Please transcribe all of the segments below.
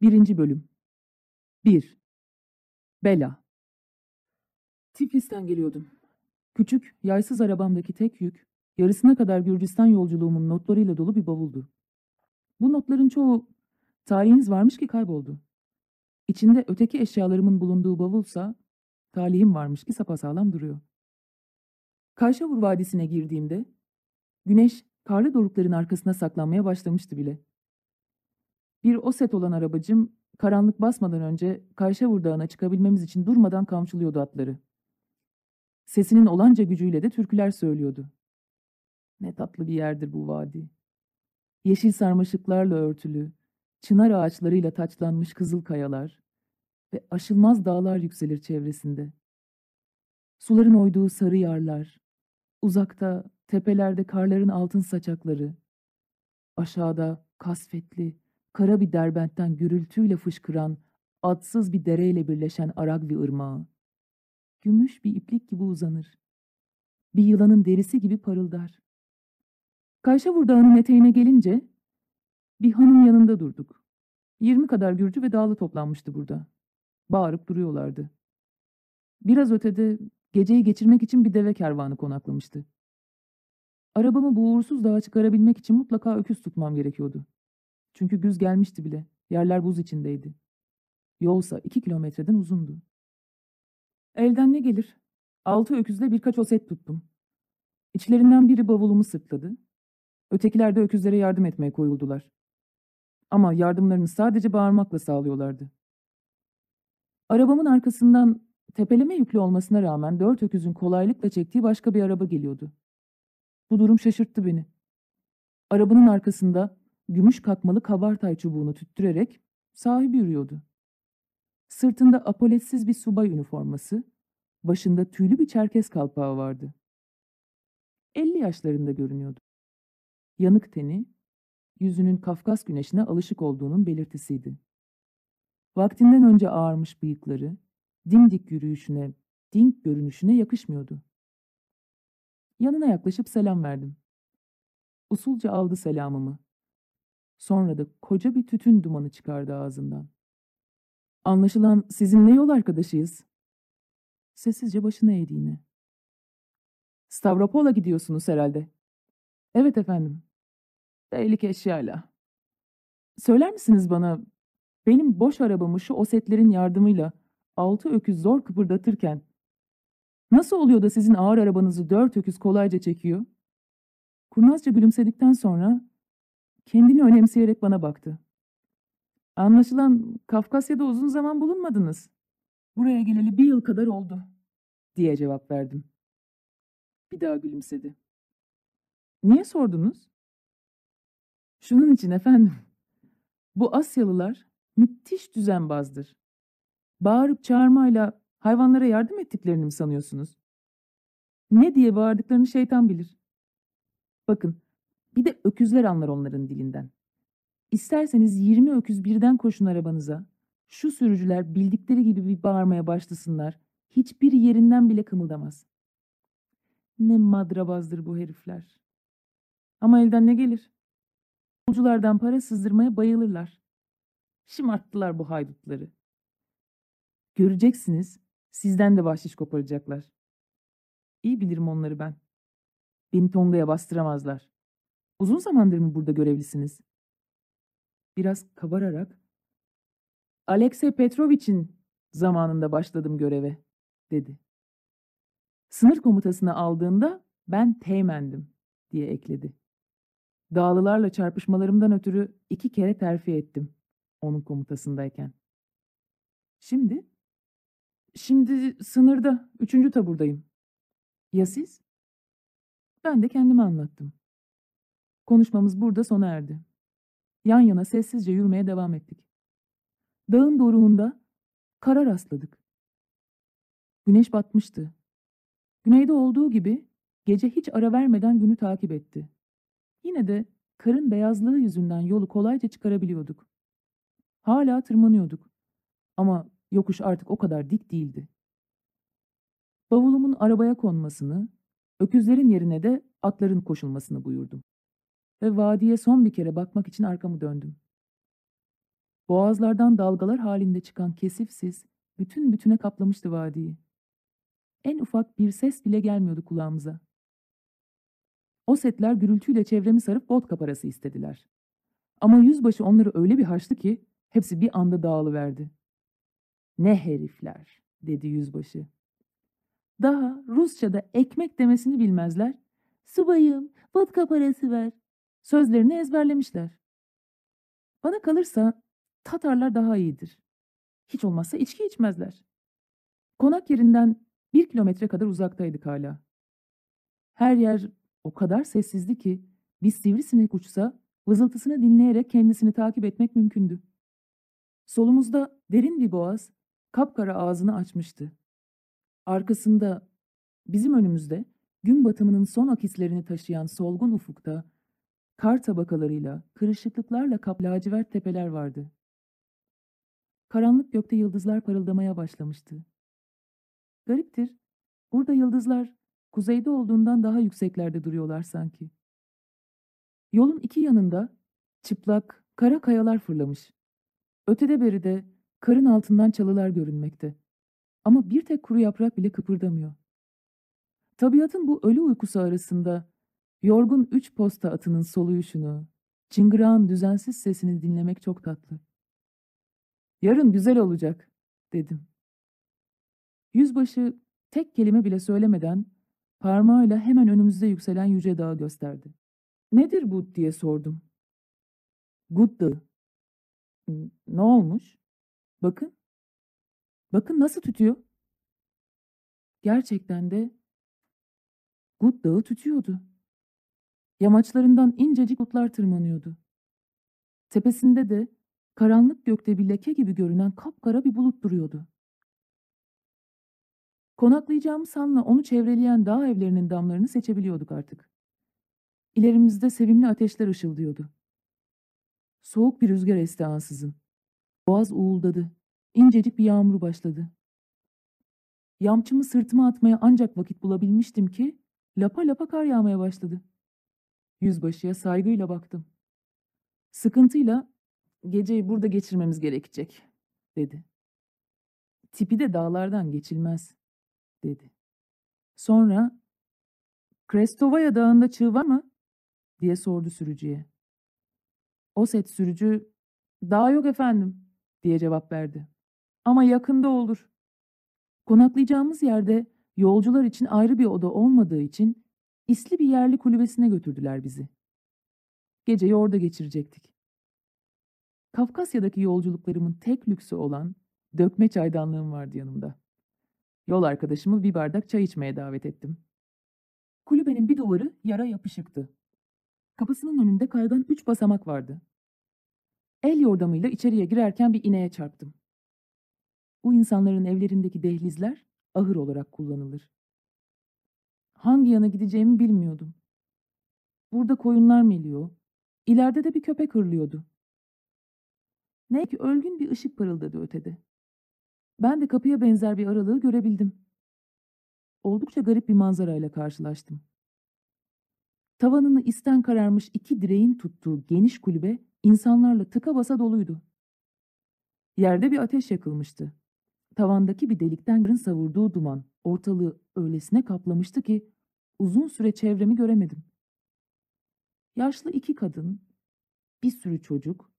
1. Bölüm 1. Bela Tiflis'ten geliyordum. Küçük, yaysız arabamdaki tek yük, yarısına kadar Gürcistan yolculuğumun notlarıyla dolu bir bavuldu. Bu notların çoğu, tarihiniz varmış ki kayboldu. İçinde öteki eşyalarımın bulunduğu bavulsa, talihim varmış ki sapasağlam duruyor. Kayşavur Vadisi'ne girdiğimde, güneş karlı dorukların arkasına saklanmaya başlamıştı bile. Bir oset olan arabacım, karanlık basmadan önce Kayşavur Dağı'na çıkabilmemiz için durmadan kamçılıyordu atları. Sesinin olanca gücüyle de türküler söylüyordu. Ne tatlı bir yerdir bu vadi. Yeşil sarmaşıklarla örtülü, çınar ağaçlarıyla taçlanmış kızıl kayalar ve aşılmaz dağlar yükselir çevresinde. Suların oyduğu sarı yarlar, uzakta tepelerde karların altın saçakları, aşağıda kasvetli, kara bir derbentten gürültüyle fışkıran, adsız bir dereyle birleşen Aragvi ırmağı. Gümüş bir iplik gibi uzanır. Bir yılanın derisi gibi parıldar. Kayşavur Dağı'nın eteğine gelince bir hanın yanında durduk. Yirmi kadar Gürcü ve dağlı toplanmıştı burada. Bağırıp duruyorlardı. Biraz ötede geceyi geçirmek için bir deve kervanı konaklamıştı. Arabamı bu uğursuz dağa çıkarabilmek için mutlaka öküz tutmam gerekiyordu. Çünkü güz gelmişti bile. Yerler buz içindeydi. Yolsa iki kilometreden uzundu. Elden ne gelir? Altı öküzle birkaç oset tuttum. İçlerinden biri bavulumu sırtladı. Ötekiler de öküzlere yardım etmeye koyuldular. Ama yardımlarını sadece bağırmakla sağlıyorlardı. Arabamın arkasından tepeleme yüklü olmasına rağmen dört öküzün kolaylıkla çektiği başka bir araba geliyordu. Bu durum şaşırttı beni. Arabanın arkasında gümüş kakmalı kabartay çubuğunu tüttürerek sahibi yürüyordu. Sırtında apoletsiz bir subay üniforması, başında tüylü bir çerkez kalpağı vardı. Elli yaşlarında görünüyordu. Yanık teni, yüzünün Kafkas güneşine alışık olduğunun belirtisiydi. Vaktinden önce ağarmış bıyıkları, dimdik yürüyüşüne, dink görünüşüne yakışmıyordu. Yanına yaklaşıp selam verdim. Usulca aldı selamımı. Sonra da koca bir tütün dumanı çıkardı ağzından. Anlaşılan sizinle yol arkadaşıyız. Sessizce başını eğdi. Stavropol'a gidiyorsunuz herhalde. Evet efendim. Beylik eşyayla. Söyler misiniz bana, benim boş arabamı şu osetlerin yardımıyla altı öküz zor kıpırdatırken nasıl oluyor da sizin ağır arabanızı dört öküz kolayca çekiyor? Kurnazca gülümsedikten sonra kendini önemseyerek bana baktı. Anlaşılan Kafkasya'da uzun zaman bulunmadınız. Buraya geleli bir yıl kadar oldu, diye cevap verdim. Bir daha gülümsedi. Niye sordunuz? Şunun için efendim. Bu Asyalılar müthiş düzenbazdır. Bağırıp çağırmayla hayvanlara yardım ettiklerini mi sanıyorsunuz? Ne diye bağırdıklarını şeytan bilir. Bakın, bir de öküzler anlar onların dilinden. İsterseniz 20 öküz birden koşun arabanıza. Şu sürücüler bildikleri gibi bir bağırmaya başlasınlar. Hiçbir yerinden bile kımıldamaz. Ne madrabazdır bu herifler. Ama elden ne gelir? Yolculardan para sızdırmaya bayılırlar. Şımarttılar bu haydutları. Göreceksiniz, sizden de bahşiş koparacaklar. İyi bilirim onları ben. Beni Tonga'ya bastıramazlar. Uzun zamandır mı burada görevlisiniz? Biraz kabararak, Alexey Petrovich'in zamanında başladım göreve, dedi. Sınır komutasını aldığında ben teğmendim, diye ekledi. Dağlılarla çarpışmalarımdan ötürü iki kere terfi ettim onun komutasındayken. Şimdi? Şimdi sınırda, üçüncü taburdayım. Ya siz? Ben de kendimi anlattım. Konuşmamız burada sona erdi. Yan yana sessizce yürümeye devam ettik. Dağın doruğunda kara rastladık. Güneş batmıştı. Güneyde olduğu gibi gece hiç ara vermeden günü takip etti. Yine de karın beyazlığı yüzünden yolu kolayca çıkarabiliyorduk. Hala tırmanıyorduk. Ama yokuş artık o kadar dik değildi. Bavulumun arabaya konmasını, öküzlerin yerine de atların koşulmasını buyurdum. Ve vadiye son bir kere bakmak için arkamı döndüm. Boğazlardan dalgalar halinde çıkan kesifsiz, bütün bütüne kaplamıştı vadiyi. En ufak bir ses bile gelmiyordu kulağımıza. O setler gürültüyle çevremi sarıp vodka parası istediler. Ama yüzbaşı onları öyle bir haştı ki hepsi bir anda dağılıverdi. Ne herifler, dedi yüzbaşı. Daha Rusça'da ekmek demesini bilmezler. Subayım, vodka parası ver. Sözlerini ezberlemişler. Bana kalırsa Tatarlar daha iyidir. Hiç olmazsa içki içmezler. Konak yerinden bir kilometre kadar uzaktaydık hala. Her yer o kadar sessizdi ki bir sivrisinek uçsa vızıltısını dinleyerek kendisini takip etmek mümkündü. Solumuzda derin bir boğaz kapkara ağzını açmıştı. Arkasında bizim önümüzde gün batımının son akislerini taşıyan solgun ufukta kar tabakalarıyla, kırışıklıklarla kaplı lacivert tepeler vardı. Karanlık gökte yıldızlar parıldamaya başlamıştı. Gariptir, burada yıldızlar kuzeyde olduğundan daha yükseklerde duruyorlar sanki. Yolun iki yanında çıplak, kara kayalar fırlamış. Ötede beride karın altından çalılar görünmekte. Ama bir tek kuru yaprak bile kıpırdamıyor. Tabiatın bu ölü uykusu arasında yorgun üç posta atının soluyuşunu, çıngırağın düzensiz sesini dinlemek çok tatlı. Yarın güzel olacak, dedim. Yüzbaşı tek kelime bile söylemeden parmağıyla hemen önümüzde yükselen yüce dağı gösterdi. Nedir bu diye sordum. Gud Dağı. "N- Ne olmuş? Bakın. Bakın nasıl tütüyor. Gerçekten de Gud Dağı tütüyordu. Yamaçlarından incecik otlar tırmanıyordu. Tepesinde de karanlık gökte bir leke gibi görünen kapkara bir bulut duruyordu. Konaklayacağımız sanla onu çevreleyen dağ evlerinin damlarını seçebiliyorduk artık. İlerimizde sevimli ateşler ışıldıyordu. Soğuk bir rüzgar esti ansızın. Boğaz uğuldadı. İncecik bir yağmur başladı. Yamçımı sırtıma atmaya ancak vakit bulabilmiştim ki lapa lapa kar yağmaya başladı. Yüzbaşıya saygıyla baktım. Sıkıntıyla geceyi burada geçirmemiz gerekecek, dedi. Tipi de dağlardan geçilmez, dedi. Sonra, Krestovaya dağında çığ var mı? diye sordu sürücüye. O set sürücü, dağ yok efendim, diye cevap verdi. Ama yakında olur. Konaklayacağımız yerde yolcular için ayrı bir oda olmadığı için isli bir yerli kulübesine götürdüler bizi. Geceyi orada geçirecektik. Kafkasya'daki yolculuklarımın tek lüksü olan dökme çaydanlığım vardı yanımda. Yol arkadaşımı bir bardak çay içmeye davet ettim. Kulübenin bir duvarı yara yapışıktı. Kapısının önünde kaygan üç basamak vardı. El yordamıyla içeriye girerken bir ineğe çarptım. Bu insanların evlerindeki dehlizler ahır olarak kullanılır. Hangi yana gideceğimi bilmiyordum. Burada koyunlar meliyor, ileride de bir köpek hırlıyordu. Ne ki ölgün bir ışık parıldadı ötede. Ben de kapıya benzer bir aralığı görebildim. Oldukça garip bir manzarayla karşılaştım. Tavanını isten kararmış iki direğin tuttuğu geniş kulübe insanlarla tıka basa doluydu. Yerde bir ateş yakılmıştı. Tavandaki bir delikten gırın savurduğu duman ortalığı öylesine kaplamıştı ki uzun süre çevremi göremedim. Yaşlı iki kadın, bir sürü çocuk,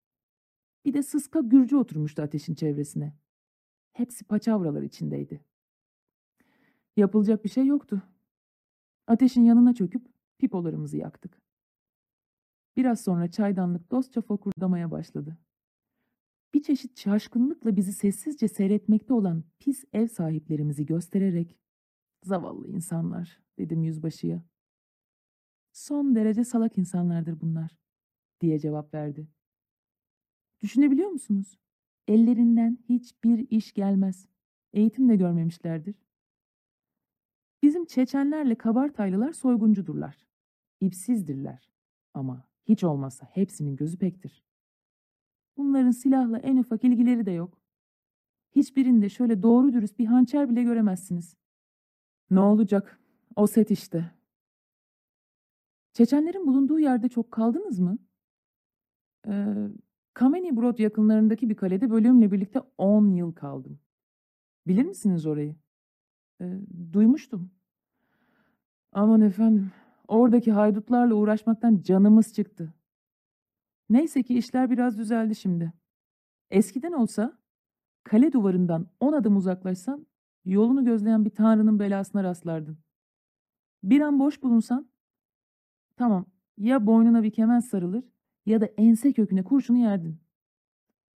bir de sıska Gürcü oturmuştu ateşin çevresine. Hepsi paçavralar içindeydi. Yapılacak bir şey yoktu. Ateşin yanına çöküp pipolarımızı yaktık. Biraz sonra çaydanlık dostça fokurdamaya başladı. Bir çeşit şaşkınlıkla bizi sessizce seyretmekte olan pis ev sahiplerimizi göstererek "Zavallı insanlar." dedim yüzbaşıya. "Son derece salak insanlardır bunlar." diye cevap verdi. Düşünebiliyor musunuz? Ellerinden hiçbir iş gelmez. Eğitim de görmemişlerdir. Bizim Çeçenlerle Kabartaylılar soyguncudurlar. İpsizdirler. Ama hiç olmazsa hepsinin gözü pektir. Bunların silahla en ufak ilgileri de yok. Hiçbirinde şöyle doğru dürüst bir hançer bile göremezsiniz. Ne olacak? O set işte. Çeçenlerin bulunduğu yerde çok kaldınız mı? Ee, Kameni Brod yakınlarındaki bir kalede bölümle birlikte 10 yıl kaldım. Bilir misiniz orayı? Ee, duymuştum. Aman efendim, oradaki haydutlarla uğraşmaktan canımız çıktı. Neyse ki işler biraz düzeldi şimdi. Eskiden olsa kale duvarından 10 adım uzaklaşsan yolunu gözleyen bir tanrının belasına rastlardın. Bir an boş bulunsan tamam ya boynuna bir kemer sarılır ya da ense köküne kurşunu yerdin.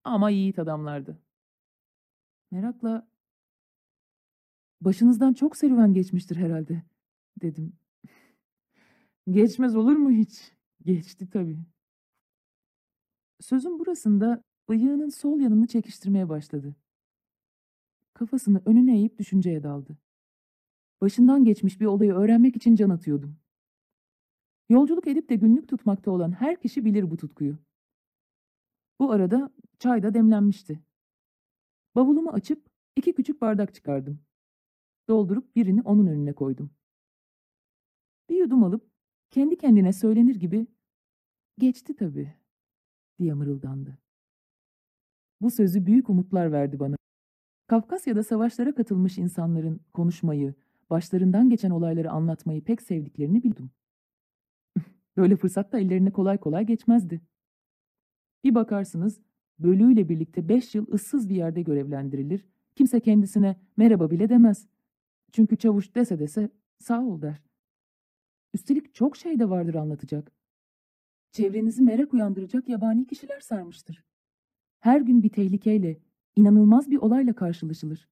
Ama yiğit adamlardı. Merakla başınızdan çok serüven geçmiştir herhalde dedim. Geçmez olur mu hiç? Geçti tabii. Sözün burasında bıyığının sol yanını çekiştirmeye başladı. Kafasını önüne eğip düşünceye daldı. Başından geçmiş bir olayı öğrenmek için can atıyordum. Yolculuk edip de günlük tutmakta olan her kişi bilir bu tutkuyu. Bu arada çay da demlenmişti. Bavulumu açıp iki küçük bardak çıkardım. Doldurup birini onun önüne koydum. Bir yudum alıp kendi kendine söylenir gibi geçti tabii diye mırıldandı. Bu sözü büyük umutlar verdi bana. Kafkasya'da savaşlara katılmış insanların konuşmayı, başlarından geçen olayları anlatmayı pek sevdiklerini bildim. Böyle fırsat da ellerine kolay kolay geçmezdi. Bir bakarsınız bölüğüyle birlikte beş yıl ıssız bir yerde görevlendirilir. Kimse kendisine merhaba bile demez. Çünkü çavuş dese dese sağ ol der. Üstelik çok şey de vardır anlatacak. Çevrenizi merak uyandıracak yabani kişiler sarmıştır. Her gün bir tehlikeyle, inanılmaz bir olayla karşılaşılır.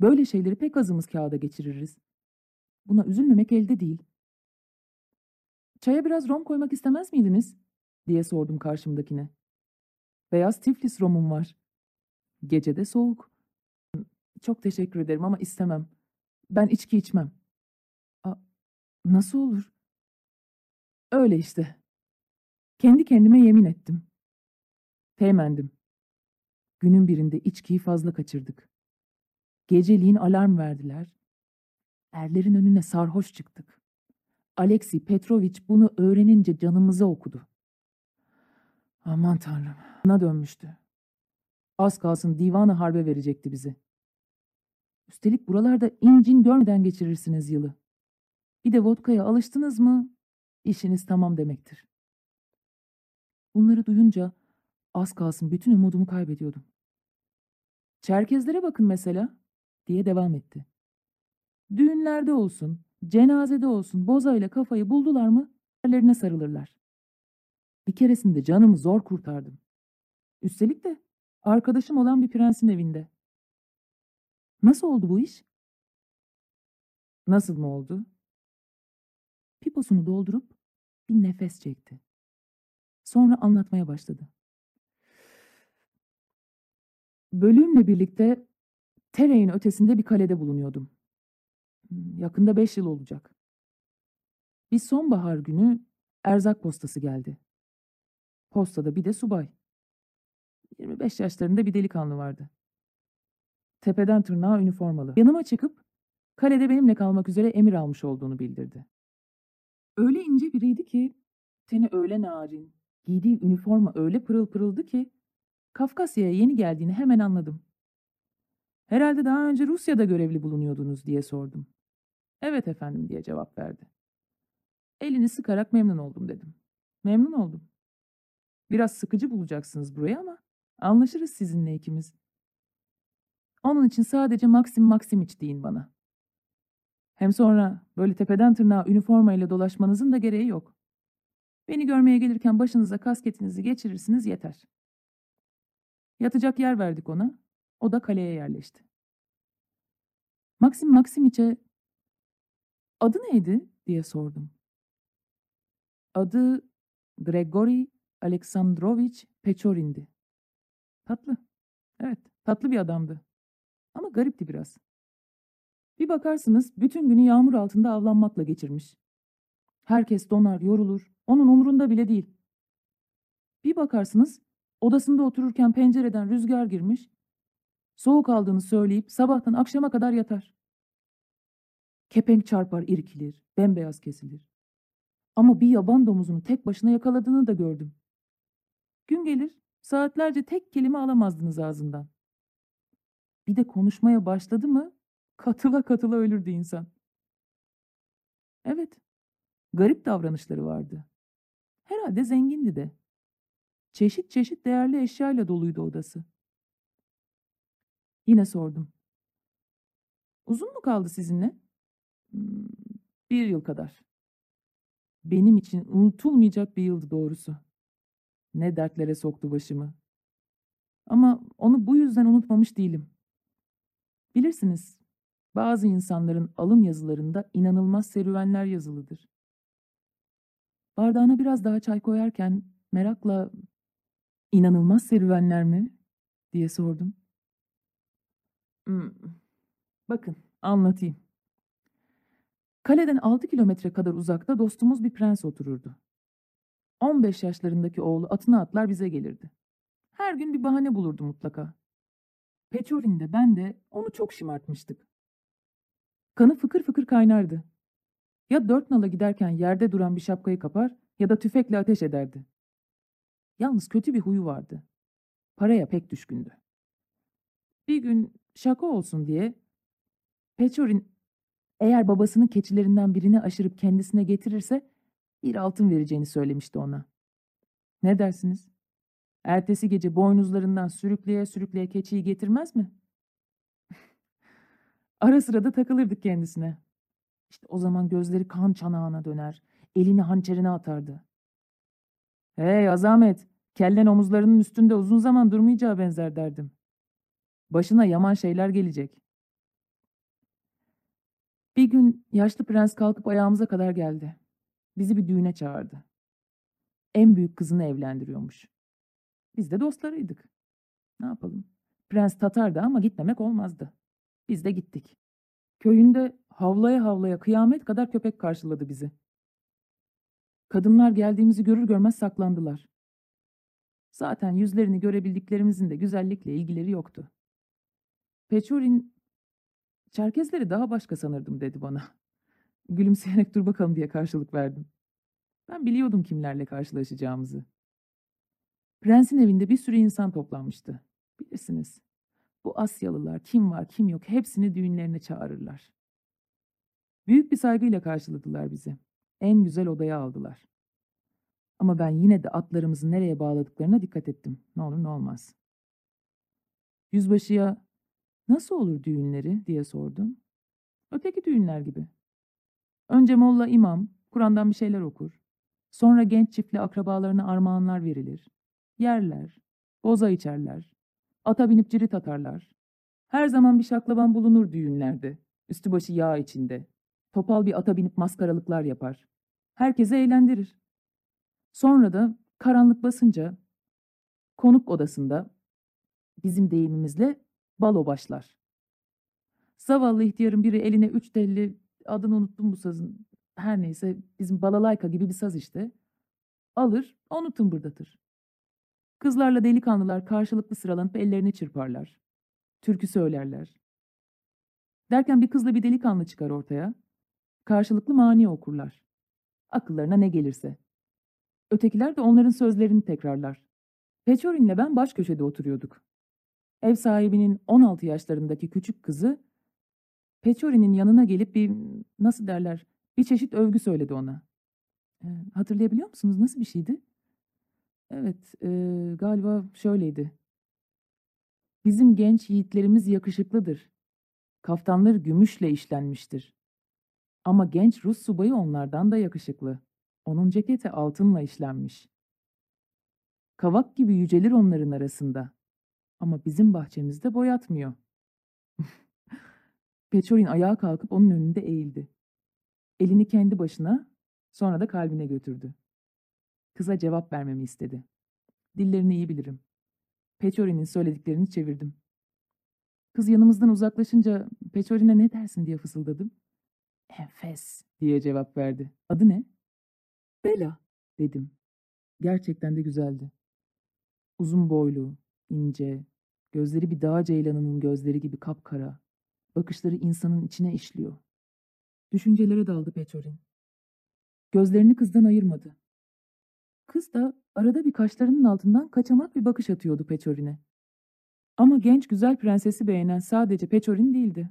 Böyle şeyleri pek azımız kağıda geçiririz. Buna üzülmemek elde değil. Çaya biraz rom koymak istemez miydiniz? diye sordum karşımdakine. Beyaz Tiflis romum var. Gecede soğuk. Çok teşekkür ederim ama istemem. Ben içki içmem. A, nasıl olur? Öyle işte. Kendi kendime yemin ettim. Teğmendim. Günün birinde içkiyi fazla kaçırdık. Geceliğin alarm verdiler. Erlerin önüne sarhoş çıktık. Alexi Petrovic bunu öğrenince canımıza okudu. Aman tanrım. Bana dönmüştü. Az kalsın divanı harbe verecekti bizi. Üstelik buralarda incin görmeden geçirirsiniz yılı. Bir de vodkaya alıştınız mı işiniz tamam demektir. Bunları duyunca az kalsın bütün umudumu kaybediyordum. Çerkezlere bakın mesela diye devam etti. Düğünlerde olsun, cenazede olsun bozayla kafayı buldular mı yerlerine sarılırlar. Bir keresinde canımı zor kurtardım. Üstelik de arkadaşım olan bir prensin evinde. Nasıl oldu bu iş? Nasıl mı oldu? Piposunu doldurup bir nefes çekti. Sonra anlatmaya başladı. Bölümle birlikte Tere'nin ötesinde bir kalede bulunuyordum. Yakında beş yıl olacak. Bir sonbahar günü erzak postası geldi. Postada bir de subay. 25 yaşlarında bir delikanlı vardı. Tepeden tırnağa üniformalı. Yanıma çıkıp kalede benimle kalmak üzere emir almış olduğunu bildirdi. Öyle ince biriydi ki teni öyle narin, giydiği üniforma öyle pırıl pırıldı ki Kafkasya'ya yeni geldiğini hemen anladım. Herhalde daha önce Rusya'da görevli bulunuyordunuz diye sordum. Evet efendim diye cevap verdi. Elini sıkarak memnun oldum dedim. Memnun oldum. Biraz sıkıcı bulacaksınız burayı ama anlaşırız sizinle ikimiz. Onun için sadece Maxim Maximiç deyin bana. Hem sonra böyle tepeden tırnağa üniformayla dolaşmanızın da gereği yok. Beni görmeye gelirken başınıza kasketinizi geçirirsiniz yeter. Yatacak yer verdik ona. O da kaleye yerleşti. Maxim Maximiç'e adı neydi diye sordum. Adı Grigori Aleksandrovich Pechorin'di. Tatlı. Evet, tatlı bir adamdı. Ama garipti biraz. Bir bakarsınız bütün günü yağmur altında avlanmakla geçirmiş. Herkes donar, yorulur. Onun umurunda bile değil. Bir bakarsınız odasında otururken pencereden rüzgar girmiş. Soğuk aldığını söyleyip sabahtan akşama kadar yatar. Kepenk çarpar irkilir, bembeyaz kesilir. Ama bir yaban domuzunu tek başına yakaladığını da gördüm. Gün gelir, Saatlerce tek kelime alamazdınız ağzından. Bir de konuşmaya başladı mı katıla katıla ölürdü insan. Evet, garip davranışları vardı. Herhalde zengindi de. Çeşit çeşit değerli eşyayla doluydu odası. Yine sordum. Uzun mu kaldı sizinle? "Hmm, Bir yıl kadar. Benim için unutulmayacak bir yıldı doğrusu. Ne dertlere soktu başımı. Ama onu bu yüzden unutmamış değilim. Bilirsiniz, bazı insanların alın yazılarında inanılmaz serüvenler yazılıdır. Bardağına biraz daha çay koyarken merakla "İnanılmaz serüvenler mi?" diye sordum. "Hmm, bakın anlatayım. Kaleden 6 kilometre kadar uzakta dostumuz bir prens otururdu. 15 yaşlarındaki oğlu atına atlar bize gelirdi. Her gün bir bahane bulurdu mutlaka. Peçorin de ben de onu çok şımartmıştık. Kanı fıkır fıkır kaynardı. Ya dört nala giderken yerde duran bir şapkayı kapar ya da tüfekle ateş ederdi. Yalnız kötü bir huyu vardı. Paraya pek düşkündü. Bir gün şaka olsun diye Peçorin eğer babasının keçilerinden birini aşırıp kendisine getirirse bir altın vereceğini söylemişti ona. Ne dersiniz? Ertesi gece boynuzlarından sürükleye sürükleye keçiyi getirmez mi? Ara sıra da takılırdık kendisine. İşte o zaman gözleri kan çanağına döner, elini hançerine atardı. Hey Azamet, kellen omuzlarının üstünde uzun zaman durmayacağı benzer derdim. Başına yaman şeyler gelecek. Bir gün yaşlı prens kalkıp ayağımıza kadar geldi. Bizi bir düğüne çağırdı. En büyük kızını evlendiriyormuş. Biz de dostlarıydık. Ne yapalım? Prens Tatar'dı ama gitmemek olmazdı. Biz de gittik. Köyünde havlaya havlaya kıyamet kadar köpek karşıladı bizi. Kadınlar geldiğimizi görür görmez saklandılar. Zaten yüzlerini görebildiklerimizin de güzellikle ilgileri yoktu. Peçorin, Çerkezleri daha başka sanırdım dedi bana. Gülümseyerek dur bakalım diye karşılık verdim. Ben biliyordum kimlerle karşılaşacağımızı. Prensin evinde bir sürü insan toplanmıştı. Bilirsiniz. Bu Asyalılar kim var kim yok hepsini düğünlerine çağırırlar. Büyük bir saygıyla karşıladılar bizi. En güzel odaya aldılar. Ama ben yine de atlarımızı nereye bağladıklarına dikkat ettim. Ne olur ne olmaz. Yüzbaşıya nasıl olur düğünleri diye sordum. Öteki düğünler gibi. Önce molla imam, Kur'an'dan bir şeyler okur. Sonra genç çiftli akrabalarına armağanlar verilir. Yerler, boza içerler, ata binip cirit atarlar. Her zaman bir şaklaban bulunur düğünlerde. Üstü başı yağ içinde. Topal bir ata binip maskaralıklar yapar. Herkesi eğlendirir. Sonra da karanlık basınca konuk odasında bizim deyimimizle balo başlar. Zavallı ihtiyarın biri eline üç telli, adını unuttum bu sazın, her neyse bizim balalayka gibi bir saz işte. Alır, onu tımbırdatır. Kızlarla delikanlılar karşılıklı sıralanıp ellerini çırparlar. Türkü söylerler. Derken bir kızla bir delikanlı çıkar ortaya. Karşılıklı mani okurlar. Akıllarına ne gelirse. Ötekiler de onların sözlerini tekrarlar. Peçorin'le ben baş köşede oturuyorduk. Ev sahibinin 16 yaşlarındaki küçük kızı Peçorin'in yanına gelip bir nasıl derler bir çeşit övgü söyledi ona. Ee, hatırlayabiliyor musunuz? Nasıl bir şeydi? Evet, e, galiba şöyleydi. Bizim genç yiğitlerimiz yakışıklıdır. Kaftanları gümüşle işlenmiştir. Ama genç Rus subayı onlardan da yakışıklı. Onun ceketi altınla işlenmiş. Kavak gibi yücelir onların arasında. Ama bizim bahçemizde boyatmıyor. Peçorin ayağa kalkıp onun önünde eğildi. Elini kendi başına, sonra da kalbine götürdü. Kıza cevap vermemi istedi. Dillerini iyi bilirim. Peçorin'in söylediklerini çevirdim. Kız yanımızdan uzaklaşınca Peçorin'e ne dersin diye fısıldadım. Enfes diye cevap verdi. Adı ne? Bela dedim. Gerçekten de güzeldi. Uzun boylu, ince, gözleri bir dağ ceylanının gözleri gibi kapkara, bakışları insanın içine işliyor. Düşüncelere daldı Peçorin. Gözlerini kızdan ayırmadı. Kız da arada bir kaşlarının altından kaçamak bir bakış atıyordu Peçorin'e. Ama genç güzel prensesi beğenen sadece Peçorin değildi.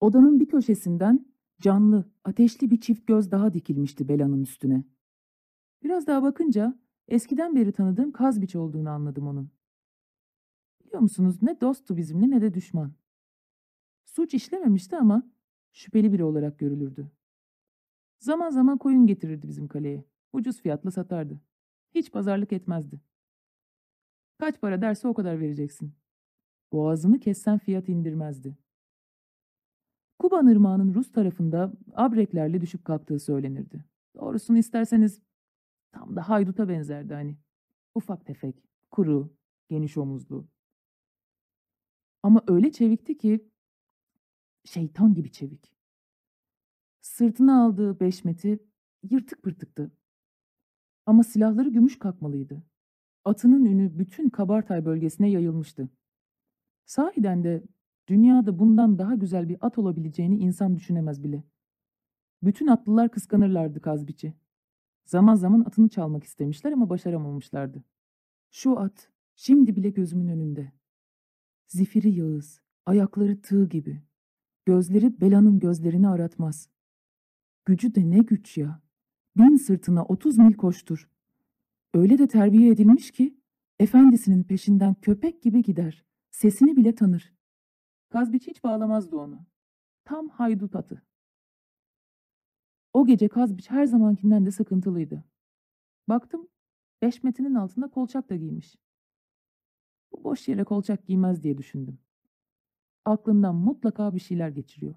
Odanın bir köşesinden canlı, ateşli bir çift göz daha dikilmişti Bela'nın üstüne. Biraz daha bakınca eskiden beri tanıdığım Kazbiç olduğunu anladım onun. Biliyor musunuz ne dosttu bizimle ne de düşman. Suç işlememişti ama şüpheli biri olarak görülürdü. Zaman zaman koyun getirirdi bizim kaleye. Ucuz fiyatla satardı. Hiç pazarlık etmezdi. Kaç para derse o kadar vereceksin. Boğazını kessen fiyat indirmezdi. Kuban Irmağı'nın Rus tarafında abreklerle düşüp kalktığı söylenirdi. Doğrusunu isterseniz tam da hayduta benzerdi hani. Ufak tefek, kuru, geniş omuzlu. Ama öyle çevikti ki şeytan gibi çevik. Sırtına aldığı beşmeti yırtık pırtıktı. Ama silahları gümüş kakmalıydı. Atının ünü bütün Kabartay bölgesine yayılmıştı. Sahiden de dünyada bundan daha güzel bir at olabileceğini insan düşünemez bile. Bütün atlılar kıskanırlardı Kazbiç'i. Zaman zaman atını çalmak istemişler ama başaramamışlardı. Şu at şimdi bile gözümün önünde. Zifiri Yağız, ayakları tığ gibi. Gözleri Bela'nın gözlerini aratmaz. Gücü de ne güç ya. Bin sırtına otuz mil koştur. Öyle de terbiye edilmiş ki efendisinin peşinden köpek gibi gider. Sesini bile tanır. Kazbiç hiç bağlamazdı onu. Tam haydut atı. O gece Kazbiç her zamankinden de sıkıntılıydı. Baktım beş metinin altında kolçak da giymiş. Bu boş yere kolçak giymez diye düşündüm. Aklından mutlaka bir şeyler geçiriyor.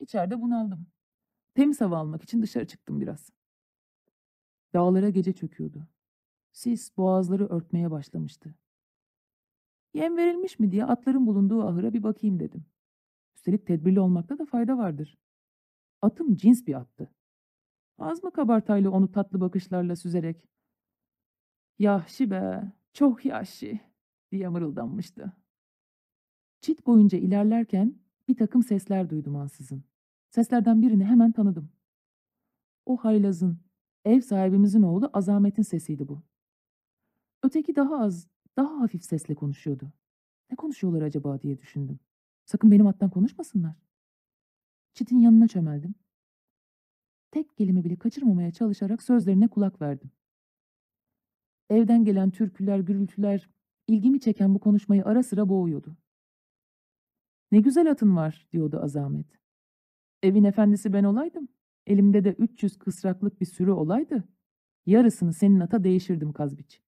İçeride bunaldım. Temiz hava almak için dışarı çıktım biraz. Dağlara gece çöküyordu. Sis boğazları örtmeye başlamıştı. Yem verilmiş mi diye atların bulunduğu ahıra bir bakayım dedim. Üstelik tedbirli olmakta da fayda vardır. Atım cins bir attı. Az mı kabartaylı onu tatlı bakışlarla süzerek ''Yahşi be, çok yahşi'' diye mırıldanmıştı. Çit boyunca ilerlerken bir takım sesler duydum ansızın. Seslerden birini hemen tanıdım. O haylazın, ev sahibimizin oğlu Azamet'in sesiydi bu. Öteki daha az, daha hafif sesle konuşuyordu. Ne konuşuyorlar acaba diye düşündüm. Sakın benim attan konuşmasınlar. Çit'in yanına çömeldim. Tek kelime bile kaçırmamaya çalışarak sözlerine kulak verdim. Evden gelen türküler, gürültüler, ilgimi çeken bu konuşmayı ara sıra boğuyordu. Ne güzel atın var, diyordu Azamet. Evin efendisi ben olaydım. Elimde de 300 kısraklık bir sürü olaydı. Yarısını senin ata değişirdim Kazbiç.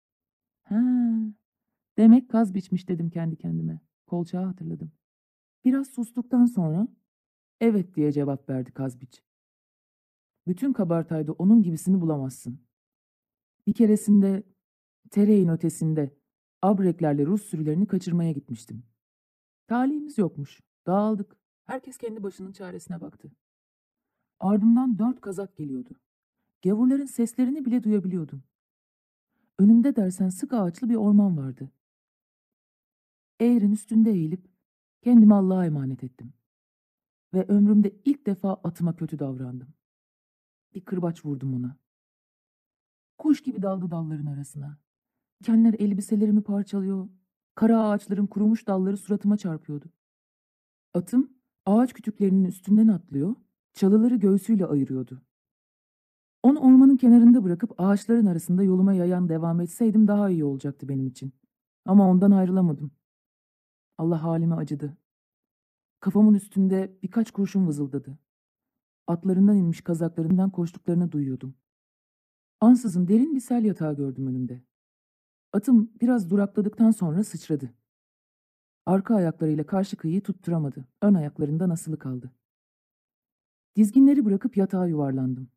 Ha, demek Kazbiçmiş dedim kendi kendime. Kolçağı hatırladım. Biraz sustuktan sonra evet diye cevap verdi Kazbiç. Bütün kabartayda onun gibisini bulamazsın. Bir keresinde Tereyin ötesinde abreklerle Rus sürülerini kaçırmaya gitmiştim. Talihimiz yokmuş. Dağıldık. Herkes kendi başının çaresine baktı. Ardımdan dört kazak geliyordu. Gavurların seslerini bile duyabiliyordum. Önümde dersen sık ağaçlı bir orman vardı. Eğrin üstünde eğilip kendimi Allah'a emanet ettim. Ve ömrümde ilk defa atıma kötü davrandım. Bir kırbaç vurdum ona. Kuş gibi daldı dalların arasına. Dikenler elbiselerimi parçalıyor. Kara ağaçların kurumuş dalları suratıma çarpıyordu. Atım ağaç kütüklerinin üstünden atlıyor, çalıları göğsüyle ayırıyordu. Onu ormanın kenarında bırakıp ağaçların arasında yoluma yayan devam etseydim daha iyi olacaktı benim için. Ama ondan ayrılamadım. Allah halime acıdı. Kafamın üstünde birkaç kurşun vızıldadı. Atlarından inmiş kazaklarından koştuklarını duyuyordum. Ansızın derin bir sel yatağı gördüm önümde. Atım biraz durakladıktan sonra sıçradı. Arka ayaklarıyla karşı kıyıyı tutturamadı. Ön ayaklarından asılı kaldı. Dizginleri bırakıp yatağa yuvarlandım.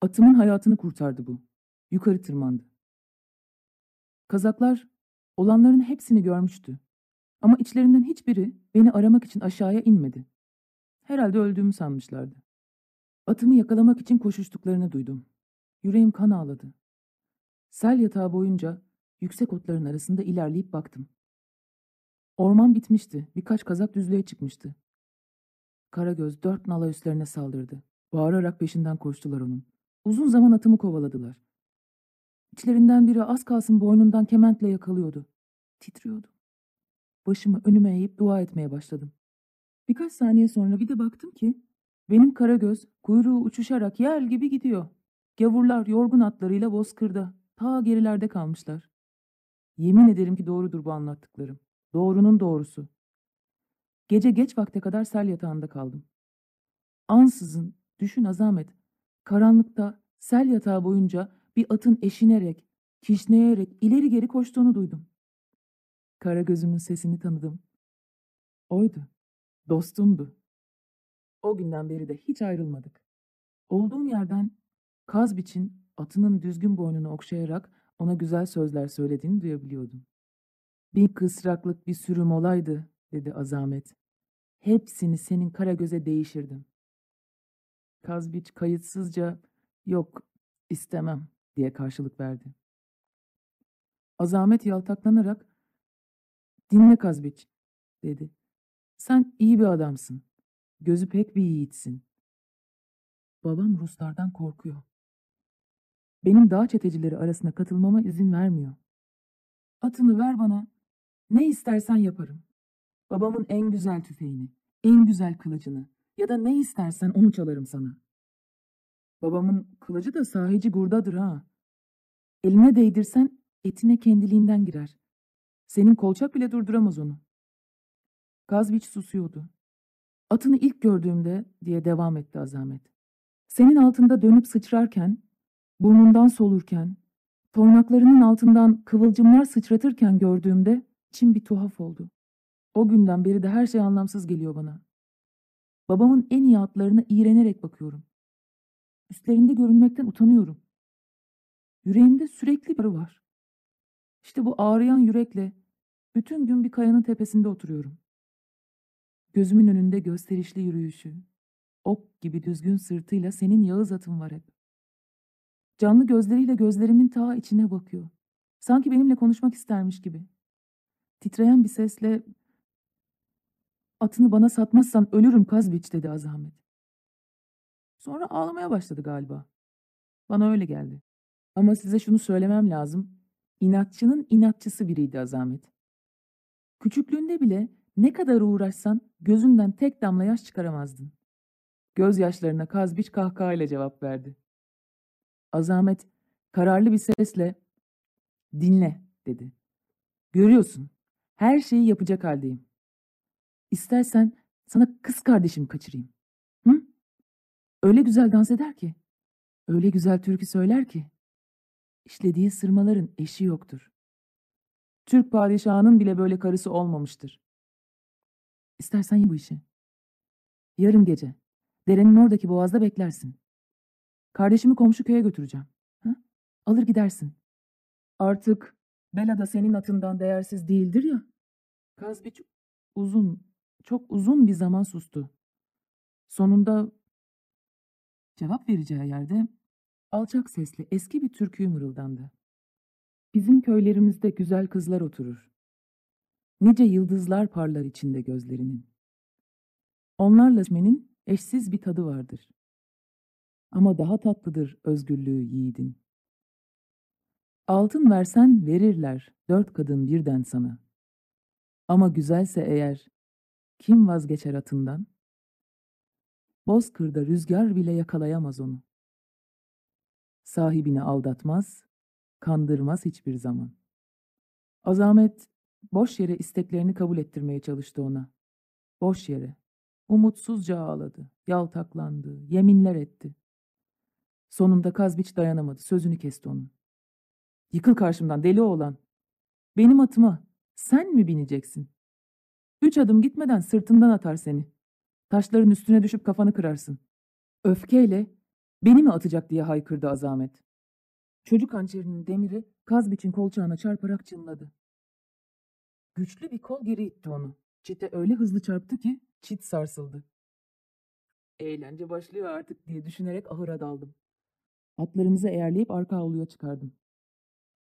Atımın hayatını kurtardı bu. Yukarı tırmandı. Kazaklar olanların hepsini görmüştü. Ama içlerinden hiçbiri beni aramak için aşağıya inmedi. Herhalde öldüğümü sanmışlardı. Atımı yakalamak için koşuştuklarını duydum. Yüreğim kan ağladı. Sel yatağı boyunca yüksek otların arasında ilerleyip baktım. Orman bitmişti. Birkaç kazak düzlüğe çıkmıştı. Karagöz dört nala üstlerine saldırdı. Bağırarak peşinden koştular onun. Uzun zaman atımı kovaladılar. İçlerinden biri az kalsın boynundan kementle yakalıyordu. Titriyordum. Başımı önüme eğip dua etmeye başladım. Birkaç saniye sonra bir de baktım ki benim Karagöz kuyruğu uçuşarak yel gibi gidiyor. Gavurlar yorgun atlarıyla bozkırda ta gerilerde kalmışlar. Yemin ederim ki doğrudur bu anlattıklarım. Doğrunun doğrusu. Gece geç vakte kadar sel yatağında kaldım. Ansızın, düşün Azamet, karanlıkta sel yatağı boyunca bir atın eşinerek, kişneyerek ileri geri koştuğunu duydum. Karagöz'ümün sesini tanıdım. Oydu, dostumdu. O günden beri de hiç ayrılmadık. Olduğum yerden Kazbiç'in atının düzgün boynunu okşayarak ona güzel sözler söylediğini duyabiliyordum. Bir kısraklık bir sürüm olaydı, dedi Azamet. Hepsini senin Karagöz'e değişirdim. Kazbiç kayıtsızca, yok istemem diye karşılık verdi. Azamet yaltaklanarak, dinle Kazbiç, dedi. Sen iyi bir adamsın. Gözü pek bir yiğitsin. Babam Ruslardan korkuyor. Benim dağ çetecileri arasına katılmama izin vermiyor. Atını ver bana. Ne istersen yaparım. Babamın en güzel tüfeğini, en güzel kılıcını ya da ne istersen onu çalarım sana. Babamın kılıcı da sahici gurdadır ha. Eline değdirsen etine kendiliğinden girer. Senin kolçak bile durduramaz onu. Gazviç susuyordu. Atını ilk gördüğümde diye devam etti Azamet. Senin altında dönüp sıçrarken, burnundan solurken, tornaklarının altından kıvılcımlar sıçratırken gördüğümde içim bir tuhaf oldu. O günden beri de her şey anlamsız geliyor bana. Babamın en iyi atlarına iğrenerek bakıyorum. Üstlerinde görünmekten utanıyorum. Yüreğimde sürekli bir var. İşte bu ağrıyan yürekle bütün gün bir kayanın tepesinde oturuyorum. Gözümün önünde gösterişli yürüyüşü, ok gibi düzgün sırtıyla senin Yağız atın var hep. Canlı gözleriyle gözlerimin ta içine bakıyor. Sanki benimle konuşmak istermiş gibi. Titreyen bir sesle atını bana satmazsan ölürüm Kazbiç dedi Azamet. Sonra ağlamaya başladı galiba. Bana öyle geldi. Ama size şunu söylemem lazım. İnatçının inatçısı biriydi Azamet. Küçüklüğünde bile ne kadar uğraşsan gözünden tek damla yaş çıkaramazdın. Gözyaşlarına Kazbiç kahkahayla cevap verdi. Azamet kararlı bir sesle dinle dedi. Görüyorsun her şeyi yapacak haldeyim. İstersen sana kız kardeşim kaçırayım. Hı? Öyle güzel dans eder ki. Öyle güzel türkü söyler ki. İşlediği sırmaların eşi yoktur. Türk padişahının bile böyle karısı olmamıştır. İstersen yap bu işi. Yarın gece derenin oradaki boğazda beklersin. Kardeşimi komşu köye götüreceğim. Ha? Alır gidersin. Artık Bela da senin atından değersiz değildir ya. Kazbiç uzun, çok uzun bir zaman sustu. Sonunda cevap vereceği yerde alçak sesli eski bir türküyü mırıldandı. Bizim köylerimizde güzel kızlar oturur. Nice yıldızlar parlar içinde gözlerinin. Onlarla içmenin eşsiz bir tadı vardır. Ama daha tatlıdır özgürlüğü yiğidin. Altın versen verirler dört kadın birden sana. Ama güzelse eğer kim vazgeçer atından? Bozkırda rüzgar bile yakalayamaz onu. Sahibini aldatmaz, kandırmaz hiçbir zaman. Azamet boş yere isteklerini kabul ettirmeye çalıştı ona. Boş yere. Umutsuzca ağladı, yaltaklandı, yeminler etti. Sonunda Kazbiç dayanamadı, sözünü kesti onun. Yıkıl karşımdan deli oğlan. Benim atıma sen mi bineceksin? Üç adım gitmeden sırtından atar seni. Taşların üstüne düşüp kafanı kırarsın. Öfkeyle beni mi atacak diye haykırdı Azamet. Çocuk hançerinin demiri Kazbiç'in kolçağına çarparak çınladı. Güçlü bir kol geri itti onu. Çite öyle hızlı çarptı ki çit sarsıldı. Eğlence başlıyor artık diye düşünerek ahıra daldım. Atlarımızı eğerleyip arka avluya çıkardım.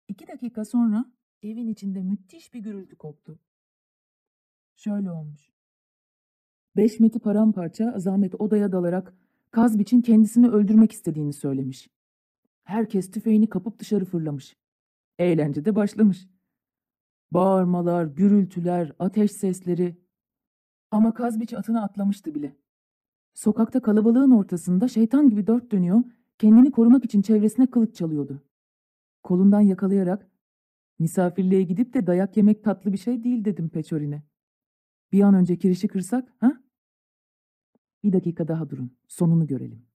İki dakika sonra evin içinde müthiş bir gürültü koptu. Şöyle olmuş. Beşmet'i paramparça Azamet odaya dalarak Kazbiç'in kendisini öldürmek istediğini söylemiş. Herkes tüfeğini kapıp dışarı fırlamış. Eğlence de başlamış. Bağırmalar, gürültüler, ateş sesleri. Ama Kazbiç atına atlamıştı bile. Sokakta kalabalığın ortasında şeytan gibi dört dönüyor, kendini korumak için çevresine kılıç çalıyordu. Kolundan yakalayarak, misafirliğe gidip de dayak yemek tatlı bir şey değil dedim Peçorin'e. Bir an önce kirişi kırsak, ha? Bir dakika daha durun, sonunu görelim.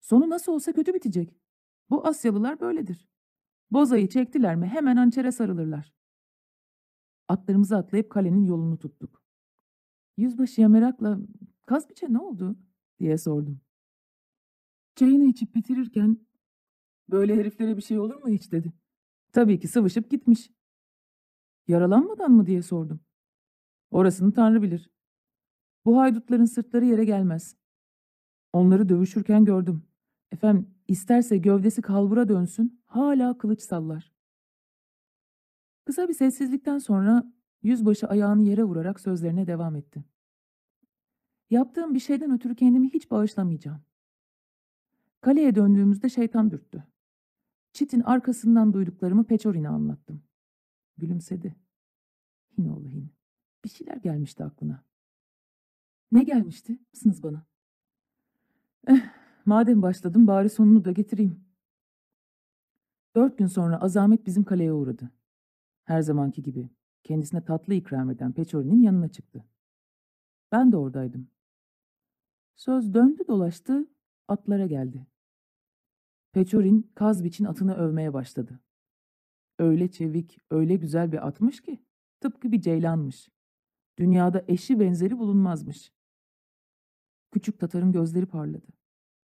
Sonu nasıl olsa kötü bitecek. Bu Asyalılar böyledir. Bozayı çektiler mi hemen hançere sarılırlar. Atlarımızı atlayıp kalenin yolunu tuttuk. Yüzbaşıya merakla Kazbiç'e ne oldu diye sordum. Çayını içip bitirirken böyle heriflere bir şey olur mu hiç dedi. Tabii ki sıvışıp gitmiş. Yaralanmadan mı diye sordum. Orasını Tanrı bilir. Bu haydutların sırtları yere gelmez. Onları dövüşürken gördüm. Efendim isterse gövdesi kalbura dönsün hala kılıç sallar. Kısa bir sessizlikten sonra yüzbaşı ayağını yere vurarak sözlerine devam etti. Yaptığım bir şeyden ötürü kendimi hiç bağışlamayacağım. Kaleye döndüğümüzde şeytan dürttü. Çit'in arkasından duyduklarımı Peçorin'e anlattım. Gülümsedi. Hinoğlu hin. Bir şeyler gelmişti aklına. Ne gelmişti? Mısınız bana? Eh, madem başladım bari sonunu da getireyim. Dört gün sonra Azamet bizim kaleye uğradı. Her zamanki gibi kendisine tatlı ikram eden Peçori'nin yanına çıktı. Ben de oradaydım. Söz döndü dolaştı, atlara geldi. Peçorin Kazbiç'in atını övmeye başladı. Öyle çevik, öyle güzel bir atmış ki, tıpkı bir ceylanmış. Dünyada eşi benzeri bulunmazmış. Küçük Tatar'ın gözleri parladı.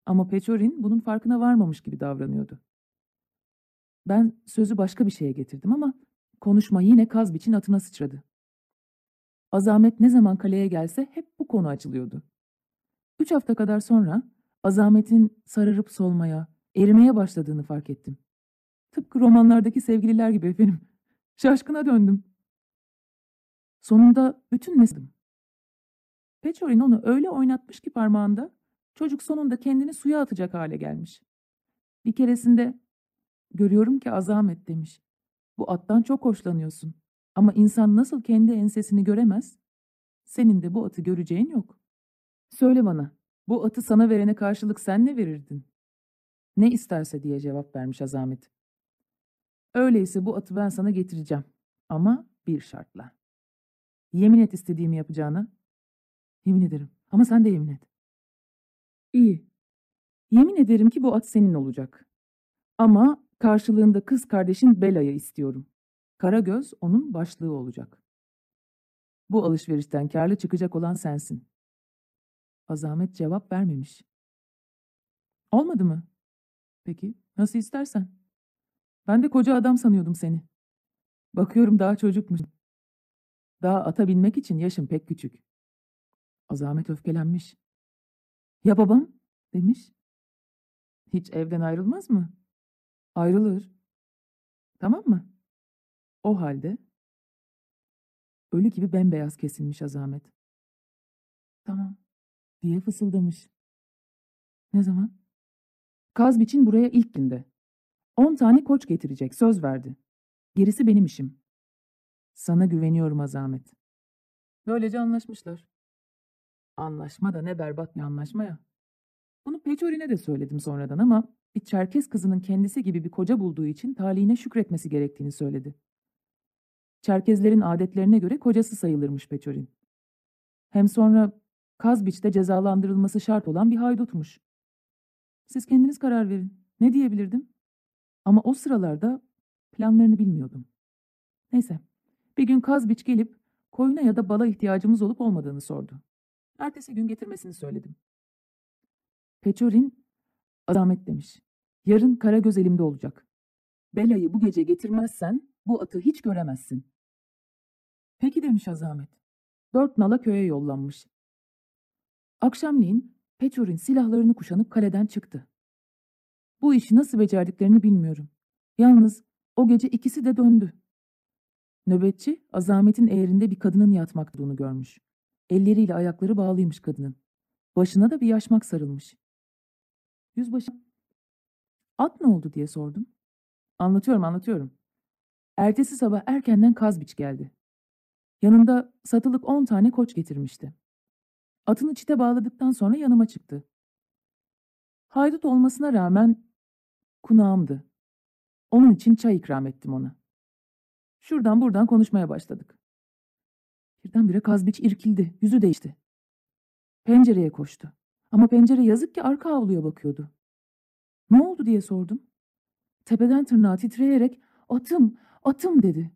Ama Peçorin bunun farkına varmamış gibi davranıyordu. Ben sözü başka bir şeye getirdim ama konuşma yine Kazbiç'in atına sıçradı. Azamet ne zaman kaleye gelse hep bu konu açılıyordu. Üç hafta kadar sonra Azamet'in sararıp solmaya, erimeye başladığını fark ettim. Tıpkı romanlardaki sevgililer gibi efendim. Şaşkına döndüm. Sonunda bütün nesim. Peçorin onu öyle oynatmış ki parmağında, çocuk sonunda kendini suya atacak hale gelmiş. Bir keresinde, görüyorum ki Azamet demiş. Bu attan çok hoşlanıyorsun. Ama insan nasıl kendi ensesini göremez, senin de bu atı göreceğin yok. Söyle bana, bu atı sana verene karşılık sen ne verirdin? Ne isterse diye cevap vermiş Azamet. Öyleyse bu atı ben sana getireceğim. Ama bir şartla. Yemin et istediğimi yapacağına. Yemin ederim. Ama sen de yemin et. İyi. Yemin ederim ki bu at senin olacak. Ama karşılığında kız kardeşin Bela'yı istiyorum. Karagöz onun başlığı olacak. Bu alışverişten karlı çıkacak olan sensin. Azamet cevap vermemiş. Olmadı mı? Peki, nasıl istersen. Ben de koca adam sanıyordum seni. Bakıyorum daha çocukmuş. Daha ata binmek için yaşım pek küçük. Azamet öfkelenmiş. Ya babam? demiş. Hiç evden ayrılmaz mı? Ayrılır. Tamam mı? O halde ölü gibi bembeyaz kesilmiş Azamet. Tamam diye fısıldamış. Ne zaman? Kazbiç'in buraya ilk günde. On tane koç getirecek, söz verdi. Gerisi benim işim. Sana güveniyorum Azamet. Böylece anlaşmışlar. Anlaşma da ne berbat bir anlaşma ya. Bunu Peçorin'e de söyledim sonradan ama bir Çerkez kızının kendisi gibi bir koca bulduğu için talihine şükretmesi gerektiğini söyledi. Çerkezlerin adetlerine göre kocası sayılırmış Peçorin. Hem sonra Kazbiç'te cezalandırılması şart olan bir haydutmuş. Siz kendiniz karar verin. Ne diyebilirdim? Ama o sıralarda planlarını bilmiyordum. Neyse, bir gün Kazbiç gelip koyuna ya da bala ihtiyacımız olup olmadığını sordu. Ertesi gün getirmesini söyledim. Peçorin, Azamet demiş. Yarın Karagöz elimde olacak. Bela'yı bu gece getirmezsen bu atı hiç göremezsin. Peki demiş Azamet. Dört nala köye yollanmış. Akşamleyin Peçorin silahlarını kuşanıp kaleden çıktı. Bu işi nasıl becerdiklerini bilmiyorum. Yalnız o gece ikisi de döndü. Nöbetçi Azamet'in eğerinde bir kadının yatmaktığını görmüş. Elleriyle ayakları bağlıymış kadının. Başına da bir yaşmak sarılmış. Yüzbaşı At ne oldu diye sordum. Anlatıyorum anlatıyorum. Ertesi sabah erkenden Kazbiç geldi. Yanında satılık on tane koç getirmişti. Atını çite bağladıktan sonra yanıma çıktı. Haydut olmasına rağmen kunağımdı. Onun için çay ikram ettim ona. Şuradan buradan konuşmaya başladık. Birdenbire Kazbiç irkildi, yüzü değişti. Pencereye koştu. Ama pencere yazık ki arka avluya bakıyordu. Ne oldu diye sordum. Tepeden tırnağa titreyerek atım, atım dedi.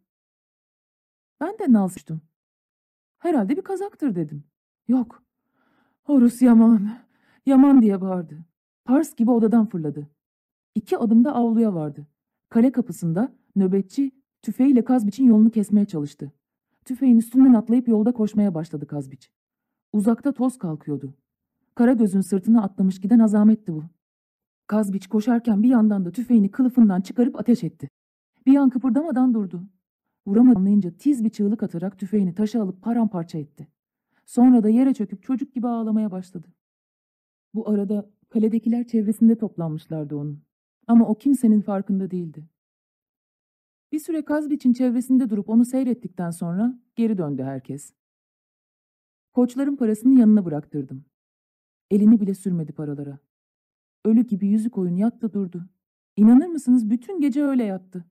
Ben de nalsıştım. Herhalde bir kazaktır dedim. Yok. Horus Yaman, Yaman diye bağırdı. Pars gibi odadan fırladı. İki adımda avluya vardı. Kale kapısında nöbetçi tüfeğiyle Kazbiç'in yolunu kesmeye çalıştı. Tüfeğin üstünden atlayıp yolda koşmaya başladı Kazbiç. Uzakta toz kalkıyordu. Karagöz'ün sırtına atlamış giden azametti bu. Kazbiç koşarken bir yandan da tüfeğini kılıfından çıkarıp ateş etti. Bir an kıpırdamadan durdu. Vuramadı anlayınca tiz bir çığlık atarak tüfeğini taşa alıp paramparça etti. Sonra da yere çöküp çocuk gibi ağlamaya başladı. Bu arada kaledekiler çevresinde toplanmışlardı onun. Ama o kimsenin farkında değildi. Bir süre Kazbiç'in çevresinde durup onu seyrettikten sonra geri döndü herkes. Koçların parasını yanına bıraktırdım. Elini bile sürmedi paralara. Ölü gibi yüzü koyun yattı durdu. İnanır mısınız bütün gece öyle yattı.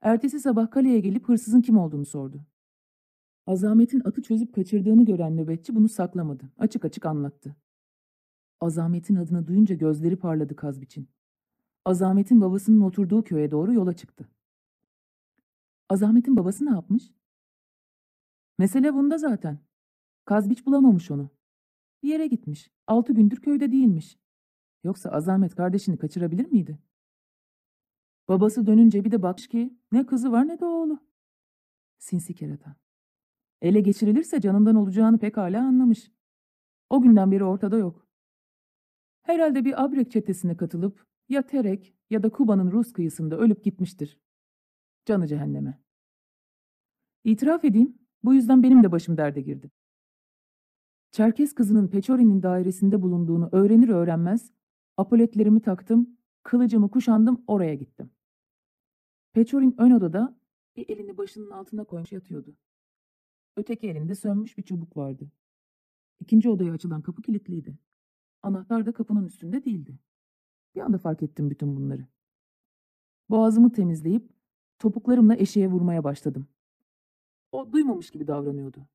Ertesi sabah kaleye gelip hırsızın kim olduğunu sordu. Azamet'in atı çözüp kaçırdığını gören nöbetçi bunu saklamadı. Açık açık anlattı. Azamet'in adını duyunca gözleri parladı Kazbiç'in. Azamet'in babasının oturduğu köye doğru yola çıktı. Azamet'in babası ne yapmış? Mesele bunda zaten. Kazbiç bulamamış onu. Bir yere gitmiş. Altı gündür köyde değilmiş. Yoksa Azamet kardeşini kaçırabilir miydi? Babası dönünce bir de bakmış ki ne kızı var ne de oğlu. Sinsi kerata. Ele geçirilirse canından olacağını pekala anlamış. O günden beri ortada yok. Herhalde bir abrek çetesine katılıp ya Terek ya da Kuba'nın Rus kıyısında ölüp gitmiştir. Canı cehenneme. İtiraf edeyim, bu yüzden benim de başım derde girdi. Çerkes kızının Peçori'nin dairesinde bulunduğunu öğrenir öğrenmez, apoletlerimi taktım, kılıcımı kuşandım, oraya gittim. Peçorin ön odada bir elini başının altına koymuş yatıyordu. Öteki elinde sönmüş bir çubuk vardı. İkinci odaya açılan kapı kilitliydi. Anahtar da kapının üstünde değildi. Bir anda fark ettim bütün bunları. Boğazımı temizleyip topuklarımla eşeğe vurmaya başladım. O duymamış gibi davranıyordu.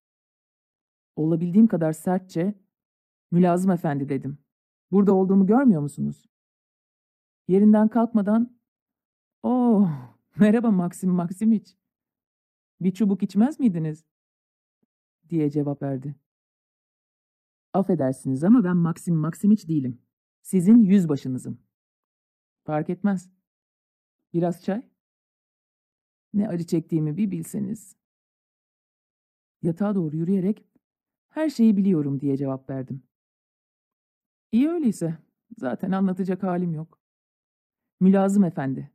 Olabildiğim kadar sertçe, mülazım efendi dedim. Burada olduğumu görmüyor musunuz? Yerinden kalkmadan, oh merhaba Maksim Maksimiç. Bir çubuk içmez miydiniz? Diye cevap verdi. Affedersiniz ama ben Maksim Maksimiç değilim. Sizin yüzbaşınızım. Fark etmez. Biraz çay? Ne acı çektiğimi bir bilseniz. Yatağa doğru yürüyerek her şeyi biliyorum diye cevap verdim. İyi öyleyse. Zaten anlatacak halim yok. Mülazım efendi.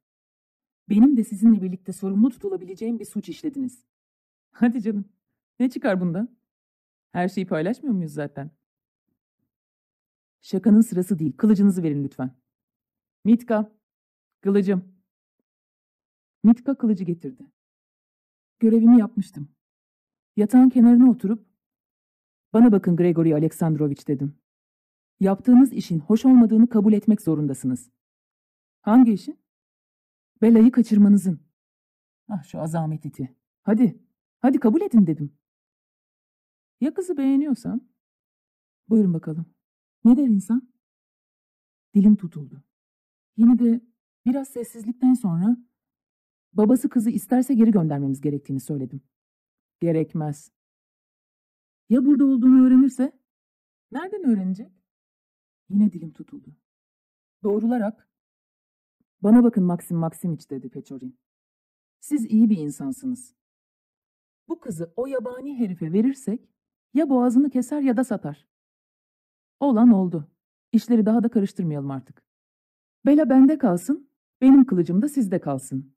Benim de sizinle birlikte sorumlu tutulabileceğim bir suç işlediniz. Hadi canım. Ne çıkar bundan? Her şeyi paylaşmıyor muyuz zaten? Şakanın sırası değil. Kılıcınızı verin lütfen. Mitka. Kılıcım. Mitka kılıcı getirdi. Görevimi yapmıştım. Yatağın kenarına oturup bana bakın Grigori Aleksandrovich dedim. Yaptığınız işin hoş olmadığını kabul etmek zorundasınız. Hangi işin? Bela'yı kaçırmanızın. Ah şu azamet iti. Hadi, hadi kabul edin dedim. Ya kızı beğeniyorsam? Buyurun bakalım. Ne der insan? Dilim tutuldu. Yine de biraz sessizlikten sonra babası kızı isterse geri göndermemiz gerektiğini söyledim. Gerekmez. Ya burada olduğunu öğrenirse? Nereden öğrenecek? Yine dilim tutuldu. Doğrularak, bana bakın Maxim Maksimiç dedi Peçorin. Siz iyi bir insansınız. Bu kızı o yabani herife verirsek, ya boğazını keser ya da satar. Olan oldu. İşleri daha da karıştırmayalım artık. Bela bende kalsın, benim kılıcım da sizde kalsın.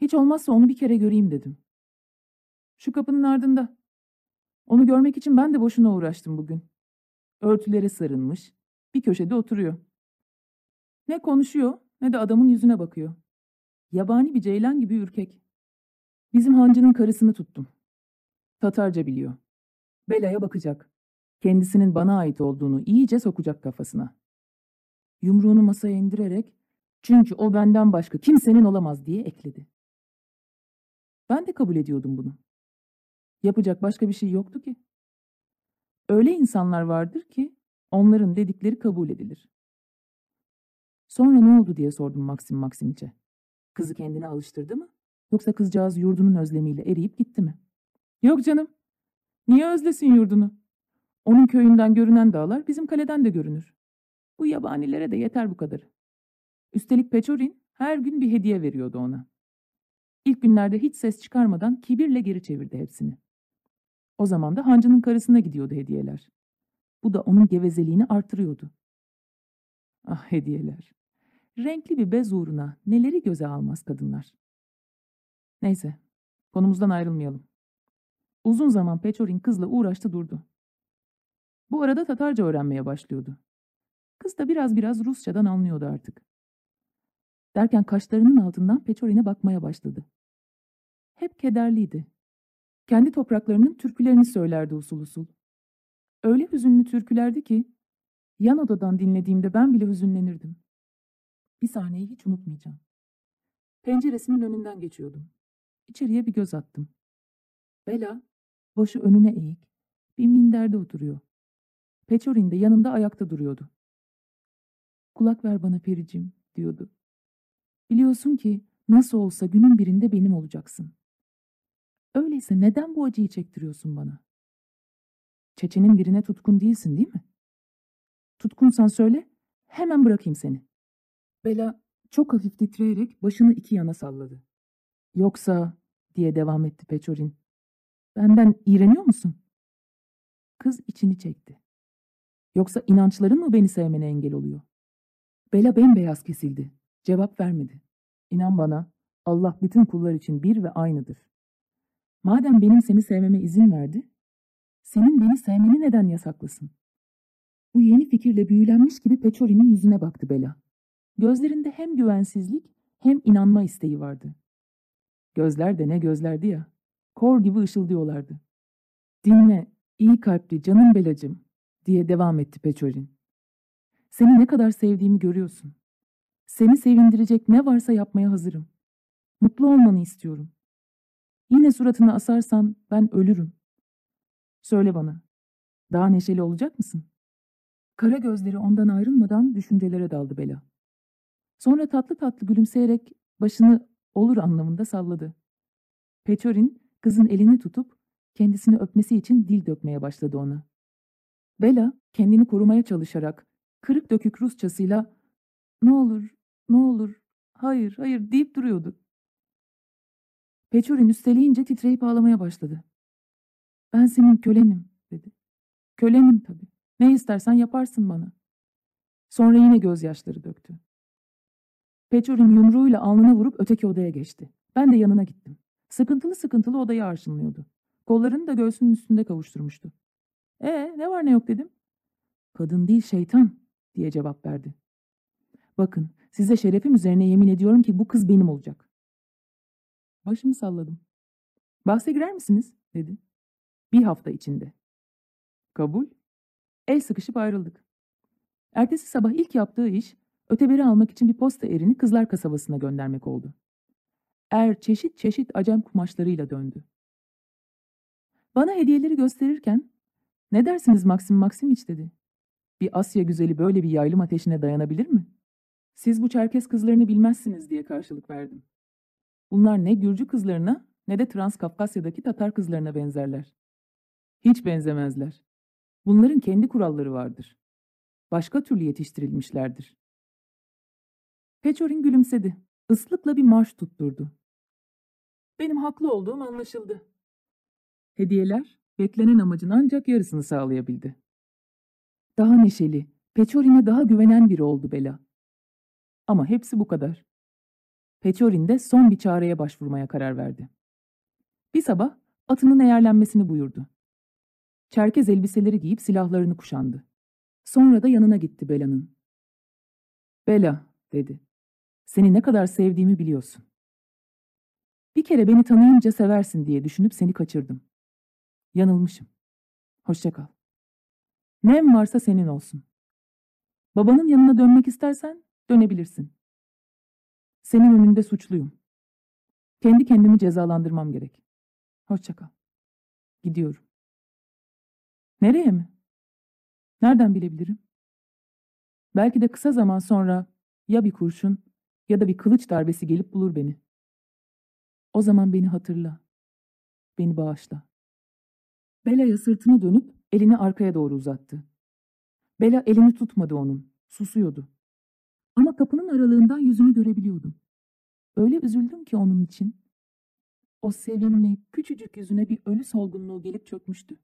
Hiç olmazsa onu bir kere göreyim dedim. Şu kapının ardında. Onu görmek için ben de boşuna uğraştım bugün. Örtülere sarılmış, bir köşede oturuyor. Ne konuşuyor ne de adamın yüzüne bakıyor. Yabani bir ceylan gibi ürkek. Bizim hancının karısını tuttum. Tatarca biliyor. Bela'ya bakacak. Kendisinin bana ait olduğunu iyice sokacak kafasına. Yumruğunu masaya indirerek çünkü o benden başka kimsenin olamaz diye ekledi. Ben de kabul ediyordum bunu. Yapacak başka bir şey yoktu ki. Öyle insanlar vardır ki onların dedikleri kabul edilir. Sonra ne oldu diye sordum Maxim Maksimiç'e. Kızı kendine alıştırdı mı? Yoksa kızcağız yurdunun özlemiyle eriyip gitti mi? Yok canım. Niye özlesin yurdunu? Onun köyünden görünen dağlar bizim kaleden de görünür. Bu yabanilere de yeter bu kadarı. Üstelik Peçorin her gün bir hediye veriyordu ona. İlk günlerde hiç ses çıkarmadan kibirle geri çevirdi hepsini. O zaman da hancının karısına gidiyordu hediyeler. Bu da onun gevezeliğini artırıyordu. Ah hediyeler. Renkli bir bez uğruna neleri göze almaz kadınlar. Neyse, konumuzdan ayrılmayalım. Uzun zaman Peçorin kızla uğraştı durdu. Bu arada Tatarca öğrenmeye başlıyordu. Kız da biraz biraz Rusçadan anlıyordu artık. Derken kaşlarının altından Peçorin'e bakmaya başladı. Hep kederliydi. Kendi topraklarının türkülerini söylerdi usul usul. Öyle hüzünlü türkülerdi ki, yan odadan dinlediğimde ben bile hüzünlenirdim. Bir sahneyi hiç unutmayacağım. Penceresinin önünden geçiyordum. İçeriye bir göz attım. Bela, başı önüne eğik, bir minderde oturuyor. Peçorin de yanında ayakta duruyordu. Kulak ver bana pericim, diyordu. Biliyorsun ki nasıl olsa günün birinde benim olacaksın. Öyleyse neden bu acıyı çektiriyorsun bana? Çeçenin birine tutkun değilsin değil mi? Tutkunsan söyle, hemen bırakayım seni. Bela çok hafif titreyerek başını iki yana salladı. Yoksa, diye devam etti Peçorin, benden iğreniyor musun? Kız içini çekti. Yoksa inançların mı beni sevmene engel oluyor? Bela bembeyaz kesildi. Cevap vermedi. İnan bana, Allah bütün kullar için bir ve aynıdır. Madem benim seni sevmeme izin verdi, senin beni sevmeni neden yasaklasın? Bu yeni fikirle büyülenmiş gibi Peçori'nin yüzüne baktı Bela. Gözlerinde hem güvensizlik hem inanma isteği vardı. Gözler de ne gözlerdi ya, kor gibi ışıldıyorlardı. Dinle, iyi kalpli canım Belacım, diye devam etti Peçorin. Seni ne kadar sevdiğimi görüyorsun. Seni sevindirecek ne varsa yapmaya hazırım. Mutlu olmanı istiyorum. Yine suratını asarsan ben ölürüm. Söyle bana, daha neşeli olacak mısın? Kara gözleri ondan ayrılmadan düşüncelere daldı Bela. Sonra tatlı tatlı gülümseyerek başını olur anlamında salladı. Peçorin kızın elini tutup kendisini öpmesi için dil dökmeye başladı ona. Bela kendini korumaya çalışarak kırık dökük Rusçasıyla ne olur, ne olur, hayır, hayır deyip duruyordu. Peçorin üsteleyince titreyip ağlamaya başladı. Ben senin kölenim dedi. Kölenim tabii. Ne istersen yaparsın bana. Sonra yine gözyaşları döktü. Peçorin yumruğuyla alnına vurup öteki odaya geçti. Ben de yanına gittim. Sıkıntılı sıkıntılı odayı arşınlıyordu. Kollarını da göğsünün üstünde kavuşturmuştu. E ne var ne yok dedim. Kadın değil şeytan diye cevap verdi. Bakın size şerefim üzerine yemin ediyorum ki bu kız benim olacak. Başımı salladım. Bahse girer misiniz? dedi. Bir hafta içinde. Kabul. El sıkışıp ayrıldık. Ertesi sabah ilk yaptığı iş öteberi almak için bir posta erini kızlar kasabasına göndermek oldu. Er çeşit çeşit acem kumaşlarıyla döndü. Bana hediyeleri gösterirken ne dersiniz Maxim Maksimiç dedi. Bir Asya güzeli böyle bir yaylım ateşine dayanabilir mi? Siz bu Çerkes kızlarını bilmezsiniz diye karşılık verdim. Bunlar ne Gürcü kızlarına ne de Transkafkasya'daki Tatar kızlarına benzerler. Hiç benzemezler. Bunların kendi kuralları vardır. Başka türlü yetiştirilmişlerdir. Peçorin gülümsedi. Islıkla bir marş tutturdu. Benim haklı olduğum anlaşıldı. Hediyeler beklenen amacın ancak yarısını sağlayabildi. Daha neşeli, Peçorin'e daha güvenen biri oldu Bela. Ama hepsi bu kadar. Peçorin de son bir çareye başvurmaya karar verdi. Bir sabah atının eğerlenmesini buyurdu. Çerkez elbiseleri giyip silahlarını kuşandı. Sonra da yanına gitti Bela'nın. Bela, dedi. Seni ne kadar sevdiğimi biliyorsun. Bir kere beni tanıyınca seversin diye düşünüp seni kaçırdım. Yanılmışım. Hoşça kal. Nem varsa senin olsun. Babanın yanına dönmek istersen dönebilirsin. Senin önünde suçluyum. Kendi kendimi cezalandırmam gerek. Hoşça kal. Gidiyorum. Nereye mi? Nereden bilebilirim? Belki de kısa zaman sonra ya bir kurşun ya da bir kılıç darbesi gelip bulur beni. O zaman beni hatırla. Beni bağışla. Bela'ya sırtını dönüp elini arkaya doğru uzattı. Bela elini tutmadı onun. Susuyordu. Ama kapının aralığından yüzünü görebiliyordum. Öyle üzüldüm ki onun için. O sevimli, küçücük yüzüne bir ölü solgunluğu gelip çökmüştü.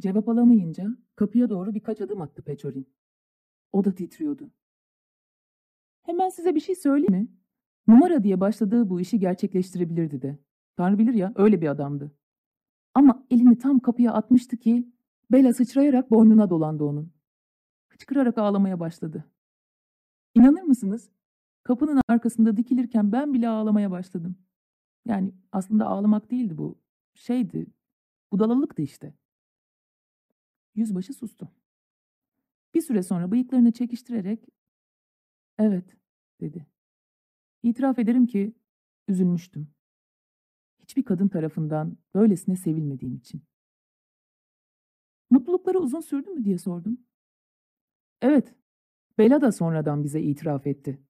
Cevap alamayınca kapıya doğru birkaç adım attı Peçorin. O da titriyordu. Hemen size bir şey söyleyeyim mi? Numara diye başladığı bu işi gerçekleştirebilirdi de. Tanrı bilir ya öyle bir adamdı. Ama elini tam kapıya atmıştı ki Bela sıçrayarak boynuna dolandı onun. Hıçkırarak ağlamaya başladı. İnanır mısınız? Kapının arkasında dikilirken ben bile ağlamaya başladım. Yani aslında ağlamak değildi bu. Şeydi, budalalıktı işte. Yüzbaşı sustu. Bir süre sonra bıyıklarını çekiştirerek "Evet." dedi. İtiraf ederim ki üzülmüştüm. Hiçbir kadın tarafından böylesine sevilmediğim için. Mutlulukları uzun sürdü mü diye sordum. Evet, Bela da sonradan bize itiraf etti.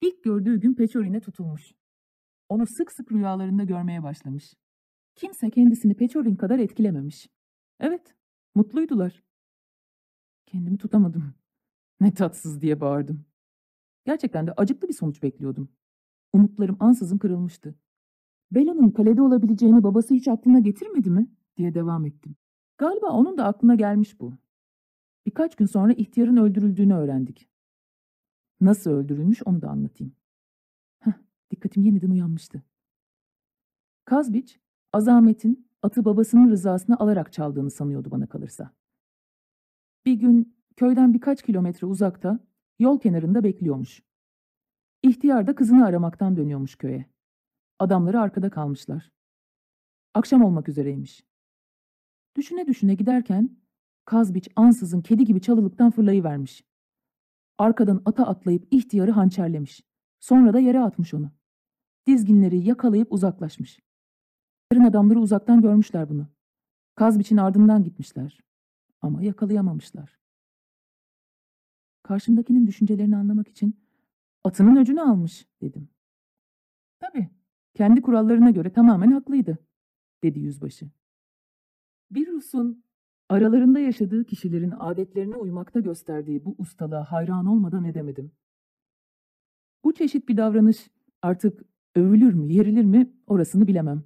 İlk gördüğü gün Peçorin'e tutulmuş. Onu sık sık rüyalarında görmeye başlamış. Kimse kendisini Peçorin kadar etkilememiş. Evet, mutluydular. Kendimi tutamadım. Ne tatsız diye bağırdım. Gerçekten de acıklı bir sonuç bekliyordum. Umutlarım ansızın kırılmıştı. Bela'nın kalede olabileceğini babası hiç aklına getirmedi mi? diye devam ettim. Galiba onun da aklına gelmiş bu. Birkaç gün sonra ihtiyarın öldürüldüğünü öğrendik. Nasıl öldürülmüş onu da anlatayım. Heh, dikkatim yeniden uyanmıştı. Kazbiç, Azamet'in atı babasının rızasını alarak çaldığını sanıyordu bana kalırsa. Bir gün köyden birkaç kilometre uzakta yol kenarında bekliyormuş. İhtiyar da kızını aramaktan dönüyormuş köye. Adamları arkada kalmışlar. Akşam olmak üzereymiş. Düşüne düşüne giderken Kazbiç ansızın kedi gibi çalılıktan fırlayıvermiş. Arkadan ata atlayıp ihtiyarı hançerlemiş. Sonra da yere atmış onu. Dizginleri yakalayıp uzaklaşmış. Yarın adamları uzaktan görmüşler bunu. Kazbiç'in ardından gitmişler. Ama yakalayamamışlar. Karşımdakinin düşüncelerini anlamak için atının öcünü almış dedim. Tabii, kendi kurallarına göre tamamen haklıydı, dedi yüzbaşı. Bir Rus'un aralarında yaşadığı kişilerin adetlerine uymakta gösterdiği bu ustalığa hayran olmadan edemedim. Bu çeşit bir davranış artık övülür mü, yerilir mi orasını bilemem.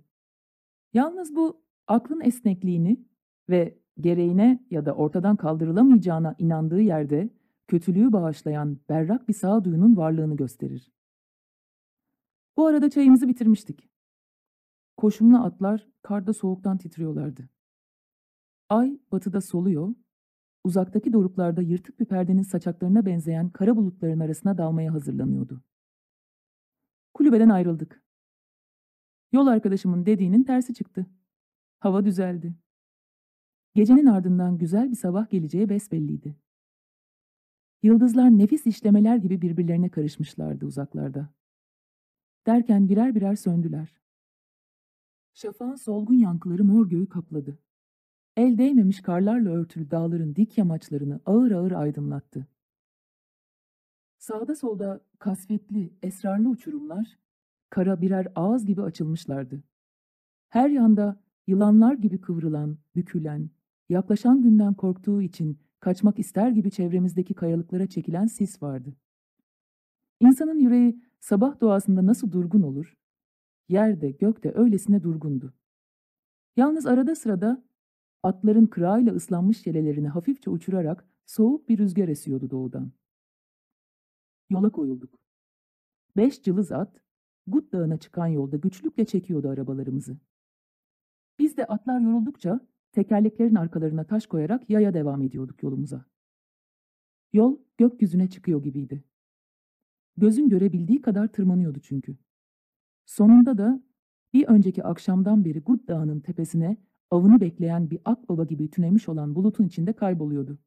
Yalnız bu aklın esnekliğini ve gereğine ya da ortadan kaldırılamayacağına inandığı yerde kötülüğü bağışlayan berrak bir sağduyunun varlığını gösterir. Bu arada çayımızı bitirmiştik. Koşumlu atlar karda soğuktan titriyorlardı. Ay batıda soluyor, uzaktaki doruklarda yırtık bir perdenin saçaklarına benzeyen kara bulutların arasına dalmaya hazırlanıyordu. Kulübeden ayrıldık. Yol arkadaşımın dediğinin tersi çıktı. Hava düzeldi. Gecenin ardından güzel bir sabah geleceği besbelliydi. Yıldızlar nefis işlemeler gibi birbirlerine karışmışlardı uzaklarda. Derken birer birer söndüler. Şafağın solgun yankıları mor göğü kapladı. El değmemiş karlarla örtülü dağların dik yamaçlarını ağır ağır aydınlattı. Sağda solda kasvetli, esrarlı uçurumlar, kara birer ağız gibi açılmışlardı. Her yanda yılanlar gibi kıvrılan, bükülen, yaklaşan günden korktuğu için kaçmak ister gibi çevremizdeki kayalıklara çekilen sis vardı. İnsanın yüreği sabah doğasında nasıl durgun olur? Yerde, gökte öylesine durgundu. Yalnız arada sırada atların kırağıyla ıslanmış yelelerini hafifçe uçurarak soğuk bir rüzgar esiyordu doğudan. Yola koyulduk. Beş cılız at, Gut Dağı'na çıkan yolda güçlükle çekiyordu arabalarımızı. Biz de atlar yoruldukça tekerleklerin arkalarına taş koyarak yaya devam ediyorduk yolumuza. Yol gökyüzüne çıkıyor gibiydi. Gözün görebildiği kadar tırmanıyordu çünkü. Sonunda da bir önceki akşamdan beri Gut Dağı'nın tepesine avını bekleyen bir akbaba gibi tünemiş olan bulutun içinde kayboluyordu.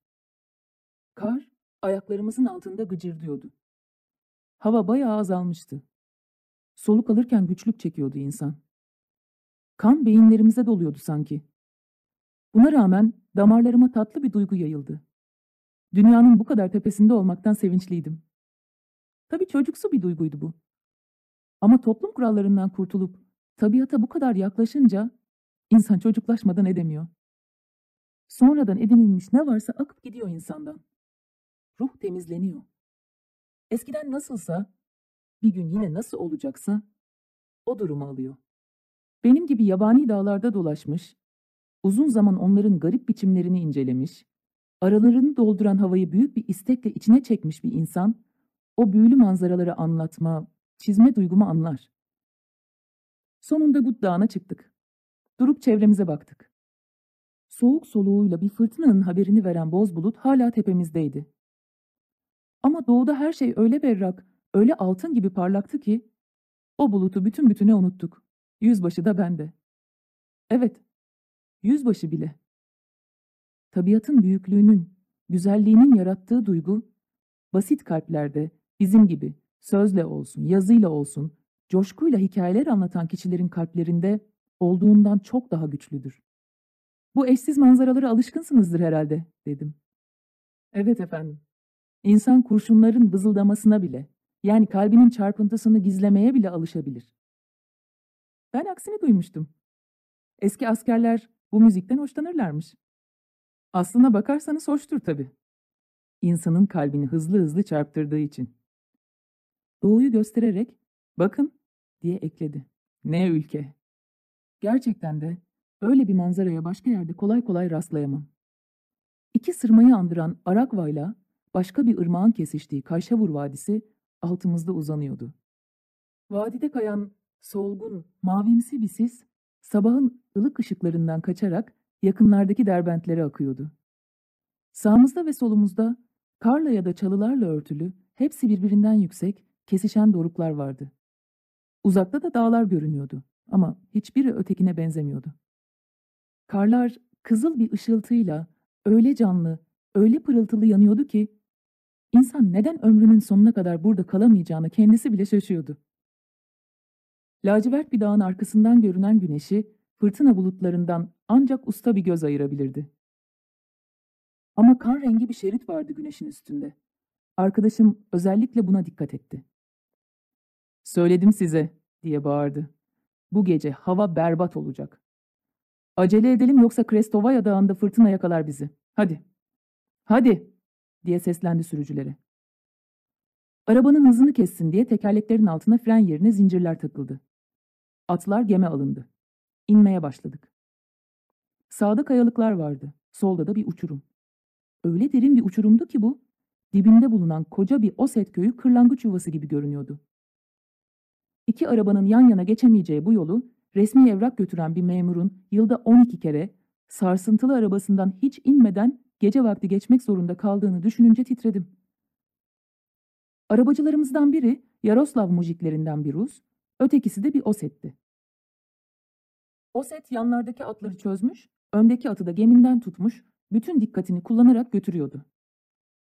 Kar ayaklarımızın altında gıcırdıyordu. Hava bayağı azalmıştı. Soluk alırken güçlük çekiyordu insan. Kan beyinlerimize doluyordu sanki. Buna rağmen damarlarıma tatlı bir duygu yayıldı. Dünyanın bu kadar tepesinde olmaktan sevinçliydim. Tabii çocuksu bir duyguydu bu. Ama toplum kurallarından kurtulup tabiata bu kadar yaklaşınca insan çocuklaşmadan edemiyor. Sonradan edinilmiş ne varsa akıp gidiyor insandan. Ruh temizleniyor. Eskiden nasılsa, bir gün yine nasıl olacaksa o durumu alıyor. Benim gibi yabani dağlarda dolaşmış, uzun zaman onların garip biçimlerini incelemiş, aralarını dolduran havayı büyük bir istekle içine çekmiş bir insan, o büyülü manzaraları anlatma, çizme duygumu anlar. Sonunda Gut Dağı'na çıktık. Durup çevremize baktık. Soğuk soluğuyla bir fırtınanın haberini veren boz bulut hala tepemizdeydi. Ama doğuda her şey öyle berrak, öyle altın gibi parlaktı ki, o bulutu bütün bütüne unuttuk. Yüzbaşı da bende. Evet, yüzbaşı bile. Tabiatın büyüklüğünün, güzelliğinin yarattığı duygu, basit kalplerde, bizim gibi, sözle olsun, yazıyla olsun, coşkuyla hikayeler anlatan kişilerin kalplerinde olduğundan çok daha güçlüdür. Bu eşsiz manzaralara alışkınsınızdır herhalde, dedim. Evet efendim. İnsan kurşunların vızıldamasına bile, yani kalbinin çarpıntısını gizlemeye bile alışabilir. Ben aksini duymuştum. Eski askerler bu müzikten hoşlanırlarmış. Aslına bakarsanız hoştur tabii. İnsanın kalbini hızlı hızlı çarptırdığı için. Doğuyu göstererek, bakın diye ekledi. Ne ülke. Gerçekten de öyle bir manzaraya başka yerde kolay kolay rastlayamam. İki sırmayı andıran Arakva'yla başka bir ırmağın kesiştiği Kayşavur Vadisi altımızda uzanıyordu. Vadide kayan solgun, mavimsi bir sis, sabahın ılık ışıklarından kaçarak yakınlardaki derbentlere akıyordu. Sağımızda ve solumuzda karla ya da çalılarla örtülü, hepsi birbirinden yüksek, kesişen doruklar vardı. Uzakta da dağlar görünüyordu ama hiçbiri ötekine benzemiyordu. Karlar kızıl bir ışıltıyla öyle canlı, öyle pırıltılı yanıyordu ki insan neden ömrünün sonuna kadar burada kalamayacağını kendisi bile şaşıyordu. Lacivert bir dağın arkasından görünen güneşi fırtına bulutlarından ancak usta bir göz ayırabilirdi. Ama kan rengi bir şerit vardı güneşin üstünde. Arkadaşım özellikle buna dikkat etti. Söyledim size diye bağırdı. Bu gece hava berbat olacak. Acele edelim yoksa Krestovaya dağında fırtına yakalar bizi. Hadi. Hadi diye seslendi sürücülere. Arabanın hızını kessin diye tekerleklerin altına fren yerine zincirler takıldı. Atlar geme alındı. İnmeye başladık. Sağda kayalıklar vardı. Solda da bir uçurum. Öyle derin bir uçurumdu ki bu, dibinde bulunan koca bir Oset köyü kırlangıç yuvası gibi görünüyordu. İki arabanın yan yana geçemeyeceği bu yolu resmi evrak götüren bir memurun yılda 12 kere sarsıntılı arabasından hiç inmeden gece vakti geçmek zorunda kaldığını düşününce titredim. Arabacılarımızdan biri Yaroslav mujiklerinden bir Rus, ötekisi de bir Oset'ti. Oset yanlardaki atları çözmüş, öndeki atı da geminden tutmuş, bütün dikkatini kullanarak götürüyordu.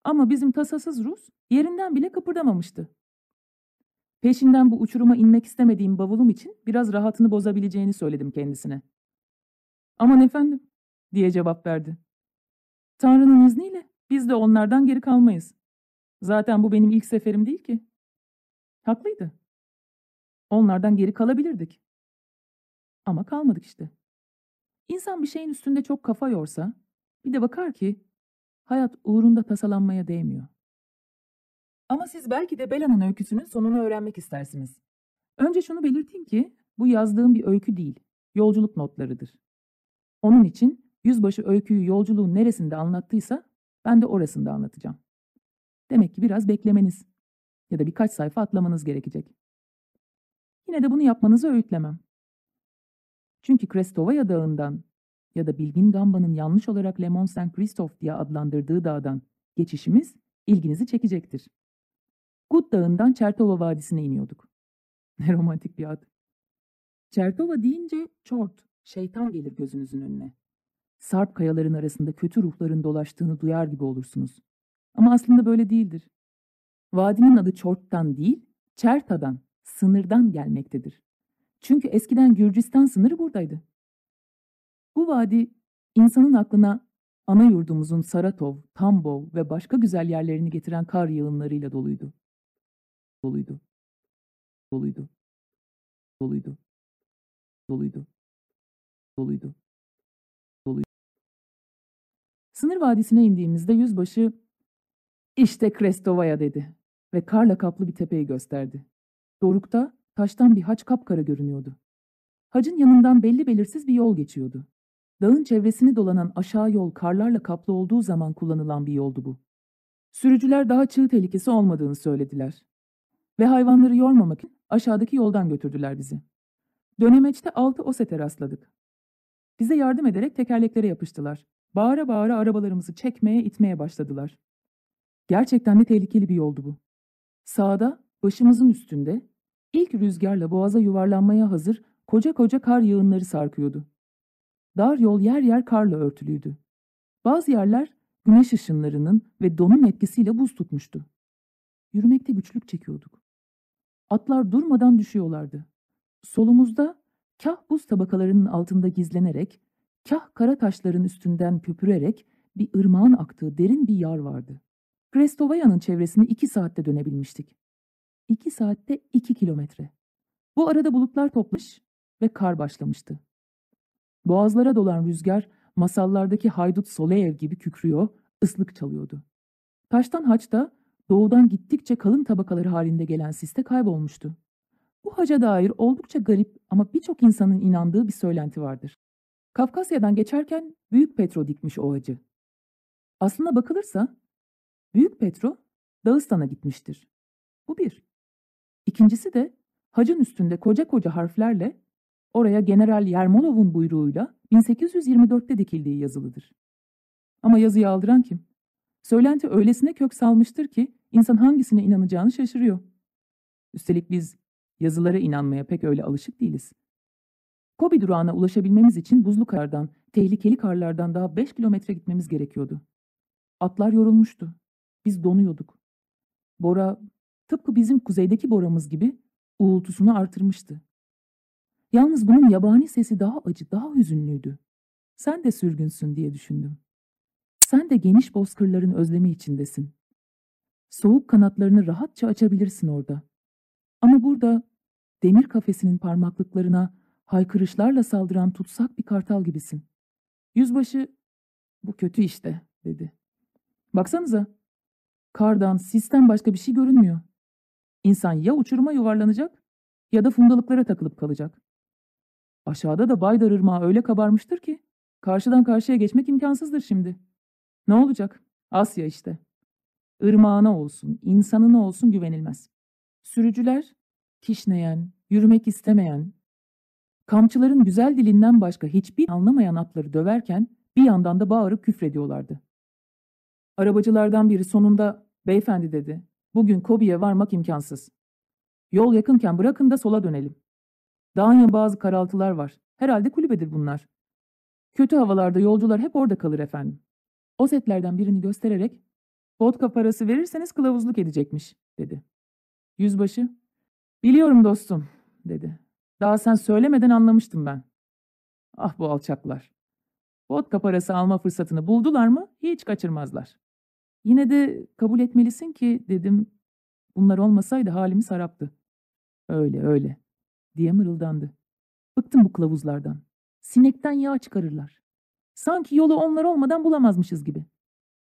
Ama bizim tasasız Rus yerinden bile kıpırdamamıştı. Peşinden bu uçuruma inmek istemediğim bavulum için biraz rahatını bozabileceğini söyledim kendisine. Aman efendim, diye cevap verdi. Tanrı'nın izniyle biz de onlardan geri kalmayız. Zaten bu benim ilk seferim değil ki. Haklıydı. Onlardan geri kalabilirdik. Ama kalmadık işte. İnsan bir şeyin üstünde çok kafa yorsa, bir de bakar ki hayat uğrunda tasalanmaya değmiyor. Ama siz belki de Bela'nın öyküsünün sonunu öğrenmek istersiniz. Önce şunu belirteyim ki bu yazdığım bir öykü değil, yolculuk notlarıdır. Onun için yüzbaşı öyküyü yolculuğun neresinde anlattıysa ben de orasında anlatacağım. Demek ki biraz beklemeniz ya da birkaç sayfa atlamanız gerekecek. Yine de bunu yapmanızı öğütlemem. Çünkü Krestovaya Dağı'ndan ya da Bilgin Gamba'nın yanlış olarak Le Mont Saint Christophe diye adlandırdığı dağdan geçişimiz ilginizi çekecektir. Gut Dağı'ndan Çertova Vadisi'ne iniyorduk. Ne romantik bir ad. Çertova deyince çort, şeytan gelir gözünüzün önüne. Sarp kayaların arasında kötü ruhların dolaştığını duyar gibi olursunuz. Ama aslında böyle değildir. Vadinin adı Çort'tan değil, Çerta'dan, sınırdan gelmektedir. Çünkü eskiden Gürcistan sınırı buradaydı. Bu vadi insanın aklına ana yurdumuzun Saratov, Tambov ve başka güzel yerlerini getiren kar yağınlarıyla doluydu. Doluydu. Doluydu. Doluydu. Doluydu. Doluydu. Doluydu. Sınır vadisine indiğimizde yüzbaşı işte Krestovaya dedi ve karla kaplı bir tepeyi gösterdi. Dorukta taştan bir haç kapkara görünüyordu. Hacın yanından belli belirsiz bir yol geçiyordu. Dağın çevresini dolanan aşağı yol karlarla kaplı olduğu zaman kullanılan bir yoldu bu. Sürücüler daha çığ tehlikesi olmadığını söylediler. Ve hayvanları yormamak için aşağıdaki yoldan götürdüler bizi. Dönemeçte altı osete rastladık. Bize yardım ederek tekerleklere yapıştılar. Bağıra bağıra arabalarımızı çekmeye, itmeye başladılar. Gerçekten de tehlikeli bir yoldu bu. Sağda, başımızın üstünde, ilk rüzgarla boğaza yuvarlanmaya hazır koca koca kar yığınları sarkıyordu. Dar yol yer yer karla örtülüydü. Bazı yerler güneş ışınlarının ve donun etkisiyle buz tutmuştu. Yürümekte güçlük çekiyorduk. Atlar durmadan düşüyorlardı. Solumuzda kah buz tabakalarının altında gizlenerek, kah kara taşların üstünden köpürerek bir ırmağın aktığı derin bir yar vardı. Krestovaya'nın çevresini iki saatte dönebilmiştik. İki saatte iki kilometre. Bu arada bulutlar toplamış ve kar başlamıştı. Boğazlara dolan rüzgar masallardaki haydut Soleyev gibi kükrüyor, ıslık çalıyordu. Taştan haçta doğudan gittikçe kalın tabakaları halinde gelen siste kaybolmuştu. Bu haca dair oldukça garip ama birçok insanın inandığı bir söylenti vardır. Kafkasya'dan geçerken Büyük Petro dikmiş o hacı. Aslına bakılırsa Büyük Petro Dağıstan'a gitmiştir. Bu bir. İkincisi de hacın üstünde koca koca harflerle oraya General Yermolov'un buyruğuyla 1824'te dikildiği yazılıdır. Ama yazıyı aldıran kim? Söylenti öylesine kök salmıştır ki insan hangisine inanacağını şaşırıyor. Üstelik biz yazılara inanmaya pek öyle alışık değiliz. Kobi durağına ulaşabilmemiz için buzlu kardan, tehlikeli karlardan daha 5 kilometre gitmemiz gerekiyordu. Atlar yorulmuştu. Biz donuyorduk. Bora, tıpkı bizim kuzeydeki boramız gibi uğultusunu artırmıştı. Yalnız bunun yabani sesi daha acı, daha hüzünlüydü. Sen de sürgünsün diye düşündüm. Sen de geniş bozkırların özlemi içindesin. Soğuk kanatlarını rahatça açabilirsin orada. Ama burada demir kafesinin parmaklıklarına haykırışlarla saldıran tutsak bir kartal gibisin. Yüzbaşı, bu kötü işte, dedi. Baksanıza, kardan, sisten başka bir şey görünmüyor. İnsan ya uçuruma yuvarlanacak ya da fundalıklara takılıp kalacak. Aşağıda da Baydar Irmağı öyle kabarmıştır ki karşıdan karşıya geçmek imkansızdır şimdi. Ne olacak? Asya işte. Irmağına olsun, insanına olsun güvenilmez. Sürücüler, kişneyen, yürümek istemeyen, kamçıların güzel dilinden başka hiçbir anlamayan atları döverken bir yandan da bağırıp küfrediyorlardı. Arabacılardan biri sonunda, beyefendi dedi, bugün Kobi'ye varmak imkansız. Yol yakınken bırakın da sola dönelim. Dağın bazı karaltılar var. Herhalde kulübedir bunlar. Kötü havalarda yolcular hep orada kalır efendim. O setlerden birini göstererek, vodka parası verirseniz kılavuzluk edecekmiş, dedi. Yüzbaşı, biliyorum dostum, dedi. Daha sen söylemeden anlamıştım ben. Ah bu alçaklar. Vodka parası alma fırsatını buldular mı hiç kaçırmazlar. Yine de kabul etmelisin ki dedim bunlar olmasaydı halimiz haraptı. Öyle öyle diye mırıldandı. Bıktım bu kılavuzlardan. Sinekten yağ çıkarırlar. Sanki yolu onlar olmadan bulamazmışız gibi.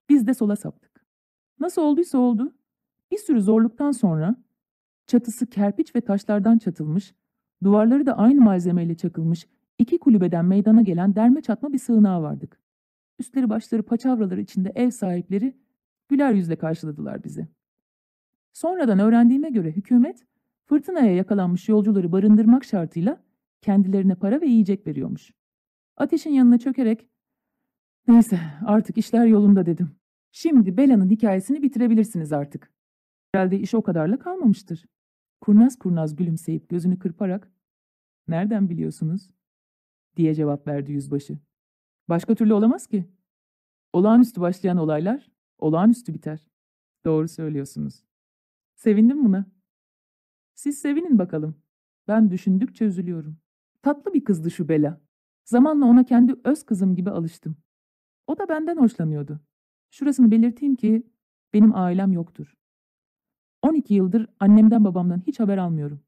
Biz de sola saptık. Nasıl olduysa oldu. Bir sürü zorluktan sonra çatısı kerpiç ve taşlardan çatılmış, duvarları da aynı malzemeyle çakılmış iki kulübeden meydana gelen derme çatma bir sığınağa vardık. Üstleri başları paçavraları içinde ev sahipleri güler yüzle karşıladılar bizi. Sonradan öğrendiğime göre hükümet fırtınaya yakalanmış yolcuları barındırmak şartıyla kendilerine para ve yiyecek veriyormuş. Ateşin yanına çökerek neyse artık işler yolunda dedim. Şimdi Bela'nın hikayesini bitirebilirsiniz artık. Herhalde iş o kadarla kalmamıştır. Kurnaz kurnaz gülümseyip gözünü kırparak "Nereden biliyorsunuz?" diye cevap verdi yüzbaşı. Başka türlü olamaz ki. Olağanüstü başlayan olaylar olağanüstü biter. Doğru söylüyorsunuz. Sevindim buna. Siz sevinin bakalım. Ben düşündükçe üzülüyorum. Tatlı bir kızdı şu Bela. Zamanla ona kendi öz kızım gibi alıştım. O da benden hoşlanıyordu. Şurasını belirteyim ki benim ailem yoktur. 12 yıldır annemden babamdan hiç haber almıyorum.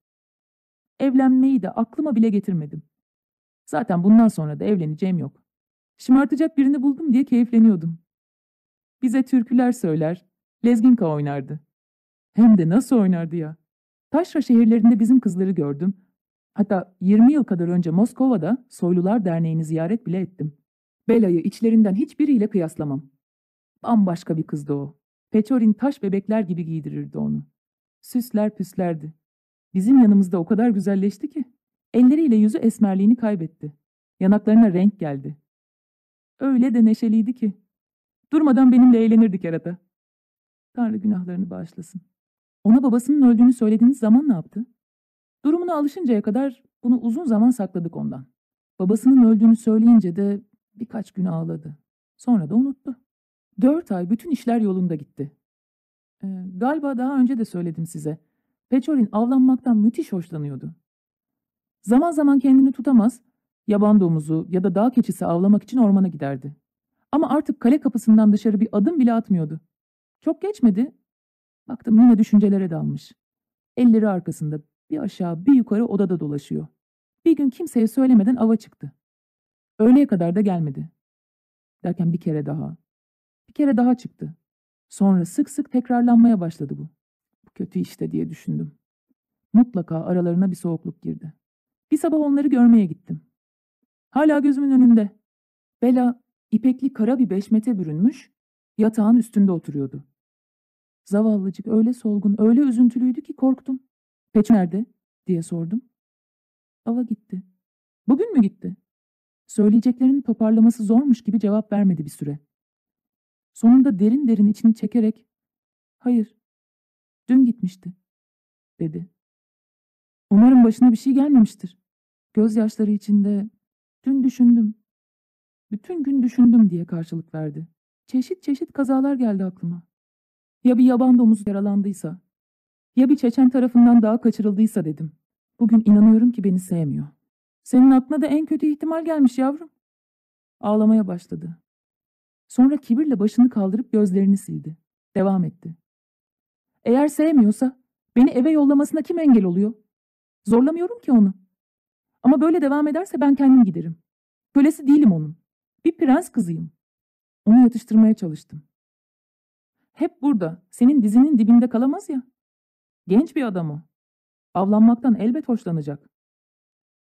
Evlenmeyi de aklıma bile getirmedim. Zaten bundan sonra da evleneceğim yok. Şımartacak birini buldum diye keyifleniyordum. Bize türküler söyler, lezginka oynardı. Hem de nasıl oynardı ya. Taşra şehirlerinde bizim kızları gördüm. Hatta 20 yıl kadar önce Moskova'da Soylular Derneği'ni ziyaret bile ettim. Bela'yı içlerinden hiçbiriyle kıyaslamam. Bambaşka bir kızdı o. Peçorin taş bebekler gibi giydirirdi onu. Süsler püslerdi. Bizim yanımızda o kadar güzelleşti ki. Elleriyle yüzü esmerliğini kaybetti. Yanaklarına renk geldi. Öyle de neşeliydi ki. Durmadan benimle eğlenirdi kerata. Tanrı günahlarını bağışlasın. Ona babasının öldüğünü söylediğiniz zaman ne yaptı? Durumuna alışıncaya kadar bunu uzun zaman sakladık ondan. Babasının öldüğünü söyleyince de birkaç gün ağladı. Sonra da unuttu. Dört ay bütün işler yolunda gitti. Ee, galiba daha önce de söyledim size. Peçorin avlanmaktan müthiş hoşlanıyordu. Zaman zaman kendini tutamaz, yaban domuzu ya da dağ keçisi avlamak için ormana giderdi. Ama artık kale kapısından dışarı bir adım bile atmıyordu. Çok geçmedi. Baktım yine düşüncelere dalmış. Elleri arkasında bir aşağı bir yukarı odada dolaşıyor. Bir gün kimseye söylemeden ava çıktı. Öğleye kadar da gelmedi. Derken bir kere daha. Bir kere daha çıktı. Sonra sık sık tekrarlanmaya başladı bu. Bu kötü işte diye düşündüm. Mutlaka aralarına bir soğukluk girdi. Bir sabah onları görmeye gittim. Hala gözümün önünde. Bela ipekli kara bir beşmete bürünmüş, yatağın üstünde oturuyordu. Zavallıcık öyle solgun, öyle üzüntülüydü ki korktum. Peç nerede? diye sordum. Ava gitti. Bugün mü gitti? Söyleyeceklerinin toparlaması zormuş gibi cevap vermedi bir süre. Sonunda derin derin içini çekerek, hayır, dün gitmişti, dedi. Umarım başına bir şey gelmemiştir. Gözyaşları içinde, dün düşündüm, bütün gün düşündüm diye karşılık verdi. Çeşit çeşit kazalar geldi aklıma. Ya bir yaban domuzu yaralandıysa, ya bir Çeçen tarafından daha kaçırıldıysa dedim. Bugün inanıyorum ki beni sevmiyor. Senin aklına da en kötü ihtimal gelmiş yavrum. Ağlamaya başladı. Sonra kibirle başını kaldırıp gözlerini sildi. Devam etti. Eğer sevmiyorsa beni eve yollamasına kim engel oluyor? Zorlamıyorum ki onu. Ama böyle devam ederse ben kendim giderim. Kölesi değilim onun. Bir prens kızıyım. Onu yatıştırmaya çalıştım. Hep burada, senin dizinin dibinde kalamaz ya. Genç bir adam o. Avlanmaktan elbet hoşlanacak.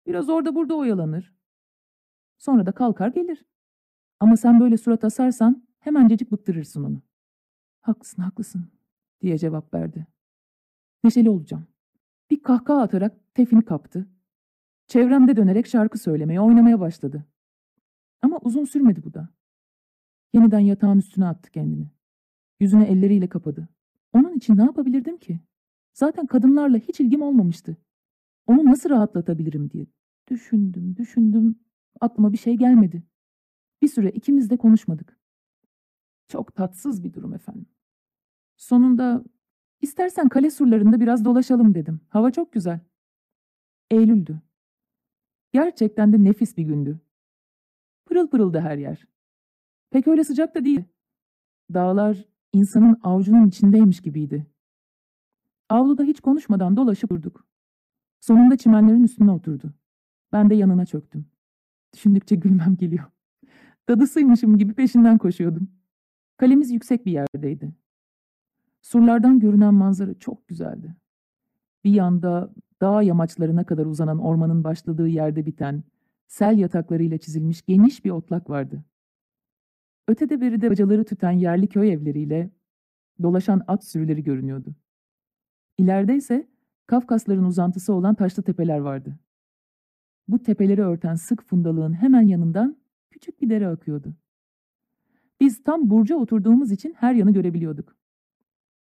Biraz orada burada oyalanır. Sonra da kalkar gelir. Ama sen böyle surat asarsan hemencecik bıktırırsın onu. Haklısın, haklısın diye cevap verdi. Neşeli olacağım. Bir kahkaha atarak tefini kaptı. Çevremde dönerek şarkı söylemeye, oynamaya başladı. Ama uzun sürmedi bu da. Yeniden yatağın üstüne attı kendini. Yüzüne elleriyle kapadı. Onun için ne yapabilirdim ki? Zaten kadınlarla hiç ilgim olmamıştı. Onu nasıl rahatlatabilirim diye. Düşündüm, düşündüm. Aklıma bir şey gelmedi. Bir süre ikimiz de konuşmadık. Çok tatsız bir durum efendim. Sonunda istersen kale surlarında biraz dolaşalım dedim. Hava çok güzel. Eylül'dü. Gerçekten de nefis bir gündü. Pırıl pırıldı her yer. Pek öyle sıcak da değil. Dağlar insanın avucunun içindeymiş gibiydi. Avluda hiç konuşmadan dolaşıp durduk. Sonunda çimenlerin üstüne oturdu. Ben de yanına çöktüm. Düşündükçe gülmem geliyor. Dadısıymışım gibi peşinden koşuyordum. Kalemiz yüksek bir yerdeydi. Surlardan görünen manzara çok güzeldi. Bir yanda dağ yamaçlarına kadar uzanan ormanın başladığı yerde biten, sel yataklarıyla çizilmiş geniş bir otlak vardı. Ötede beride bacaları tüten yerli köy evleriyle dolaşan at sürüleri görünüyordu. İleride ise Kafkasların uzantısı olan taşlı tepeler vardı. Bu tepeleri örten sık fundalığın hemen yanından küçük bir dere akıyordu. Biz tam burca oturduğumuz için her yanı görebiliyorduk.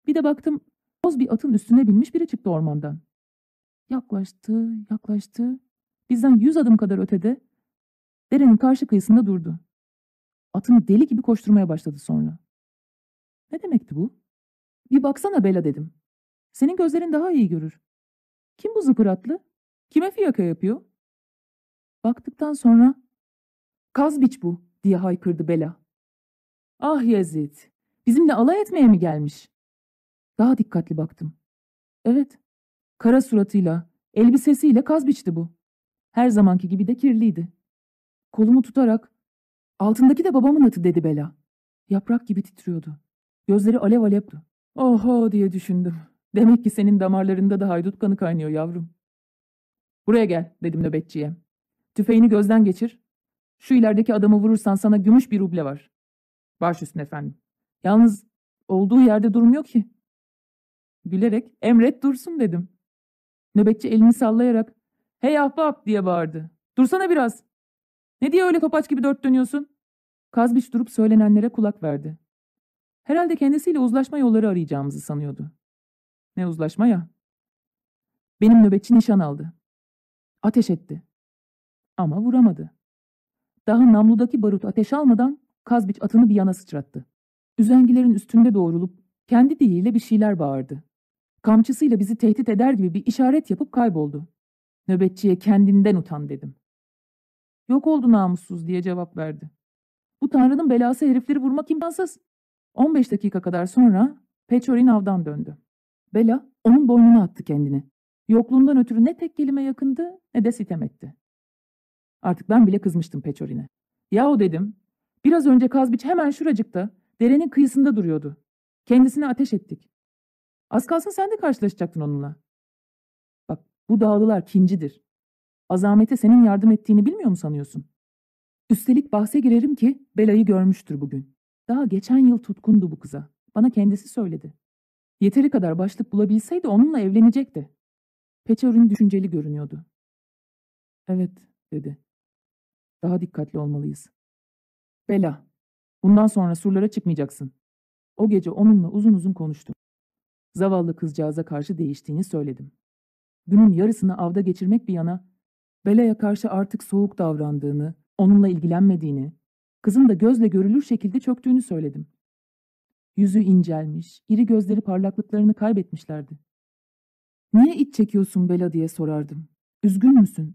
Bir de baktım Boz bir atın üstüne binmiş biri çıktı ormandan. Yaklaştı, yaklaştı. Bizden yüz adım kadar ötede derenin karşı kıyısında durdu. Atını deli gibi koşturmaya başladı sonra. Ne demekti bu? Bir baksana Bela dedim. Senin gözlerin daha iyi görür. Kim bu zıpıratlı? Kime fiyaka yapıyor? Baktıktan sonra Kazbiç bu diye haykırdı Bela. Ah Yezid, bizimle alay etmeye mi gelmiş? Daha dikkatli baktım. Evet, kara suratıyla, elbisesiyle Kazbiç'ti bu. Her zamanki gibi de kirliydi. Kolumu tutarak, altındaki de babamın atı dedi Bela. Yaprak gibi titriyordu. Gözleri alev alevdi. Oho diye düşündüm. Demek ki senin damarlarında da haydut kanı kaynıyor yavrum. Buraya gel dedim nöbetçiye. Tüfeğini gözden geçir. Şu ilerideki adamı vurursan sana gümüş bir ruble var. Baş üstüne efendim. Yalnız olduğu yerde durmuyor ki. Gülerek emret dursun dedim. Nöbetçi elini sallayarak hey ahbap diye bağırdı. Dursana biraz. Ne diye öyle topaç gibi dört dönüyorsun? Kazbiç durup söylenenlere kulak verdi. Herhalde kendisiyle uzlaşma yolları arayacağımızı sanıyordu. Ne uzlaşma ya? Benim nöbetçi nişan aldı. Ateş etti. Ama vuramadı. Daha namludaki barut ateş almadan Kazbiç atını bir yana sıçrattı. Üzengilerin üstünde doğrulup kendi diliyle bir şeyler bağırdı. Kamçısıyla bizi tehdit eder gibi bir işaret yapıp kayboldu. Nöbetçiye kendinden utan dedim. Yok oldu namussuz diye cevap verdi. Bu tanrının belası herifleri vurmak imkansız. 15 dakika kadar sonra Peçorin avdan döndü. Bela onun boynuna attı kendini. Yokluğundan ötürü ne tek kelime yakındı ne de sitem etti. Artık ben bile kızmıştım Peçorin'e. Yahu dedim, biraz önce Kazbiç hemen şuracıkta, derenin kıyısında duruyordu. Kendisine ateş ettik. Az kalsın sen de karşılaşacaktın onunla. Bu dağlılar kincidir. Azamete senin yardım ettiğini bilmiyor mu sanıyorsun? Üstelik bahse girerim ki Bela'yı görmüştür bugün. Daha geçen yıl tutkundu bu kıza. Bana kendisi söyledi. Yeteri kadar başlık bulabilseydi onunla evlenecekti. Peçorin düşünceli görünüyordu. Evet, dedi. Daha dikkatli olmalıyız. Bela, bundan sonra surlara çıkmayacaksın. O gece onunla uzun uzun konuştum. Zavallı kızcağıza karşı değiştiğini söyledim. Günün yarısını avda geçirmek bir yana, Bela'ya karşı artık soğuk davrandığını, onunla ilgilenmediğini, kızın da gözle görülür şekilde çöktüğünü söyledim. Yüzü incelmiş, iri gözleri parlaklıklarını kaybetmişlerdi. Niye iç çekiyorsun Bela diye sorardım. Üzgün müsün?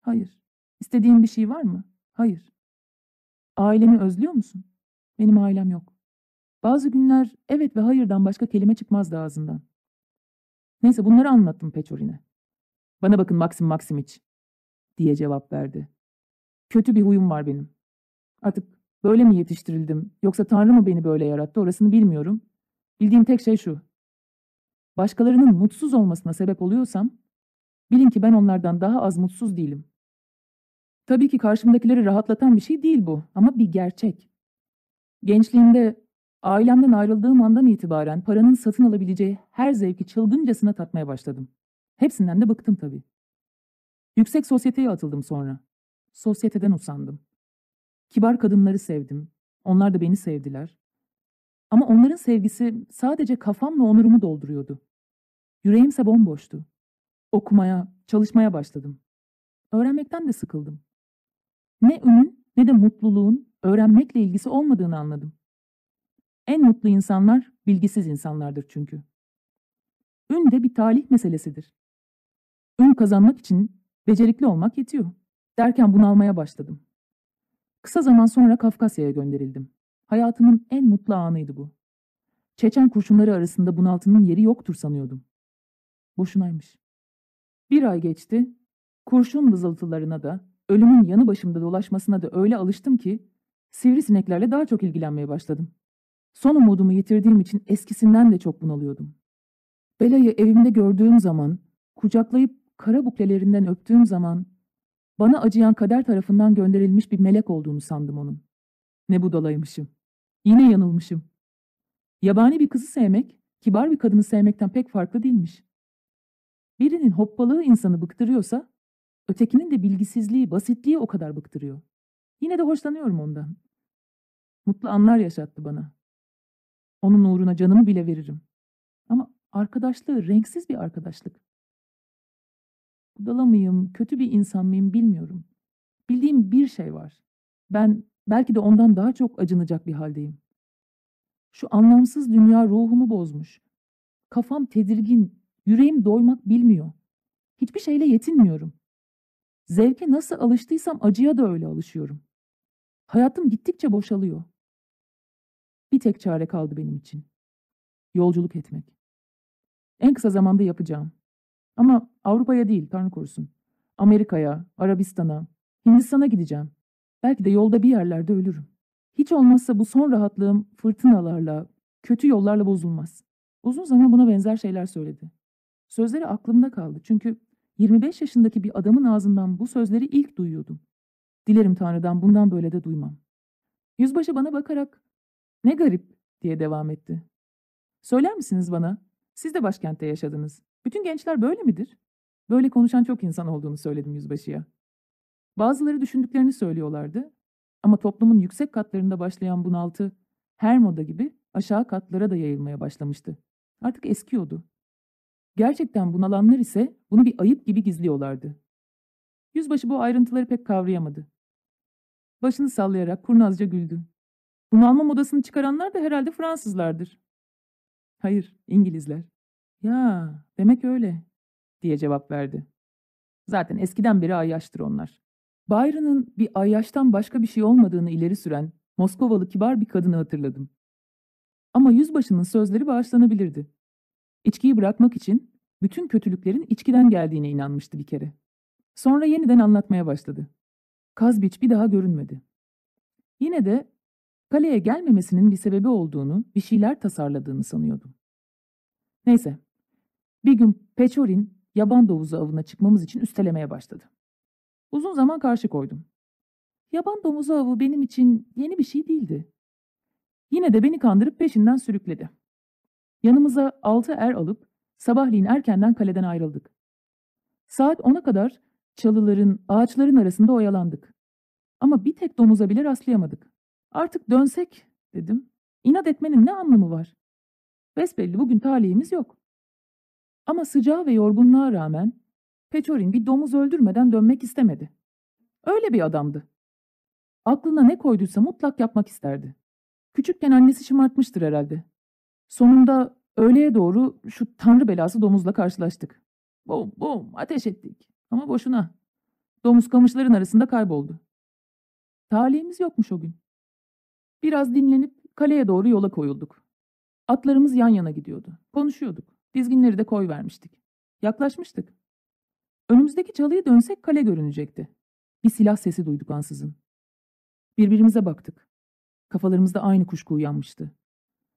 Hayır. İstediğin bir şey var mı? Hayır. Aileni özlüyor musun? Benim ailem yok. Bazı günler evet ve hayırdan başka kelime çıkmazdı ağzından. Neyse bunları anlattım Peçorin'e. Bana bakın Maxim Maximiç diye cevap verdi. Kötü bir huyum var benim. Artık böyle mi yetiştirildim yoksa Tanrı mı beni böyle yarattı orasını bilmiyorum. Bildiğim tek şey şu. Başkalarının mutsuz olmasına sebep oluyorsam bilin ki ben onlardan daha az mutsuz değilim. Tabii ki karşımdakileri rahatlatan bir şey değil bu ama bir gerçek. Gençliğimde ailemden ayrıldığım andan itibaren paranın satın alabileceği her zevki çılgıncasına tatmaya başladım. Hepsinden de bıktım tabii. Yüksek sosyeteye atıldım sonra. Sosyeteden usandım. Kibar kadınları sevdim. Onlar da beni sevdiler. Ama onların sevgisi sadece kafamla onurumu dolduruyordu. Yüreğimse bomboştu. Okumaya, çalışmaya başladım. Öğrenmekten de sıkıldım. Ne ünün ne de mutluluğun öğrenmekle ilgisi olmadığını anladım. En mutlu insanlar bilgisiz insanlardır çünkü. Ün de bir talih meselesidir. Ün kazanmak için becerikli olmak yetiyor. Derken bunalmaya başladım. Kısa zaman sonra Kafkasya'ya gönderildim. Hayatımın en mutlu anıydı bu. Çeçen kurşunları arasında bunaltının yeri yoktur sanıyordum. Boşunaymış. Bir ay geçti. Kurşun vızıltılarına da, ölümün yanı başımda dolaşmasına da öyle alıştım ki, sivrisineklerle daha çok ilgilenmeye başladım. Son umudumu yitirdiğim için eskisinden de çok bunalıyordum. Bela'yı evimde gördüğüm zaman, kucaklayıp kara buklelerinden öptüğüm zaman, bana acıyan kader tarafından gönderilmiş bir melek olduğunu sandım onun. Ne budalaymışım. Yine yanılmışım. Yabani bir kızı sevmek, kibar bir kadını sevmekten pek farklı değilmiş. Birinin hoppalığı insanı bıktırıyorsa, ötekinin de bilgisizliği, basitliği o kadar bıktırıyor. Yine de hoşlanıyorum ondan. Mutlu anlar yaşattı bana. Onun uğruna canımı bile veririm. Ama arkadaşlığı renksiz bir arkadaşlık. Budala mıyım, kötü bir insan mıyım bilmiyorum. Bildiğim bir şey var. Ben belki de ondan daha çok acınacak bir haldeyim. Şu anlamsız dünya ruhumu bozmuş. Kafam tedirgin, yüreğim doymak bilmiyor. Hiçbir şeyle yetinmiyorum. Zevke nasıl alıştıysam acıya da öyle alışıyorum. Hayatım gittikçe boşalıyor. Bir tek çare kaldı benim için. Yolculuk etmek. En kısa zamanda yapacağım. Ama Avrupa'ya değil, Tanrı korusun. Amerika'ya, Arabistan'a, Hindistan'a gideceğim. Belki de yolda bir yerlerde ölürüm. Hiç olmazsa bu son rahatlığım fırtınalarla, kötü yollarla bozulmaz. Uzun zaman buna benzer şeyler söyledi. Sözleri aklımda kaldı çünkü 25 yaşındaki bir adamın ağzından bu sözleri ilk duyuyordum. Dilerim Tanrı'dan bundan böyle de duymam. Yüzbaşı bana bakarak ne garip diye devam etti. Söyler misiniz bana? Siz de başkentte yaşadınız. Bütün gençler böyle midir? Böyle konuşan çok insan olduğunu söyledim yüzbaşıya. Bazıları düşündüklerini söylüyorlardı ama toplumun yüksek katlarında başlayan bunaltı her moda gibi aşağı katlara da yayılmaya başlamıştı. Artık eskiyordu. Gerçekten bunalanlar ise bunu bir ayıp gibi gizliyorlardı. Yüzbaşı bu ayrıntıları pek kavrayamadı. Başını sallayarak kurnazca güldü. Bunalma modasını çıkaranlar da herhalde Fransızlardır. Hayır, İngilizler. Ya, demek öyle, diye cevap verdi. Zaten eskiden beri ayyaştır onlar. Byron'ın bir ayyaştan başka bir şey olmadığını ileri süren Moskovalı kibar bir kadını hatırladım. Ama yüzbaşının sözleri bağışlanabilirdi. İçkiyi bırakmak için bütün kötülüklerin içkiden geldiğine inanmıştı bir kere. Sonra yeniden anlatmaya başladı. Kazbiç bir daha görünmedi. Yine de kaleye gelmemesinin bir sebebi olduğunu, bir şeyler tasarladığını sanıyordum. Neyse, bir gün Peçorin yaban domuzu avına çıkmamız için üstelemeye başladı. Uzun zaman karşı koydum. Yaban domuzu avı benim için yeni bir şey değildi. Yine de beni kandırıp peşinden sürükledi. Yanımıza altı er alıp sabahleyin erkenden kaleden ayrıldık. Saat ona kadar çalıların, ağaçların arasında oyalandık. Ama bir tek domuza bile rastlayamadık. Artık dönsek dedim. İnat etmenin ne anlamı var? Besbelli bugün talihimiz yok. Ama sıcağa ve yorgunluğa rağmen Peçorin bir domuz öldürmeden dönmek istemedi. Öyle bir adamdı. Aklına ne koyduysa mutlak yapmak isterdi. Küçükken annesi şımartmıştır herhalde. Sonunda öğleye doğru şu tanrı belası domuzla karşılaştık. Bom bom ateş ettik ama boşuna. Domuz kamışların arasında kayboldu. Talihimiz yokmuş o gün. Biraz dinlenip kaleye doğru yola koyulduk. Atlarımız yan yana gidiyordu. Konuşuyorduk. Dizginleri de koy vermiştik. Yaklaşmıştık. Önümüzdeki çalıyı dönsek kale görünecekti. Bir silah sesi duyduk ansızın. Birbirimize baktık. Kafalarımızda aynı kuşku uyanmıştı.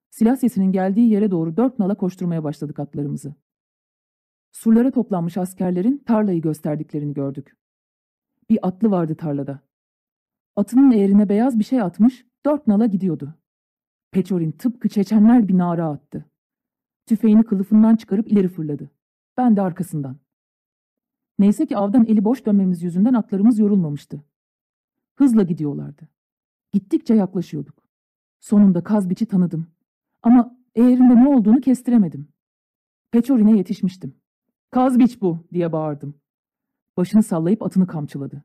Silah sesinin geldiği yere doğru dört nala koşturmaya başladık atlarımızı. Surlara toplanmış askerlerin tarlayı gösterdiklerini gördük. Bir atlı vardı tarlada. Atının eğrine beyaz bir şey atmış, dört nala gidiyordu. Peçorin tıpkı çeçenler bir nara attı. Tüfeğini kılıfından çıkarıp ileri fırladı. Ben de arkasından. Neyse ki avdan eli boş dönmemiz yüzünden atlarımız yorulmamıştı. Hızla gidiyorlardı. Gittikçe yaklaşıyorduk. Sonunda Kazbiç'i tanıdım. Ama eğerinde ne olduğunu kestiremedim. Peçorin'e yetişmiştim. Kazbiç bu diye bağırdım. Başını sallayıp atını kamçıladı.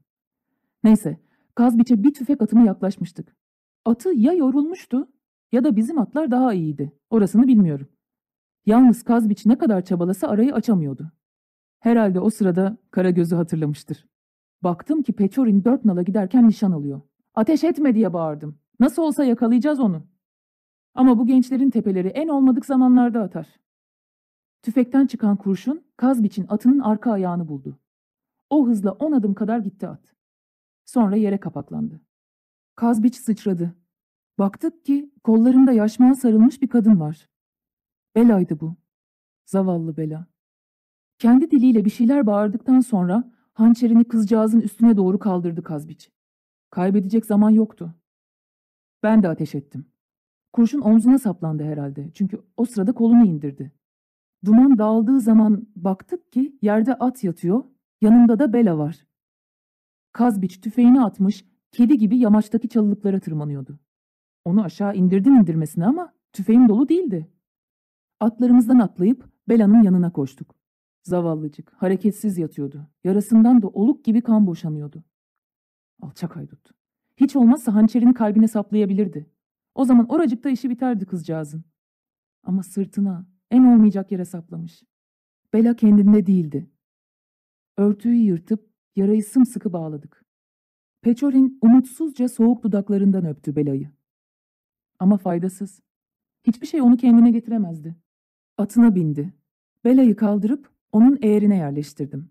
Neyse, Kazbiç'e bir tüfek atımı yaklaşmıştık. Atı ya yorulmuştu ya da bizim atlar daha iyiydi. Orasını bilmiyorum. Yalnız Kazbiç ne kadar çabalasa arayı açamıyordu. Herhalde o sırada Karagöz'ü hatırlamıştır. Baktım ki Peçorin dört nala giderken nişan alıyor. Ateş etme diye bağırdım. Nasıl olsa yakalayacağız onu. Ama bu gençlerin tepeleri en olmadık zamanlarda atar. Tüfekten çıkan kurşun Kazbiç'in atının arka ayağını buldu. O hızla on adım kadar gitti at. Sonra yere kapaklandı. Kazbiç sıçradı. Baktık ki kollarında yaşmağa sarılmış bir kadın var. Bela'ydı bu. Zavallı Bela. Kendi diliyle bir şeyler bağırdıktan sonra hançerini kızcağızın üstüne doğru kaldırdı Kazbiç. Kaybedecek zaman yoktu. Ben de ateş ettim. Kurşun omzuna saplandı herhalde çünkü o sırada kolunu indirdi. Duman dağıldığı zaman baktık ki yerde at yatıyor, yanında da Bela var. Kazbiç tüfeğini atmış, kedi gibi yamaçtaki çalılıklara tırmanıyordu. Onu aşağı indirdim indirmesine ama tüfeğim dolu değildi. Atlarımızdan atlayıp Bela'nın yanına koştuk. Zavallıcık, hareketsiz yatıyordu. Yarasından da oluk gibi kan boşanıyordu. Alçak haydut. Hiç olmazsa hançerini kalbine saplayabilirdi. O zaman oracıkta işi biterdi kızcağızın. Ama sırtına, en olmayacak yere saplamış. Bela kendinde değildi. Örtüyü yırtıp yarayı sımsıkı bağladık. Peçorin umutsuzca soğuk dudaklarından öptü Bela'yı. Ama faydasız. Hiçbir şey onu kendine getiremezdi. Atına bindi. Bela'yı kaldırıp onun eğerine yerleştirdim.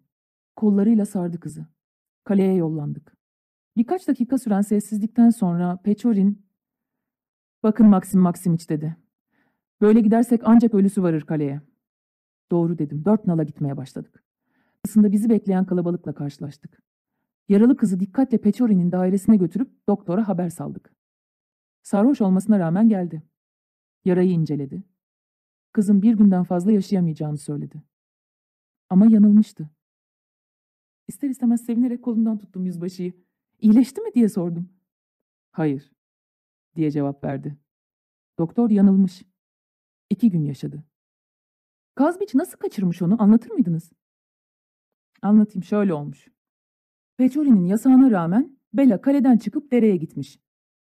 Kollarıyla sardı kızı. Kaleye yollandık. Birkaç dakika süren sessizlikten sonra Peçorin, ''Bakın Maxim Maksimiç'' dedi. ''Böyle gidersek ancak ölüsü varır kaleye.'' Doğru dedim. Dört nala gitmeye başladık. Aslında bizi bekleyen kalabalıkla karşılaştık. Yaralı kızı dikkatle Peçori'nin dairesine götürüp doktora haber saldık. Sarhoş olmasına rağmen geldi. Yarayı inceledi. Kızın bir günden fazla yaşayamayacağını söyledi. Ama yanılmıştı. İster istemez sevinerek kolundan tuttum yüzbaşıyı. İyileşti mi diye sordum. Hayır, diye cevap verdi. Doktor yanılmış. İki gün yaşadı. Kazbiç nasıl kaçırmış onu anlatır mıydınız? Anlatayım şöyle olmuş. Peçori'nin yasağına rağmen Bela kaleden çıkıp dereye gitmiş.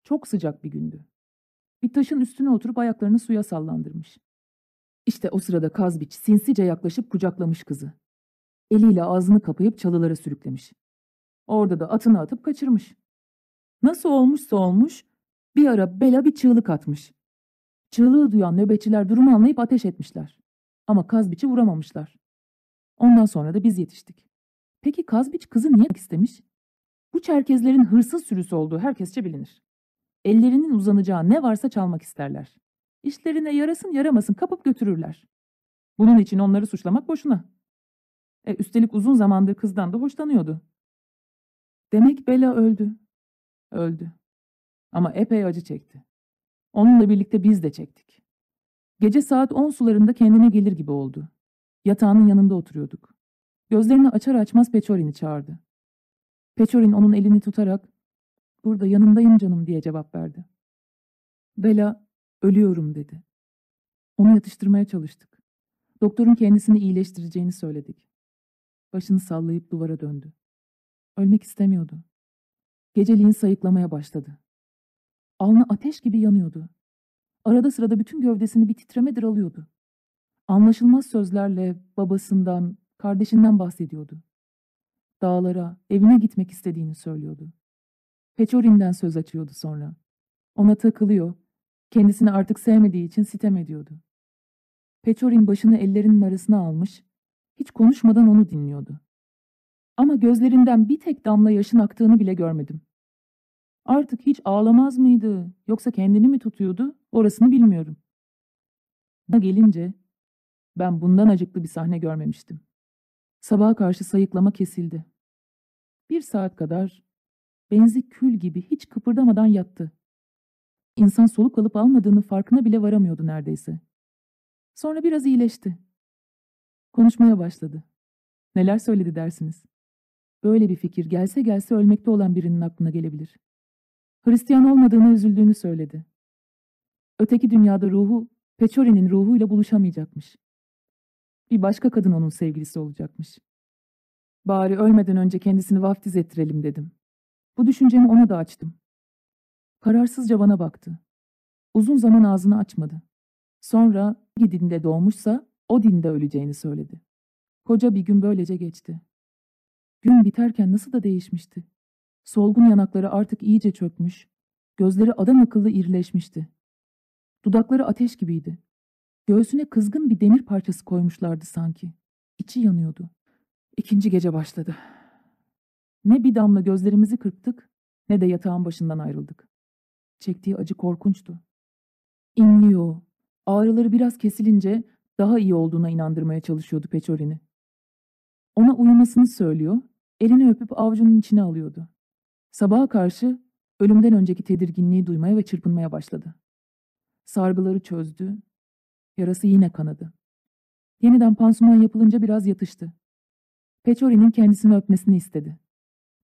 Çok sıcak bir gündü. Bir taşın üstüne oturup ayaklarını suya sallandırmış. İşte o sırada Kazbiç sinsice yaklaşıp kucaklamış kızı. Eliyle ağzını kapayıp çalılara sürüklemiş. Orada da atını atıp kaçırmış. Nasıl olmuşsa olmuş, bir ara Bela bir çığlık atmış. Çığlığı duyan nöbetçiler durumu anlayıp ateş etmişler. Ama Kazbiç'i vuramamışlar. Ondan sonra da biz yetiştik. Peki Kazbiç kızı niye istemiş? Bu Çerkezlerin hırsız sürüsü olduğu herkesçe bilinir. Ellerinin uzanacağı ne varsa çalmak isterler. İşlerine yarasın yaramasın kapıp götürürler. Bunun için onları suçlamak boşuna. E, üstelik uzun zamandır kızdan da hoşlanıyordu. Demek Bela öldü. Öldü. Ama epey acı çekti. Onunla birlikte biz de çektik. Gece saat 10 sularında kendine gelir gibi oldu. Yatağının yanında oturuyorduk. Gözlerini açar açmaz Peçorin'i çağırdı. Peçorin onun elini tutarak ''Burada yanındayım canım'' diye cevap verdi. Bela ''Ölüyorum'' dedi. Onu yatıştırmaya çalıştık. Doktorun kendisini iyileştireceğini söyledik. Başını sallayıp duvara döndü. Ölmek istemiyordu. Geceliğin sayıklamaya başladı. Alnı ateş gibi yanıyordu. Arada sırada bütün gövdesini bir titremedir alıyordu. Anlaşılmaz sözlerle babasından, kardeşinden bahsediyordu. Dağlara, evine gitmek istediğini söylüyordu. Peçorin'den söz açıyordu sonra. Ona takılıyor, kendisini artık sevmediği için sitem ediyordu. Peçorin başını ellerinin arasına almış, hiç konuşmadan onu dinliyordu. Ama gözlerinden bir tek damla yaşın aktığını bile görmedim. Artık hiç ağlamaz mıydı, yoksa kendini mi tutuyordu, orasını bilmiyorum. Buna gelince, ben bundan acıklı bir sahne görmemiştim. Sabaha karşı sayıklama kesildi. Bir saat kadar benzi kül gibi hiç kıpırdamadan yattı. İnsan soluk alıp almadığını farkına bile varamıyordu neredeyse. Sonra biraz iyileşti. Konuşmaya başladı. Neler söyledi dersiniz? Böyle bir fikir gelse gelse ölmekte olan birinin aklına gelebilir. Hristiyan olmadığını üzüldüğünü söyledi. Öteki dünyada ruhu, Peçori'nin ruhuyla buluşamayacakmış. Bir başka kadın onun sevgilisi olacakmış. Bari ölmeden önce kendisini vaftiz ettirelim dedim. Bu düşüncemi ona da açtım. Kararsızca bana baktı. Uzun zaman ağzını açmadı. Sonra hangi dinde doğmuşsa o dinde öleceğini söyledi. Koca bir gün böylece geçti. Gün biterken nasıl da değişmişti. Solgun yanakları artık iyice çökmüş, gözleri adam akıllı irileşmişti. Dudakları ateş gibiydi. Göğsüne kızgın bir demir parçası koymuşlardı sanki. İçi yanıyordu. İkinci gece başladı. Ne bir damla gözlerimizi kırptık ne de yatağın başından ayrıldık. Çektiği acı korkunçtu. İnliyor. Ağrıları biraz kesilince daha iyi olduğuna inandırmaya çalışıyordu Peçorin'i. Ona uyumasını söylüyor, elini öpüp avucunun içine alıyordu. Sabaha karşı ölümden önceki tedirginliği duymaya ve çırpınmaya başladı. Sargıları çözdü, yarası yine kanadı. Yeniden pansuman yapılınca biraz yatıştı. Peçorin'in kendisini öpmesini istedi.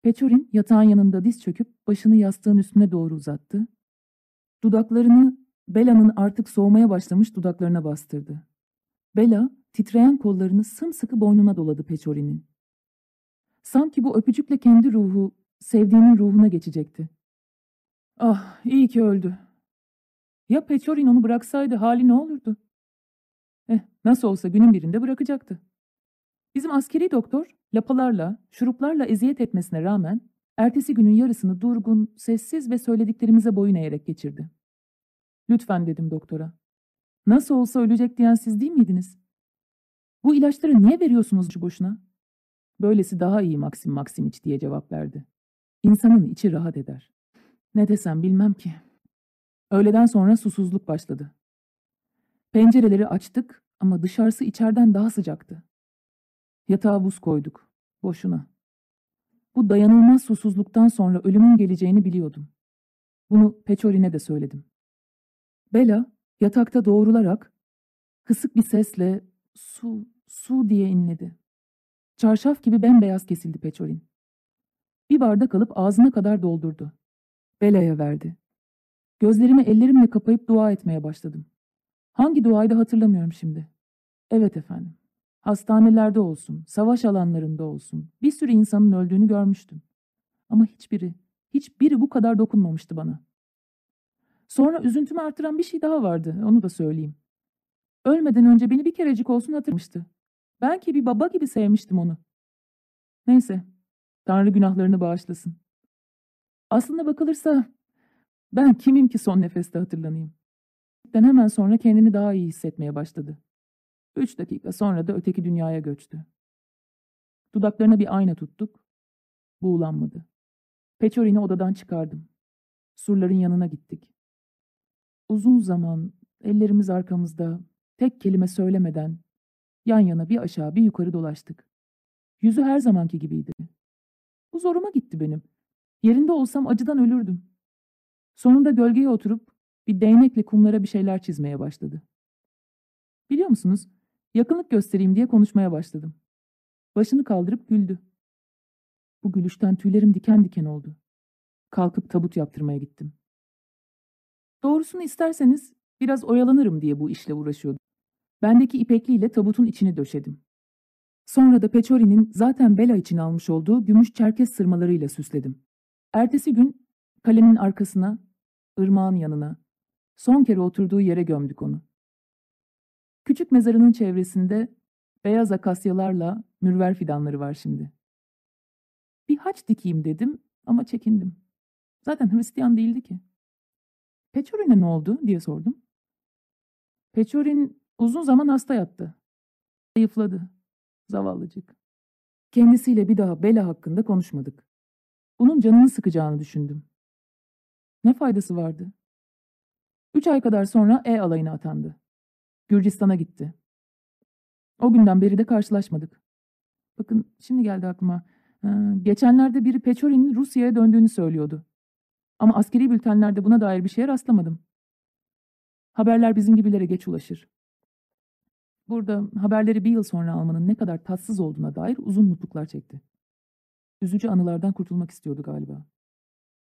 Peçorin yatağın yanında diz çöküp başını yastığın üstüne doğru uzattı. Dudaklarını Bela'nın artık soğumaya başlamış dudaklarına bastırdı. Bela titreyen kollarını sımsıkı boynuna doladı Peçori'nin. Sanki bu öpücükle kendi ruhu, sevdiğinin ruhuna geçecekti. Ah, iyi ki öldü. Ya Peçorin onu bıraksaydı hali ne olurdu? Eh, nasıl olsa günün birinde bırakacaktı. Bizim askeri doktor, lapalarla, şuruplarla eziyet etmesine rağmen, ertesi günün yarısını durgun, sessiz ve söylediklerimize boyun eğerek geçirdi. Lütfen dedim doktora. Nasıl olsa ölecek diyen siz değil miydiniz? Bu ilaçları niye veriyorsunuz şu boşuna? Böylesi daha iyi Maksim Maksimiç diye cevap verdi. İnsanın içi rahat eder. Ne desem bilmem ki. Öğleden sonra susuzluk başladı. Pencereleri açtık ama dışarısı içeriden daha sıcaktı. Yatağa buz koyduk. Boşuna. Bu dayanılmaz susuzluktan sonra ölümün geleceğini biliyordum. Bunu Peçorin'e de söyledim. Bela yatakta doğrularak kısık bir sesle su, su diye inledi. Çarşaf gibi bembeyaz kesildi Peçorin. Bir bardak alıp ağzına kadar doldurdu. Bela'ya verdi. Gözlerimi ellerimle kapayıp dua etmeye başladım. Hangi duayı da hatırlamıyorum şimdi. Evet efendim. Hastanelerde olsun, savaş alanlarında olsun bir sürü insanın öldüğünü görmüştüm. Ama hiçbiri, hiçbiri bu kadar dokunmamıştı bana. Sonra üzüntümü artıran bir şey daha vardı, onu da söyleyeyim. Ölmeden önce beni bir kerecik olsun hatırlamıştı. Ben ki bir baba gibi sevmiştim onu. Neyse, Tanrı günahlarını bağışlasın. Aslında bakılırsa ben kimim ki son nefeste hatırlanayım. Hemen sonra kendini daha iyi hissetmeye başladı. Üç dakika sonra da öteki dünyaya göçtü. Dudaklarına bir ayna tuttuk. Buğulanmadı. Peçorin'i odadan çıkardım. Surların yanına gittik. Uzun zaman ellerimiz arkamızda tek kelime söylemeden yan yana bir aşağı bir yukarı dolaştık. Yüzü her zamanki gibiydi. Bu zoruma gitti benim. Yerinde olsam acıdan ölürdüm. Sonunda gölgeye oturup bir değnekle kumlara bir şeyler çizmeye başladı. Biliyor musunuz? Yakınlık göstereyim diye konuşmaya başladım. Başını kaldırıp güldü. Bu gülüşten tüylerim diken diken oldu. Kalkıp tabut yaptırmaya gittim. Doğrusunu isterseniz biraz oyalanırım diye bu işle uğraşıyordum. Bendeki ipekliyle tabutun içini döşedim. Sonra da Peçori'nin zaten Bela için almış olduğu gümüş çerkez sırmalarıyla süsledim. Ertesi gün kalenin arkasına, ırmağın yanına, son kere oturduğu yere gömdük onu. Küçük mezarının çevresinde beyaz akasyalarla mürver fidanları var şimdi. Bir haç dikeyim dedim ama çekindim. Zaten Hristiyan değildi ki. Peçorin'e ne oldu diye sordum. Peçorin uzun zaman hasta yattı. Zayıfladı. Zavallıcık. Kendisiyle bir daha Bela hakkında konuşmadık. Bunun canını sıkacağını düşündüm. Ne faydası vardı? Üç ay kadar sonra E alayına atandı. Gürcistan'a gitti. O günden beri de karşılaşmadık. Bakın şimdi geldi aklıma. Ee, geçenlerde biri Peçorin'in Rusya'ya döndüğünü söylüyordu. Ama askeri bültenlerde buna dair bir şeye rastlamadım. Haberler bizim gibilere geç ulaşır. Burada haberleri bir yıl sonra almanın ne kadar tatsız olduğuna dair uzun nutuklar çekti. Üzücü anılardan kurtulmak istiyordu galiba.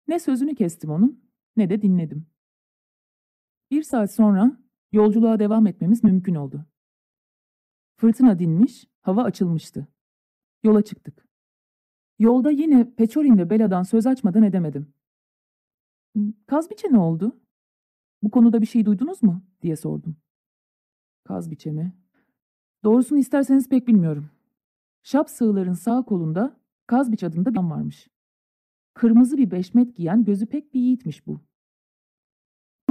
Ne sözünü kestim onun ne de dinledim. Bir saat sonra yolculuğa devam etmemiz mümkün oldu. Fırtına dinmiş, hava açılmıştı. Yola çıktık. Yolda yine Peçorin ve Bela'dan söz açmadan edemedim. Kazbiçe ne oldu? Bu konuda bir şey duydunuz mu? diye sordum. Kazbiçe mi? Doğrusunu isterseniz pek bilmiyorum. Şap sığların sağ kolunda Kazbiç adında bir adam varmış. Kırmızı bir beşmet giyen gözü pek bir yiğitmiş bu.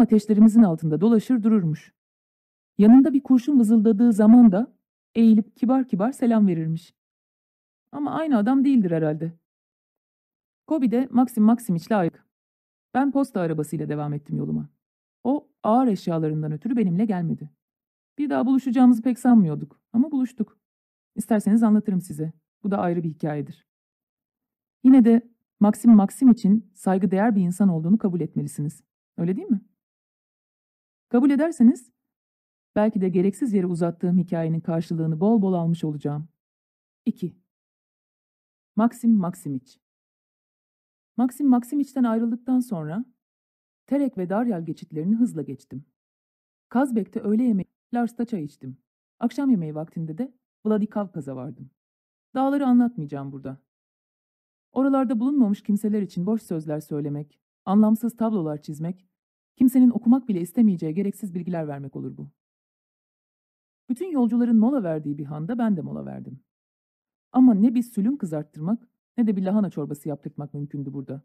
Ateşlerimizin altında dolaşır dururmuş. Yanında bir kurşun vızıldadığı zaman da eğilip kibar kibar selam verirmiş. Ama aynı adam değildir herhalde. Kobi de Maxim Maksimiç'le ayık. Ben posta arabasıyla devam ettim yoluma. O ağır eşyalarından ötürü benimle gelmedi. Bir daha buluşacağımızı pek sanmıyorduk ama buluştuk. İsterseniz anlatırım size. Bu da ayrı bir hikayedir. Yine de Maxim Maxim için saygıdeğer bir insan olduğunu kabul etmelisiniz. Öyle değil mi? Kabul ederseniz belki de gereksiz yere uzattığım hikayenin karşılığını bol bol almış olacağım. 2. Maxim Maksimiç Maxim Maksimiç'ten ayrıldıktan sonra Terek ve Daryal geçitlerini hızla geçtim. Kazbek'te öğle yemeği Lars'ta çay içtim. Akşam yemeği vaktinde de Vladikavkaz'a vardım. Dağları anlatmayacağım burada. Oralarda bulunmamış kimseler için boş sözler söylemek, anlamsız tablolar çizmek, kimsenin okumak bile istemeyeceği gereksiz bilgiler vermek olur bu. Bütün yolcuların mola verdiği bir handa ben de mola verdim. Ama ne bir sülün kızarttırmak ne de bir lahana çorbası yaptırtmak mümkündü burada.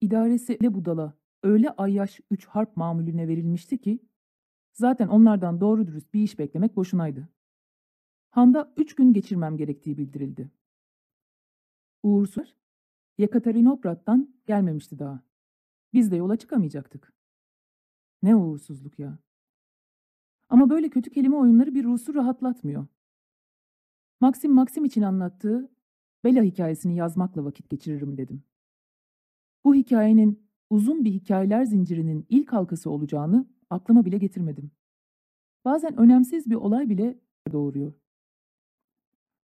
İdaresi ile budala öyle ayyaş üç harp mamulüne verilmişti ki zaten onlardan doğru dürüst bir iş beklemek boşunaydı. Handa üç gün geçirmem gerektiği bildirildi. Uğursuz, Yekaterinobrad'dan gelmemişti daha. Biz de yola çıkamayacaktık. Ne uğursuzluk ya. Ama böyle kötü kelime oyunları bir Rus'u rahatlatmıyor. Maxim Maxim için anlattığı Bela hikayesini yazmakla vakit geçiririm dedim. Bu hikayenin uzun bir hikayeler zincirinin ilk halkası olacağını aklıma bile getirmedim. Bazen önemsiz bir olay bile doğuruyor.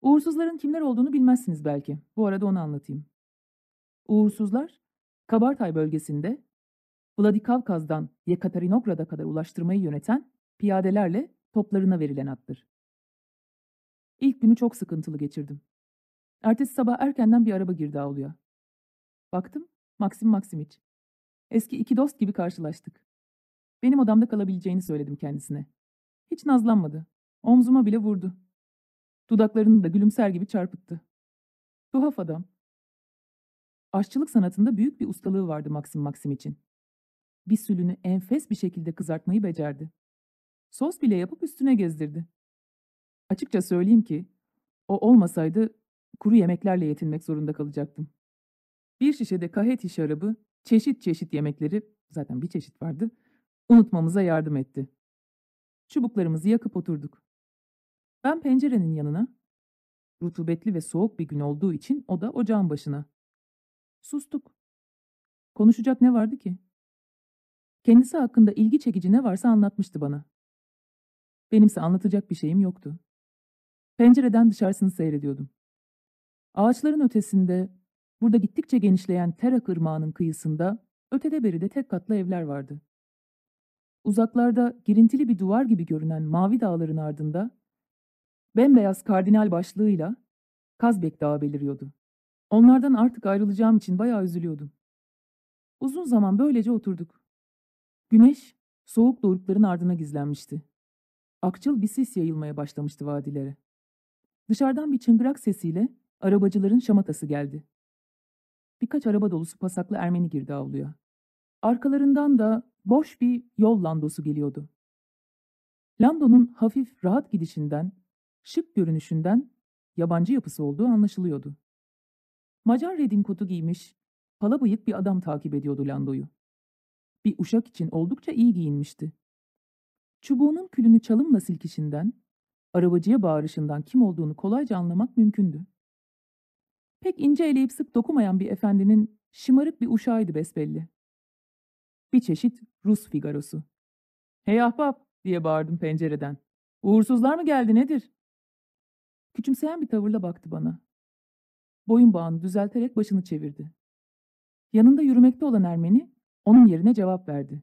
Uğursuzların kimler olduğunu bilmezsiniz belki. Bu arada onu anlatayım. Uğursuzlar, Kabartay bölgesinde Vladikavkaz'dan Yekaterinograd'a kadar ulaştırmayı yöneten piyadelerle toplarına verilen addır. İlk günü çok sıkıntılı geçirdim. Ertesi sabah erkenden bir araba girdi avluya. Baktım, Maxim Maksimiç. Eski iki dost gibi karşılaştık. Benim odamda kalabileceğini söyledim kendisine. Hiç nazlanmadı. Omzuma bile vurdu. Dudaklarını da gülümser gibi çarpıttı. Tuhaf adam. Aşçılık sanatında büyük bir ustalığı vardı Maxim Maxim için. Bir sülünü enfes bir şekilde kızartmayı becerdi. Sos bile yapıp üstüne gezdirdi. Açıkça söyleyeyim ki, o olmasaydı kuru yemeklerle yetinmek zorunda kalacaktım. Bir şişede kaheti şarabı, çeşit çeşit yemekleri, zaten bir çeşit vardı, unutmamıza yardım etti. Çubuklarımızı yakıp oturduk. Ben pencerenin yanına, rutubetli ve soğuk bir gün olduğu için o da ocağın başına. Sustuk. Konuşacak ne vardı ki? Kendisi hakkında ilgi çekici ne varsa anlatmıştı bana. Benimse anlatacak bir şeyim yoktu. Pencereden dışarısını seyrediyordum. Ağaçların ötesinde, burada gittikçe genişleyen Terak Irmağı'nın kıyısında, ötede beride tek katlı evler vardı. Uzaklarda girintili bir duvar gibi görünen mavi dağların ardında, bembeyaz kardinal başlığıyla Kazbek Dağı beliriyordu. Onlardan artık ayrılacağım için bayağı üzülüyordum. Uzun zaman böylece oturduk. Güneş, soğuk dorukların ardına gizlenmişti. Akçıl bir sis yayılmaya başlamıştı vadilere. Dışarıdan bir çıngırak sesiyle arabacıların şamatası geldi. Birkaç araba dolusu pasaklı Ermeni girdi avluya. Arkalarından da boş bir yol landosu geliyordu. Landonun hafif rahat gidişinden, şık görünüşünden yabancı yapısı olduğu anlaşılıyordu. Macar redinkotu giymiş, pala bıyık bir adam takip ediyordu Lando'yu. Bir uşak için oldukça iyi giyinmişti. Çubuğunun külünü çalımla silkişinden, arabacıya bağırışından kim olduğunu kolayca anlamak mümkündü. Pek ince eleyip sık dokumayan bir efendinin şımarık bir uşağıydı besbelli. Bir çeşit Rus figarosu. Hey ahbap diye bağırdım pencereden. Uğursuzlar mı geldi nedir? Küçümseyen bir tavırla baktı bana. Boyun bağını düzelterek başını çevirdi. Yanında yürümekte olan Ermeni onun yerine cevap verdi.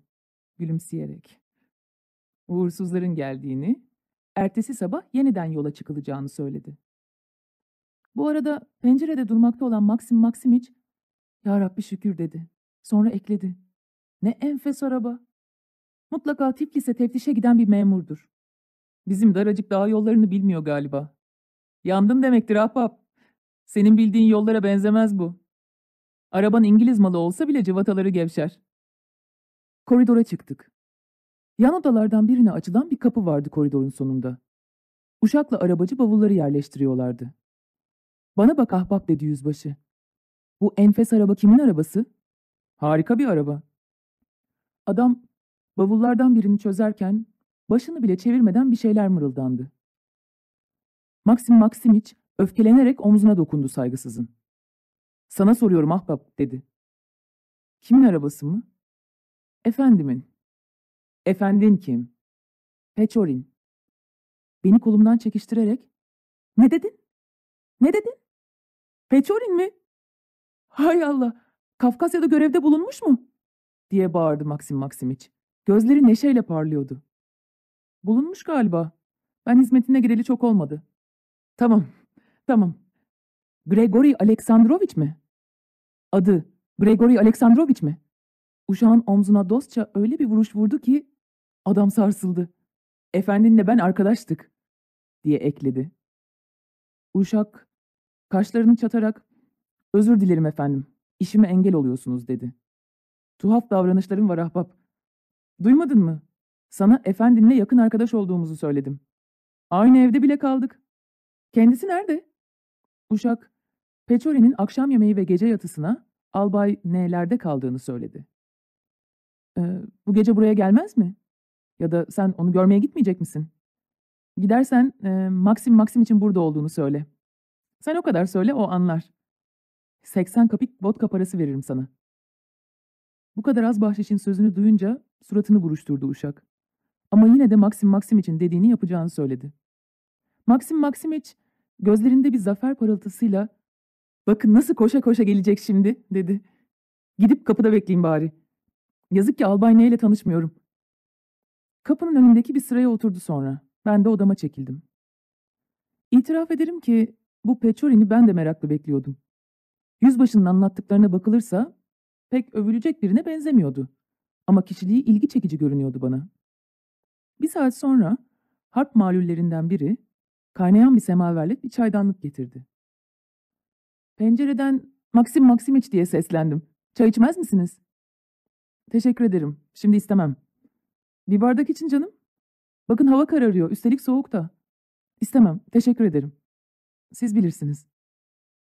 Gülümseyerek. Uğursuzların geldiğini, ertesi sabah yeniden yola çıkılacağını söyledi. Bu arada pencerede durmakta olan Maxim Maximiç, ''Ya Rabbi şükür'' dedi. Sonra ekledi. ''Ne enfes araba. Mutlaka Tiflis'e teftişe giden bir memurdur. Bizim daracık dağ yollarını bilmiyor galiba. Yandım demektir ahbap. Senin bildiğin yollara benzemez bu. Araban İngiliz malı olsa bile cıvataları gevşer.'' Koridora çıktık. Yan odalardan birine açılan bir kapı vardı koridorun sonunda. Uşakla arabacı bavulları yerleştiriyorlardı. Bana bak ahbap dedi yüzbaşı. Bu enfes araba kimin arabası? Harika bir araba. Adam bavullardan birini çözerken başını bile çevirmeden bir şeyler mırıldandı. Maxim Maksimiç öfkelenerek omzuna dokundu saygısızın. Sana soruyorum ahbap dedi. Kimin arabası mı? Efendimin. Efendin kim? Peçorin. Beni kolumdan çekiştirerek, ne dedin? Ne dedin? Peçorin mi? Hay Allah, Kafkasya'da görevde bulunmuş mu? diye bağırdı Maxim Maksimiç. Gözleri neşeyle parlıyordu. Bulunmuş galiba. Ben hizmetine gireli çok olmadı. Tamam, tamam. Grigori Aleksandrovich mi? Adı Grigori Aleksandrovich mi? Uşağın omzuna dostça öyle bir vuruş vurdu ki adam sarsıldı. Efendinle ben arkadaştık diye ekledi. Uşak kaşlarını çatarak özür dilerim efendim işime engel oluyorsunuz dedi. Tuhaf davranışlarım var ahbap. Duymadın mı? Sana efendinle yakın arkadaş olduğumuzu söyledim. Aynı evde bile kaldık. Kendisi nerede? Uşak, Peçori'nin akşam yemeği ve gece yatısına Albay N'lerde kaldığını söyledi. Ee, bu gece buraya gelmez mi? Ya da sen onu görmeye gitmeyecek misin? Gidersen e, Maxim Maxim için burada olduğunu söyle. Sen o kadar söyle o anlar. 80 kapik vodka parası veririm sana. Bu kadar az bahşişin sözünü duyunca suratını buruşturdu uşak. Ama yine de Maxim Maxim için dediğini yapacağını söyledi. Maxim Maximiç gözlerinde bir zafer parıltısıyla ''Bakın nasıl koşa koşa gelecek şimdi'' dedi. ''Gidip kapıda bekleyeyim bari. Yazık ki Albay neyle tanışmıyorum.'' Kapının önündeki bir sıraya oturdu sonra. Ben de odama çekildim. İtiraf ederim ki bu Peçorin'i ben de meraklı bekliyordum. Yüzbaşının anlattıklarına bakılırsa pek övülecek birine benzemiyordu. Ama kişiliği ilgi çekici görünüyordu bana. Bir saat sonra harp malullerinden biri kaynayan bir semaverle bir çaydanlık getirdi. Pencereden Maxim Maximiç diye seslendim. Çay içmez misiniz? Teşekkür ederim. Şimdi istemem. Bir bardak için canım. Bakın hava kararıyor. Üstelik soğuk da. İstemem. Teşekkür ederim. Siz bilirsiniz.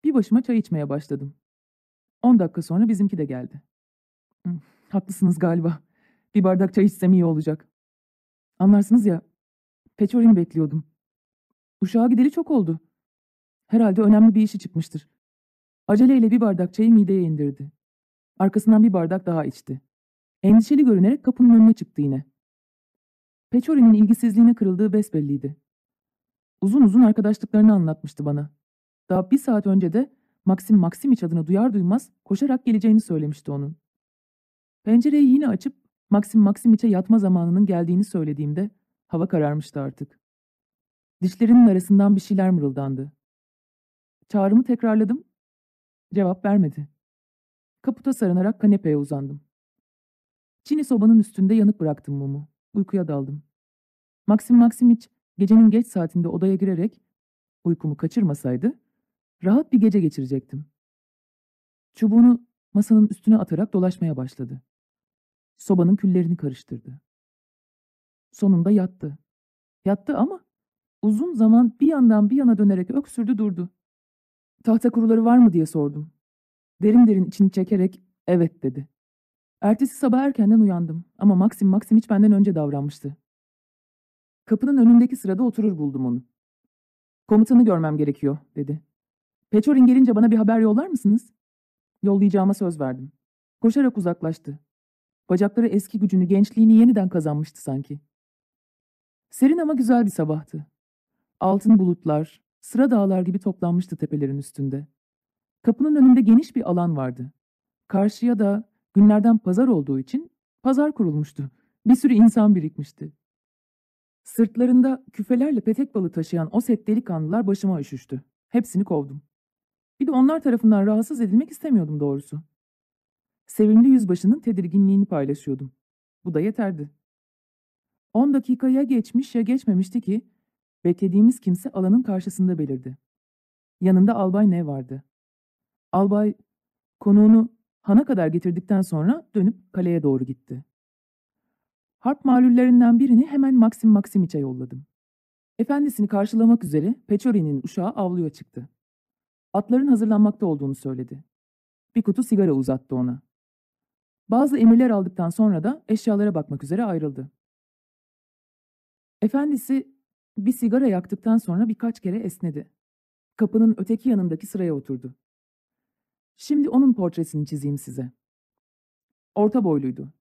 Bir başıma çay içmeye başladım. On dakika sonra bizimki de geldi. Haklısınız galiba. Bir bardak çay içsem iyi olacak. Anlarsınız ya, Peçorin bekliyordum. Uşağa gideli çok oldu. Herhalde önemli bir işi çıkmıştır. Aceleyle bir bardak çayı mideye indirdi. Arkasından bir bardak daha içti. Endişeli görünerek kapının önüne çıktı yine. Peçorin'in ilgisizliğine kırıldığı besbelliydi. Uzun uzun arkadaşlıklarını anlatmıştı bana. Daha bir saat önce de Maxim Maximiç adını duyar duymaz koşarak geleceğini söylemişti onun. Pencereyi yine açıp Maxim Maximiç'e yatma zamanının geldiğini söylediğimde hava kararmıştı artık. Dişlerinin arasından bir şeyler mırıldandı. Çağrımı tekrarladım. Cevap vermedi. Kaputa sarınarak kanepeye uzandım. Çini sobanın üstünde yanık bıraktım mumu. Uykuya daldım. Maxim Maximiç gecenin geç saatinde odaya girerek uykumu kaçırmasaydı rahat bir gece geçirecektim. Çubuğunu masanın üstüne atarak dolaşmaya başladı. Sobanın küllerini karıştırdı. Sonunda yattı. Yattı ama uzun zaman bir yandan bir yana dönerek öksürdü durdu. Tahta kuruları var mı diye sordum. Derin derin içini çekerek evet dedi. Ertesi sabah erkenden uyandım ama Maxim Maxim hiç benden önce davranmıştı. Kapının önündeki sırada oturur buldum onu. Komutanı görmem gerekiyor dedi. Peçorin gelince bana bir haber yollar mısınız? Yollayacağıma söz verdim. Koşarak uzaklaştı. Bacakları eski gücünü, gençliğini yeniden kazanmıştı sanki. Serin ama güzel bir sabahtı. Altın bulutlar, sıra dağlar gibi toplanmıştı tepelerin üstünde. Kapının önünde geniş bir alan vardı. Karşıya da günlerden pazar olduğu için pazar kurulmuştu. Bir sürü insan birikmişti. Sırtlarında küfelerle petek balı taşıyan o set delikanlılar başıma üşüştü. Hepsini kovdum. Bir de onlar tarafından rahatsız edilmek istemiyordum doğrusu. Sevimli yüzbaşının tedirginliğini paylaşıyordum. Bu da yeterdi. On dakika ya geçmiş ya geçmemişti ki beklediğimiz kimse alanın karşısında belirdi. Yanında albay ne vardı? Albay konuğunu hana kadar getirdikten sonra dönüp kaleye doğru gitti. Harp malullerinden birini hemen Maxim Maximiç'e yolladım. Efendisini karşılamak üzere Peçori'nin uşağı avluya çıktı. Atların hazırlanmakta olduğunu söyledi. Bir kutu sigara uzattı ona. Bazı emirler aldıktan sonra da eşyalara bakmak üzere ayrıldı. Efendisi bir sigara yaktıktan sonra birkaç kere esnedi. Kapının öteki yanındaki sıraya oturdu. Şimdi onun portresini çizeyim size. Orta boyluydu.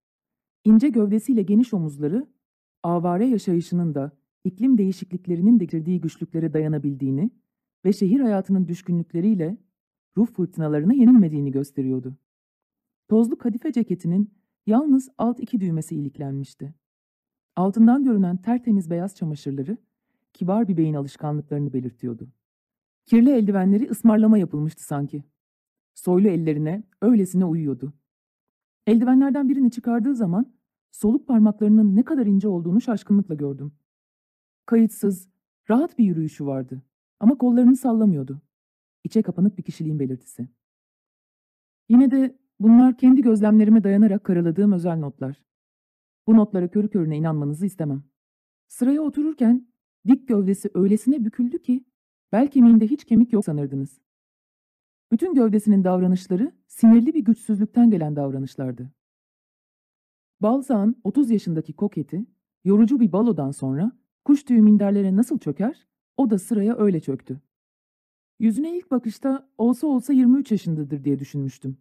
İnce gövdesiyle geniş omuzları, avare yaşayışının da iklim değişikliklerinin de getirdiği güçlüklere dayanabildiğini ve şehir hayatının düşkünlükleriyle ruh fırtınalarına yenilmediğini gösteriyordu. Tozlu kadife ceketinin yalnız alt iki düğmesi iliklenmişti. Altından görünen tertemiz beyaz çamaşırları, kibar bir beyin alışkanlıklarını belirtiyordu. Kirli eldivenleri ısmarlama yapılmıştı sanki. Soylu ellerine öylesine uyuyordu. Eldivenlerden birini çıkardığı zaman soluk parmaklarının ne kadar ince olduğunu şaşkınlıkla gördüm. Kayıtsız, rahat bir yürüyüşü vardı ama kollarını sallamıyordu. İçe kapanık bir kişiliğin belirtisi. Yine de bunlar kendi gözlemlerime dayanarak karaladığım özel notlar. Bu notlara körü körüne inanmanızı istemem. Sıraya otururken dik gövdesi öylesine büküldü ki bel kemiğinde hiç kemik yok sanırdınız. Bütün gövdesinin davranışları sinirli bir güçsüzlükten gelen davranışlardı. Balzac'ın 30 yaşındaki koketi, yorucu bir balodan sonra kuş tüyü minderlere nasıl çöker, o da sıraya öyle çöktü. Yüzüne ilk bakışta olsa olsa 23 yaşındadır diye düşünmüştüm.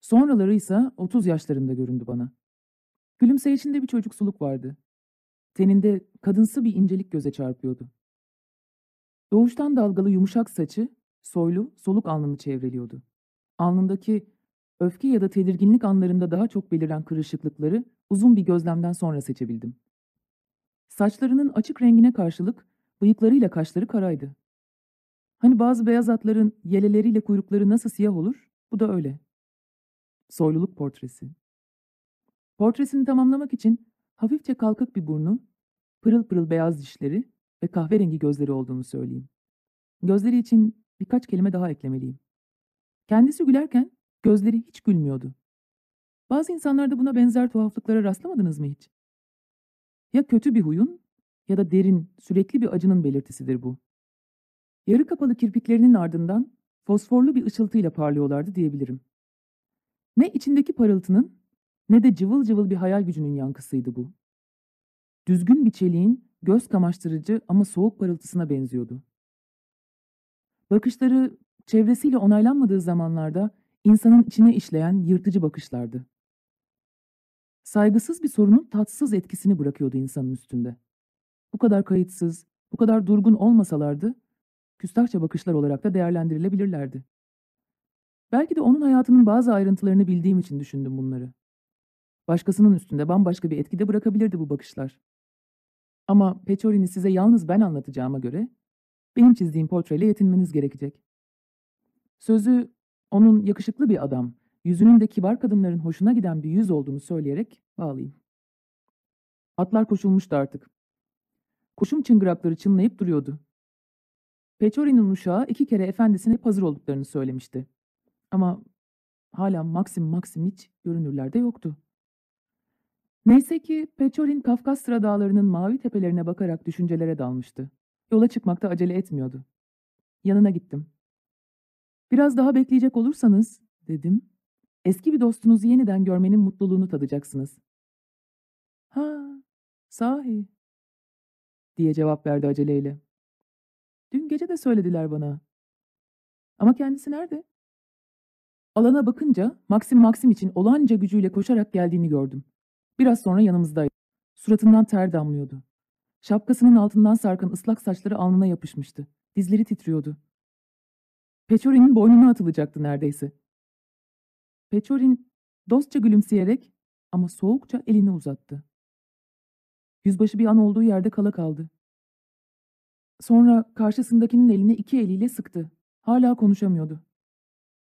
Sonraları ise 30 yaşlarında göründü bana. Gülümseyişinde bir çocuksuluk vardı. Teninde kadınsı bir incelik göze çarpıyordu. Doğuştan dalgalı yumuşak saçı, soylu, soluk alnını çevreliyordu. Alnındaki öfke ya da tedirginlik anlarında daha çok beliren kırışıklıkları uzun bir gözlemden sonra seçebildim. Saçlarının açık rengine karşılık bıyıklarıyla kaşları karaydı. Hani bazı beyaz atların yeleleriyle kuyrukları nasıl siyah olur, bu da öyle. Soyluluk portresi. Portresini tamamlamak için hafifçe kalkık bir burnu, pırıl pırıl beyaz dişleri ve kahverengi gözleri olduğunu söyleyeyim. Gözleri için birkaç kelime daha eklemeliyim. Kendisi gülerken gözleri hiç gülmüyordu. Bazı insanlarda buna benzer tuhaflıklara rastlamadınız mı hiç? Ya kötü bir huyun ya da derin, sürekli bir acının belirtisidir bu. Yarı kapalı kirpiklerinin ardından fosforlu bir ışıltıyla parlıyorlardı diyebilirim. Ne içindeki parıltının ne de cıvıl cıvıl bir hayal gücünün yankısıydı bu. Düzgün bir çeliğin göz kamaştırıcı ama soğuk parıltısına benziyordu. Bakışları çevresiyle onaylanmadığı zamanlarda insanın içine işleyen yırtıcı bakışlardı. Saygısız bir sorunun tatsız etkisini bırakıyordu insanın üstünde. Bu kadar kayıtsız, bu kadar durgun olmasalardı, küstahça bakışlar olarak da değerlendirilebilirlerdi. Belki de onun hayatının bazı ayrıntılarını bildiğim için düşündüm bunları. Başkasının üstünde bambaşka bir etkide bırakabilirdi bu bakışlar. Ama Pechorin'i size yalnız ben anlatacağıma göre, benim çizdiğim portreyle yetinmeniz gerekecek. Sözü onun yakışıklı bir adam, yüzünün de kibar kadınların hoşuna giden bir yüz olduğunu söyleyerek bağlayayım. Atlar koşulmuştu artık. Koşum çıngırakları çınlayıp duruyordu. Pechorin'in uşağı iki kere efendisine hep hazır olduklarını söylemişti. Ama hala Maxim Maximiç görünürlerde yoktu. Neyse ki Pechorin Kafkasya dağlarının mavi tepelerine bakarak düşüncelere dalmıştı. Yola çıkmakta acele etmiyordu. Yanına gittim. Biraz daha bekleyecek olursanız, dedim, eski bir dostunuzu yeniden görmenin mutluluğunu tadacaksınız. Ha, sahi, diye cevap verdi aceleyle. Dün gece de söylediler bana. Ama kendisi nerede? Alana bakınca Maxim Maxim için olanca gücüyle koşarak geldiğini gördüm. Biraz sonra yanımızdaydı. Suratından ter damlıyordu. Şapkasının altından sarkan ıslak saçları alnına yapışmıştı. Dizleri titriyordu. Pechorin'in boynuna atılacaktı neredeyse. Pechorin dostça gülümseyerek ama soğukça elini uzattı. Yüzbaşı bir an olduğu yerde kala kaldı. Sonra karşısındakinin elini iki eliyle sıktı. Hala konuşamıyordu.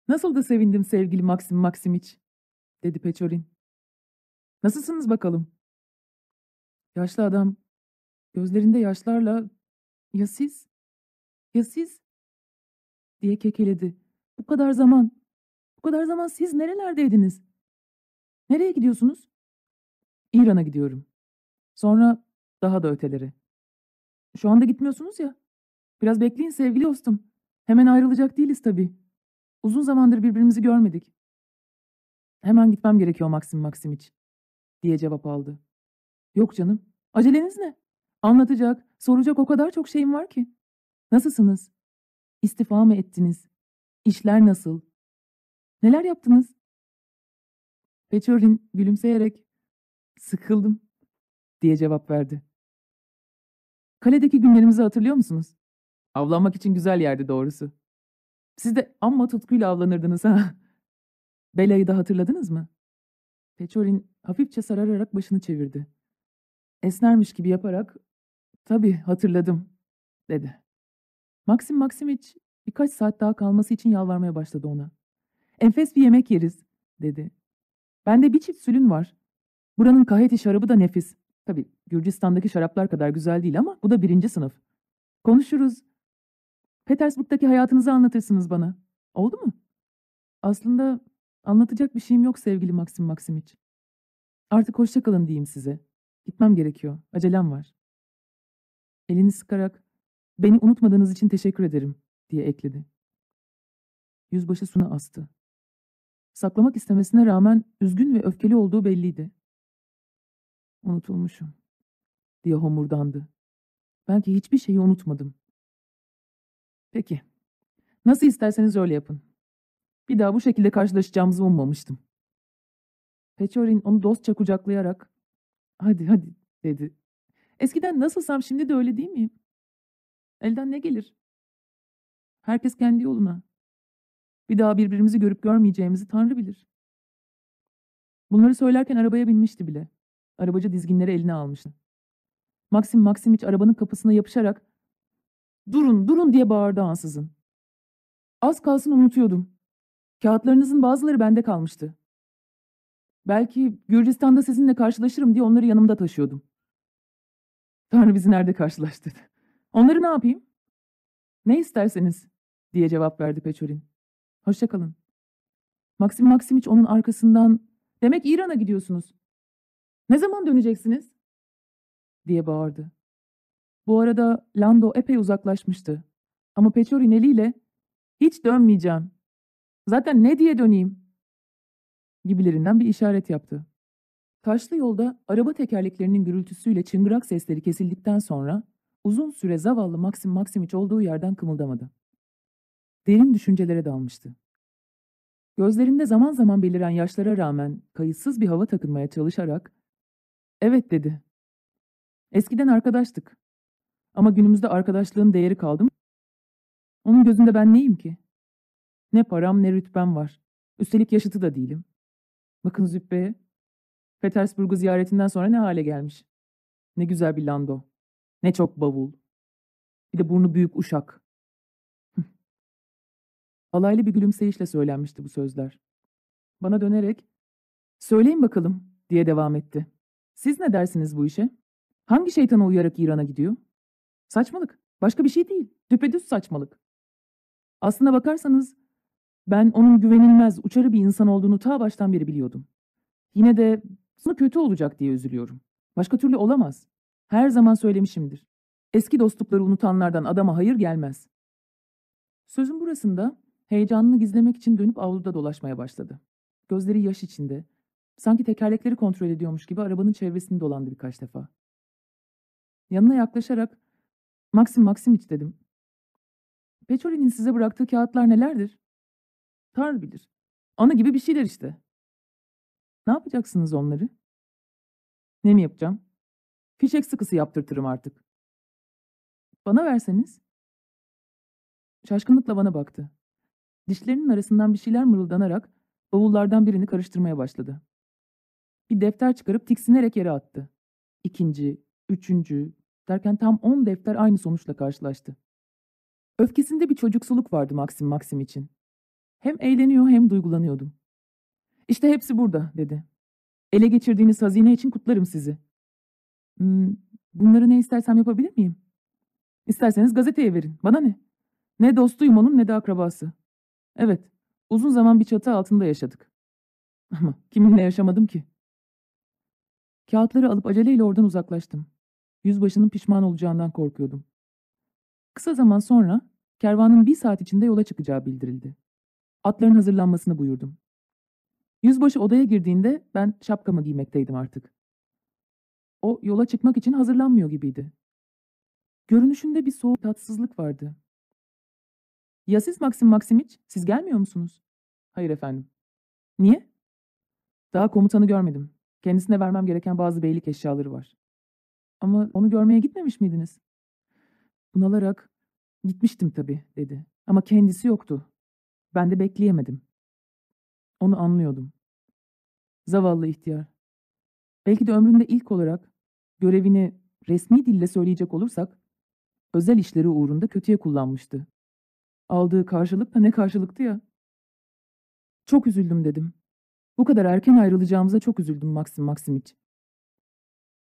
Nasıl da sevindim sevgili Maxim Maximiç, dedi Pechorin. Nasılsınız bakalım? Yaşlı adam gözlerinde yaşlarla ya siz? Ya siz? diye kekeledi. Bu kadar zaman, bu kadar zaman siz nerelerdeydiniz? Nereye gidiyorsunuz? İran'a gidiyorum. Sonra daha da ötelere. Şu anda gitmiyorsunuz ya. Biraz bekleyin sevgili dostum. Hemen ayrılacak değiliz tabii. Uzun zamandır birbirimizi görmedik. Hemen gitmem gerekiyor Maxim Maximiç diye cevap aldı. Yok canım. Aceleniz ne? Anlatacak, soracak o kadar çok şeyim var ki. Nasılsınız? İstifa mı ettiniz? İşler nasıl? Neler yaptınız? Pechorin gülümseyerek sıkıldım diye cevap verdi. Kaledeki günlerimizi hatırlıyor musunuz? Avlanmak için güzel yerdi doğrusu. Siz de amma tutkuyla avlanırdınız ha. Bela'yı da hatırladınız mı? Pechorin hafifçe sarararak başını çevirdi. Esnermiş gibi yaparak, tabii hatırladım, dedi. Maxim Maksimiç birkaç saat daha kalması için yalvarmaya başladı ona. Enfes bir yemek yeriz, dedi. Bende bir çift sülün var. Buranın kaheti şarabı da nefis. Tabii Gürcistan'daki şaraplar kadar güzel değil ama bu da birinci sınıf. Konuşuruz. Petersburg'daki hayatınızı anlatırsınız bana. Oldu mu? Aslında anlatacak bir şeyim yok sevgili Maxim Maksimiç. Artık hoşça kalın diyeyim size. Gitmem gerekiyor. Acelem var. Elini sıkarak beni unutmadığınız için teşekkür ederim diye ekledi. Yüzbaşı suna astı. Saklamak istemesine rağmen üzgün ve öfkeli olduğu belliydi. Unutulmuşum diye homurdandı. Belki hiçbir şeyi unutmadım. Peki. Nasıl isterseniz öyle yapın. Bir daha bu şekilde karşılaşacağımızı ummamıştım. Pechorin onu dostça kucaklayarak hadi hadi dedi. Eskiden nasılsam şimdi de öyle değil miyim? Elden ne gelir? Herkes kendi yoluna. Bir daha birbirimizi görüp görmeyeceğimizi Tanrı bilir. Bunları söylerken arabaya binmişti bile. Arabacı dizginleri eline almıştı. Maxim Maksimiç arabanın kapısına yapışarak ''Durun, durun!'' diye bağırdı ansızın. Az kalsın unutuyordum. Kağıtlarınızın bazıları bende kalmıştı. Belki Gürcistan'da sizinle karşılaşırım diye onları yanımda taşıyordum. Tanrı bizi nerede karşılaştırdı? Onları ne yapayım? Ne isterseniz diye cevap verdi Peçolin. Hoşçakalın. Maxim Maksimiç onun arkasından demek İran'a gidiyorsunuz. Ne zaman döneceksiniz? diye bağırdı. Bu arada Lando epey uzaklaşmıştı. Ama Peçorin eliyle hiç dönmeyeceğim. Zaten ne diye döneyim? gibilerinden bir işaret yaptı. Taşlı yolda araba tekerleklerinin gürültüsüyle çıngırak sesleri kesildikten sonra uzun süre zavallı Maxim Maksimiç olduğu yerden kımıldamadı. Derin düşüncelere dalmıştı. Gözlerinde zaman zaman beliren yaşlara rağmen kayıtsız bir hava takınmaya çalışarak "Evet." dedi. Eskiden arkadaştık. Ama günümüzde arkadaşlığın değeri kaldı mı? Onun gözünde ben neyim ki? Ne param ne rütbem var. Üstelik yaşıtı da değilim. Bakın Zübbe'ye. Petersburg'u ziyaretinden sonra ne hale gelmiş. Ne güzel bir lando. Ne çok bavul. Bir de burnu büyük uşak. Alaylı bir gülümseyişle söylenmişti bu sözler. Bana dönerek, söyleyin bakalım diye devam etti. Siz ne dersiniz bu işe? Hangi şeytana uyarak İran'a gidiyor? Saçmalık. Başka bir şey değil. Düpedüz saçmalık. Aslına bakarsanız ben onun güvenilmez, uçarı bir insan olduğunu ta baştan beri biliyordum. Yine de sonu kötü olacak diye üzülüyorum. Başka türlü olamaz. Her zaman söylemişimdir. Eski dostlukları unutanlardan adama hayır gelmez. Sözün burasında heyecanını gizlemek için dönüp avluda dolaşmaya başladı. Gözleri yaş içinde. Sanki tekerlekleri kontrol ediyormuş gibi arabanın çevresini dolandı birkaç defa. Yanına yaklaşarak Maxim Maksimiç dedim. Peçoli'nin size bıraktığı kağıtlar nelerdir? Tanrı bilir. Ana gibi bir şeyler işte. Ne yapacaksınız onları? Ne mi yapacağım? Fişek sıkısı yaptırtırım artık. Bana verseniz. Şaşkınlıkla bana baktı. Dişlerinin arasından bir şeyler mırıldanarak bavullardan birini karıştırmaya başladı. Bir defter çıkarıp tiksinerek yere attı. İkinci, üçüncü derken tam on defter aynı sonuçla karşılaştı. Öfkesinde bir çocuksuluk vardı Maxim Maxim için. Hem eğleniyor hem duygulanıyordum. İşte hepsi burada dedi. Ele geçirdiğiniz hazine için kutlarım sizi. Hmm, bunları ne istersem yapabilir miyim? İsterseniz gazeteye verin. Bana ne? Ne dostuyum onun ne de akrabası. Evet, uzun zaman bir çatı altında yaşadık. Ama kiminle yaşamadım ki? Kağıtları alıp aceleyle oradan uzaklaştım. Yüzbaşının pişman olacağından korkuyordum. Kısa zaman sonra kervanın bir saat içinde yola çıkacağı bildirildi. Atların hazırlanmasını buyurdum. Yüzbaşı odaya girdiğinde ben şapkamı giymekteydim artık. O yola çıkmak için hazırlanmıyor gibiydi. Görünüşünde bir soğuk tatsızlık vardı. Ya siz Maxim Maksimiç, siz gelmiyor musunuz? Hayır efendim. Niye? Daha komutanı görmedim. Kendisine vermem gereken bazı beylik eşyaları var. Ama onu görmeye gitmemiş miydiniz? Bunalarak, gitmiştim tabii dedi. Ama kendisi yoktu. Ben de bekleyemedim. Onu anlıyordum. Zavallı ihtiyar. Belki de ömründe ilk olarak görevini resmi dille söyleyecek olursak özel işleri uğrunda kötüye kullanmıştı. Aldığı karşılık da ne karşılıktı ya? Çok üzüldüm dedim. Bu kadar erken ayrılacağımıza çok üzüldüm Maxim Maksimiç.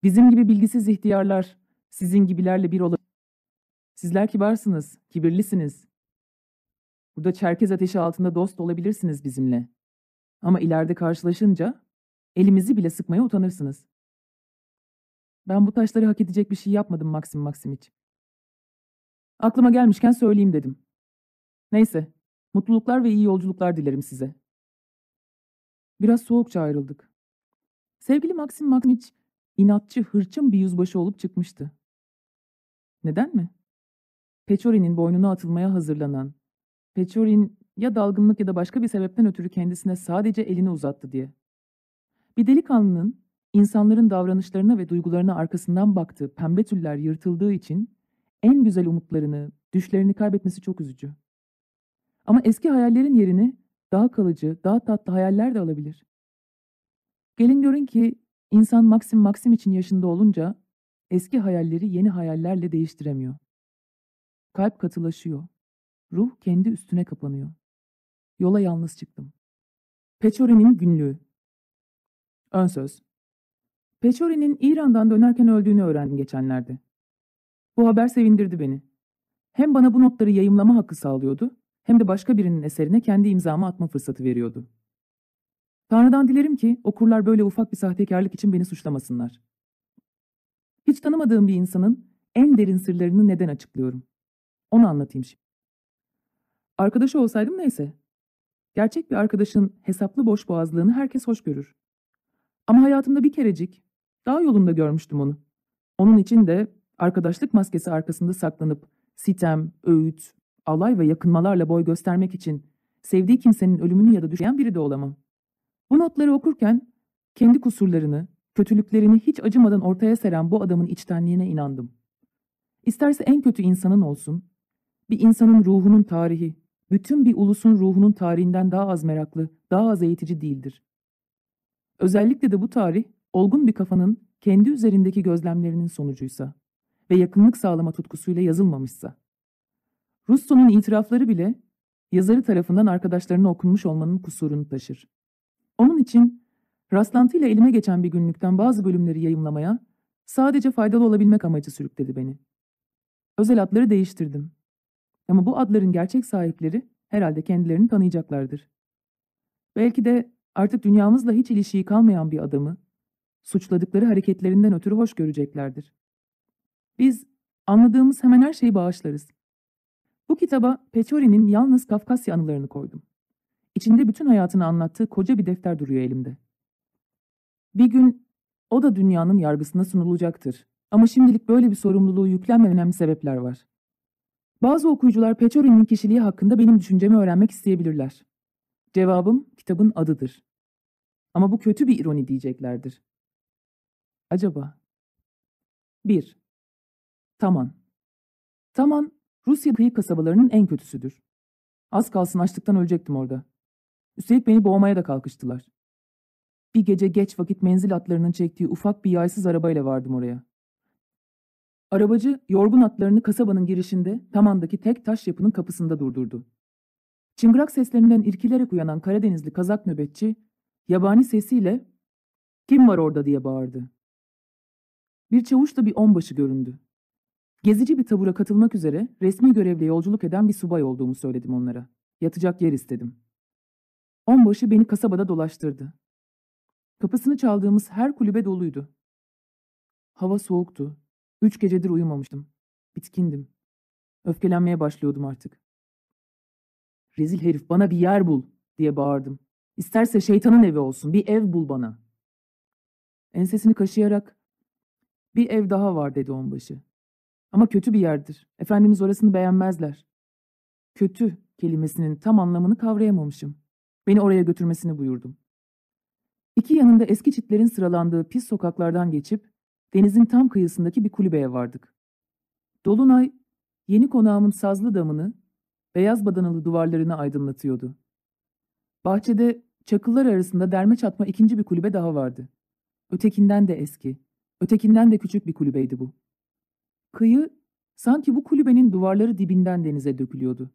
Bizim gibi bilgisiz ihtiyarlar, sizin gibilerle bir olabilir. Sizler kibarsınız, kibirlisiniz. Burada çerkez ateşi altında dost olabilirsiniz bizimle. Ama ileride karşılaşınca elimizi bile sıkmaya utanırsınız. Ben bu taşları hak edecek bir şey yapmadım Maxim Maksimiç. Aklıma gelmişken söyleyeyim dedim. Neyse, mutluluklar ve iyi yolculuklar dilerim size. Biraz soğukça ayrıldık. Sevgili Maxim Maksimiç, inatçı, hırçın bir yüzbaşı olup çıkmıştı. Neden mi? Peçori'nin boynuna atılmaya hazırlanan, Peçorin ya dalgınlık ya da başka bir sebepten ötürü kendisine sadece elini uzattı diye. Bir delikanlının insanların davranışlarına ve duygularına arkasından baktığı pembe tüller yırtıldığı için en güzel umutlarını, düşlerini kaybetmesi çok üzücü. Ama eski hayallerin yerini daha kalıcı, daha tatlı hayaller de alabilir. Gelin görün ki insan Maxim Maxim için yaşında olunca eski hayalleri yeni hayallerle değiştiremiyor. Kalp katılaşıyor. Ruh kendi üstüne kapanıyor. Yola yalnız çıktım. Peçori'nin günlüğü. Ön söz. Peçori'nin İran'dan dönerken öldüğünü öğrendim geçenlerde. Bu haber sevindirdi beni. Hem bana bu notları yayımlama hakkı sağlıyordu, hem de başka birinin eserine kendi imzamı atma fırsatı veriyordu. Tanrı'dan dilerim ki okurlar böyle ufak bir sahtekarlık için beni suçlamasınlar. Hiç tanımadığım bir insanın en derin sırlarını neden açıklıyorum? Onu anlatayım şimdi. Arkadaşı olsaydım neyse. Gerçek bir arkadaşın hesaplı boş boğazlığını herkes hoş görür. Ama hayatımda bir kerecik, daha yolunda görmüştüm onu. Onun için de arkadaşlık maskesi arkasında saklanıp sitem, öğüt, alay ve yakınmalarla boy göstermek için sevdiği kimsenin ölümünü ya da düşen biri de olamam. Bu notları okurken kendi kusurlarını, kötülüklerini hiç acımadan ortaya seren bu adamın içtenliğine inandım. İsterse en kötü insanın olsun, bir insanın ruhunun tarihi, bütün bir ulusun ruhunun tarihinden daha az meraklı, daha az eğitici değildir. Özellikle de bu tarih, olgun bir kafanın kendi üzerindeki gözlemlerinin sonucuysa ve yakınlık sağlama tutkusuyla yazılmamışsa. Russo'nun itirafları bile yazarı tarafından arkadaşlarına okunmuş olmanın kusurunu taşır. Onun için rastlantıyla elime geçen bir günlükten bazı bölümleri yayımlamaya sadece faydalı olabilmek amacı sürükledi beni. Özel adları değiştirdim. Ama bu adların gerçek sahipleri herhalde kendilerini tanıyacaklardır. Belki de artık dünyamızla hiç ilişiği kalmayan bir adamı suçladıkları hareketlerinden ötürü hoş göreceklerdir. Biz anladığımız hemen her şeyi bağışlarız. Bu kitaba Peçori'nin yalnız Kafkasya anılarını koydum. İçinde bütün hayatını anlattığı koca bir defter duruyor elimde. Bir gün o da dünyanın yargısına sunulacaktır. Ama şimdilik böyle bir sorumluluğu yüklenme önemli sebepler var. Bazı okuyucular Peçori'nin kişiliği hakkında benim düşüncemi öğrenmek isteyebilirler. Cevabım kitabın adıdır. Ama bu kötü bir ironi diyeceklerdir. Acaba? 1. Taman. Taman, Rusya kıyı kasabalarının en kötüsüdür. Az kalsın açlıktan ölecektim orada. Üstelik beni boğmaya da kalkıştılar. Bir gece geç vakit menzil atlarının çektiği ufak bir yaysız arabayla vardım oraya. Arabacı yorgun atlarını kasabanın girişinde Taman'daki tek taş yapının kapısında durdurdu. Çıngırak seslerinden irkilerek uyanan Karadenizli kazak nöbetçi yabani sesiyle ''Kim var orada?'' diye bağırdı. Bir çavuş da bir onbaşı göründü. Gezici bir tabura katılmak üzere resmi görevle yolculuk eden bir subay olduğumu söyledim onlara. Yatacak yer istedim. Onbaşı beni kasabada dolaştırdı. Kapısını çaldığımız her kulübe doluydu. Hava soğuktu. Üç gecedir uyumamıştım. Bitkindim. Öfkelenmeye başlıyordum artık. Rezil herif bana bir yer bul diye bağırdım. İsterse şeytanın evi olsun bir ev bul bana. Ensesini kaşıyarak bir ev daha var dedi onbaşı. Ama kötü bir yerdir. Efendimiz orasını beğenmezler. Kötü kelimesinin tam anlamını kavrayamamışım. Beni oraya götürmesini buyurdum. İki yanında eski çitlerin sıralandığı pis sokaklardan geçip denizin tam kıyısındaki bir kulübeye vardık. Dolunay yeni konağımın sazlı damını, beyaz badanalı duvarlarını aydınlatıyordu. Bahçede çakıllar arasında derme çatma ikinci bir kulübe daha vardı. Ötekinden de eski, ötekinden de küçük bir kulübeydi bu. Kıyı Sanki bu kulübenin duvarları dibinden denize dökülüyordu.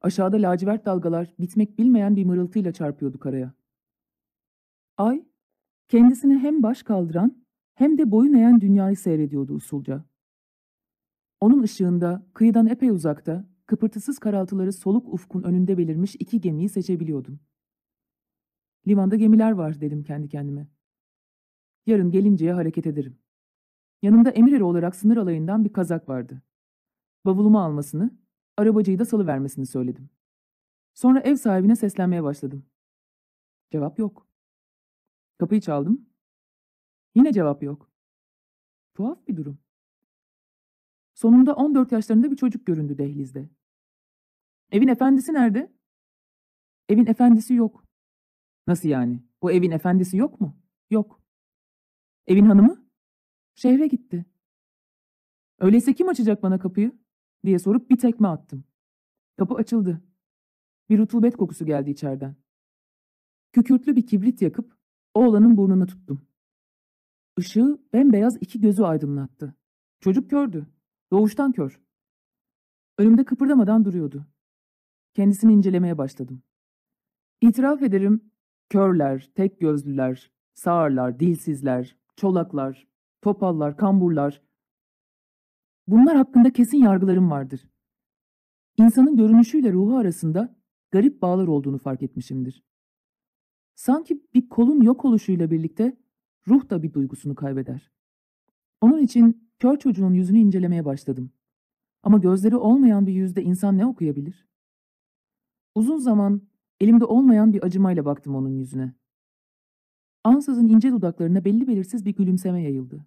Aşağıda lacivert dalgalar bitmek bilmeyen bir mırıltıyla çarpıyordu karaya. Ay, kendisini hem baş kaldıran hem de boyun eğen dünyayı seyrediyordu usulca. Onun ışığında kıyıdan epey uzakta, kıpırtısız karaltıları soluk ufkun önünde belirmiş iki gemiyi seçebiliyordum. Limanda gemiler var dedim kendi kendime. Yarın gelinceye hareket ederim. Yanımda emir eri olarak sınır alayından bir kazak vardı. Bavulumu almasını, arabacıyı da salıvermesini söyledim. Sonra ev sahibine seslenmeye başladım. Cevap yok. Kapıyı çaldım. Yine cevap yok. Tuhaf bir durum. Sonunda 14 yaşlarında bir çocuk göründü dehlizde. Evin efendisi nerede? Evin efendisi yok. Nasıl yani? O evin efendisi yok mu? Yok. Evin hanımı? Şehre gitti. Öyleyse kim açacak bana kapıyı? diye sorup bir tekme attım. Kapı açıldı. Bir rutubet kokusu geldi içeriden. Kükürtlü bir kibrit yakıp oğlanın burnuna tuttum. Işığı bembeyaz iki gözü aydınlattı. Çocuk kördü. Doğuştan kör. Önümde kıpırdamadan duruyordu. Kendisini incelemeye başladım. İtiraf ederim, körler, tek gözlüler, sağırlar, dilsizler, çolaklar, topallar, kamburlar. Bunlar hakkında kesin yargılarım vardır. İnsanın görünüşüyle ruhu arasında garip bağlar olduğunu fark etmişimdir. Sanki bir kolun yok oluşuyla birlikte ruh da bir duygusunu kaybeder. Onun için kör çocuğun yüzünü incelemeye başladım. Ama gözleri olmayan bir yüzde insan ne okuyabilir? Uzun zaman elimde olmayan bir acımayla baktım onun yüzüne. Ansızın ince dudaklarına belli belirsiz bir gülümseme yayıldı.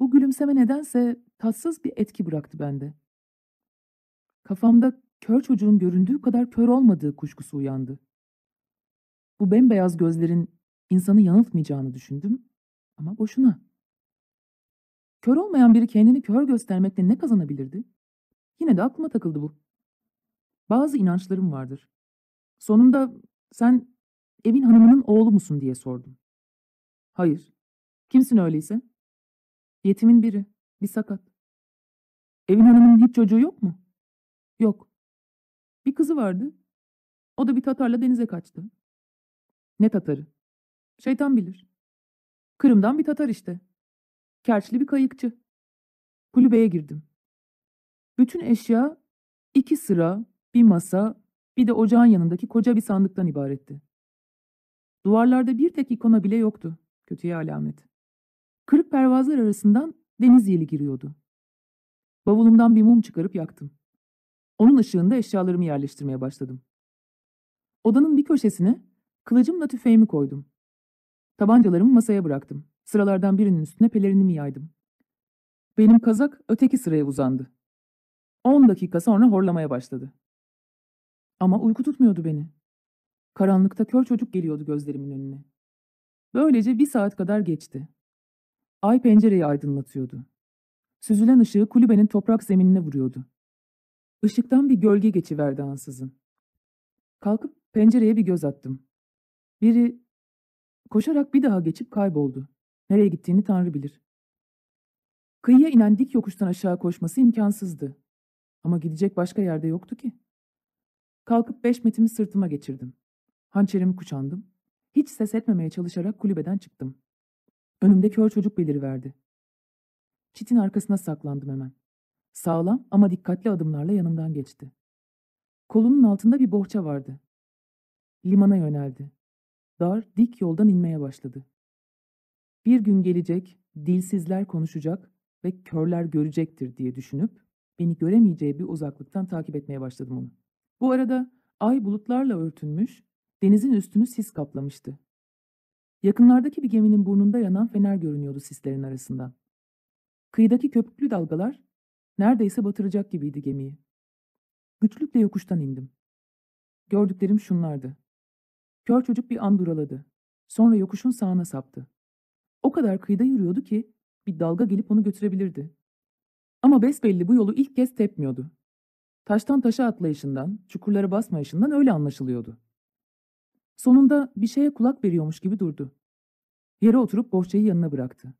Bu gülümseme nedense tatsız bir etki bıraktı bende. Kafamda kör çocuğun göründüğü kadar kör olmadığı kuşkusu uyandı. Bu bembeyaz gözlerin insanı yanıltmayacağını düşündüm ama boşuna. Kör olmayan biri kendini kör göstermekle ne kazanabilirdi? Yine de aklıma takıldı bu. Bazı inançlarım vardır. Sonunda sen evin hanımının oğlu musun diye sordum. Hayır. Kimsin öyleyse? Yetimin biri. Bir sakat. Evin hanımının hiç çocuğu yok mu? Yok. Bir kızı vardı. O da bir Tatarla denize kaçtı. Ne Tatarı? Şeytan bilir. Kırım'dan bir Tatar işte. Kerçli bir kayıkçı. Kulübeye girdim. Bütün eşya iki sıra, bir masa, bir de ocağın yanındaki koca bir sandıktan ibaretti. Duvarlarda bir tek ikona bile yoktu. Kötüye alamet. Kırık pervazlar arasından deniz yeli giriyordu. Bavulumdan bir mum çıkarıp yaktım. Onun ışığında eşyalarımı yerleştirmeye başladım. Odanın bir köşesine kılıcımla tüfeğimi koydum. Tabancalarımı masaya bıraktım. Sıralardan birinin üstüne pelerinimi yaydım. Benim kazak öteki sıraya uzandı. On dakika sonra horlamaya başladı. Ama uyku tutmuyordu beni. Karanlıkta kör çocuk geliyordu gözlerimin önüne. Böylece bir saat kadar geçti. Ay pencereyi aydınlatıyordu. Süzülen ışığı kulübenin toprak zeminine vuruyordu. Işıktan bir gölge geçiverdi ansızın. Kalkıp pencereye bir göz attım. Biri koşarak bir daha geçip kayboldu. Nereye gittiğini Tanrı bilir. Kıyıya inen dik yokuştan aşağı koşması imkansızdı. Ama gidecek başka yerde yoktu ki. Kalkıp beş metimi sırtıma geçirdim. Hançerimi kuşandım. Hiç ses etmemeye çalışarak kulübeden çıktım. Önümde kör çocuk beliriverdi. Çitin arkasına saklandım hemen. Sağlam ama dikkatli adımlarla yanımdan geçti. Kolunun altında bir bohça vardı. Limana yöneldi. Dar, dik yoldan inmeye başladı. Bir gün gelecek, dilsizler konuşacak ve körler görecektir diye düşünüp beni göremeyeceği bir uzaklıktan takip etmeye başladım onu. Bu arada ay bulutlarla örtünmüş, denizin üstünü sis kaplamıştı. Yakınlardaki bir geminin burnunda yanan fener görünüyordu sislerin arasından. Kıyıdaki köpüklü dalgalar neredeyse batıracak gibiydi gemiyi. Güçlükle yokuştan indim. Gördüklerim şunlardı. Kör çocuk bir an duraladı. Sonra yokuşun sağına saptı. O kadar kıyıda yürüyordu ki bir dalga gelip onu götürebilirdi. Ama besbelli bu yolu ilk kez tepmiyordu. Taştan taşa atlayışından, çukurlara basmayışından öyle anlaşılıyordu. Sonunda bir şeye kulak veriyormuş gibi durdu. Yere oturup bohçayı yanına bıraktı.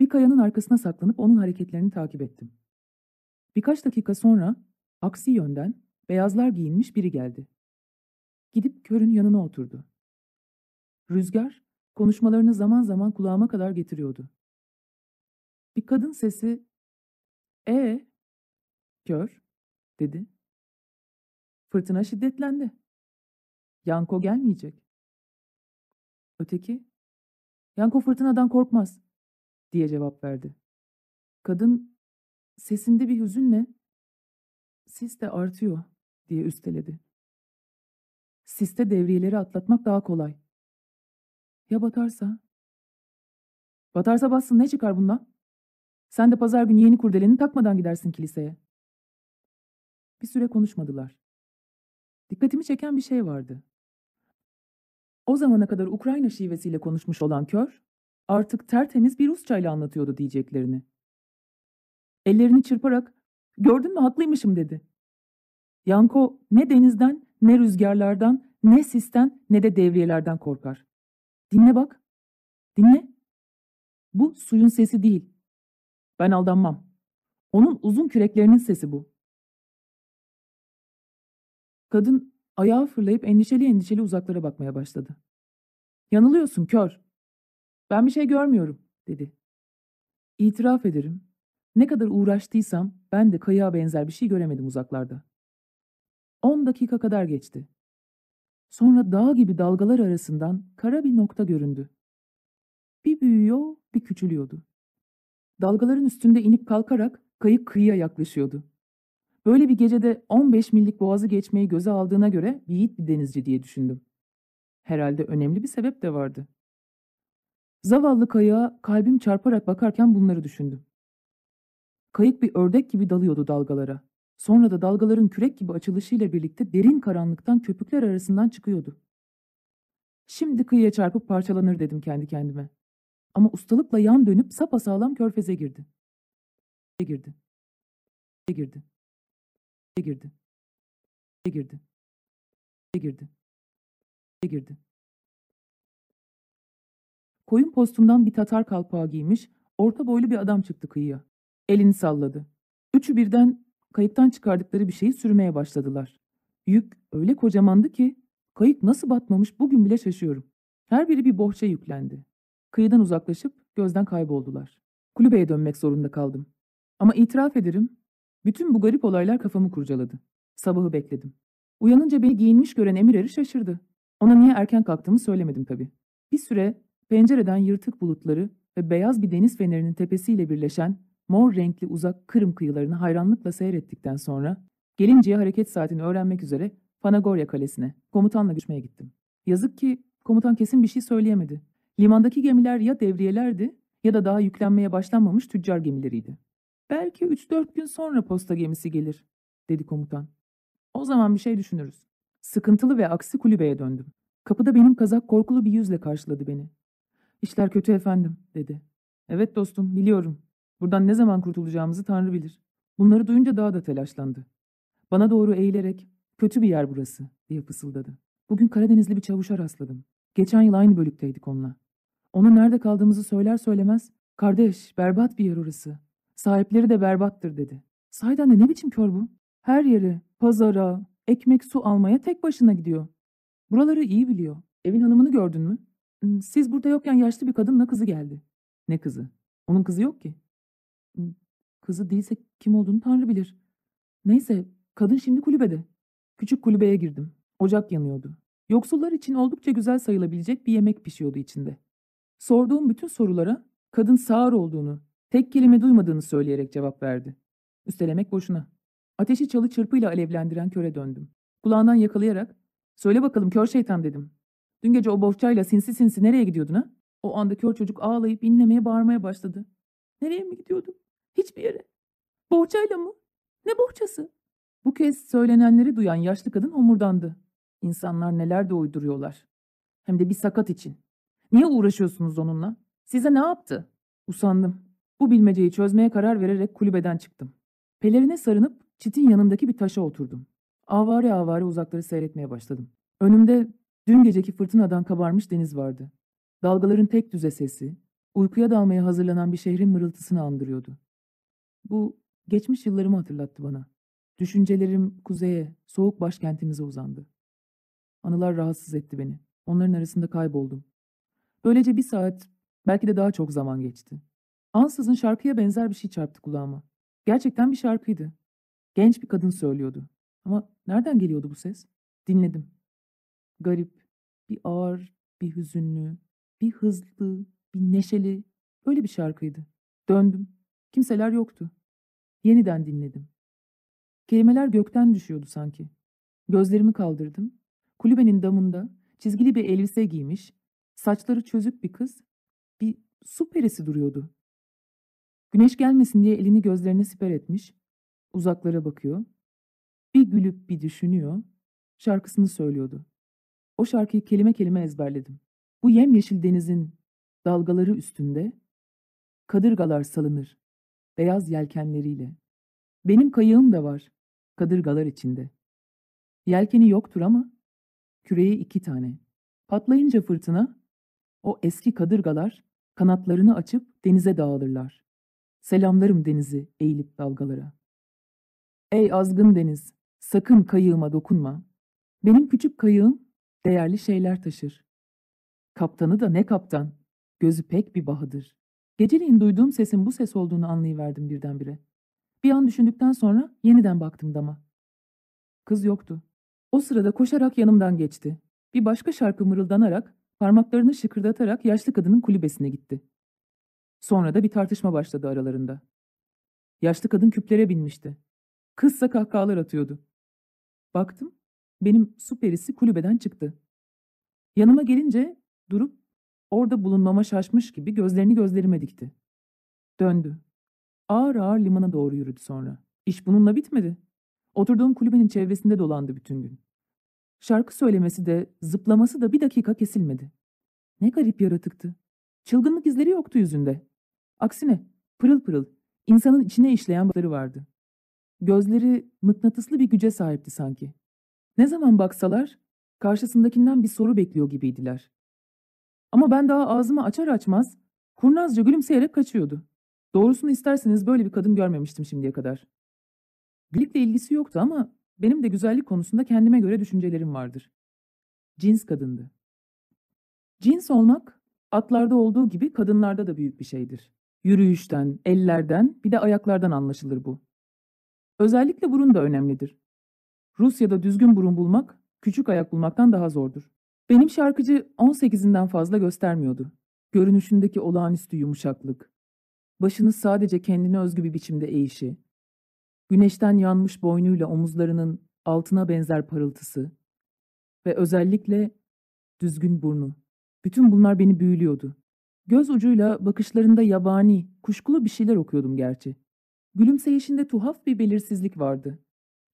Bir kayanın arkasına saklanıp onun hareketlerini takip ettim. Birkaç dakika sonra aksi yönden beyazlar giyinmiş biri geldi. Körün yanına oturdu. Rüzgar konuşmalarını zaman zaman kulağıma kadar getiriyordu. Bir kadın sesi "E kör?" dedi. Fırtına şiddetlendi. Yanko gelmeyecek. Öteki, Yanko fırtınadan korkmaz diye cevap verdi. Kadın sesinde bir hüzünle sis de artıyor diye üsteledi. Siste devriyeleri atlatmak daha kolay. Ya batarsa? Batarsa bassın ne çıkar bundan? Sen de pazar günü yeni kurdeleni takmadan gidersin kiliseye. Bir süre konuşmadılar. Dikkatimi çeken bir şey vardı. O zamana kadar Ukrayna şivesiyle konuşmuş olan kör, artık tertemiz bir Rusçayla anlatıyordu diyeceklerini. Ellerini çırparak, gördün mü haklıymışım dedi. Yanko ne denizden, ne rüzgarlardan, ne sisten, ne de devriyelerden korkar. Dinle bak, dinle. Bu suyun sesi değil. Ben aldanmam. Onun uzun küreklerinin sesi bu. Kadın ayağa fırlayıp endişeli endişeli uzaklara bakmaya başladı. Yanılıyorsun kör. Ben bir şey görmüyorum dedi. İtiraf ederim. Ne kadar uğraştıysam ben de kayığa benzer bir şey göremedim uzaklarda. On dakika kadar geçti. Sonra dağ gibi dalgalar arasından kara bir nokta göründü. Bir büyüyor, bir küçülüyordu. Dalgaların üstünde inip kalkarak kayık kıyıya yaklaşıyordu. Böyle bir gecede 15 millik boğazı geçmeyi göze aldığına göre yiğit bir denizci diye düşündüm. Herhalde önemli bir sebep de vardı. Zavallı kayığa kalbim çarparak bakarken bunları düşündüm. Kayık bir ördek gibi dalıyordu dalgalara. Sonra da dalgaların kürek gibi açılışıyla birlikte derin karanlıktan köpükler arasından çıkıyordu. Şimdi kıyıya çarpıp parçalanır dedim kendi kendime. Ama ustalıkla yan dönüp sapasağlam körfeze girdi. Girdi. Girdi girdi. girdi. girdi. girdi. Koyun postundan bir tatar kalpağı giymiş, orta boylu bir adam çıktı kıyıya. Elini salladı. Üçü birden kayıktan çıkardıkları bir şeyi sürmeye başladılar. Yük öyle kocamandı ki kayık nasıl batmamış bugün bile şaşıyorum. Her biri bir bohça yüklendi. Kıyıdan uzaklaşıp gözden kayboldular. Kulübeye dönmek zorunda kaldım. Ama itiraf ederim bütün bu garip olaylar kafamı kurcaladı. Sabahı bekledim. Uyanınca beni giyinmiş gören Emirer'i şaşırdı. Ona niye erken kalktığımı söylemedim tabii. Bir süre pencereden yırtık bulutları ve beyaz bir deniz fenerinin tepesiyle birleşen mor renkli uzak Kırım kıyılarını hayranlıkla seyrettikten sonra gelinceye hareket saatini öğrenmek üzere Panagorya Kalesi'ne komutanla görüşmeye gittim. Yazık ki komutan kesin bir şey söyleyemedi. Limandaki gemiler ya devriyelerdi ya da daha yüklenmeye başlanmamış tüccar gemileriydi. Belki üç dört gün sonra posta gemisi gelir, dedi komutan. O zaman bir şey düşünürüz. Sıkıntılı ve aksi kulübeye döndüm. Kapıda benim kazak korkulu bir yüzle karşıladı beni. İşler kötü efendim, dedi. Evet dostum, biliyorum. Buradan ne zaman kurtulacağımızı Tanrı bilir. Bunları duyunca daha da telaşlandı. Bana doğru eğilerek, kötü bir yer burası, diye fısıldadı. Bugün Karadenizli bir çavuşa rastladım. Geçen yıl aynı bölükteydik onunla. Ona nerede kaldığımızı söyler söylemez, kardeş, berbat bir yer orası. Sahipleri de berbattır dedi. Sahiden de ne biçim kör bu? Her yere, pazara, ekmek su almaya tek başına gidiyor. Buraları iyi biliyor. Evin hanımını gördün mü? Hmm, siz burada yokken yaşlı bir kadınla kızı geldi. Ne kızı? Onun kızı yok ki. Kızı değilse kim olduğunu Tanrı bilir. Neyse, kadın şimdi kulübede. Küçük kulübeye girdim. Ocak yanıyordu. Yoksullar için oldukça güzel sayılabilecek bir yemek pişiyordu içinde. Sorduğum bütün sorulara kadın sağır olduğunu, Tek kelime duymadığını söyleyerek cevap verdi. Üstelemek boşuna. Ateşi çalı çırpıyla alevlendiren köre döndüm. Kulağından yakalayarak ''Söyle bakalım kör şeytan'' dedim. ''Dün gece o bohçayla sinsi sinsi nereye gidiyordun ha?'' O anda kör çocuk ağlayıp inlemeye bağırmaya başladı. ''Nereye mi gidiyordum? Hiçbir yere. Bohçayla mı? Ne bohçası?'' Bu kez söylenenleri duyan yaşlı kadın homurdandı. İnsanlar neler de uyduruyorlar. Hem de bir sakat için. Niye uğraşıyorsunuz onunla? Size ne yaptı? Usandım. Bu bilmeceyi çözmeye karar vererek kulübeden çıktım. Pelerine sarınıp çitin yanındaki bir taşa oturdum. Avare avare uzakları seyretmeye başladım. Önümde dün geceki fırtınadan kabarmış deniz vardı. Dalgaların tek düze sesi, Uykuya dalmaya hazırlanan bir şehrin mırıltısını andırıyordu. Bu geçmiş yıllarımı hatırlattı bana. Düşüncelerim kuzeye, soğuk başkentimize uzandı. Anılar rahatsız etti beni. Onların arasında kayboldum. Böylece bir saat, belki de daha çok zaman geçti. Ansızın şarkıya benzer bir şey çarptı kulağıma. Gerçekten bir şarkıydı. Genç bir kadın söylüyordu. Ama nereden geliyordu bu ses? Dinledim. Garip, bir ağır, bir hüzünlü, bir hızlı, bir neşeli, öyle bir şarkıydı. Döndüm. Kimseler yoktu. Yeniden dinledim. Kelimeler gökten düşüyordu sanki. Gözlerimi kaldırdım. Kulübenin damında çizgili bir elbise giymiş, saçları çözük bir kız, bir su perisi duruyordu. Güneş gelmesin diye elini gözlerine siper etmiş, uzaklara bakıyor. Bir gülüp bir düşünüyor, şarkısını söylüyordu. O şarkıyı kelime kelime ezberledim. Bu yemyeşil denizin dalgaları üstünde kadırgalar salınır beyaz yelkenleriyle. Benim kayığım da var kadırgalar içinde. Yelkeni yoktur ama küreği iki tane. Patlayınca fırtına o eski kadırgalar kanatlarını açıp denize dağılırlar. Selamlarım denizi eğilip dalgalara. Ey azgın deniz, sakın kayığıma dokunma. Benim küçük kayığım değerli şeyler taşır. Kaptanı da ne kaptan, gözü pek bir bahadır. Geceleyin duyduğum sesin bu ses olduğunu anlayıverdim birdenbire. Bir an düşündükten sonra yeniden baktım dama. Kız yoktu. O sırada koşarak yanımdan geçti. Bir başka şarkı mırıldanarak, parmaklarını şıkırdatarak yaşlı kadının kulübesine gitti. Sonra da bir tartışma başladı aralarında. Yaşlı kadın küplere binmişti. Kızsa kahkahalar atıyordu. Baktım, benim su perisi kulübeden çıktı. Yanıma gelince durup orada bulunmama şaşmış gibi gözlerini gözlerime dikti. Döndü. Ağır ağır limana doğru yürüdü sonra. İş bununla bitmedi. Oturduğum kulübenin çevresinde dolandı bütün gün. Şarkı söylemesi de, zıplaması da bir dakika kesilmedi. Ne garip yaratıktı. Çılgınlık izleri yoktu yüzünde. Aksine pırıl pırıl, insanın içine işleyen bakları vardı. Gözleri mıknatıslı bir güce sahipti sanki. Ne zaman baksalar, karşısındakinden bir soru bekliyor gibiydiler. Ama ben daha ağzımı açar açmaz, kurnazca gülümseyerek kaçıyordu. Doğrusunu isterseniz böyle bir kadın görmemiştim şimdiye kadar. Güzellikle ilgisi yoktu ama benim de güzellik konusunda kendime göre düşüncelerim vardır. Cins kadındı. Cins olmak, atlarda olduğu gibi kadınlarda da büyük bir şeydir. Yürüyüşten, ellerden, bir de ayaklardan anlaşılır bu. Özellikle burun da önemlidir. Rusya'da düzgün burun bulmak, küçük ayak bulmaktan daha zordur. Benim şarkıcı 18'inden fazla göstermiyordu. Görünüşündeki olağanüstü yumuşaklık, başını sadece kendine özgü bir biçimde eğişi, güneşten yanmış boynuyla omuzlarının altına benzer parıltısı ve özellikle düzgün burnu. Bütün bunlar beni büyülüyordu. Göz ucuyla bakışlarında yabani, kuşkulu bir şeyler okuyordum gerçi. Gülümseyişinde tuhaf bir belirsizlik vardı.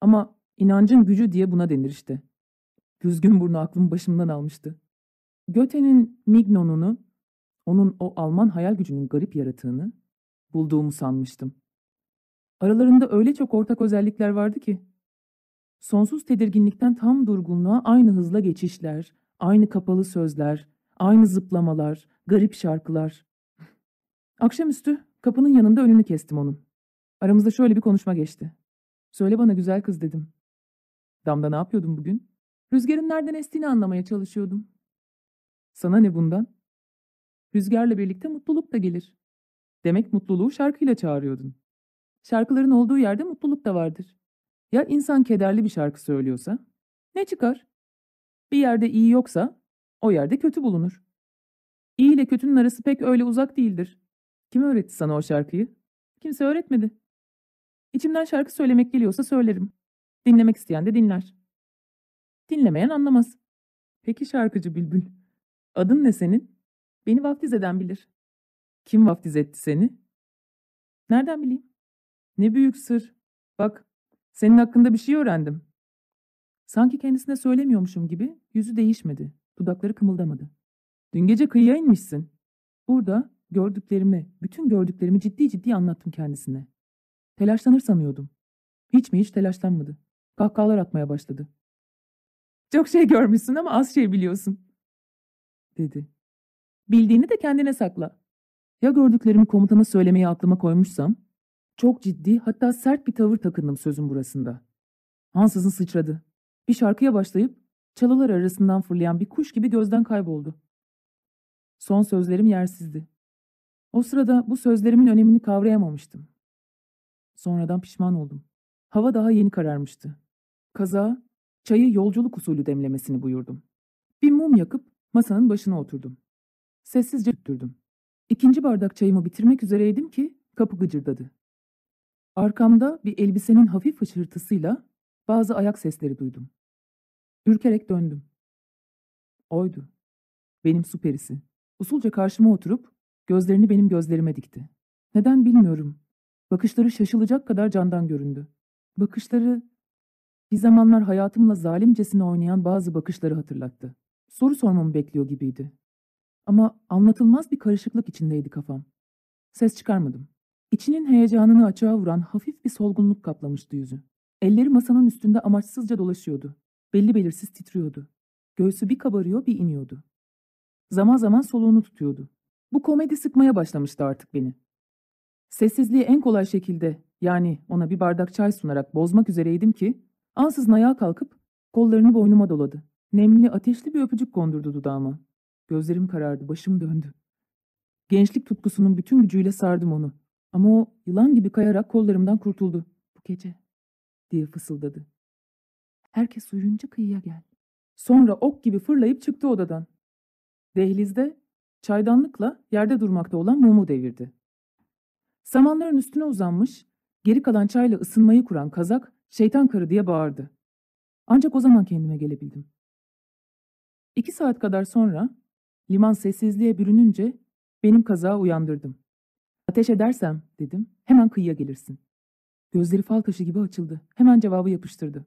Ama inancın gücü diye buna denir işte. Düzgün burnu aklım başımdan almıştı. Göte'nin Mignon'unu, onun o Alman hayal gücünün garip yaratığını bulduğumu sanmıştım. Aralarında öyle çok ortak özellikler vardı ki. Sonsuz tedirginlikten tam durgunluğa aynı hızla geçişler, aynı kapalı sözler, aynı zıplamalar, garip şarkılar. Akşamüstü kapının yanında önünü kestim onun. Aramızda şöyle bir konuşma geçti. Söyle bana güzel kız dedim. Damda ne yapıyordun bugün? Rüzgarın nereden estiğini anlamaya çalışıyordum. Sana ne bundan? Rüzgarla birlikte mutluluk da gelir. Demek mutluluğu şarkıyla çağırıyordun. Şarkıların olduğu yerde mutluluk da vardır. Ya insan kederli bir şarkı söylüyorsa? Ne çıkar? Bir yerde iyi yoksa o yerde kötü bulunur. İyi ile kötünün arası pek öyle uzak değildir. Kim öğretti sana o şarkıyı? Kimse öğretmedi. İçimden şarkı söylemek geliyorsa söylerim. Dinlemek isteyen de dinler. Dinlemeyen anlamaz. Peki şarkıcı Bülbül, adın ne senin? Beni vaftiz eden bilir. Kim vaftiz etti seni? Nereden bileyim? Ne büyük sır. Bak, senin hakkında bir şey öğrendim. Sanki kendisine söylemiyormuşum gibi yüzü değişmedi, dudakları kımıldamadı. Dün gece kıyıya inmişsin. Burada gördüklerimi, bütün gördüklerimi ciddi ciddi anlattım kendisine. Telaşlanır sanıyordum. Hiç mi hiç telaşlanmadı. Kahkahalar atmaya başladı. Çok şey görmüşsün ama az şey biliyorsun, dedi. Bildiğini de kendine sakla. Ya gördüklerimi komutana söylemeyi aklıma koymuşsam? Çok ciddi hatta sert bir tavır takındım sözün burasında. Ansızın sıçradı. Bir şarkıya başlayıp çalılar arasından fırlayan bir kuş gibi gözden kayboldu. Son sözlerim yersizdi. O sırada bu sözlerimin önemini kavrayamamıştım. Sonradan pişman oldum. Hava daha yeni kararmıştı. Kaza, çayı yolculuk usulü demlemesini buyurdum. Bir mum yakıp masanın başına oturdum. Sessizce tüttürdüm. İkinci bardak çayımı bitirmek üzereydim ki kapı gıcırdadı. Arkamda bir elbisenin hafif hışırtısıyla bazı ayak sesleri duydum. Ürkerek döndüm. Oydu. Benim su perisi. Usulca karşıma oturup gözlerini benim gözlerime dikti. Neden bilmiyorum. Bakışları şaşılacak kadar candan göründü. Bakışları bir zamanlar hayatımla zalimcesine oynayan bazı bakışları hatırlattı. Soru sormamı bekliyor gibiydi. Ama anlatılmaz bir karışıklık içindeydi kafam. Ses çıkarmadım. İçinin heyecanını açığa vuran hafif bir solgunluk kaplamıştı yüzü. Elleri masanın üstünde amaçsızca dolaşıyordu. Belli belirsiz titriyordu. Göğsü bir kabarıyor bir iniyordu. Zaman zaman soluğunu tutuyordu. Bu komedi sıkmaya başlamıştı artık beni. Sessizliği en kolay şekilde yani ona bir bardak çay sunarak bozmak üzereydim ki ansızın ayağa kalkıp kollarını boynuma doladı. Nemli ateşli bir öpücük kondurdu dudağıma. Gözlerim karardı, başım döndü. Gençlik tutkusunun bütün gücüyle sardım onu. Ama o yılan gibi kayarak kollarımdan kurtuldu. Bu gece diye fısıldadı. Herkes uyuyunca kıyıya gel. Sonra ok gibi fırlayıp çıktı odadan. Dehlizde çaydanlıkla yerde durmakta olan mumu devirdi. Samanların üstüne uzanmış, geri kalan çayla ısınmayı kuran kazak şeytan karı diye bağırdı. Ancak o zaman kendime gelebildim. İki saat kadar sonra liman sessizliğe bürününce benim kazağı uyandırdım. Ateş edersem dedim hemen kıyıya gelirsin. Gözleri fal taşı gibi açıldı. Hemen cevabı yapıştırdı.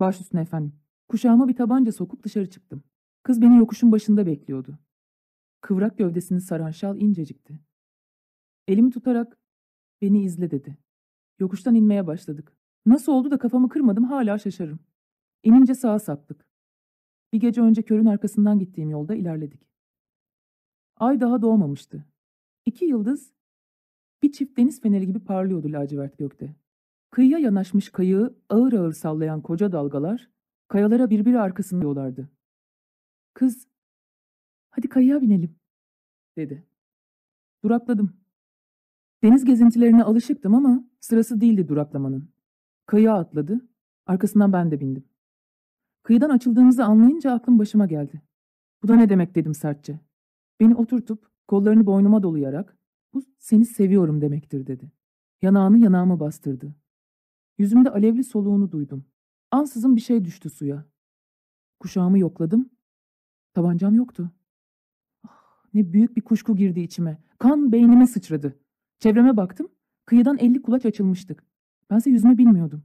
Baş üstüne efendim. Kuşağıma bir tabanca sokup dışarı çıktım. Kız beni yokuşun başında bekliyordu. Kıvrak gövdesini saran şal incecikti. Elimi tutarak beni izle dedi. Yokuştan inmeye başladık. Nasıl oldu da kafamı kırmadım hala şaşarım. İnince sağa saptık. Bir gece önce körün arkasından gittiğim yolda ilerledik. Ay daha doğmamıştı. İki yıldız bir çift deniz feneri gibi parlıyordu lacivert gökte. Kıyıya yanaşmış kayığı ağır ağır sallayan koca dalgalar kayalara birbiri arkasında yollardı. Kız, hadi kayığa binelim, dedi. Durakladım. Deniz gezintilerine alışıktım ama sırası değildi duraklamanın. Kayığa atladı, arkasından ben de bindim. Kıyıdan açıldığımızı anlayınca aklım başıma geldi. Bu da ne demek dedim sertçe. Beni oturtup kollarını boynuma dolayarak bu seni seviyorum demektir dedi. Yanağını yanağıma bastırdı. Yüzümde alevli soluğunu duydum. Ansızın bir şey düştü suya. Kuşağımı yokladım. Tabancam yoktu. Ah, ne büyük bir kuşku girdi içime. Kan beynime sıçradı. Çevreme baktım. Kıyıdan elli kulaç açılmıştık. Bense yüzme bilmiyordum.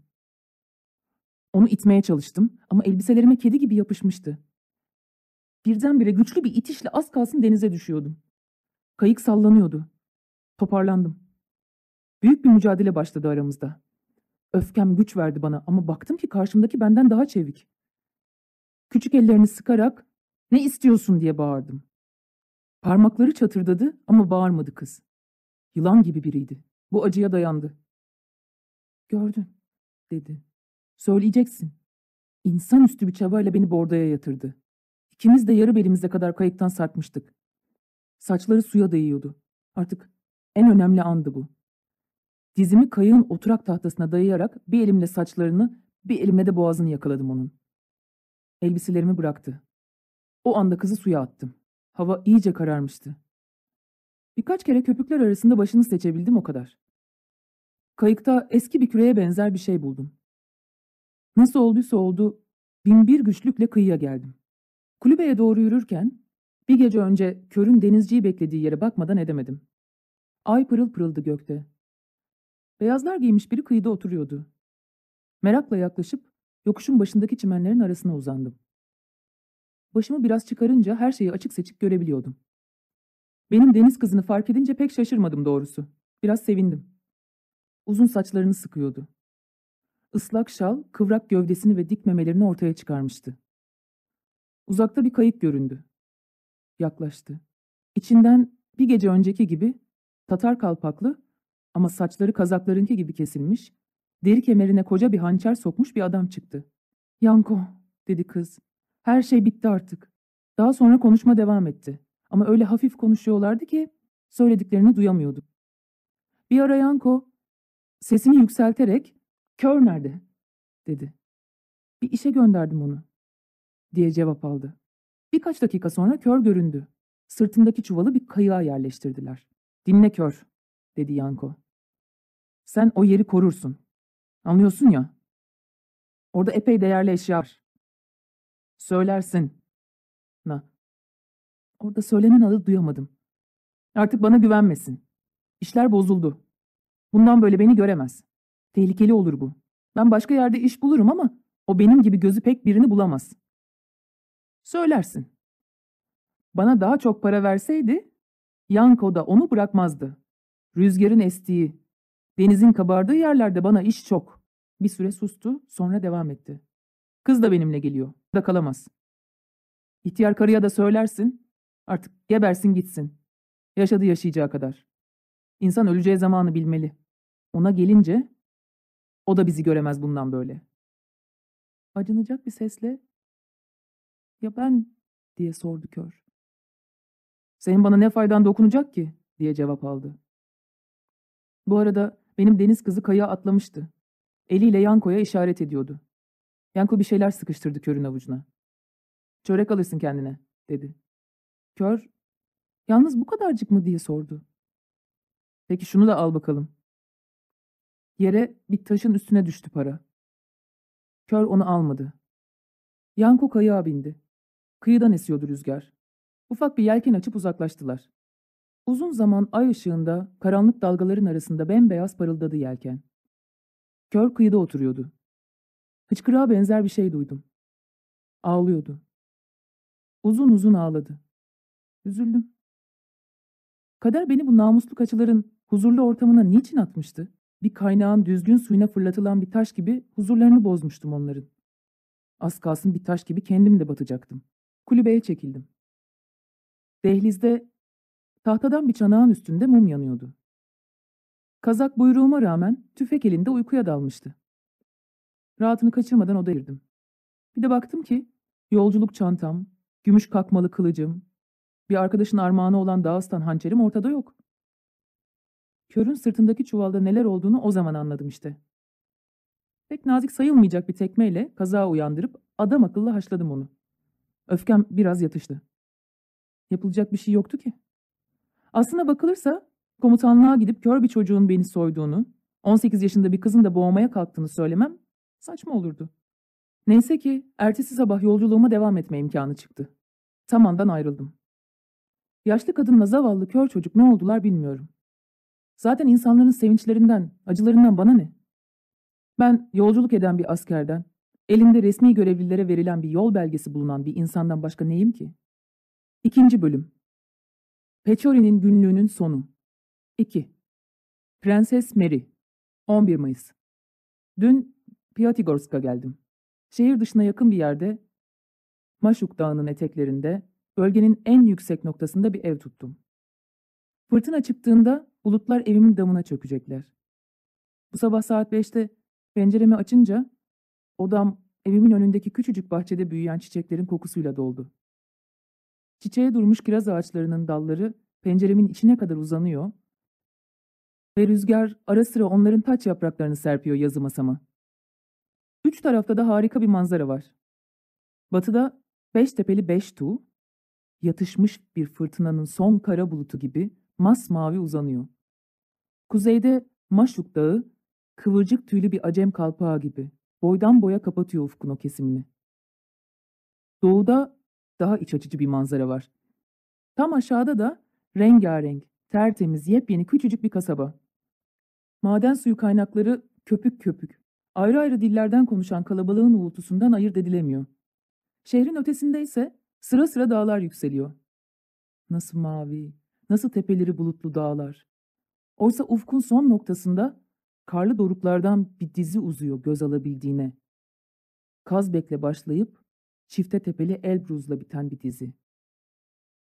Onu itmeye çalıştım ama elbiselerime kedi gibi yapışmıştı. Birdenbire güçlü bir itişle az kalsın denize düşüyordum. Kayık sallanıyordu. Toparlandım. Büyük bir mücadele başladı aramızda. Öfkem güç verdi bana ama baktım ki karşımdaki benden daha çevik. Küçük ellerini sıkarak ne istiyorsun diye bağırdım. Parmakları çatırdadı ama bağırmadı kız. Yılan gibi biriydi. Bu acıya dayandı. Gördün, dedi. Söyleyeceksin. İnsanüstü bir çabayla beni bordaya yatırdı. İkimiz de yarı belimize kadar kayıktan sarkmıştık. Saçları suya değiyordu. Artık en önemli andı bu. Dizimi kayığın oturak tahtasına dayayarak bir elimle saçlarını, bir elimle de boğazını yakaladım onun. Elbiselerimi bıraktı. O anda kızı suya attım. Hava iyice kararmıştı. Birkaç kere köpükler arasında başını seçebildim o kadar. Kayıkta eski bir küreye benzer bir şey buldum. Nasıl olduysa oldu, binbir güçlükle kıyıya geldim. Kulübeye doğru yürürken bir gece önce körün denizciyi beklediği yere bakmadan edemedim. Ay pırıl pırıldı gökte. Beyazlar giymiş biri kıyıda oturuyordu. Merakla yaklaşıp yokuşun başındaki çimenlerin arasına uzandım. Başımı biraz çıkarınca her şeyi açık seçik görebiliyordum. Benim deniz kızını fark edince pek şaşırmadım doğrusu. Biraz sevindim. Uzun saçlarını sıkıyordu. Islak şal, kıvrak gövdesini ve dik memelerini ortaya çıkarmıştı. Uzakta bir kayık göründü. Yaklaştı. İçinden bir gece önceki gibi Tatar kalpaklı ama saçları kazaklarınki gibi kesilmiş, deri kemerine koca bir hançer sokmuş bir adam çıktı. Yanko, dedi kız. Her şey bitti artık. Daha sonra konuşma devam etti. Ama öyle hafif konuşuyorlardı ki söylediklerini duyamıyorduk. Bir ara Yanko sesini yükselterek kör nerede dedi. Bir işe gönderdim onu diye cevap aldı. Birkaç dakika sonra kör göründü. Sırtındaki çuvalı bir kayığa yerleştirdiler. Dinle kör dedi Yanko. Sen o yeri korursun. Anlıyorsun ya. Orada epey değerli eşya var. Söylersin. Na. Orada söylenen adı duyamadım. Artık bana güvenmesin. İşler bozuldu. Bundan böyle beni göremez. Tehlikeli olur bu. Ben başka yerde iş bulurum ama o benim gibi gözü pek birini bulamaz. Söylersin. Bana daha çok para verseydi, Yanko da onu bırakmazdı. Rüzgarın estiği, denizin kabardığı yerlerde bana iş çok. Bir süre sustu, sonra devam etti. Kız da benimle geliyor, da kalamaz. İhtiyar karıya da söylersin, artık gebersin gitsin. Yaşadı yaşayacağı kadar. İnsan öleceği zamanı bilmeli. Ona gelince, o da bizi göremez bundan böyle. Acınacak bir sesle, ya ben diye sordu kör. Senin bana ne faydan dokunacak ki diye cevap aldı. Bu arada benim deniz kızı kayığa atlamıştı. Eliyle Yanko'ya işaret ediyordu. Yanko bir şeyler sıkıştırdı körün avucuna. Çörek alırsın kendine dedi. Kör, yalnız bu kadarcık mı diye sordu. Peki şunu da al bakalım. Yere bir taşın üstüne düştü para. Kör onu almadı. Yanko kayığa bindi. Kıyıdan esiyordu rüzgar. Ufak bir yelken açıp uzaklaştılar. Uzun zaman ay ışığında karanlık dalgaların arasında bembeyaz parıldadı yelken. Kör kıyıda oturuyordu. Hıçkırığa benzer bir şey duydum. Ağlıyordu. Uzun uzun ağladı. Üzüldüm. Kader beni bu namuslu kaçıların huzurlu ortamına niçin atmıştı? Bir kaynağın düzgün suyuna fırlatılan bir taş gibi huzurlarını bozmuştum onların. Az kalsın bir taş gibi kendim de batacaktım. Kulübeye çekildim. Dehlizde tahtadan bir çanağın üstünde mum yanıyordu. Kazak buyruğuma rağmen tüfek elinde uykuya dalmıştı. Rahatını kaçırmadan odaya girdim. Bir de baktım ki yolculuk çantam, gümüş kakmalı kılıcım, bir arkadaşın armağanı olan Dağıstan hançerim ortada yok. Körün sırtındaki çuvalda neler olduğunu o zaman anladım işte. Pek nazik sayılmayacak bir tekmeyle kaza uyandırıp adam akıllı haşladım onu. Öfkem biraz yatıştı. Yapılacak bir şey yoktu ki. Aslına bakılırsa komutanlığa gidip kör bir çocuğun beni soyduğunu, 18 yaşında bir kızın da boğmaya kalktığını söylemem saçma olurdu. Neyse ki ertesi sabah yolculuğuma devam etme imkanı çıktı. Tamandan ayrıldım. Yaşlı kadınla zavallı kör çocuk ne oldular bilmiyorum. Zaten insanların sevinçlerinden, acılarından bana ne? Ben yolculuk eden bir askerden, elinde resmi görevlilere verilen bir yol belgesi bulunan bir insandan başka neyim ki? İkinci bölüm. Peçori'nin günlüğünün sonu. 2. Prenses Mary. 11 Mayıs. Dün Piatigorsk'a geldim. Şehir dışına yakın bir yerde, Maşuk Dağı'nın eteklerinde, bölgenin en yüksek noktasında bir ev tuttum. Fırtına çıktığında bulutlar evimin damına çökecekler. Bu sabah saat 5'te penceremi açınca odam evimin önündeki küçücük bahçede büyüyen çiçeklerin kokusuyla doldu. Çiçeğe durmuş kiraz ağaçlarının dalları penceremin içine kadar uzanıyor ve rüzgar ara sıra onların taç yapraklarını serpiyor yazı masama. Üç tarafta da harika bir manzara var. Batıda beş tepeli beş tuğ, yatışmış bir fırtınanın son kara bulutu gibi masmavi uzanıyor. Kuzeyde Maşuk Dağı, kıvırcık tüylü bir acem kalpağı gibi boydan boya kapatıyor ufkun o kesimini. Doğuda daha iç açıcı bir manzara var. Tam aşağıda da rengarenk, tertemiz, yepyeni küçücük bir kasaba. Maden suyu kaynakları köpük köpük, ayrı ayrı dillerden konuşan kalabalığın uğultusundan ayırt edilemiyor. Şehrin ötesinde ise sıra sıra dağlar yükseliyor. Nasıl mavi, nasıl tepeleri bulutlu dağlar. Oysa ufkun son noktasında karlı doruklardan bir dizi uzuyor göz alabildiğine. Kazbek'le başlayıp çifte tepeli Elbruz'la biten bir dizi.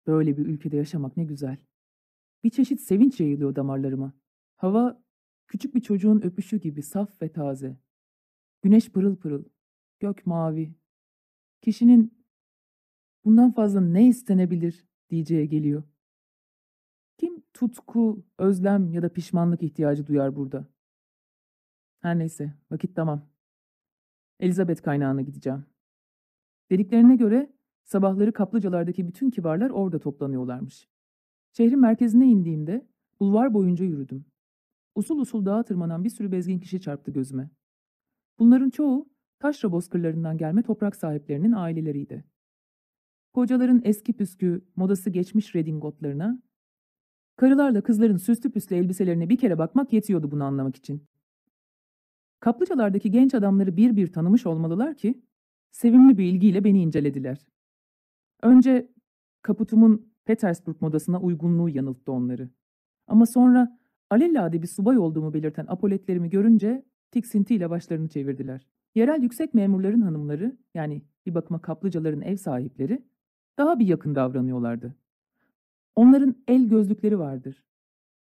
Böyle bir ülkede yaşamak ne güzel. Bir çeşit sevinç yayılıyor damarlarıma. Hava küçük bir çocuğun öpüşü gibi saf ve taze. Güneş pırıl pırıl, gök mavi. Kişinin bundan fazla ne istenebilir diyeceğe geliyor. Kim tutku, özlem ya da pişmanlık ihtiyacı duyar burada? Her neyse, vakit tamam. Elizabeth kaynağına gideceğim. Dediklerine göre sabahları kaplıcalardaki bütün kibarlar orada toplanıyorlarmış. Şehrin merkezine indiğimde bulvar boyunca yürüdüm. Usul usul dağa tırmanan bir sürü bezgin kişi çarptı gözüme. Bunların çoğu taşra bozkırlarından gelme toprak sahiplerinin aileleriydi. Kocaların eski püskü, modası geçmiş redingotlarına, karılarla kızların süslü püslü elbiselerine bir kere bakmak yetiyordu bunu anlamak için. Kaplıcalardaki genç adamları bir bir tanımış olmalılar ki, sevimli bir ilgiyle beni incelediler. Önce kaputumun Petersburg modasına uygunluğu yanılttı onları. Ama sonra alelade bir subay olduğumu belirten apoletlerimi görünce tiksintiyle başlarını çevirdiler. Yerel yüksek memurların hanımları, yani bir bakıma kaplıcaların ev sahipleri, daha bir yakın davranıyorlardı. Onların el gözlükleri vardır.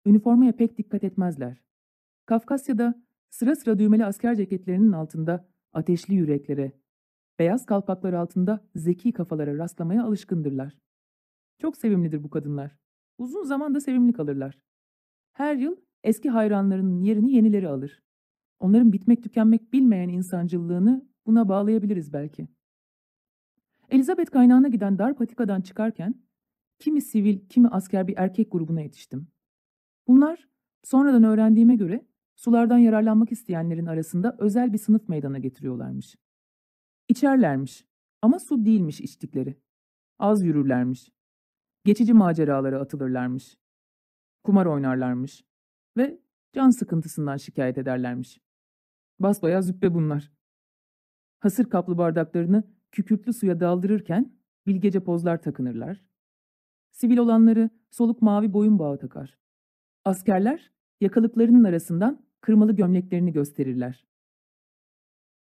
Üniformaya pek dikkat etmezler. Kafkasya'da sıra sıra düğmeli asker ceketlerinin altında ateşli yüreklere, beyaz kalpaklar altında zeki kafalara rastlamaya alışkındırlar. Çok sevimlidir bu kadınlar. Uzun zaman da sevimli kalırlar. Her yıl eski hayranlarının yerini yenileri alır. Onların bitmek tükenmek bilmeyen insancıllığını buna bağlayabiliriz belki. Elizabeth kaynağına giden dar patikadan çıkarken kimi sivil, kimi asker bir erkek grubuna yetiştim. Bunlar sonradan öğrendiğime göre sulardan yararlanmak isteyenlerin arasında özel bir sınıf meydana getiriyorlarmış. İçerlermiş ama su değilmiş içtikleri. Az yürürlermiş. Geçici maceralara atılırlarmış. Kumar oynarlarmış ve can sıkıntısından şikayet ederlermiş. Basbayağı züppe bunlar. Hasır kaplı bardaklarını kükürtlü suya daldırırken bilgece pozlar takınırlar. Sivil olanları soluk mavi boyun bağı takar. Askerler yakalıklarının arasından kırmalı gömleklerini gösterirler.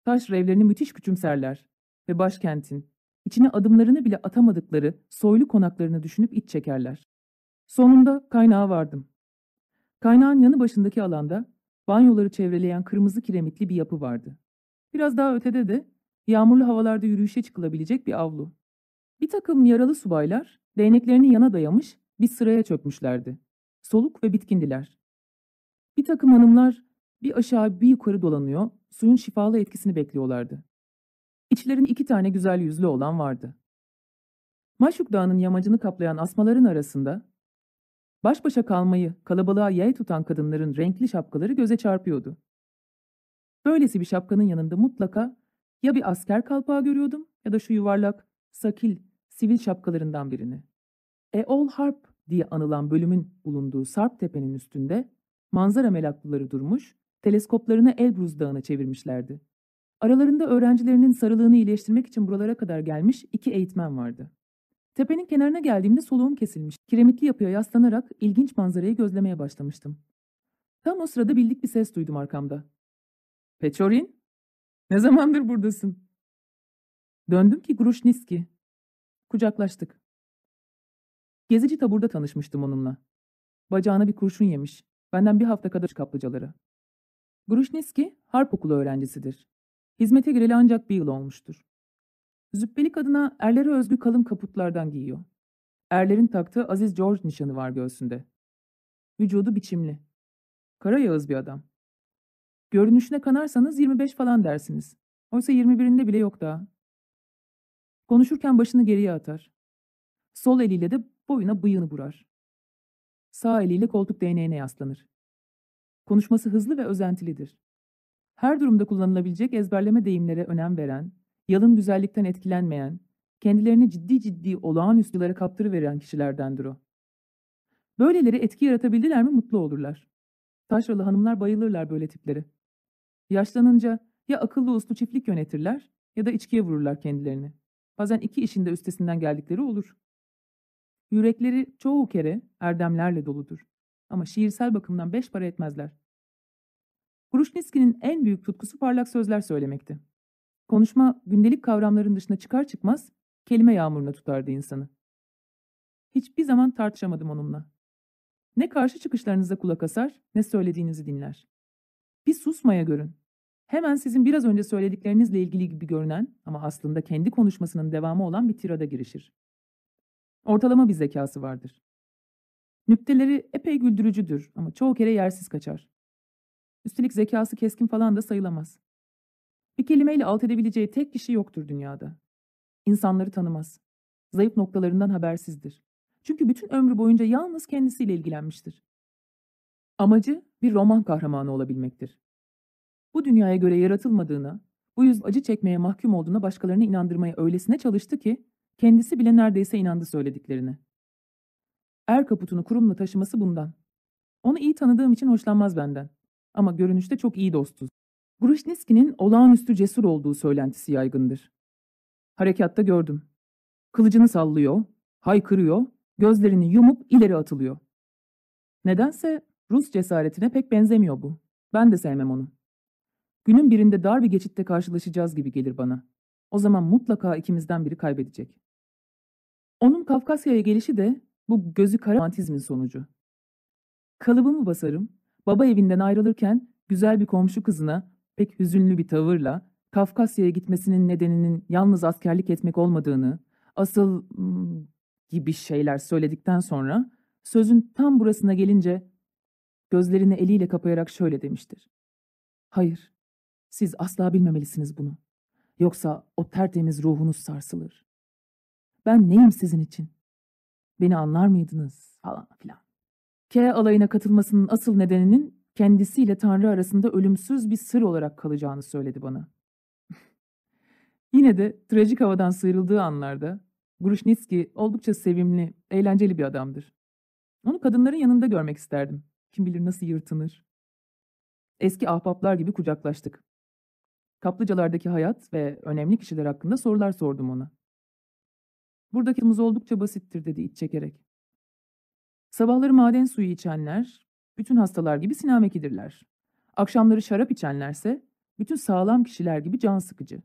Taş revlerini müthiş küçümserler ve başkentin, içine adımlarını bile atamadıkları soylu konaklarını düşünüp iç çekerler. Sonunda kaynağa vardım. Kaynağın yanı başındaki alanda banyoları çevreleyen kırmızı kiremitli bir yapı vardı. Biraz daha ötede de yağmurlu havalarda yürüyüşe çıkılabilecek bir avlu. Bir takım yaralı subaylar değneklerini yana dayamış bir sıraya çökmüşlerdi. Soluk ve bitkindiler. Bir takım hanımlar bir aşağı bir yukarı dolanıyor, suyun şifalı etkisini bekliyorlardı. İçlerinde iki tane güzel yüzlü olan vardı. Maşuk Dağı'nın yamacını kaplayan asmaların arasında baş başa kalmayı kalabalığa yay tutan kadınların renkli şapkaları göze çarpıyordu. Böylesi bir şapkanın yanında mutlaka ya bir asker kalpağı görüyordum ya da şu yuvarlak, sakil, sivil şapkalarından birini. E All Harp diye anılan bölümün bulunduğu Sarp Tepe'nin üstünde manzara melaklıları durmuş, teleskoplarını Elbruz Dağı'na çevirmişlerdi. Aralarında öğrencilerinin sarılığını iyileştirmek için buralara kadar gelmiş iki eğitmen vardı. Tepenin kenarına geldiğimde soluğum kesilmiş. Kiremitli yapıya yaslanarak ilginç manzarayı gözlemeye başlamıştım. Tam o sırada bildik bir ses duydum arkamda. Peçorin? Ne zamandır buradasın? Döndüm ki Gruşniski. Kucaklaştık. Gezici taburda tanışmıştım onunla. Bacağına bir kurşun yemiş. Benden bir hafta kadar kaplıcaları. Gruşniski harp okulu öğrencisidir. Hizmete gireli ancak bir yıl olmuştur. Züppeli kadına erlere özgü kalın kaputlardan giyiyor. Erlerin taktığı Aziz George nişanı var göğsünde. Vücudu biçimli. Kara yağız bir adam. Görünüşüne kanarsanız 25 falan dersiniz. Oysa 21'inde bile yok daha. Konuşurken başını geriye atar. Sol eliyle de boyuna bıyığını burar. Sağ eliyle koltuk değneğine yaslanır. Konuşması hızlı ve özentilidir. Her durumda kullanılabilecek ezberleme deyimlere önem veren, yalın güzellikten etkilenmeyen, kendilerini ciddi ciddi olağanüstülere kaptırıveren kişilerdendir o. Böyleleri etki yaratabildiler mi mutlu olurlar. Taşralı hanımlar bayılırlar böyle tiplere. Yaşlanınca ya akıllı uslu çiftlik yönetirler ya da içkiye vururlar kendilerini. Bazen iki işin de üstesinden geldikleri olur. Yürekleri çoğu kere erdemlerle doludur. Ama şiirsel bakımdan beş para etmezler. Gruşniski'nin en büyük tutkusu parlak sözler söylemekti. Konuşma gündelik kavramların dışına çıkar çıkmaz kelime yağmuruna tutardı insanı. Hiçbir zaman tartışamadım onunla. Ne karşı çıkışlarınıza kulak asar, ne söylediğinizi dinler. Bir susmaya görün. Hemen sizin biraz önce söylediklerinizle ilgili gibi görünen ama aslında kendi konuşmasının devamı olan bir tirada girişir. Ortalama bir zekası vardır. Nükteleri epey güldürücüdür ama çoğu kere yersiz kaçar. Üstelik zekası keskin falan da sayılamaz. Bir kelimeyle alt edebileceği tek kişi yoktur dünyada. İnsanları tanımaz. Zayıf noktalarından habersizdir. Çünkü bütün ömrü boyunca yalnız kendisiyle ilgilenmiştir. Amacı bir roman kahramanı olabilmektir. Bu dünyaya göre yaratılmadığına, bu yüzden acı çekmeye mahkum olduğuna başkalarını inandırmaya öylesine çalıştı ki, kendisi bile neredeyse inandı söylediklerine. Er kaputunu kurumla taşıması bundan. Onu iyi tanıdığım için hoşlanmaz benden. Ama görünüşte çok iyi dostuz. Grushnitski'nin olağanüstü cesur olduğu söylentisi yaygındır. Harekatta gördüm. Kılıcını sallıyor, haykırıyor, gözlerini yumup ileri atılıyor. Nedense Rus cesaretine pek benzemiyor bu. Ben de sevmem onu. Günün birinde dar bir geçitte karşılaşacağız gibi gelir bana. O zaman mutlaka ikimizden biri kaybedecek. Onun Kafkasya'ya gelişi de bu gözü kara romantizmin sonucu. Kalıbımı basarım, baba evinden ayrılırken güzel bir komşu kızına pek hüzünlü bir tavırla Kafkasya'ya gitmesinin nedeninin yalnız askerlik etmek olmadığını, asıl hmm, gibi şeyler söyledikten sonra sözün tam burasına gelince gözlerini eliyle kapayarak şöyle demiştir. Hayır, siz asla bilmemelisiniz bunu. Yoksa o tertemiz ruhunuz sarsılır. Ben neyim sizin için? Beni anlar mıydınız falan filan. K alayına katılmasının asıl nedeninin kendisiyle Tanrı arasında ölümsüz bir sır olarak kalacağını söyledi bana. Yine de trajik havadan sıyrıldığı anlarda Grushnitski oldukça sevimli, eğlenceli bir adamdır. Onu kadınların yanında görmek isterdim. Kim bilir nasıl yırtınır. Eski ahbaplar gibi kucaklaştık. Kaplıcalardaki hayat ve önemli kişiler hakkında sorular sordum ona. Buradaki muz oldukça basittir dedi iç çekerek. Sabahları maden suyu içenler, bütün hastalar gibi sinamekidirler. Akşamları şarap içenlerse, bütün sağlam kişiler gibi can sıkıcı.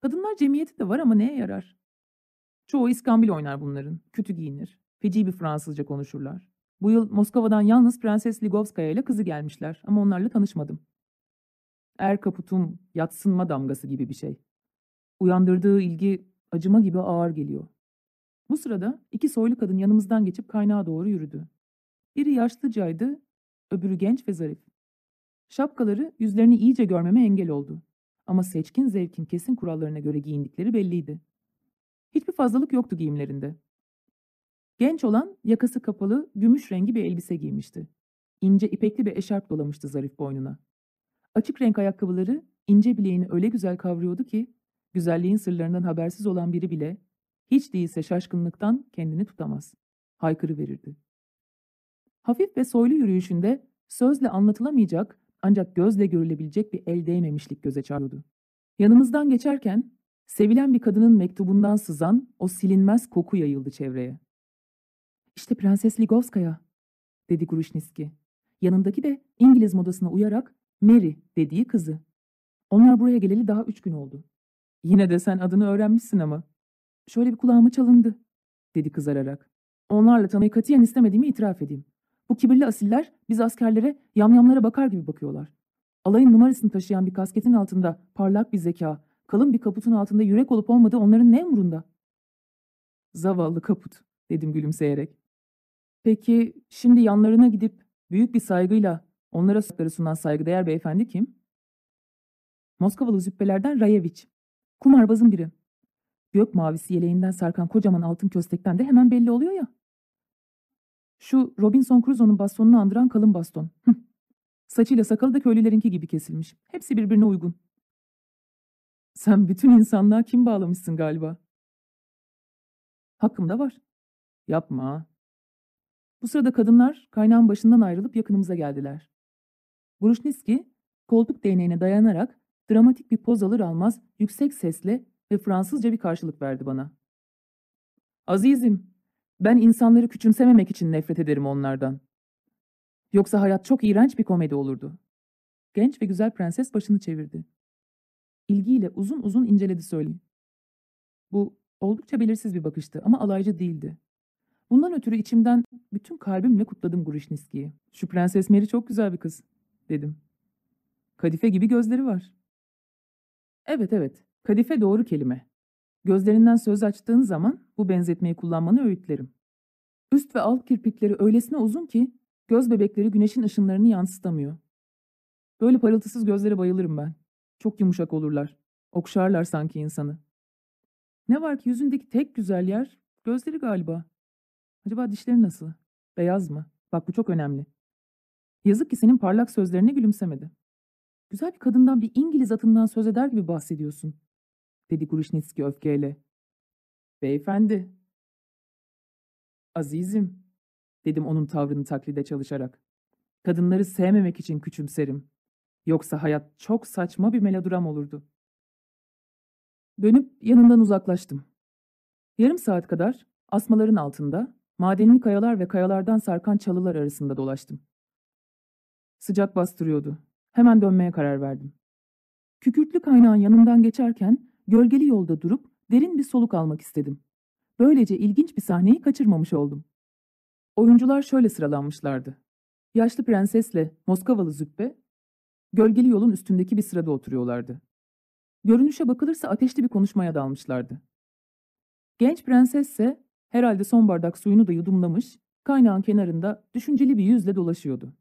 Kadınlar cemiyeti de var ama neye yarar? Çoğu iskambil oynar bunların, kötü giyinir, feci bir Fransızca konuşurlar. Bu yıl Moskova'dan yalnız Prenses Ligovskaya ile kızı gelmişler ama onlarla tanışmadım. Er kaputum, yatsınma damgası gibi bir şey. Uyandırdığı ilgi acıma gibi ağır geliyor. Bu sırada iki soylu kadın yanımızdan geçip kaynağa doğru yürüdü. Biri yaşlıcaydı, öbürü genç ve zarif. Şapkaları yüzlerini iyice görmeme engel oldu. Ama seçkin zevkin kesin kurallarına göre giyindikleri belliydi. Hiçbir fazlalık yoktu giyimlerinde. Genç olan yakası kapalı, gümüş rengi bir elbise giymişti. İnce ipekli bir eşarp dolamıştı zarif boynuna. Açık renk ayakkabıları ince bileğini öyle güzel kavruyordu ki, güzelliğin sırlarından habersiz olan biri bile, hiç değilse şaşkınlıktan kendini tutamaz. Haykırı verirdi. Hafif ve soylu yürüyüşünde sözle anlatılamayacak ancak gözle görülebilecek bir el değmemişlik göze çarpıyordu. Yanımızdan geçerken sevilen bir kadının mektubundan sızan o silinmez koku yayıldı çevreye. İşte Prenses Ligovskaya, dedi Grushnitski. Yanındaki de İngiliz modasına uyarak Mary dediği kızı. Onlar buraya geleli daha üç gün oldu. Yine de sen adını öğrenmişsin ama. Şöyle bir kulağıma çalındı, dedi kızararak. Onlarla tanıyı katiyen istemediğimi itiraf edeyim. Bu kibirli asiller biz askerlere yamyamlara bakar gibi bakıyorlar. Alayın numarasını taşıyan bir kasketin altında parlak bir zeka, kalın bir kaputun altında yürek olup olmadığı onların ne umurunda? Zavallı kaput, dedim gülümseyerek. Peki şimdi yanlarına gidip büyük bir saygıyla onlara sunan saygıdeğer beyefendi kim? Moskovalı züppelerden Rayeviç. Kumarbazın biri. Gök mavisi yeleğinden sarkan kocaman altın köstekten de hemen belli oluyor ya. Şu Robinson Crusoe'nun bastonunu andıran kalın baston. Saçıyla sakalı da köylülerinki gibi kesilmiş. Hepsi birbirine uygun. Sen bütün insanlığa kim bağlamışsın galiba? Hakkımda var. Yapma. Bu sırada kadınlar kaynağın başından ayrılıp yakınımıza geldiler. Grushnitski koltuk değneğine dayanarak dramatik bir poz alır almaz yüksek sesle ve Fransızca bir karşılık verdi bana. Azizim, ben insanları küçümsememek için nefret ederim onlardan. Yoksa hayat çok iğrenç bir komedi olurdu. Genç ve güzel prenses başını çevirdi. İlgiyle uzun uzun inceledi söyleyin. Bu oldukça belirsiz bir bakıştı ama alaycı değildi. Bundan ötürü içimden bütün kalbimle kutladım Grishniski'yi. Şu Prenses Mary çok güzel bir kız, dedim. Kadife gibi gözleri var. Evet evet, kadife doğru kelime. Gözlerinden söz açtığın zaman bu benzetmeyi kullanmanı öğütlerim. Üst ve alt kirpikleri öylesine uzun ki göz bebekleri güneşin ışınlarını yansıtamıyor. Böyle parıltısız gözlere bayılırım ben. Çok yumuşak olurlar. Okşarlar sanki insanı. Ne var ki yüzündeki tek güzel yer gözleri galiba. Acaba dişleri nasıl? Beyaz mı? Bak bu çok önemli. Yazık ki senin parlak sözlerine gülümsemedi. Güzel bir kadından bir İngiliz atından söz eder gibi bahsediyorsun, dedi Grushnitski öfkeyle. Beyefendi. Azizim, dedim onun tavrını taklide çalışarak. Kadınları sevmemek için küçümserim. Yoksa hayat çok saçma bir melodram olurdu. Dönüp yanından uzaklaştım. Yarım saat kadar asmaların altında, madenli kayalar ve kayalardan sarkan çalılar arasında dolaştım. Sıcak bastırıyordu. Hemen dönmeye karar verdim. Kükürtlü kaynağın yanından geçerken gölgeli yolda durup derin bir soluk almak istedim. Böylece ilginç bir sahneyi kaçırmamış oldum. Oyuncular şöyle sıralanmışlardı. Yaşlı prensesle Moskovalı züppe, gölgeli yolun üstündeki bir sırada oturuyorlardı. Görünüşe bakılırsa ateşli bir konuşmaya dalmışlardı. Genç prenses ise herhalde son bardak suyunu da yudumlamış, kaynağın kenarında düşünceli bir yüzle dolaşıyordu.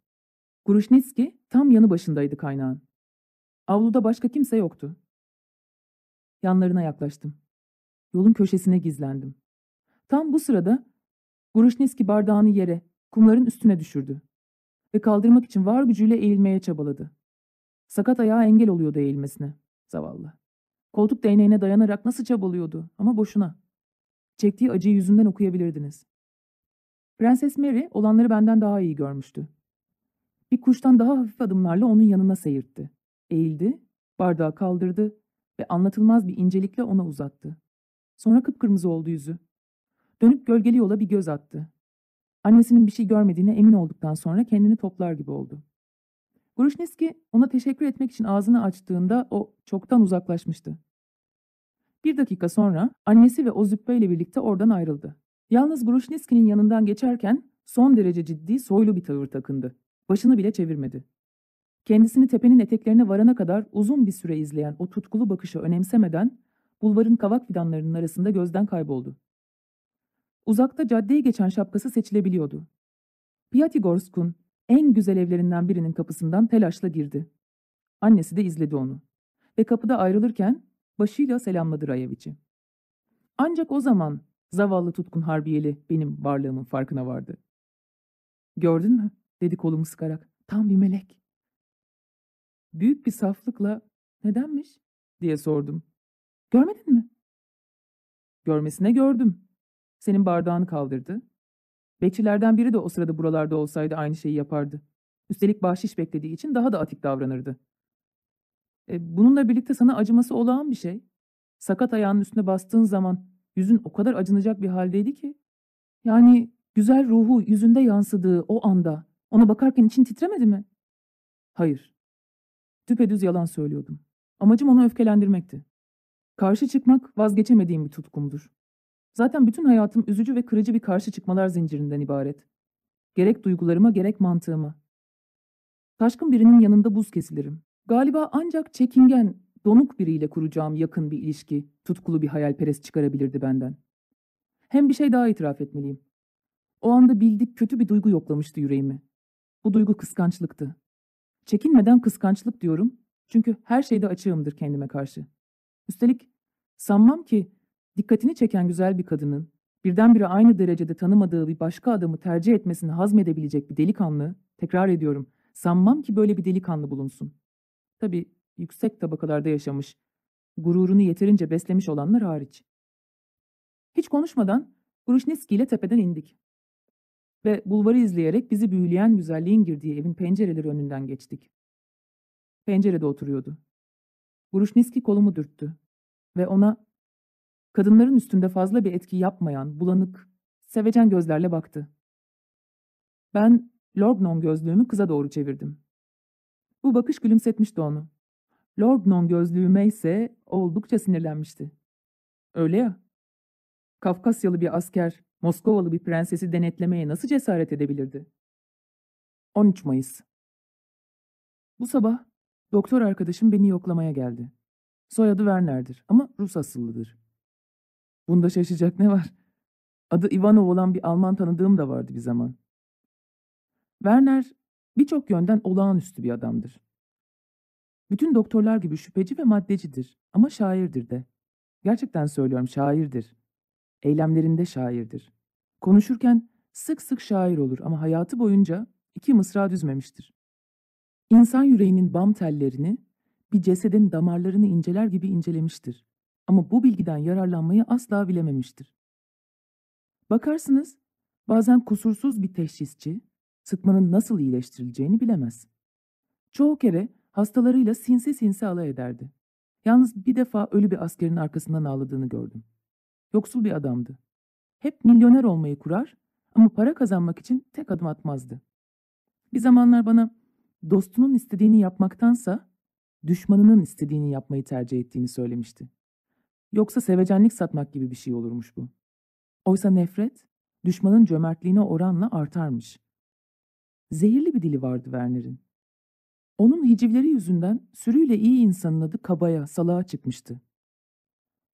Grushnitski tam yanı başındaydı kaynağın. Avluda başka kimse yoktu. Yanlarına yaklaştım. Yolun köşesine gizlendim. Tam bu sırada Grushnitski bardağını yere, kumların üstüne düşürdü ve kaldırmak için var gücüyle eğilmeye çabaladı. Sakat ayağı engel oluyordu eğilmesine. Zavallı. Koltuk değneğine dayanarak nasıl çabalıyordu ama boşuna. Çektiği acıyı yüzünden okuyabilirdiniz. Prenses Mary olanları benden daha iyi görmüştü. Bir kuştan daha hafif adımlarla onun yanına seyirtti. Eğildi, bardağı kaldırdı ve anlatılmaz bir incelikle ona uzattı. Sonra kıpkırmızı oldu yüzü. Dönüp gölgeli yola bir göz attı. Annesinin bir şey görmediğine emin olduktan sonra kendini toplar gibi oldu. Grushnitski ona teşekkür etmek için ağzını açtığında o çoktan uzaklaşmıştı. Bir dakika sonra annesi ve o züppe birlikte oradan ayrıldı. Yalnız Grushnitski'nin yanından geçerken son derece ciddi soylu bir tavır takındı. Başını bile çevirmedi. Kendisini tepenin eteklerine varana kadar uzun bir süre izleyen o tutkulu bakışı önemsemeden bulvarın kavak fidanlarının arasında gözden kayboldu. Uzakta caddeyi geçen şapkası seçilebiliyordu. Piatigorsk'un en güzel evlerinden birinin kapısından telaşla girdi. Annesi de izledi onu. Ve kapıda ayrılırken başıyla selamladı Rayeviç'i. Ancak o zaman zavallı tutkun harbiyeli benim varlığımın farkına vardı. Gördün mü? Dedi kolumu sıkarak. Tam bir melek. Büyük bir saflıkla nedenmiş diye sordum. Görmedin mi? Görmesine gördüm. Senin bardağını kaldırdı. Bekçilerden biri de o sırada buralarda olsaydı aynı şeyi yapardı. Üstelik bahşiş beklediği için daha da atik davranırdı. E, bununla birlikte sana acıması olağan bir şey. Sakat ayağının üstüne bastığın zaman yüzün o kadar acınacak bir haldeydi ki. Yani güzel ruhu yüzünde yansıdığı o anda ona bakarken için titremedi mi? Hayır. Düpedüz yalan söylüyordum. Amacım onu öfkelendirmekti. Karşı çıkmak vazgeçemediğim bir tutkumdur. Zaten bütün hayatım üzücü ve kırıcı bir karşı çıkmalar zincirinden ibaret. Gerek duygularıma gerek mantığıma. Taşkın birinin yanında buz kesilirim. Galiba ancak çekingen, donuk biriyle kuracağım yakın bir ilişki, tutkulu bir hayalperest çıkarabilirdi benden. Hem bir şey daha itiraf etmeliyim. O anda bildik kötü bir duygu yoklamıştı yüreğimi. Bu duygu kıskançlıktı. Çekinmeden kıskançlık diyorum çünkü her şeyde açığımdır kendime karşı. Üstelik sanmam ki dikkatini çeken güzel bir kadının birdenbire aynı derecede tanımadığı bir başka adamı tercih etmesini hazmedebilecek bir delikanlı, tekrar ediyorum, sanmam ki böyle bir delikanlı bulunsun. Tabii yüksek tabakalarda yaşamış, gururunu yeterince beslemiş olanlar hariç. Hiç konuşmadan Grushnitski ile tepeden indik ve bulvarı izleyerek bizi büyüleyen güzelliğin girdiği evin pencereleri önünden geçtik. Pencerede oturuyordu. Grushnitski kolumu dürttü ve ona kadınların üstünde fazla bir etki yapmayan, bulanık, sevecen gözlerle baktı. Ben Lorgnon gözlüğümü kıza doğru çevirdim. Bu bakış gülümsetmişti onu. Lorgnon gözlüğüme ise oldukça sinirlenmişti. Öyle ya. Kafkasyalı bir asker Moskovalı bir prensesi denetlemeye nasıl cesaret edebilirdi? 13 Mayıs Bu sabah doktor arkadaşım beni yoklamaya geldi. Soyadı Werner'dir ama Rus asıllıdır. Bunda şaşacak ne var? Adı Ivanov olan bir Alman tanıdığım da vardı bir zaman. Werner birçok yönden olağanüstü bir adamdır. Bütün doktorlar gibi şüpheci ve maddecidir ama şairdir de. Gerçekten söylüyorum şairdir. Eylemlerinde şairdir. Konuşurken sık sık şair olur ama hayatı boyunca iki mısra düzmemiştir. İnsan yüreğinin bam tellerini bir cesedin damarlarını inceler gibi incelemiştir. Ama bu bilgiden yararlanmayı asla bilememiştir. Bakarsınız bazen kusursuz bir teşhisçi sıtmanın nasıl iyileştirileceğini bilemez. Çoğu kere hastalarıyla sinsi sinsi alay ederdi. Yalnız bir defa ölü bir askerin arkasından ağladığını gördüm. Yoksul bir adamdı. Hep milyoner olmayı kurar ama para kazanmak için tek adım atmazdı. Bir zamanlar bana dostunun istediğini yapmaktansa düşmanının istediğini yapmayı tercih ettiğini söylemişti. Yoksa sevecenlik satmak gibi bir şey olurmuş bu. Oysa nefret, düşmanın cömertliğine oranla artarmış. Zehirli bir dili vardı Werner'in. Onun hicivleri yüzünden sürüyle iyi insanın adı kabaya, salağa çıkmıştı.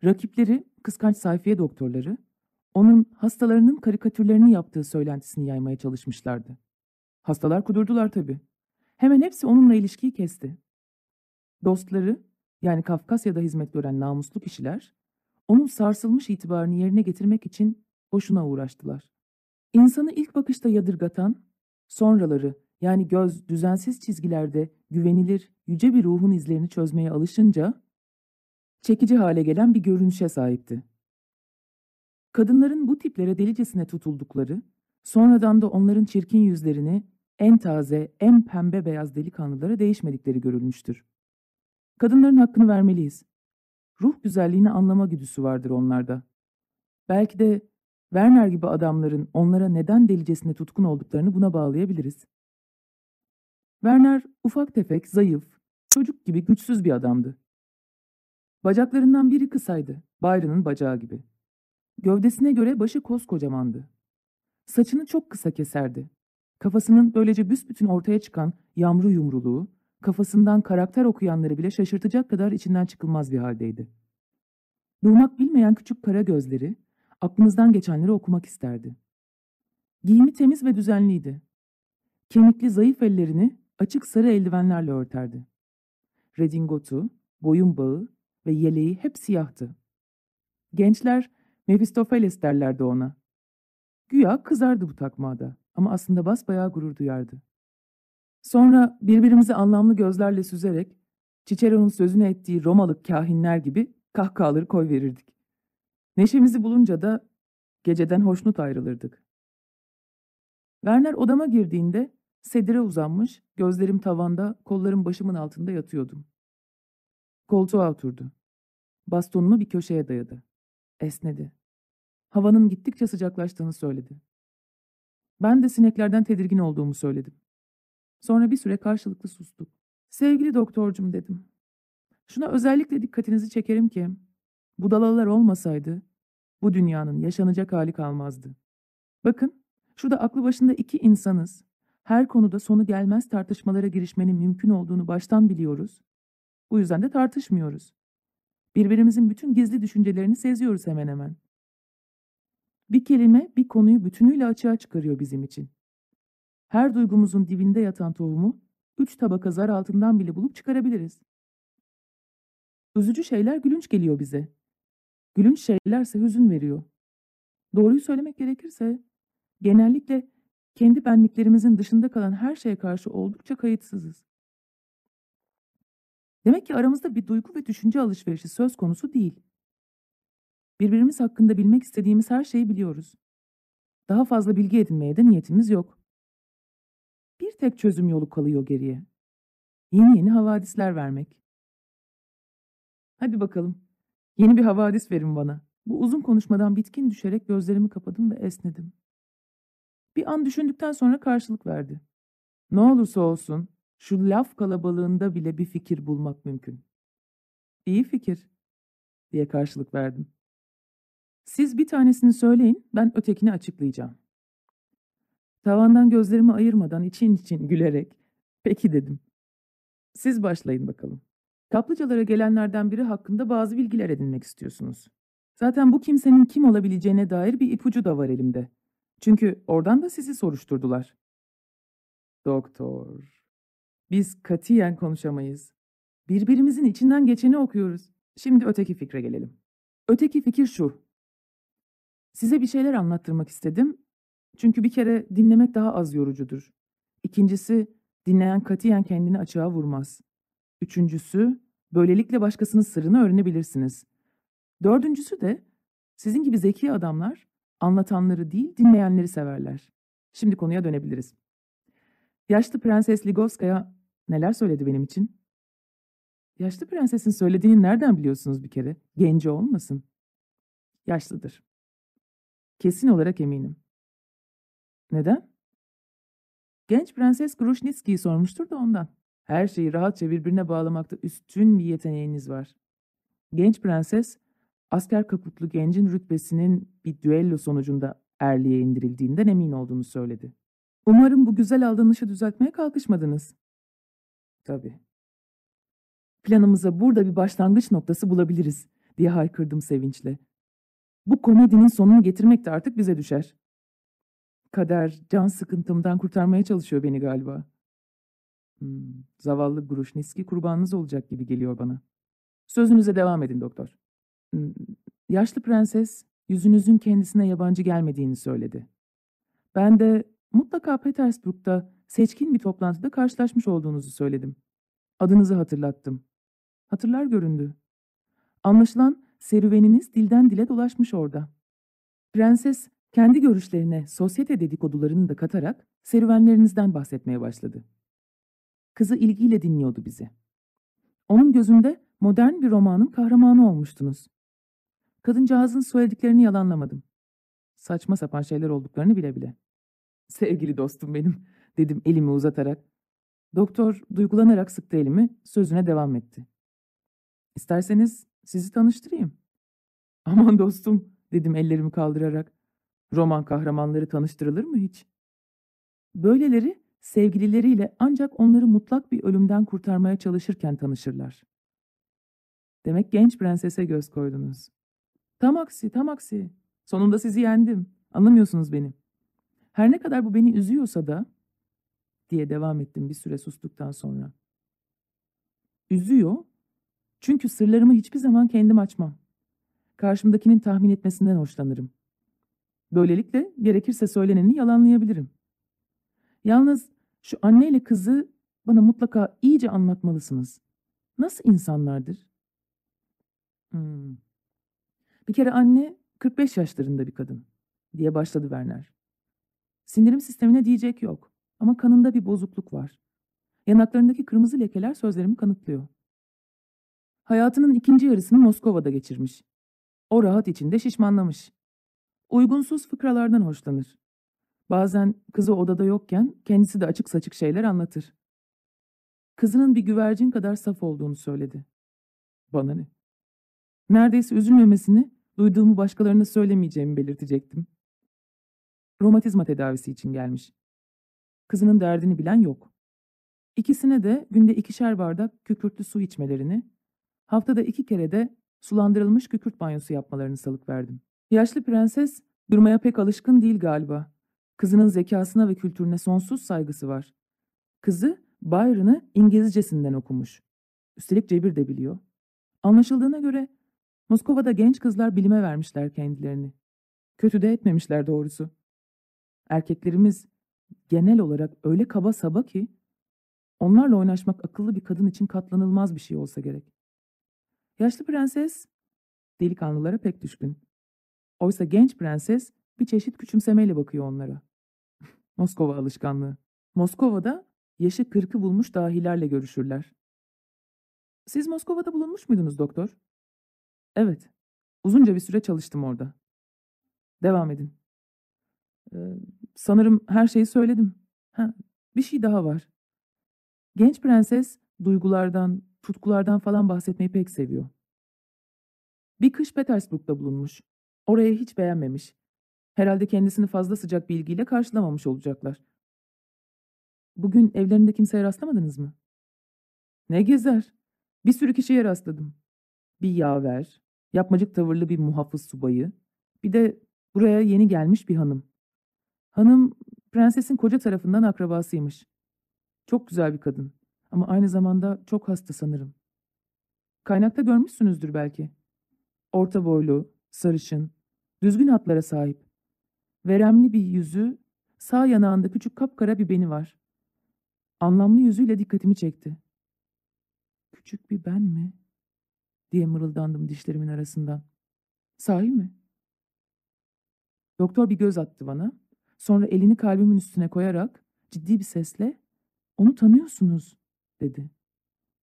Rakipleri, kıskanç sayfiye doktorları, onun hastalarının karikatürlerini yaptığı söylentisini yaymaya çalışmışlardı. Hastalar kudurdular tabii. Hemen hepsi onunla ilişkiyi kesti. Dostları, yani Kafkasya'da hizmet gören namuslu kişiler, onun sarsılmış itibarını yerine getirmek için boşuna uğraştılar. İnsanı ilk bakışta yadırgatan, sonraları yani göz düzensiz çizgilerde güvenilir, yüce bir ruhun izlerini çözmeye alışınca, çekici hale gelen bir görünüşe sahipti. Kadınların bu tiplere delicesine tutuldukları, sonradan da onların çirkin yüzlerini en taze, en pembe beyaz delikanlılara değişmedikleri görülmüştür. Kadınların hakkını vermeliyiz. Ruh güzelliğini anlama güdüsü vardır onlarda. Belki de Werner gibi adamların onlara neden delicesine tutkun olduklarını buna bağlayabiliriz. Werner ufak tefek, zayıf, çocuk gibi güçsüz bir adamdı. Bacaklarından biri kısaydı, Byron'ın bacağı gibi. Gövdesine göre başı koskocamandı. Saçını çok kısa keserdi. Kafasının böylece büsbütün ortaya çıkan yamru yumruluğu, kafasından karakter okuyanları bile şaşırtacak kadar içinden çıkılmaz bir haldeydi. Durmak bilmeyen küçük kara gözleri, aklınızdan geçenleri okumak isterdi. Giyimi temiz ve düzenliydi. Kemikli zayıf ellerini açık sarı eldivenlerle örterdi. Redingotu, boyun bağı ve yeleği hep siyahtı. Gençler Mephistopheles derlerdi ona. Güya kızardı bu takmada ama aslında basbayağı gurur duyardı. Sonra birbirimizi anlamlı gözlerle süzerek Cicero'nun sözünü ettiği Romalı kahinler gibi kahkahaları koy verirdik. Neşemizi bulunca da geceden hoşnut ayrılırdık. Werner odama girdiğinde sedire uzanmış, gözlerim tavanda, kollarım başımın altında yatıyordum. Koltuğa oturdu. Bastonunu bir köşeye dayadı. Esnedi. Havanın gittikçe sıcaklaştığını söyledi. Ben de sineklerden tedirgin olduğumu söyledim. Sonra bir süre karşılıklı sustuk. Sevgili doktorcum dedim. Şuna özellikle dikkatinizi çekerim ki budalalar olmasaydı bu dünyanın yaşanacak hali kalmazdı. Bakın şurada aklı başında iki insanız. Her konuda sonu gelmez tartışmalara girişmenin mümkün olduğunu baştan biliyoruz. Bu yüzden de tartışmıyoruz. Birbirimizin bütün gizli düşüncelerini seziyoruz hemen hemen. Bir kelime bir konuyu bütünüyle açığa çıkarıyor bizim için. Her duygumuzun dibinde yatan tohumu üç tabaka zar altından bile bulup çıkarabiliriz. Üzücü şeyler gülünç geliyor bize. Gülünç şeylerse hüzün veriyor. Doğruyu söylemek gerekirse genellikle kendi benliklerimizin dışında kalan her şeye karşı oldukça kayıtsızız. Demek ki aramızda bir duygu ve düşünce alışverişi söz konusu değil. Birbirimiz hakkında bilmek istediğimiz her şeyi biliyoruz. Daha fazla bilgi edinmeye de niyetimiz yok. Bir tek çözüm yolu kalıyor geriye. Yeni yeni havadisler vermek. Hadi bakalım. Yeni bir havadis verin bana. Bu uzun konuşmadan bitkin düşerek gözlerimi kapadım ve esnedim. Bir an düşündükten sonra karşılık verdi. Ne olursa olsun şu laf kalabalığında bile bir fikir bulmak mümkün. İyi fikir diye karşılık verdim. Siz bir tanesini söyleyin, ben ötekini açıklayacağım. Tavandan gözlerimi ayırmadan için için gülerek, peki dedim. Siz başlayın bakalım. Kaplıcalara gelenlerden biri hakkında bazı bilgiler edinmek istiyorsunuz. Zaten bu kimsenin kim olabileceğine dair bir ipucu da var elimde. Çünkü oradan da sizi soruşturdular. Doktor, biz katiyen konuşamayız. Birbirimizin içinden geçeni okuyoruz. Şimdi öteki fikre gelelim. Öteki fikir şu. Size bir şeyler anlattırmak istedim. Çünkü bir kere dinlemek daha az yorucudur. İkincisi, dinleyen katiyen kendini açığa vurmaz. Üçüncüsü, böylelikle başkasının sırrını öğrenebilirsiniz. Dördüncüsü de, sizin gibi zeki adamlar anlatanları değil dinleyenleri severler. Şimdi konuya dönebiliriz. Yaşlı Prenses Ligovskaya neler söyledi benim için? Yaşlı prensesin söylediğini nereden biliyorsunuz bir kere? Genci olmasın. Yaşlıdır. Kesin olarak eminim. Neden? Genç prenses Grushnitski'yi sormuştur da ondan. Her şeyi rahatça birbirine bağlamakta üstün bir yeteneğiniz var. Genç prenses, asker kaputlu gencin rütbesinin bir düello sonucunda erliğe indirildiğinden emin olduğunu söyledi. Umarım bu güzel aldanışı düzeltmeye kalkışmadınız. Tabii. Planımıza burada bir başlangıç noktası bulabiliriz diye haykırdım sevinçle. Bu komedinin sonunu getirmek de artık bize düşer. Kader can sıkıntımdan kurtarmaya çalışıyor beni galiba. Hmm, zavallı Gruşniski kurbanınız olacak gibi geliyor bana. Sözünüze devam edin doktor. Hmm, yaşlı prenses yüzünüzün kendisine yabancı gelmediğini söyledi. Ben de mutlaka Petersburg'da seçkin bir toplantıda karşılaşmış olduğunuzu söyledim. Adınızı hatırlattım. Hatırlar göründü. Anlaşılan serüveniniz dilden dile dolaşmış orada. Prenses kendi görüşlerine sosyete dedikodularını da katarak serüvenlerinizden bahsetmeye başladı. Kızı ilgiyle dinliyordu bizi. Onun gözünde modern bir romanın kahramanı olmuştunuz. Kadıncağızın söylediklerini yalanlamadım. Saçma sapan şeyler olduklarını bile bile. Sevgili dostum benim, dedim elimi uzatarak. Doktor duygulanarak sıktı elimi, sözüne devam etti. İsterseniz sizi tanıştırayım. Aman dostum, dedim ellerimi kaldırarak. Roman kahramanları tanıştırılır mı hiç? Böyleleri sevgilileriyle ancak onları mutlak bir ölümden kurtarmaya çalışırken tanışırlar. Demek genç prensese göz koydunuz. Tam aksi, tam aksi. Sonunda sizi yendim. Anlamıyorsunuz beni. Her ne kadar bu beni üzüyorsa da, diye devam ettim bir süre sustuktan sonra. Üzüyor çünkü sırlarımı hiçbir zaman kendim açmam. Karşımdakinin tahmin etmesinden hoşlanırım. Böylelikle gerekirse söyleneni yalanlayabilirim. Yalnız şu anneyle kızı bana mutlaka iyice anlatmalısınız. Nasıl insanlardır? Hmm. Bir kere anne 45 yaşlarında bir kadın diye başladı Werner. Sindirim sistemine diyecek yok ama kanında bir bozukluk var. Yanaklarındaki kırmızı lekeler sözlerimi kanıtlıyor. Hayatının ikinci yarısını Moskova'da geçirmiş. O rahat içinde şişmanlamış. Uygunsuz fıkralardan hoşlanır. Bazen kızı odada yokken kendisi de açık saçık şeyler anlatır. Kızının bir güvercin kadar saf olduğunu söyledi. Bana ne? Neredeyse üzülmemesini, duyduğumu başkalarına söylemeyeceğimi belirtecektim. Romatizma tedavisi için gelmiş. Kızının derdini bilen yok. İkisine de günde ikişer bardak kükürtlü su içmelerini, haftada iki kere de sulandırılmış kükürt banyosu yapmalarını salık verdim. Yaşlı prenses durmaya pek alışkın değil galiba. Kızının zekasına ve kültürüne sonsuz saygısı var. Kızı Byron'ı İngilizcesinden okumuş. Üstelik cebir de biliyor. Anlaşıldığına göre Moskova'da genç kızlar bilime vermişler kendilerini. Kötü de etmemişler doğrusu. Erkeklerimiz genel olarak öyle kaba saba ki onlarla oynaşmak akıllı bir kadın için katlanılmaz bir şey olsa gerek. Yaşlı prenses delikanlılara pek düşkün. Oysa genç prenses bir çeşit küçümsemeyle bakıyor onlara. Moskova alışkanlığı. Moskova'da yaşı kırkı bulmuş dahilerle görüşürler. Siz Moskova'da bulunmuş muydunuz doktor? Evet. Uzunca bir süre çalıştım orada. Devam edin. Sanırım her şeyi söyledim. Ha, bir şey daha var. Genç prenses duygulardan, tutkulardan falan bahsetmeyi pek seviyor. Bir kış Petersburg'da bulunmuş. Oraya hiç beğenmemiş. Herhalde kendisini fazla sıcak bir ilgiyle karşılamamış olacaklar. Bugün evlerinde kimseye rastlamadınız mı? Ne gezer? Bir sürü kişiye rastladım. Bir yaver, yapmacık tavırlı bir muhafız subayı, bir de buraya yeni gelmiş bir hanım. Hanım prensesin koca tarafından akrabasıymış. Çok güzel bir kadın ama aynı zamanda çok hasta sanırım. Kaynakta görmüşsünüzdür belki. Orta boylu, sarışın, düzgün hatlara sahip. Veremli bir yüzü, sağ yanağında küçük kapkara bir beni var. Anlamlı yüzüyle dikkatimi çekti. Küçük bir ben mi? diye mırıldandım dişlerimin arasından. Sahi mi? Doktor bir göz attı bana. Sonra elini kalbimin üstüne koyarak ciddi bir sesle "Onu tanıyorsunuz." dedi.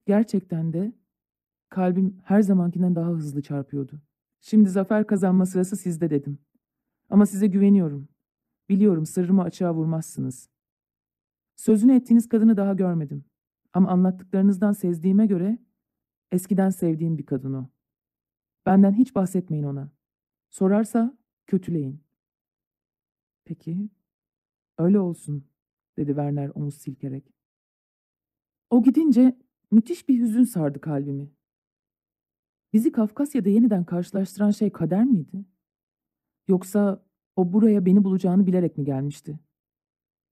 Gerçekten de kalbim her zamankinden daha hızlı çarpıyordu. Şimdi zafer kazanma sırası sizde dedim. Ama size güveniyorum. Biliyorum sırrımı açığa vurmazsınız. Sözünü ettiğiniz kadını daha görmedim. Ama anlattıklarınızdan sezdiğime göre eskiden sevdiğim bir kadın o. Benden hiç bahsetmeyin ona. Sorarsa kötüleyin. Peki, öyle olsun, dedi Werner omuz silkerek. O gidince müthiş bir hüzün sardı kalbimi. Bizi Kafkasya'da yeniden karşılaştıran şey kader miydi? Yoksa o buraya beni bulacağını bilerek mi gelmişti?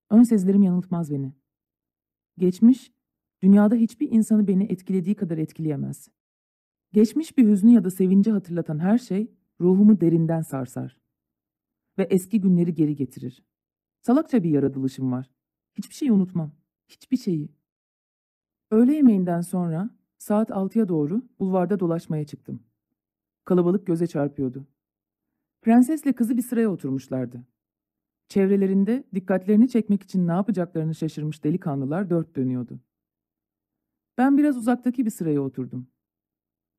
Ön sezilerim yanıltmaz beni. Geçmiş, dünyada hiçbir insanı beni etkilediği kadar etkileyemez. Geçmiş bir hüznü ya da sevinci hatırlatan her şey ruhumu derinden sarsar. Ve eski günleri geri getirir. Salakça bir yaratılışım var. Hiçbir şeyi unutmam. Hiçbir şeyi. Öğle yemeğinden sonra saat altıya doğru bulvarda dolaşmaya çıktım. Kalabalık göze çarpıyordu. Prensesle kızı bir sıraya oturmuşlardı. Çevrelerinde dikkatlerini çekmek için ne yapacaklarını şaşırmış delikanlılar dört dönüyordu. Ben biraz uzaktaki bir sıraya oturdum.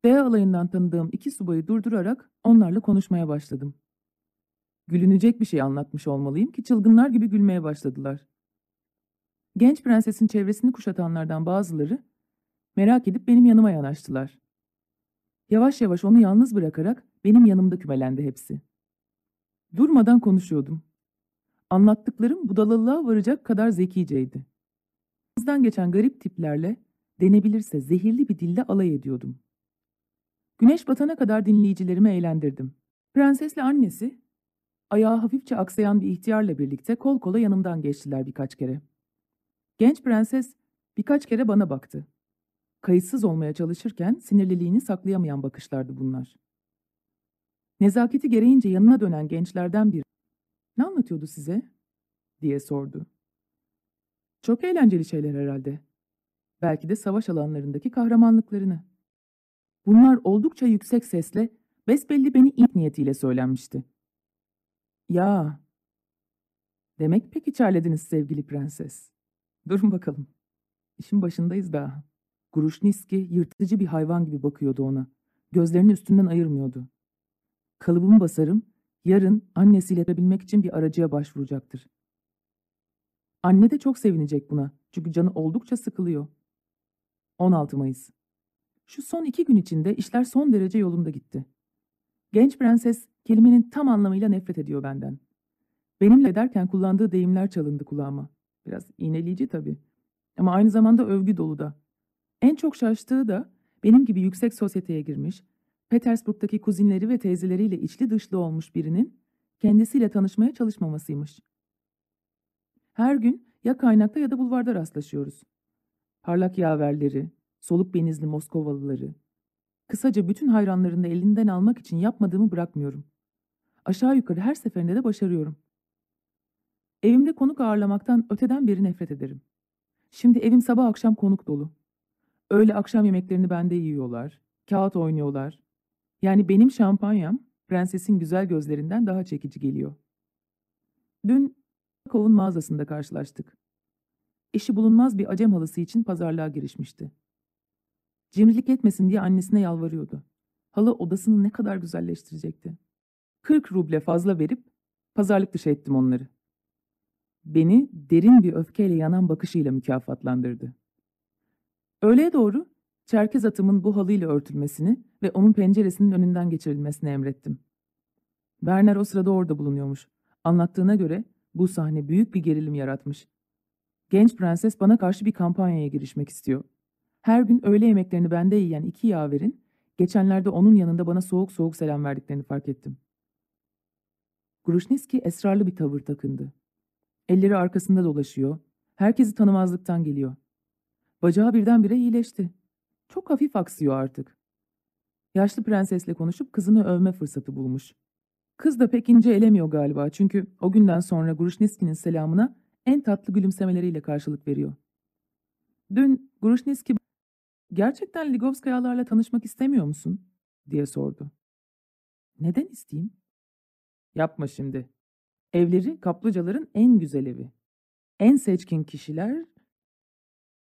D alayından tanıdığım iki subayı durdurarak onlarla konuşmaya başladım. Gülünecek bir şey anlatmış olmalıyım ki çılgınlar gibi gülmeye başladılar. Genç prensesin çevresini kuşatanlardan bazıları merak edip benim yanıma yanaştılar. Yavaş yavaş onu yalnız bırakarak benim yanımda kümelendi hepsi. Durmadan konuşuyordum. Anlattıklarım budalılığa varacak kadar zekiceydi. Hızdan geçen garip tiplerle denebilirse zehirli bir dille alay ediyordum. Güneş batana kadar dinleyicilerimi eğlendirdim. Prensesle annesi, ayağı hafifçe aksayan bir ihtiyarla birlikte kol kola yanımdan geçtiler birkaç kere. Genç prenses birkaç kere bana baktı. Kayıtsız olmaya çalışırken sinirliliğini saklayamayan bakışlardı bunlar. Nezaketi gereğince yanına dönen gençlerden biri, ''Ne anlatıyordu size?'' diye sordu. ''Çok eğlenceli şeyler herhalde. Belki de savaş alanlarındaki kahramanlıklarını.'' Bunlar oldukça yüksek sesle, besbelli beni int niyetiyle söylenmişti. ''Ya, demek pek içerlediniz sevgili prenses. Durun bakalım. İşin başındayız daha.'' Gruşniski yırtıcı bir hayvan gibi bakıyordu ona. Gözlerini üstünden ayırmıyordu. Kalıbımı basarım, yarın annesiyle yapabilmek için bir aracıya başvuracaktır. Anne de çok sevinecek buna çünkü canı oldukça sıkılıyor. 16 Mayıs Şu son iki gün içinde işler son derece yolunda gitti. Genç prenses kelimenin tam anlamıyla nefret ediyor benden. Benimle ederken kullandığı deyimler çalındı kulağıma. Biraz iğneleyici tabii. Ama aynı zamanda övgü dolu da. En çok şaştığı da benim gibi yüksek sosyeteye girmiş, Petersburg'daki kuzinleri ve teyzeleriyle içli dışlı olmuş birinin kendisiyle tanışmaya çalışmamasıymış. Her gün ya kaynakta ya da bulvarda rastlaşıyoruz. Parlak yaverleri, soluk benizli Moskovalıları. Kısaca bütün hayranlarını elinden almak için yapmadığımı bırakmıyorum. Aşağı yukarı her seferinde de başarıyorum. Evimde konuk ağırlamaktan öteden beri nefret ederim. Şimdi evim sabah akşam konuk dolu. Öğle akşam yemeklerini bende yiyorlar. Kağıt oynuyorlar. Yani benim şampanyam prensesin güzel gözlerinden daha çekici geliyor. Dün Kov'un mağazasında karşılaştık. Eşi bulunmaz bir acem halısı için pazarlığa girişmişti. Cimrilik etmesin diye annesine yalvarıyordu. Halı odasını ne kadar güzelleştirecekti. 40 ruble fazla verip pazarlık dışı ettim onları. Beni derin bir öfkeyle yanan bakışıyla mükafatlandırdı. Öğleye doğru Çerkez atımın bu halıyla örtülmesini ve onun penceresinin önünden geçirilmesini emrettim. Werner o sırada orada bulunuyormuş. Anlattığına göre bu sahne büyük bir gerilim yaratmış. Genç prenses bana karşı bir kampanyaya girişmek istiyor. Her gün öğle yemeklerini bende yiyen iki yaverin, geçenlerde onun yanında bana soğuk soğuk selam verdiklerini fark ettim. Grushniski esrarlı bir tavır takındı. Elleri arkasında dolaşıyor, herkesi tanımazlıktan geliyor. Bacağı birdenbire iyileşti. Çok hafif aksıyor artık. Yaşlı prensesle konuşup kızını övme fırsatı bulmuş. Kız da pek ince elemiyor galiba çünkü o günden sonra Grushniski'nin selamına en tatlı gülümsemeleriyle karşılık veriyor. Dün Grushniski gerçekten Ligovskayalarla tanışmak istemiyor musun? diye sordu. Neden isteyeyim? Yapma şimdi. Evleri kaplıcaların en güzel evi. En seçkin kişiler...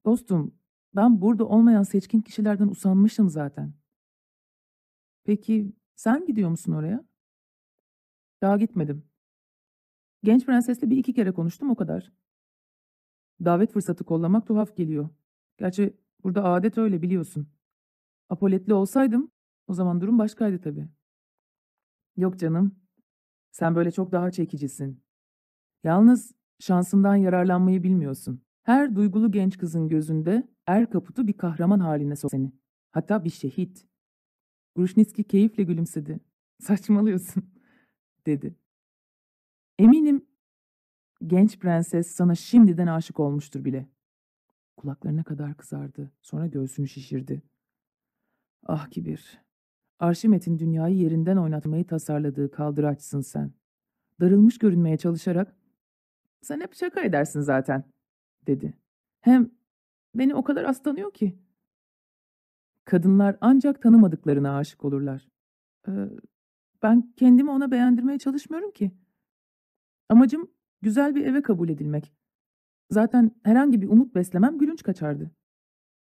Dostum, ben burada olmayan seçkin kişilerden usanmışım zaten. Peki sen gidiyor musun oraya? Daha gitmedim. Genç prensesle bir iki kere konuştum o kadar. Davet fırsatı kollamak tuhaf geliyor. Gerçi burada adet öyle biliyorsun. Apoletli olsaydım o zaman durum başkaydı tabii. Yok canım. Sen böyle çok daha çekicisin. Yalnız şansından yararlanmayı bilmiyorsun. Her duygulu genç kızın gözünde er kaputu bir kahraman haline sok seni. Hatta bir şehit. Grushniski keyifle gülümsedi. Saçmalıyorsun, dedi. Eminim genç prenses sana şimdiden aşık olmuştur bile. Kulaklarına kadar kızardı. Sonra göğsünü şişirdi. Ah kibir. Arşimet'in dünyayı yerinden oynatmayı tasarladığı kaldıraçsın sen. Darılmış görünmeye çalışarak sen hep şaka edersin zaten, dedi. Hem beni o kadar az tanıyor ki. Kadınlar ancak tanımadıklarına aşık olurlar. Ee, ben kendimi ona beğendirmeye çalışmıyorum ki. Amacım güzel bir eve kabul edilmek. Zaten herhangi bir umut beslemem gülünç kaçardı.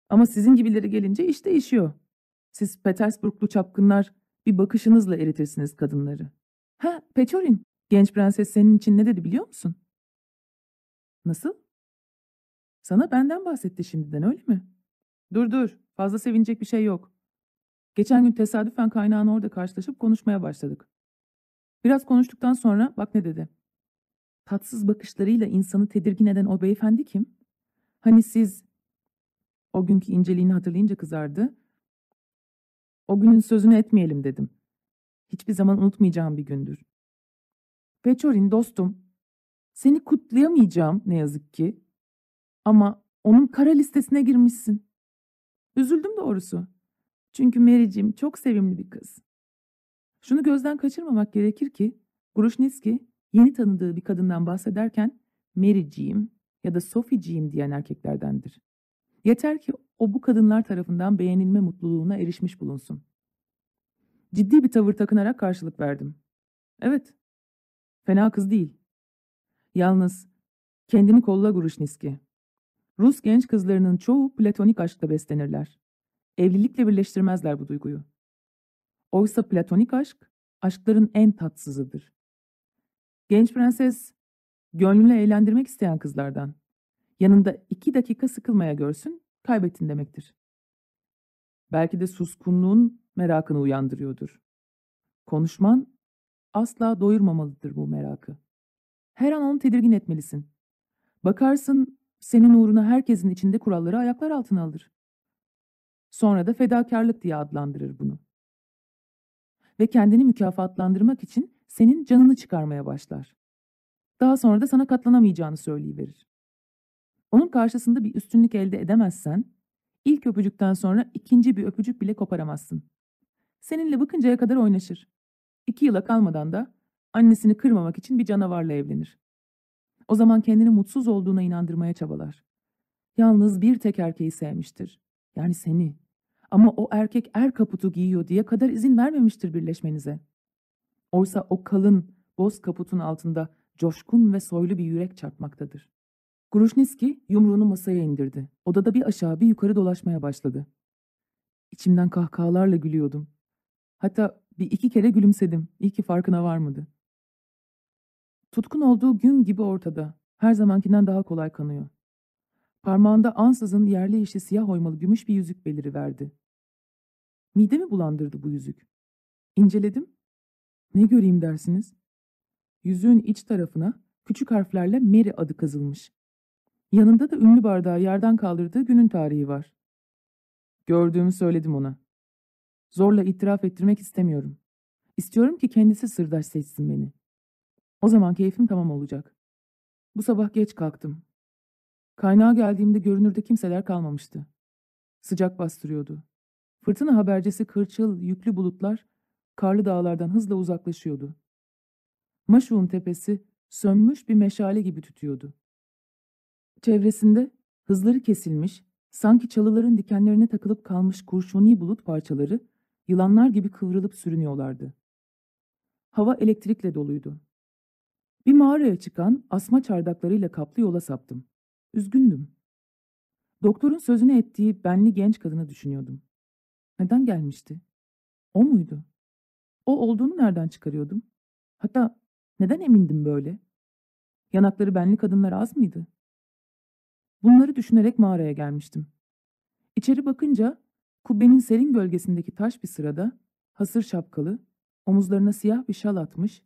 Ama sizin gibileri gelince iş değişiyor. Siz Petersburglu çapkınlar bir bakışınızla eritirsiniz kadınları. Ha, Pechorin, genç prenses senin için ne dedi biliyor musun? Nasıl? Sana benden bahsetti şimdiden öyle mi? Dur dur, fazla sevinecek bir şey yok. Geçen gün tesadüfen kaynağın orada karşılaşıp konuşmaya başladık. Biraz konuştuktan sonra bak ne dedi. Tatsız bakışlarıyla insanı tedirgin eden o beyefendi kim? Hani siz... O günkü inceliğini hatırlayınca kızardı. O günün sözünü etmeyelim dedim. Hiçbir zaman unutmayacağım bir gündür. Peçorin dostum, seni kutlayamayacağım ne yazık ki. Ama onun kara listesine girmişsin. Üzüldüm doğrusu. Çünkü Mary'cim çok sevimli bir kız. Şunu gözden kaçırmamak gerekir ki Grushniski yeni tanıdığı bir kadından bahsederken Mary'ciğim ya da Sophie'ciğim diyen erkeklerdendir. Yeter ki o bu kadınlar tarafından beğenilme mutluluğuna erişmiş bulunsun. Ciddi bir tavır takınarak karşılık verdim. Evet, fena kız değil. Yalnız kendini kolla Grushniski. Rus genç kızlarının çoğu platonik aşkla beslenirler. Evlilikle birleştirmezler bu duyguyu. Oysa platonik aşk, aşkların en tatsızıdır. Genç prenses, gönlünü eğlendirmek isteyen kızlardan. Yanında iki dakika sıkılmaya görsün, kaybettin demektir. Belki de suskunluğun merakını uyandırıyordur. Konuşman asla doyurmamalıdır bu merakı. Her an onu tedirgin etmelisin. Bakarsın senin uğruna herkesin içinde kuralları ayaklar altına alır. Sonra da fedakarlık diye adlandırır bunu. Ve kendini mükafatlandırmak için senin canını çıkarmaya başlar. Daha sonra da sana katlanamayacağını söyleyiverir. Onun karşısında bir üstünlük elde edemezsen, ilk öpücükten sonra ikinci bir öpücük bile koparamazsın. Seninle bıkıncaya kadar oynaşır. İki yıla kalmadan da annesini kırmamak için bir canavarla evlenir. O zaman kendini mutsuz olduğuna inandırmaya çabalar. Yalnız bir tek erkeği sevmiştir. Yani seni. Ama o erkek er kaputu giyiyor diye kadar izin vermemiştir birleşmenize. Oysa o kalın, boz kaputun altında coşkun ve soylu bir yürek çarpmaktadır. Grushniski yumruğunu masaya indirdi. Odada bir aşağı bir yukarı dolaşmaya başladı. İçimden kahkahalarla gülüyordum. Hatta bir iki kere gülümsedim. İyi ki farkına varmadı. Tutkun olduğu gün gibi ortada. Her zamankinden daha kolay kanıyor. Parmağında ansızın yerli işi siyah oymalı gümüş bir yüzük beliri verdi. Midemi bulandırdı bu yüzük. İnceledim. Ne göreyim dersiniz? Yüzüğün iç tarafına küçük harflerle Mary adı kazılmış. Yanında da ünlü bardağı yerden kaldırdığı günün tarihi var. Gördüğümü söyledim ona. Zorla itiraf ettirmek istemiyorum. İstiyorum ki kendisi sırdaş seçsin beni. O zaman keyfim tamam olacak. Bu sabah geç kalktım. Kaynağa geldiğimde görünürde kimseler kalmamıştı. Sıcak bastırıyordu. Fırtına habercisi kırçıl, yüklü bulutlar karlı dağlardan hızla uzaklaşıyordu. Maşuğun tepesi sönmüş bir meşale gibi tütüyordu. Çevresinde hızları kesilmiş, sanki çalıların dikenlerine takılıp kalmış kurşuni bulut parçaları yılanlar gibi kıvrılıp sürünüyorlardı. Hava elektrikle doluydu. Bir mağaraya çıkan asma çardaklarıyla kaplı yola saptım. Üzgündüm. Doktorun sözünü ettiği benli genç kadını düşünüyordum. Neden gelmişti? O muydu? O olduğunu nereden çıkarıyordum? Hatta neden emindim böyle? Yanakları benli kadınlar az mıydı? Bunları düşünerek mağaraya gelmiştim. İçeri bakınca kubbenin serin gölgesindeki taş bir sırada hasır şapkalı, omuzlarına siyah bir şal atmış,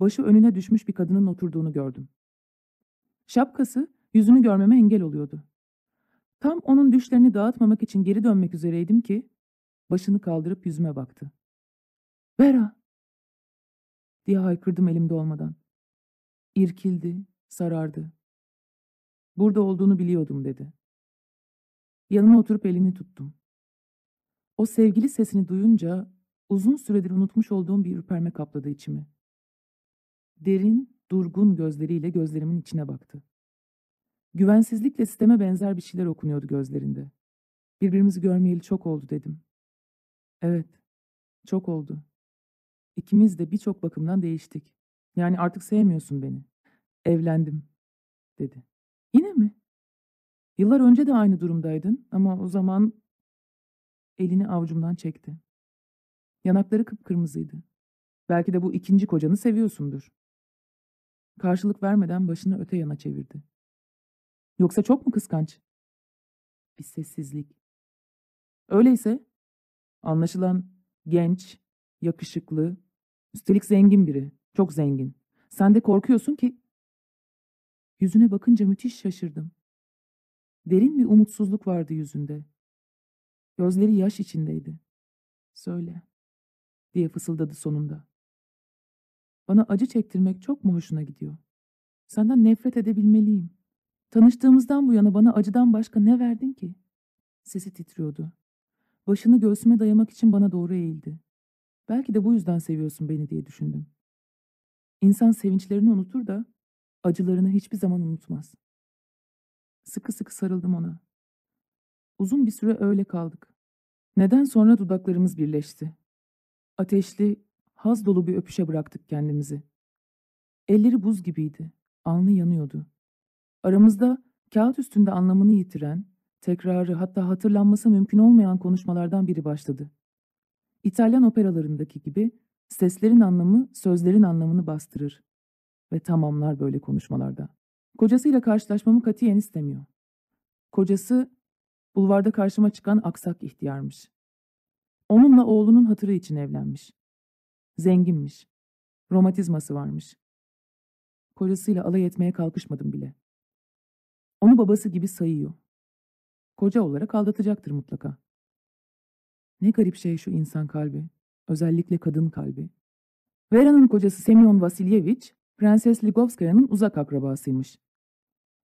başı önüne düşmüş bir kadının oturduğunu gördüm. Şapkası yüzünü görmeme engel oluyordu. Tam onun düşlerini dağıtmamak için geri dönmek üzereydim ki başını kaldırıp yüzüme baktı. Vera! diye haykırdım elimde olmadan. İrkildi, sarardı. Burada olduğunu biliyordum dedi. Yanıma oturup elini tuttum. O sevgili sesini duyunca uzun süredir unutmuş olduğum bir ürperme kapladı içimi. Derin, durgun gözleriyle gözlerimin içine baktı. Güvensizlikle sisteme benzer bir şeyler okunuyordu gözlerinde. Birbirimizi görmeyeli çok oldu dedim. Evet, çok oldu. İkimiz de birçok bakımdan değiştik. Yani artık sevmiyorsun beni. Evlendim, dedi. Yine mi? Yıllar önce de aynı durumdaydın ama o zaman elini avucumdan çekti. Yanakları kıpkırmızıydı. Belki de bu ikinci kocanı seviyorsundur. Karşılık vermeden başını öte yana çevirdi. Yoksa çok mu kıskanç? Bir sessizlik. Öyleyse anlaşılan genç, yakışıklı, üstelik zengin biri. Çok zengin. Sen de korkuyorsun ki... Yüzüne bakınca müthiş şaşırdım. Derin bir umutsuzluk vardı yüzünde. Gözleri yaş içindeydi. Söyle, diye fısıldadı sonunda. Bana acı çektirmek çok mu hoşuna gidiyor? Senden nefret edebilmeliyim. Tanıştığımızdan bu yana bana acıdan başka ne verdin ki? Sesi titriyordu. Başını göğsüme dayamak için bana doğru eğildi. Belki de bu yüzden seviyorsun beni diye düşündüm. İnsan sevinçlerini unutur da acılarını hiçbir zaman unutmaz. Sıkı sıkı sarıldım ona. Uzun bir süre öyle kaldık. Neden sonra dudaklarımız birleşti. Ateşli, haz dolu bir öpüşe bıraktık kendimizi. Elleri buz gibiydi, alnı yanıyordu. Aramızda kağıt üstünde anlamını yitiren, tekrarı hatta hatırlanması mümkün olmayan konuşmalardan biri başladı. İtalyan operalarındaki gibi seslerin anlamı sözlerin anlamını bastırır ve tamamlar böyle konuşmalarda. Kocasıyla karşılaşmamı katiyen istemiyor. Kocası bulvarda karşıma çıkan aksak ihtiyarmış. Onunla oğlunun hatırı için evlenmiş. Zenginmiş. Romatizması varmış. Kocasıyla alay etmeye kalkışmadım bile. Onu babası gibi sayıyor. Koca olarak aldatacaktır mutlaka. Ne garip şey şu insan kalbi. Özellikle kadın kalbi. Vera'nın kocası Semyon Vasilyevich, Prenses Ligovskaya'nın uzak akrabasıymış.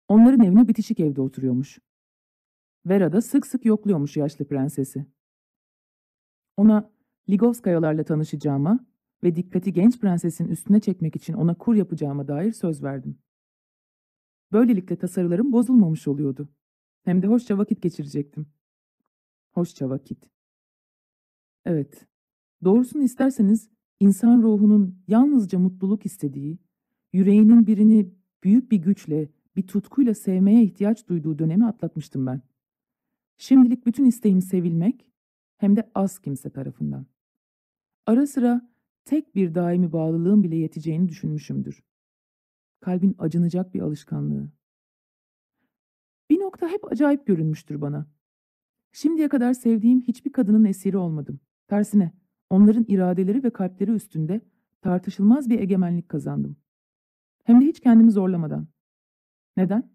Onların evine bitişik evde oturuyormuş. Vera da sık sık yokluyormuş yaşlı prensesi. Ona Ligovskayalarla tanışacağıma ve dikkati genç prensesin üstüne çekmek için ona kur yapacağıma dair söz verdim. Böylelikle tasarılarım bozulmamış oluyordu. Hem de hoşça vakit geçirecektim. Hoşça vakit. Evet, doğrusunu isterseniz insan ruhunun yalnızca mutluluk istediği, yüreğinin birini büyük bir güçle, bir tutkuyla sevmeye ihtiyaç duyduğu dönemi atlatmıştım ben. Şimdilik bütün isteğim sevilmek, hem de az kimse tarafından. Ara sıra tek bir daimi bağlılığın bile yeteceğini düşünmüşümdür. Kalbin acınacak bir alışkanlığı. Bir nokta hep acayip görünmüştür bana. Şimdiye kadar sevdiğim hiçbir kadının esiri olmadım. Tersine onların iradeleri ve kalpleri üstünde tartışılmaz bir egemenlik kazandım. Hem de hiç kendimi zorlamadan. Neden?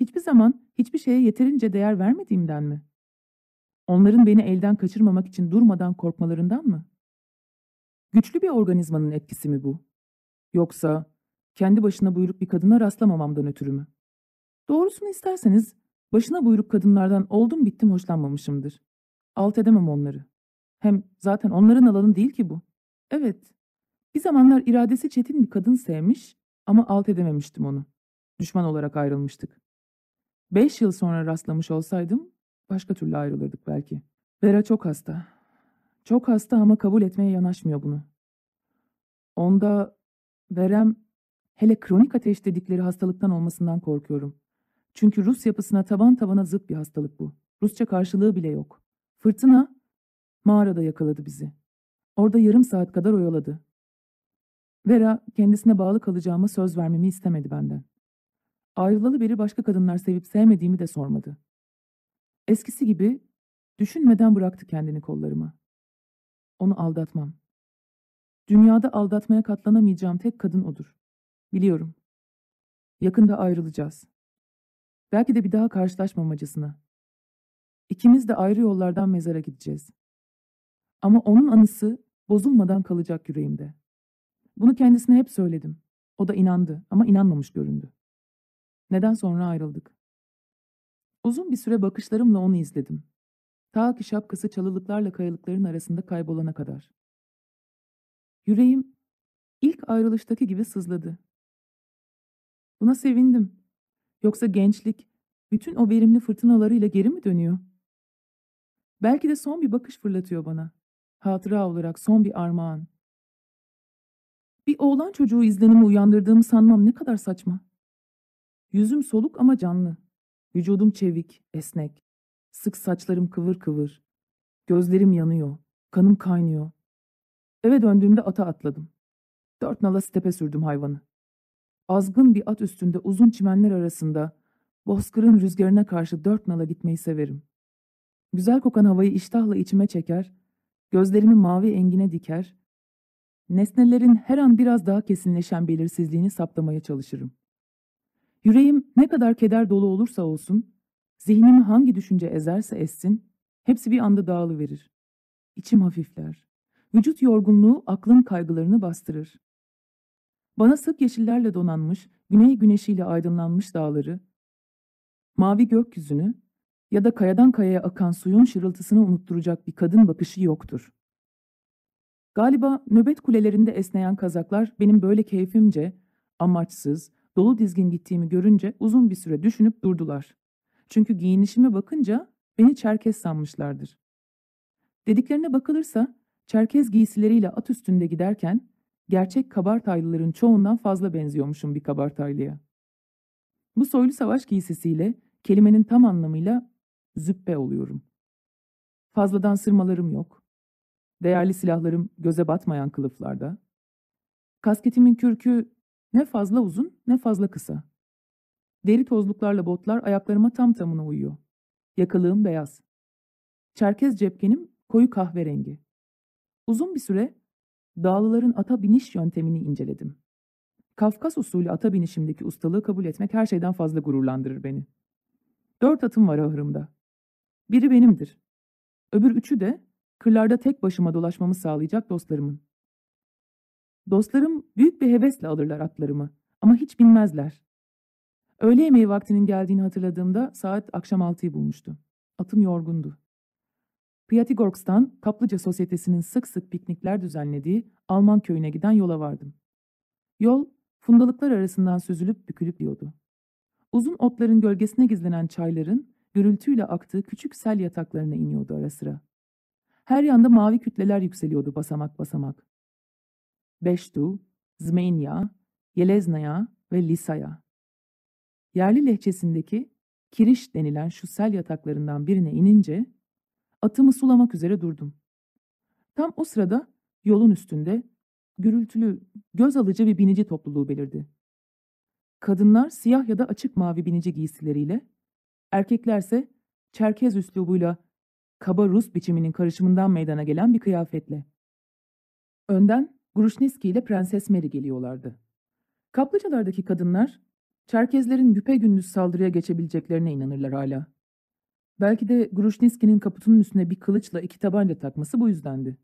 Hiçbir zaman hiçbir şeye yeterince değer vermediğimden mi? Onların beni elden kaçırmamak için durmadan korkmalarından mı? Güçlü bir organizmanın etkisi mi bu? Yoksa kendi başına buyruk bir kadına rastlamamamdan ötürü mü? Doğrusunu isterseniz başına buyruk kadınlardan oldum bittim hoşlanmamışımdır. Alt edemem onları. Hem zaten onların alanı değil ki bu. Evet, bir zamanlar iradesi çetin bir kadın sevmiş ama alt edememiştim onu. Düşman olarak ayrılmıştık. Beş yıl sonra rastlamış olsaydım başka türlü ayrılırdık belki. Vera çok hasta. Çok hasta ama kabul etmeye yanaşmıyor bunu. Onda verem hele kronik ateş dedikleri hastalıktan olmasından korkuyorum. Çünkü Rus yapısına taban tabana zıt bir hastalık bu. Rusça karşılığı bile yok. Fırtına mağarada yakaladı bizi. Orada yarım saat kadar oyaladı. Vera kendisine bağlı kalacağıma söz vermemi istemedi benden. Ayrılalı beri başka kadınlar sevip sevmediğimi de sormadı. Eskisi gibi düşünmeden bıraktı kendini kollarıma. Onu aldatmam. Dünyada aldatmaya katlanamayacağım tek kadın odur. Biliyorum. Yakında ayrılacağız. Belki de bir daha karşılaşmamacasına. İkimiz de ayrı yollardan mezara gideceğiz. Ama onun anısı bozulmadan kalacak yüreğimde. Bunu kendisine hep söyledim. O da inandı ama inanmamış göründü. Neden sonra ayrıldık? Uzun bir süre bakışlarımla onu izledim. Ta ki şapkası çalılıklarla kayalıkların arasında kaybolana kadar. Yüreğim ilk ayrılıştaki gibi sızladı. Buna sevindim. Yoksa gençlik bütün o verimli fırtınalarıyla geri mi dönüyor? Belki de son bir bakış fırlatıyor bana. Hatıra olarak son bir armağan. Bir oğlan çocuğu izlenimi uyandırdığımı sanmam ne kadar saçma. Yüzüm soluk ama canlı. Vücudum çevik, esnek. Sık saçlarım kıvır kıvır. Gözlerim yanıyor. Kanım kaynıyor. Eve döndüğümde ata atladım. Dört nala stepe sürdüm hayvanı. Azgın bir at üstünde uzun çimenler arasında bozkırın rüzgarına karşı dört nala gitmeyi severim. Güzel kokan havayı iştahla içime çeker, gözlerimi mavi engine diker, nesnelerin her an biraz daha kesinleşen belirsizliğini saptamaya çalışırım. Yüreğim ne kadar keder dolu olursa olsun, zihnimi hangi düşünce ezerse essin, hepsi bir anda dağılıverir. İçim hafifler. Vücut yorgunluğu aklın kaygılarını bastırır. Bana sık yeşillerle donanmış, güney güneşiyle aydınlanmış dağları, mavi gökyüzünü ya da kayadan kayaya akan suyun şırıltısını unutturacak bir kadın bakışı yoktur. Galiba nöbet kulelerinde esneyen kazaklar benim böyle keyfimce, amaçsız, dolu dizgin gittiğimi görünce uzun bir süre düşünüp durdular. Çünkü giyinişime bakınca beni Çerkez sanmışlardır. Dediklerine bakılırsa Çerkez giysileriyle at üstünde giderken gerçek kabartaylıların çoğundan fazla benziyormuşum bir kabartaylıya. Bu soylu savaş giysisiyle kelimenin tam anlamıyla züppe oluyorum. Fazladan sırmalarım yok. Değerli silahlarım göze batmayan kılıflarda. Kasketimin kürkü ne fazla uzun ne fazla kısa. Deri tozluklarla botlar ayaklarıma tam tamına uyuyor. Yakalığım beyaz. Çerkez cepkenim koyu kahverengi. Uzun bir süre Dağlıların ata biniş yöntemini inceledim. Kafkas usulü ata binişimdeki ustalığı kabul etmek her şeyden fazla gururlandırır beni. Dört atım var ahırımda. Biri benimdir. Öbür üçü de kırlarda tek başıma dolaşmamı sağlayacak dostlarımın. Dostlarım büyük bir hevesle alırlar atlarımı ama hiç binmezler. Öğle yemeği vaktinin geldiğini hatırladığımda saat akşam altıyı bulmuştu. Atım yorgundu. Piatigorsk'tan Kaplıca Sosyetesi'nin sık sık piknikler düzenlediği Alman köyüne giden yola vardım. Yol, fundalıklar arasından süzülüp bükülüp diyordu. Uzun otların gölgesine gizlenen çayların gürültüyle aktığı küçük sel yataklarına iniyordu ara sıra. Her yanda mavi kütleler yükseliyordu basamak basamak. Beştu, Zmeynya, Yeleznaya ve Lisaya. Yerli lehçesindeki kiriş denilen şu sel yataklarından birine inince Atımı sulamak üzere durdum. Tam o sırada yolun üstünde gürültülü, göz alıcı bir binici topluluğu belirdi. Kadınlar siyah ya da açık mavi binici giysileriyle, erkeklerse Çerkez üslubuyla kaba Rus biçiminin karışımından meydana gelen bir kıyafetle. Önden Gruşniski ile Prenses Mary geliyorlardı. Kaplıcalardaki kadınlar, Çerkezlerin güpegündüz saldırıya geçebileceklerine inanırlar hala. Belki de Gruşniski'nin kaputunun üstüne bir kılıçla iki tabanca takması bu yüzdendi.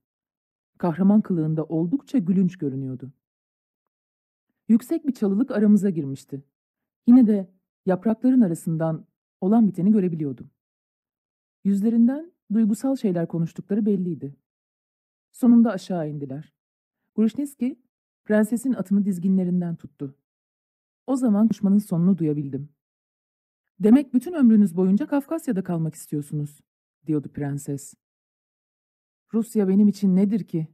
Kahraman kılığında oldukça gülünç görünüyordu. Yüksek bir çalılık aramıza girmişti. Yine de yaprakların arasından olan biteni görebiliyordum. Yüzlerinden duygusal şeyler konuştukları belliydi. Sonunda aşağı indiler. Gruşniski, prensesin atını dizginlerinden tuttu. O zaman konuşmanın sonunu duyabildim. Demek bütün ömrünüz boyunca Kafkasya'da kalmak istiyorsunuz, diyordu prenses. Rusya benim için nedir ki?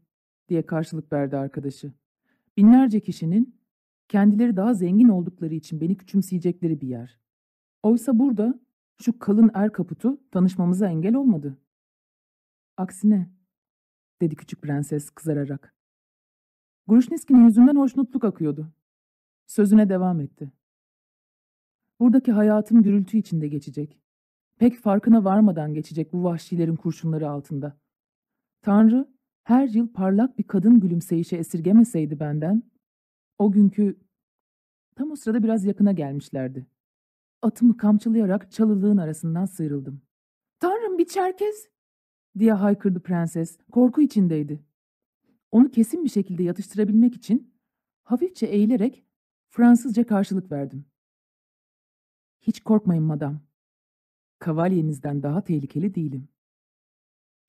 diye karşılık verdi arkadaşı. Binlerce kişinin kendileri daha zengin oldukları için beni küçümseyecekleri bir yer. Oysa burada şu kalın er kaputu tanışmamıza engel olmadı. Aksine, dedi küçük prenses kızararak. Gruşniski'nin yüzünden hoşnutluk akıyordu. Sözüne devam etti. Buradaki hayatım gürültü içinde geçecek. Pek farkına varmadan geçecek bu vahşilerin kurşunları altında. Tanrı her yıl parlak bir kadın gülümseyişi esirgemeseydi benden, o günkü tam o sırada biraz yakına gelmişlerdi. Atımı kamçılayarak çalılığın arasından sıyrıldım. Tanrım bir çerkez! diye haykırdı prenses. Korku içindeydi. Onu kesin bir şekilde yatıştırabilmek için hafifçe eğilerek Fransızca karşılık verdim. Hiç korkmayın madam. Kavalyenizden daha tehlikeli değilim.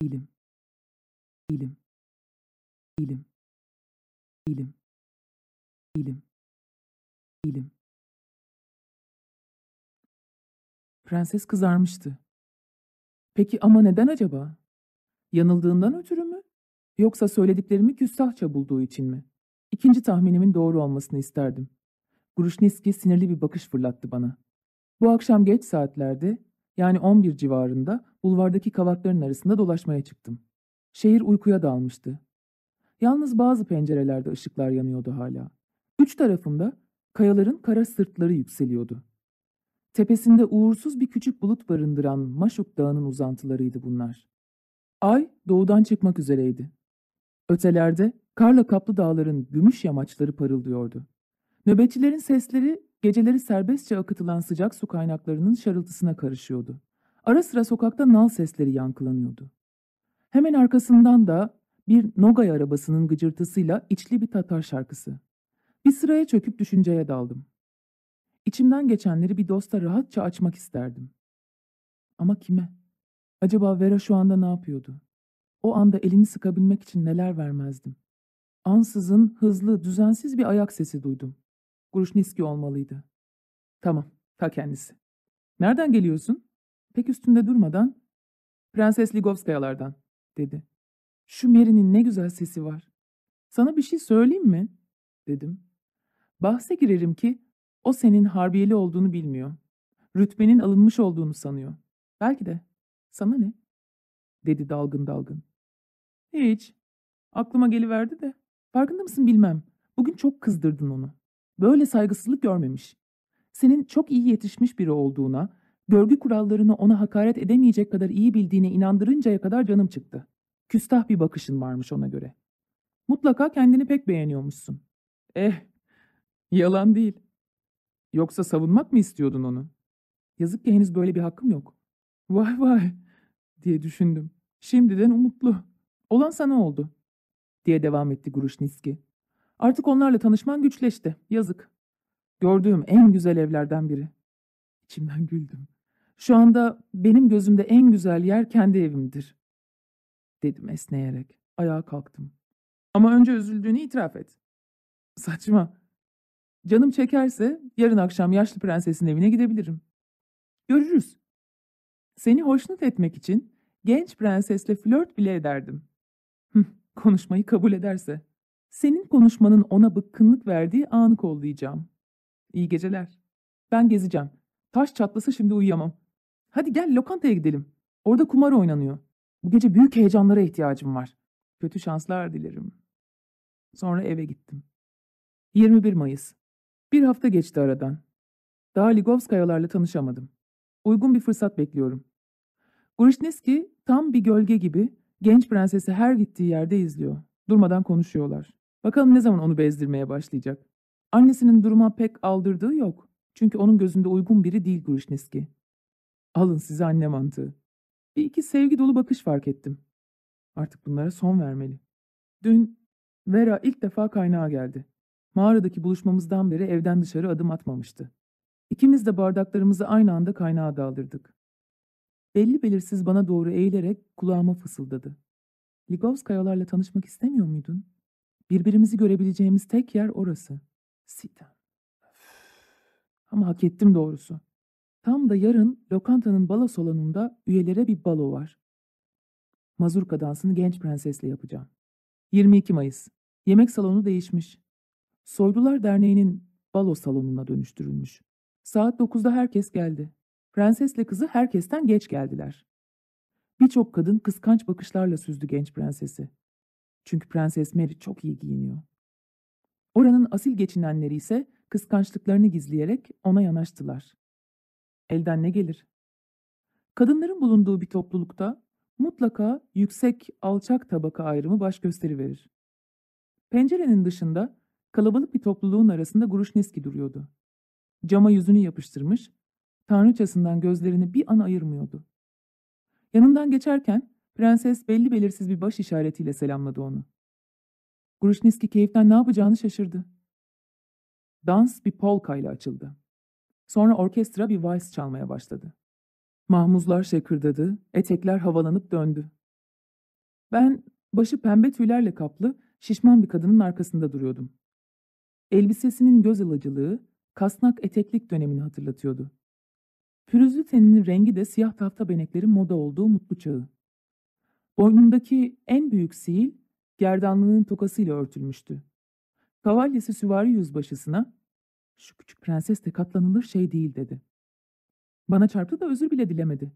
Değilim. Değilim. Değilim. Değilim. Değilim. Değilim. Prenses kızarmıştı. Peki ama neden acaba? Yanıldığından ötürü mü? Yoksa söylediklerimi küstahça bulduğu için mi? İkinci tahminimin doğru olmasını isterdim. Gruşniski sinirli bir bakış fırlattı bana. Bu akşam geç saatlerde, yani 11 civarında bulvardaki kavakların arasında dolaşmaya çıktım. Şehir uykuya dalmıştı. Yalnız bazı pencerelerde ışıklar yanıyordu hala. Üç tarafımda kayaların kara sırtları yükseliyordu. Tepesinde uğursuz bir küçük bulut barındıran Maşuk Dağı'nın uzantılarıydı bunlar. Ay doğudan çıkmak üzereydi. Ötelerde karla kaplı dağların gümüş yamaçları parıldıyordu. Nöbetçilerin sesleri geceleri serbestçe akıtılan sıcak su kaynaklarının şarıltısına karışıyordu. Ara sıra sokakta nal sesleri yankılanıyordu. Hemen arkasından da bir Nogay arabasının gıcırtısıyla içli bir Tatar şarkısı. Bir sıraya çöküp düşünceye daldım. İçimden geçenleri bir dosta rahatça açmak isterdim. Ama kime? Acaba Vera şu anda ne yapıyordu? O anda elini sıkabilmek için neler vermezdim. Ansızın hızlı, düzensiz bir ayak sesi duydum. Gruşniski olmalıydı. Tamam, ta kendisi. Nereden geliyorsun? Pek üstünde durmadan, Prenses Ligovskayalardan, dedi. Şu Mary'nin ne güzel sesi var. Sana bir şey söyleyeyim mi? dedim. Bahse girerim ki o senin harbiyeli olduğunu bilmiyor. Rütbenin alınmış olduğunu sanıyor. Belki de. Sana ne? dedi dalgın dalgın. Hiç. Aklıma geliverdi de. Farkında mısın bilmem. Bugün çok kızdırdın onu. Böyle saygısızlık görmemiş. Senin çok iyi yetişmiş biri olduğuna, görgü kurallarını ona hakaret edemeyecek kadar iyi bildiğine inandırıncaya kadar canım çıktı. Küstah bir bakışın varmış ona göre. Mutlaka kendini pek beğeniyormuşsun. Eh, yalan değil. Yoksa savunmak mı istiyordun onu? Yazık ki henüz böyle bir hakkım yok. Vay vay diye düşündüm. Şimdiden umutlu. Olan sana oldu diye devam etti Gruşniski. Artık onlarla tanışman güçleşti. Yazık. Gördüğüm en güzel evlerden biri. İçimden güldüm. Şu anda benim gözümde en güzel yer kendi evimdir. Dedim esneyerek. Ayağa kalktım. Ama önce üzüldüğünü itiraf et. Saçma. Canım çekerse yarın akşam yaşlı prensesin evine gidebilirim. Görürüz. Seni hoşnut etmek için genç prensesle flört bile ederdim. Hıh, konuşmayı kabul ederse. Senin konuşmanın ona bıkkınlık verdiği anı kollayacağım. İyi geceler. Ben gezeceğim. Taş çatlasa şimdi uyuyamam. Hadi gel lokantaya gidelim. Orada kumar oynanıyor. Bu gece büyük heyecanlara ihtiyacım var. Kötü şanslar dilerim. Sonra eve gittim. 21 Mayıs. Bir hafta geçti aradan. Daha Ligovskayalarla tanışamadım. Uygun bir fırsat bekliyorum. Grishneski tam bir gölge gibi genç prensesi her gittiği yerde izliyor. Durmadan konuşuyorlar. Bakalım ne zaman onu bezdirmeye başlayacak. Annesinin duruma pek aldırdığı yok. Çünkü onun gözünde uygun biri değil Gruşniski. Alın size anne mantığı. Bir iki sevgi dolu bakış fark ettim. Artık bunlara son vermeli. Dün Vera ilk defa kaynağa geldi. Mağaradaki buluşmamızdan beri evden dışarı adım atmamıştı. İkimiz de bardaklarımızı aynı anda kaynağa daldırdık. Belli belirsiz bana doğru eğilerek kulağıma fısıldadı. Ligovskayalarla tanışmak istemiyor muydun? Birbirimizi görebileceğimiz tek yer orası. Sita. Ama hak ettim doğrusu. Tam da yarın lokantanın balo salonunda üyelere bir balo var. Mazurka dansını genç prensesle yapacağım. 22 Mayıs. Yemek salonu değişmiş. Soylular Derneği'nin balo salonuna dönüştürülmüş. Saat 9'da herkes geldi. Prensesle kızı herkesten geç geldiler. Birçok kadın kıskanç bakışlarla süzdü genç prensesi. Çünkü Prenses Mary çok iyi giyiniyor. Oranın asil geçinenleri ise kıskançlıklarını gizleyerek ona yanaştılar. Elden ne gelir? Kadınların bulunduğu bir toplulukta mutlaka yüksek alçak tabaka ayrımı baş gösteri verir. Pencerenin dışında kalabalık bir topluluğun arasında Gruşneski duruyordu. Cama yüzünü yapıştırmış, tanrıçasından gözlerini bir an ayırmıyordu. Yanından geçerken prenses belli belirsiz bir baş işaretiyle selamladı onu. Gruşniski keyiften ne yapacağını şaşırdı. Dans bir polka ile açıldı. Sonra orkestra bir vals çalmaya başladı. Mahmuzlar şakırdadı, etekler havalanıp döndü. Ben başı pembe tüylerle kaplı, şişman bir kadının arkasında duruyordum. Elbisesinin göz alıcılığı, kasnak eteklik dönemini hatırlatıyordu. Pürüzlü teninin rengi de siyah tahta beneklerin moda olduğu mutlu çağı. Boynundaki en büyük sihir, gerdanlığının tokasıyla örtülmüştü. Kavalyesi süvari yüzbaşısına, şu küçük prenses de katlanılır şey değil dedi. Bana çarptı da özür bile dilemedi.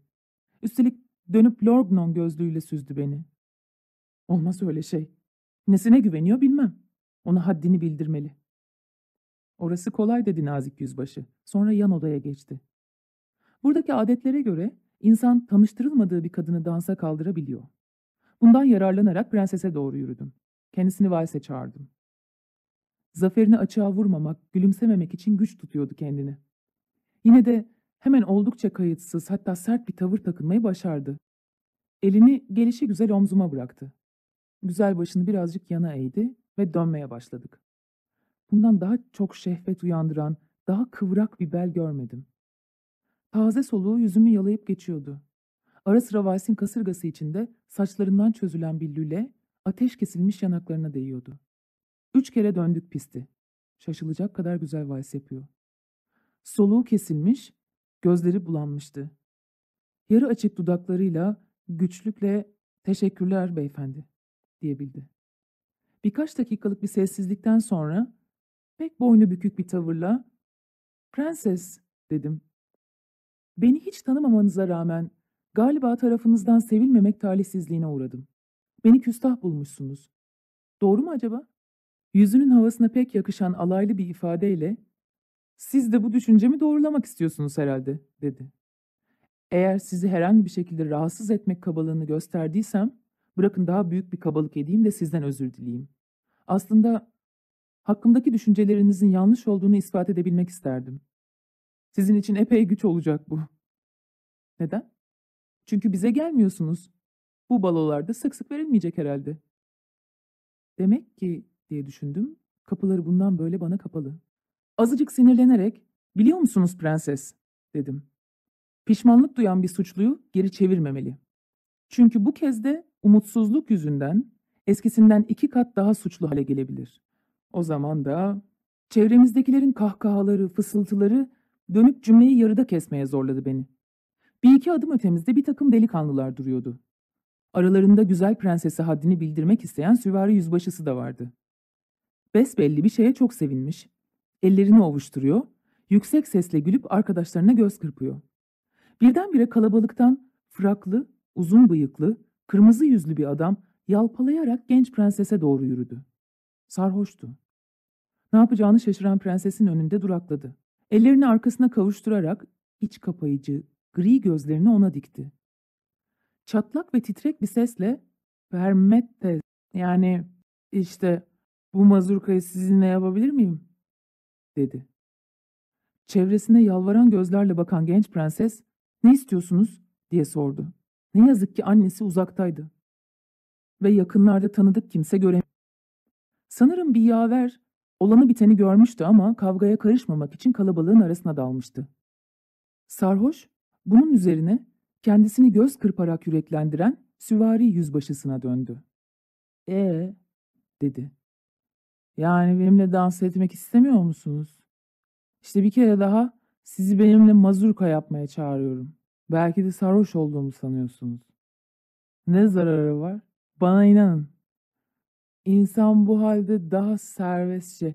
Üstelik dönüp Lorgnon gözlüğüyle süzdü beni. Olmaz öyle şey. Nesine güveniyor bilmem. Ona haddini bildirmeli. Orası kolay dedi nazik yüzbaşı. Sonra yan odaya geçti. Buradaki adetlere göre insan tanıştırılmadığı bir kadını dansa kaldırabiliyor. Bundan yararlanarak prensese doğru yürüdüm. Kendisini valse çağırdım. Zaferini açığa vurmamak, gülümsememek için güç tutuyordu kendini. Yine de hemen oldukça kayıtsız hatta sert bir tavır takınmayı başardı. Elini gelişi güzel omzuma bıraktı. Güzel başını birazcık yana eğdi ve dönmeye başladık. Bundan daha çok şehvet uyandıran, daha kıvrak bir bel görmedim. Taze soluğu yüzümü yalayıp geçiyordu. Ara sıra valsin kasırgası içinde saçlarından çözülen bir lüle ateş kesilmiş yanaklarına değiyordu. Üç kere döndük pisti. Şaşılacak kadar güzel vals yapıyor. Soluğu kesilmiş, gözleri bulanmıştı. Yarı açık dudaklarıyla güçlükle teşekkürler beyefendi diyebildi. Birkaç dakikalık bir sessizlikten sonra pek boynu bükük bir tavırla prenses dedim. Beni hiç tanımamanıza rağmen galiba tarafınızdan sevilmemek talihsizliğine uğradım. Beni küstah bulmuşsunuz. Doğru mu acaba? Yüzünün havasına pek yakışan alaylı bir ifadeyle siz de bu düşüncemi doğrulamak istiyorsunuz herhalde dedi. Eğer sizi herhangi bir şekilde rahatsız etmek kabalığını gösterdiysem bırakın daha büyük bir kabalık edeyim de sizden özür dileyeyim. Aslında hakkımdaki düşüncelerinizin yanlış olduğunu ispat edebilmek isterdim. Sizin için epey güç olacak bu. Neden? Çünkü bize gelmiyorsunuz. Bu balolarda sık sık verilmeyecek herhalde. Demek ki diye düşündüm. Kapıları bundan böyle bana kapalı. Azıcık sinirlenerek, biliyor musunuz prenses, dedim. Pişmanlık duyan bir suçluyu geri çevirmemeli. Çünkü bu kez de umutsuzluk yüzünden eskisinden iki kat daha suçlu hale gelebilir. O zaman da çevremizdekilerin kahkahaları, fısıltıları dönüp cümleyi yarıda kesmeye zorladı beni. Bir iki adım ötemizde bir takım delikanlılar duruyordu. Aralarında güzel prensese haddini bildirmek isteyen süvari yüzbaşısı da vardı. Besbelli bir şeye çok sevinmiş. Ellerini ovuşturuyor, yüksek sesle gülüp arkadaşlarına göz kırpıyor. Birdenbire kalabalıktan fraklı, uzun bıyıklı, kırmızı yüzlü bir adam yalpalayarak genç prensese doğru yürüdü. Sarhoştu. Ne yapacağını şaşıran prensesin önünde durakladı. Ellerini arkasına kavuşturarak iç kapayıcı, gri gözlerini ona dikti. Çatlak ve titrek bir sesle Permette yani işte Bu mazurkayı sizinle yapabilir miyim? dedi. Çevresine yalvaran gözlerle bakan genç prenses, ne istiyorsunuz diye sordu. Ne yazık ki annesi uzaktaydı. Ve yakınlarda tanıdık kimse göremiyordu. Sanırım bir yaver olanı biteni görmüştü ama kavgaya karışmamak için kalabalığın arasına dalmıştı. Sarhoş, bunun üzerine kendisini göz kırparak yüreklendiren süvari yüzbaşısına döndü. Ee, dedi. Yani benimle dans etmek istemiyor musunuz? İşte bir kere daha sizi benimle mazurka yapmaya çağırıyorum. Belki de sarhoş olduğumu sanıyorsunuz. Ne zararı var? Bana inanın. İnsan bu halde daha serbestçe,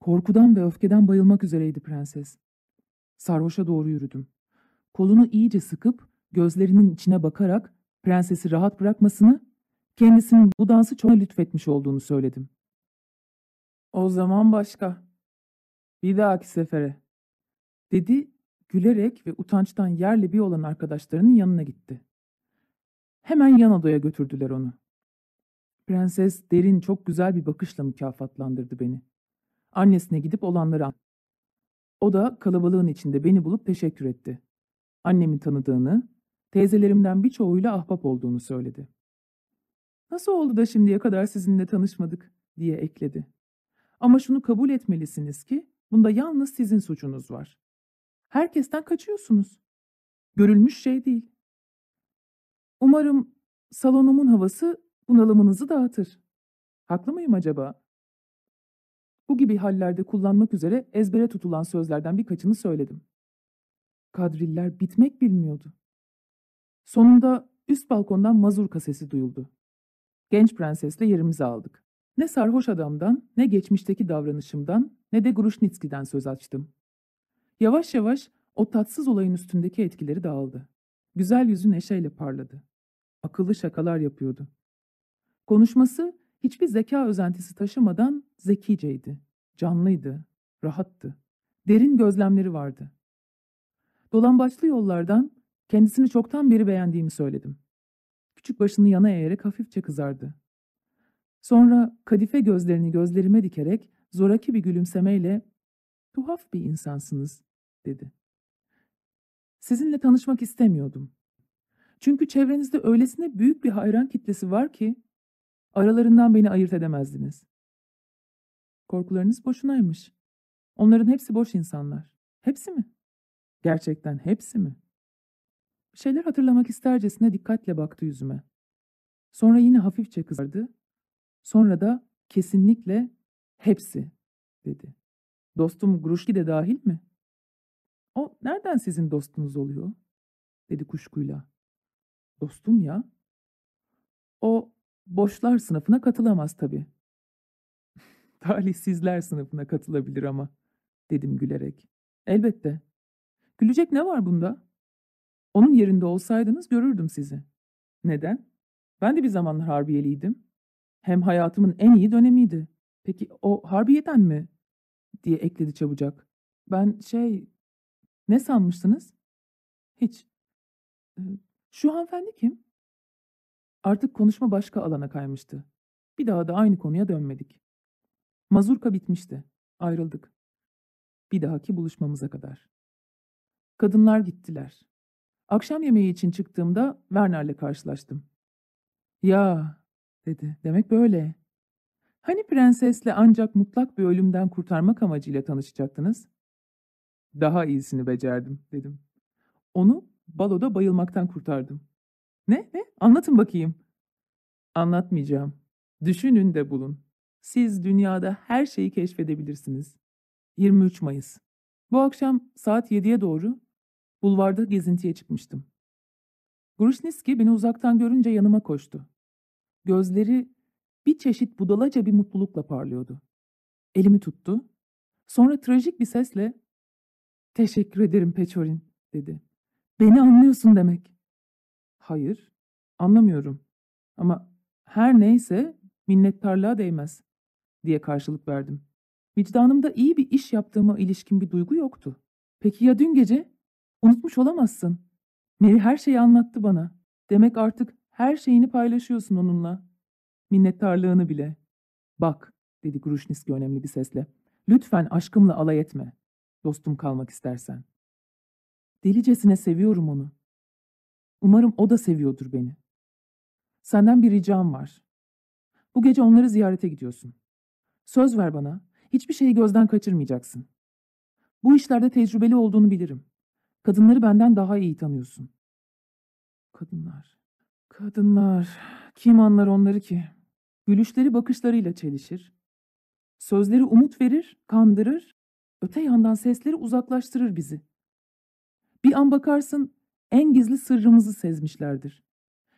korkudan ve öfkeden bayılmak üzereydi prenses. Sarhoşa doğru yürüdüm. Kolunu iyice sıkıp gözlerinin içine bakarak prensesi rahat bırakmasını, kendisinin bu dansı çok lütfetmiş olduğunu söyledim. O zaman başka. Bir dahaki sefere. Dedi gülerek ve utançtan yerle bir olan arkadaşlarının yanına gitti. Hemen yan odaya götürdüler onu. Prenses derin çok güzel bir bakışla mükafatlandırdı beni. Annesine gidip olanları an. O da kalabalığın içinde beni bulup teşekkür etti. Annemin tanıdığını, teyzelerimden birçoğuyla ahbap olduğunu söyledi. Nasıl oldu da şimdiye kadar sizinle tanışmadık diye ekledi. Ama şunu kabul etmelisiniz ki bunda yalnız sizin suçunuz var. Herkesten kaçıyorsunuz. Görülmüş şey değil. Umarım salonumun havası bunalımınızı dağıtır. Haklı mıyım acaba? Bu gibi hallerde kullanmak üzere ezbere tutulan sözlerden birkaçını söyledim. Kadriller bitmek bilmiyordu. Sonunda üst balkondan mazurka sesi duyuldu. Genç prensesle yerimizi aldık. Ne sarhoş adamdan, ne geçmişteki davranışımdan, ne de Gruşnitski'den söz açtım. Yavaş yavaş o tatsız olayın üstündeki etkileri dağıldı. Güzel yüzü neşeyle parladı. Akıllı şakalar yapıyordu. Konuşması hiçbir zeka özentisi taşımadan zekiceydi, canlıydı, rahattı. Derin gözlemleri vardı. Dolambaçlı yollardan kendisini çoktan beri beğendiğimi söyledim. Küçük başını yana eğerek hafifçe kızardı. Sonra kadife gözlerini gözlerime dikerek zoraki bir gülümsemeyle "Tuhaf bir insansınız." dedi. Sizinle tanışmak istemiyordum. Çünkü çevrenizde öylesine büyük bir hayran kitlesi var ki aralarından beni ayırt edemezdiniz. Korkularınız boşunaymış. Onların hepsi boş insanlar. Hepsi mi? Gerçekten hepsi mi? Bir şeyler hatırlamak istercesine dikkatle baktı yüzüme. Sonra yine hafifçe kızardı. Sonra da kesinlikle hepsi dedi. Dostum Gruşki de dahil mi? O nereden sizin dostunuz oluyor? dedi kuşkuyla. Dostum ya. O boşlar sınıfına katılamaz tabii. Talihsizler sınıfına katılabilir ama, dedim gülerek. Elbette. Gülecek ne var bunda? Onun yerinde olsaydınız görürdüm sizi. Neden? Ben de bir zamanlar harbiyeliydim. Hem hayatımın en iyi dönemiydi. Peki o harbiyeden mi? diye ekledi çabucak. Ben şey... Ne sanmıştınız? Hiç. Ee, şu hanımefendi kim? Artık konuşma başka alana kaymıştı. Bir daha da aynı konuya dönmedik. Mazurka bitmişti. Ayrıldık. Bir dahaki buluşmamıza kadar. Kadınlar gittiler. Akşam yemeği için çıktığımda Werner'le karşılaştım. Ya, dedi. Demek böyle. Hani prensesle ancak mutlak bir ölümden kurtarmak amacıyla tanışacaktınız? Daha iyisini becerdim, dedim. Onu baloda bayılmaktan kurtardım. Ne, ne? Anlatın bakayım. Anlatmayacağım. Düşünün de bulun. Siz dünyada her şeyi keşfedebilirsiniz. 23 Mayıs. Bu akşam saat 7'ye doğru bulvarda gezintiye çıkmıştım. Grushniski beni uzaktan görünce yanıma koştu. Gözleri bir çeşit budalaca bir mutlulukla parlıyordu. Elimi tuttu. Sonra trajik bir sesle "Teşekkür ederim Peçorin." dedi. "Beni anlıyorsun demek." "Hayır, anlamıyorum. Ama her neyse minnettarlığa değmez." diye karşılık verdim. Vicdanımda iyi bir iş yaptığıma ilişkin bir duygu yoktu. Peki ya dün gece? Unutmuş olamazsın. Mary her şeyi anlattı bana. Demek artık her şeyini paylaşıyorsun onunla. Minnettarlığını bile. Bak, dedi Gruşniski önemli bir sesle. Lütfen aşkımla alay etme. Dostum kalmak istersen. Delicesine seviyorum onu. Umarım o da seviyordur beni. Senden bir ricam var. Bu gece onları ziyarete gidiyorsun. Söz ver bana, hiçbir şeyi gözden kaçırmayacaksın. Bu işlerde tecrübeli olduğunu bilirim. Kadınları benden daha iyi tanıyorsun. Kadınlar, kadınlar, kim anlar onları ki? Gülüşleri bakışlarıyla çelişir. Sözleri umut verir, kandırır. Öte yandan sesleri uzaklaştırır bizi. Bir an bakarsın en gizli sırrımızı sezmişlerdir.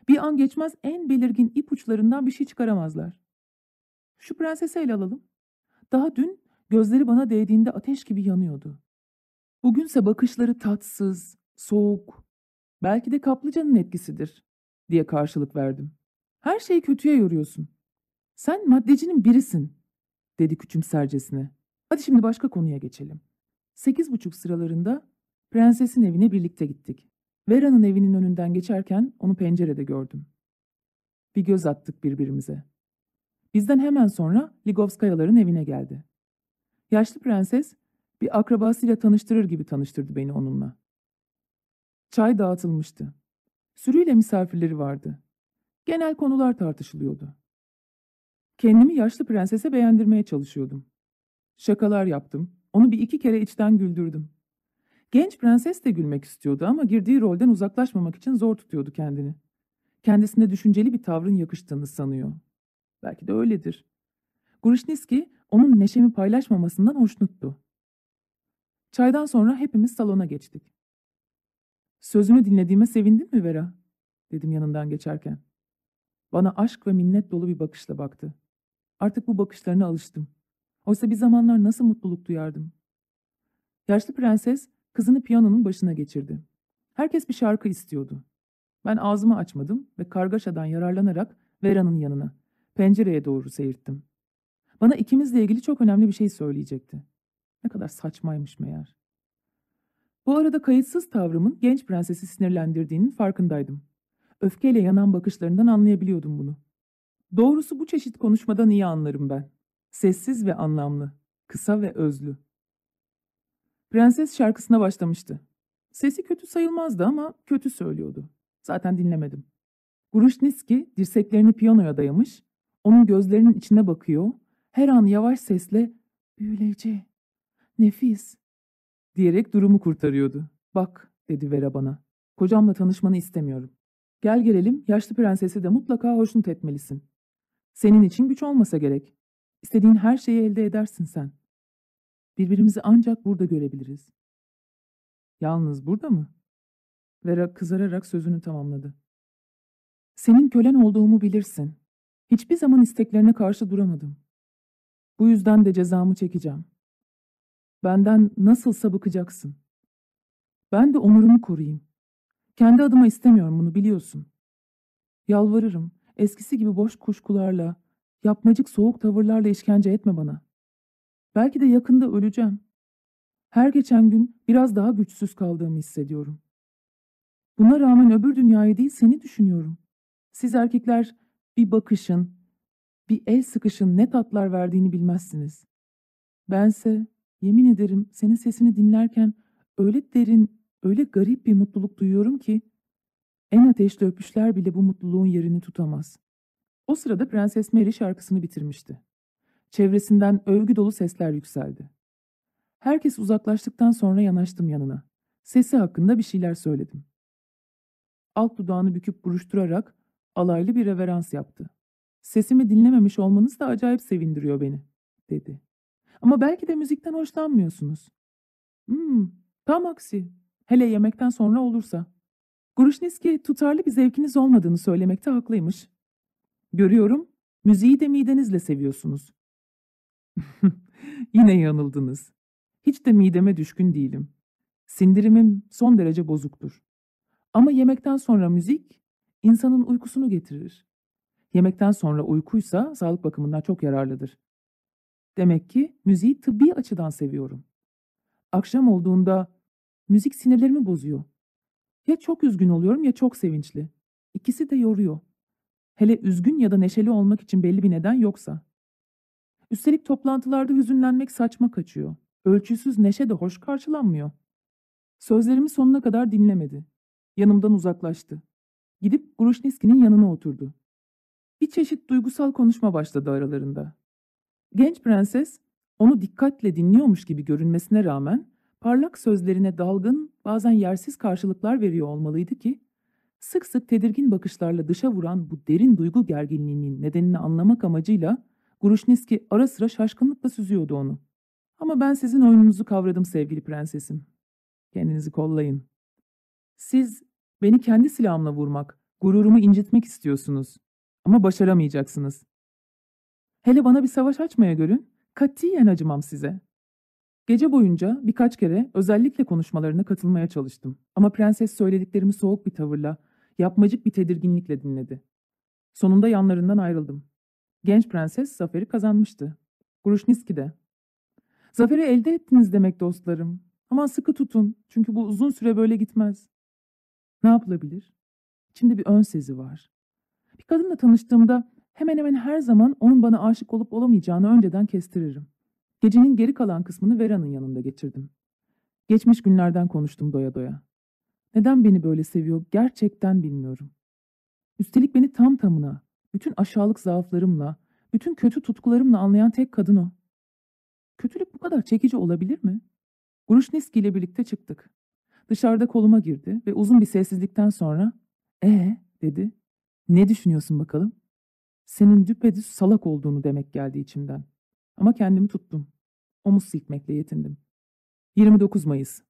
Bir an geçmez en belirgin ipuçlarından bir şey çıkaramazlar. Şu prensesi ele alalım. Daha dün gözleri bana değdiğinde ateş gibi yanıyordu. Bugünse bakışları tatsız, soğuk. Belki de kaplıcanın etkisidir diye karşılık verdim. Her şeyi kötüye yoruyorsun. Sen maddecinin birisin dedi küçümsercesine. Hadi şimdi başka konuya geçelim. Sekiz buçuk sıralarında prensesin evine birlikte gittik. Vera'nın evinin önünden geçerken onu pencerede gördüm. Bir göz attık birbirimize. Bizden hemen sonra Ligovskayaların evine geldi. Yaşlı prenses bir akrabasıyla tanıştırır gibi tanıştırdı beni onunla. Çay dağıtılmıştı. Sürüyle misafirleri vardı. Genel konular tartışılıyordu. Kendimi yaşlı prensese beğendirmeye çalışıyordum. Şakalar yaptım. Onu bir iki kere içten güldürdüm. Genç prenses de gülmek istiyordu ama girdiği rolden uzaklaşmamak için zor tutuyordu kendini. Kendisine düşünceli bir tavrın yakıştığını sanıyor. Belki de öyledir. Grishniski onun neşemi paylaşmamasından hoşnuttu. Çaydan sonra hepimiz salona geçtik. Sözünü dinlediğime sevindin mi Vera? Dedim yanından geçerken. Bana aşk ve minnet dolu bir bakışla baktı. Artık bu bakışlarına alıştım. Oysa bir zamanlar nasıl mutluluk duyardım. Yaşlı prenses kızını piyanonun başına geçirdi. Herkes bir şarkı istiyordu. Ben ağzımı açmadım ve kargaşadan yararlanarak Vera'nın yanına, pencereye doğru seyirttim. Bana ikimizle ilgili çok önemli bir şey söyleyecekti. Ne kadar saçmaymış meğer. Bu arada kayıtsız tavrımın genç prensesi sinirlendirdiğinin farkındaydım. Öfkeyle yanan bakışlarından anlayabiliyordum bunu. Doğrusu bu çeşit konuşmadan iyi anlarım ben. Sessiz ve anlamlı, kısa ve özlü. Prenses şarkısına başlamıştı. Sesi kötü sayılmazdı ama kötü söylüyordu. Zaten dinlemedim. Grushniski dirseklerini piyanoya dayamış, onun gözlerinin içine bakıyor, her an yavaş sesle büyüleyici, nefis diyerek durumu kurtarıyordu. Bak dedi Vera bana, kocamla tanışmanı istemiyorum. Gel gelelim yaşlı prensesi de mutlaka hoşnut etmelisin. Senin için güç olmasa gerek. İstediğin her şeyi elde edersin sen. Birbirimizi ancak burada görebiliriz. Yalnız burada mı? Vera kızararak sözünü tamamladı. Senin kölen olduğumu bilirsin. Hiçbir zaman isteklerine karşı duramadım. Bu yüzden de cezamı çekeceğim. Benden nasılsa bıkacaksın. Ben de onurumu koruyayım. Kendi adıma istemiyorum bunu biliyorsun. Yalvarırım, eskisi gibi boş kuşkularla, yapmacık soğuk tavırlarla işkence etme bana. Belki de yakında öleceğim. Her geçen gün biraz daha güçsüz kaldığımı hissediyorum. Buna rağmen öbür dünyayı değil seni düşünüyorum. Siz erkekler bir bakışın, bir el sıkışın ne tatlar verdiğini bilmezsiniz. Bense yemin ederim senin sesini dinlerken öyle derin, öyle garip bir mutluluk duyuyorum ki en ateşli öpüşler bile bu mutluluğun yerini tutamaz. O sırada Prenses Mary şarkısını bitirmişti. Çevresinden övgü dolu sesler yükseldi. Herkes uzaklaştıktan sonra yanaştım yanına. Sesi hakkında bir şeyler söyledim. Alt dudağını büküp buruşturarak alaylı bir reverans yaptı. Sesimi dinlememiş olmanız da acayip sevindiriyor beni, dedi. Ama belki de müzikten hoşlanmıyorsunuz. Hmm, tam aksi. Hele yemekten sonra olursa. Grushniski tutarlı bir zevkiniz olmadığını söylemekte haklıymış. Görüyorum, müziği de midenizle seviyorsunuz. Yine yanıldınız. Hiç de mideme düşkün değilim. Sindirimim son derece bozuktur. Ama yemekten sonra müzik insanın uykusunu getirir. Yemekten sonra uykuysa sağlık bakımından çok yararlıdır. Demek ki müziği tıbbi açıdan seviyorum. Akşam olduğunda müzik sinirlerimi bozuyor. Ya çok üzgün oluyorum ya çok sevinçli. İkisi de yoruyor. Hele üzgün ya da neşeli olmak için belli bir neden yoksa. Üstelik toplantılarda hüzünlenmek saçma kaçıyor. Ölçüsüz neşe de hoş karşılanmıyor. Sözlerimi sonuna kadar dinlemedi. Yanımdan uzaklaştı. Gidip Gruşniski'nin yanına oturdu. Bir çeşit duygusal konuşma başladı aralarında. Genç prenses onu dikkatle dinliyormuş gibi görünmesine rağmen parlak sözlerine dalgın, bazen yersiz karşılıklar veriyor olmalıydı ki sık sık tedirgin bakışlarla dışa vuran bu derin duygu gerginliğinin nedenini anlamak amacıyla Gruşniski ara sıra şaşkınlıkla süzüyordu onu. Ama ben sizin oyununuzu kavradım sevgili prensesim. Kendinizi kollayın. Siz beni kendi silahımla vurmak, gururumu incitmek istiyorsunuz. Ama başaramayacaksınız. Hele bana bir savaş açmaya görün, katiyen acımam size. Gece boyunca birkaç kere özellikle konuşmalarına katılmaya çalıştım. Ama prenses söylediklerimi soğuk bir tavırla, yapmacık bir tedirginlikle dinledi. Sonunda yanlarından ayrıldım. Genç prenses zaferi kazanmıştı. Gruşniski de. Zaferi elde ettiniz demek dostlarım. Ama sıkı tutun çünkü bu uzun süre böyle gitmez. Ne yapılabilir? İçimde bir ön sezi var. Bir kadınla tanıştığımda hemen hemen her zaman onun bana aşık olup olamayacağını önceden kestiririm. Gecenin geri kalan kısmını Vera'nın yanında geçirdim. Geçmiş günlerden konuştum doya doya. Neden beni böyle seviyor gerçekten bilmiyorum. Üstelik beni tam tamına, bütün aşağılık zaaflarımla, bütün kötü tutkularımla anlayan tek kadın o. Kötülük bu kadar çekici olabilir mi? Gruşniski ile birlikte çıktık. Dışarıda koluma girdi ve uzun bir sessizlikten sonra "Ee?" dedi. "Ne düşünüyorsun bakalım?" Senin düpedüz salak olduğunu demek geldi içimden. Ama kendimi tuttum. Omuz silkmekle yetindim. 29 Mayıs.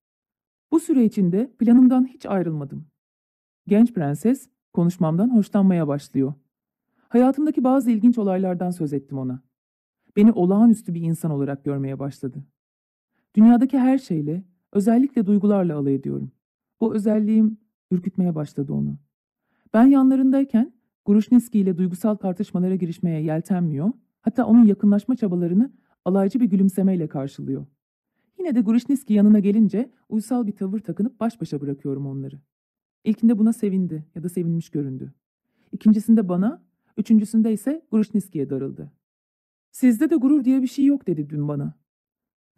Bu süre içinde planımdan hiç ayrılmadım. Genç prenses konuşmamdan hoşlanmaya başlıyor. Hayatımdaki bazı ilginç olaylardan söz ettim ona. Beni olağanüstü bir insan olarak görmeye başladı. Dünyadaki her şeyle, özellikle duygularla alay ediyorum. Bu özelliğim ürkütmeye başladı onu. Ben yanlarındayken Gruşniski ile duygusal tartışmalara girişmeye yeltenmiyor, hatta onun yakınlaşma çabalarını alaycı bir gülümsemeyle karşılıyor. Yine de Gruşniski yanına gelince uysal bir tavır takınıp baş başa bırakıyorum onları. İlkinde buna sevindi ya da sevinmiş göründü. İkincisinde bana, üçüncüsünde ise Gruşniski'ye darıldı. Sizde de gurur diye bir şey yok dedi dün bana.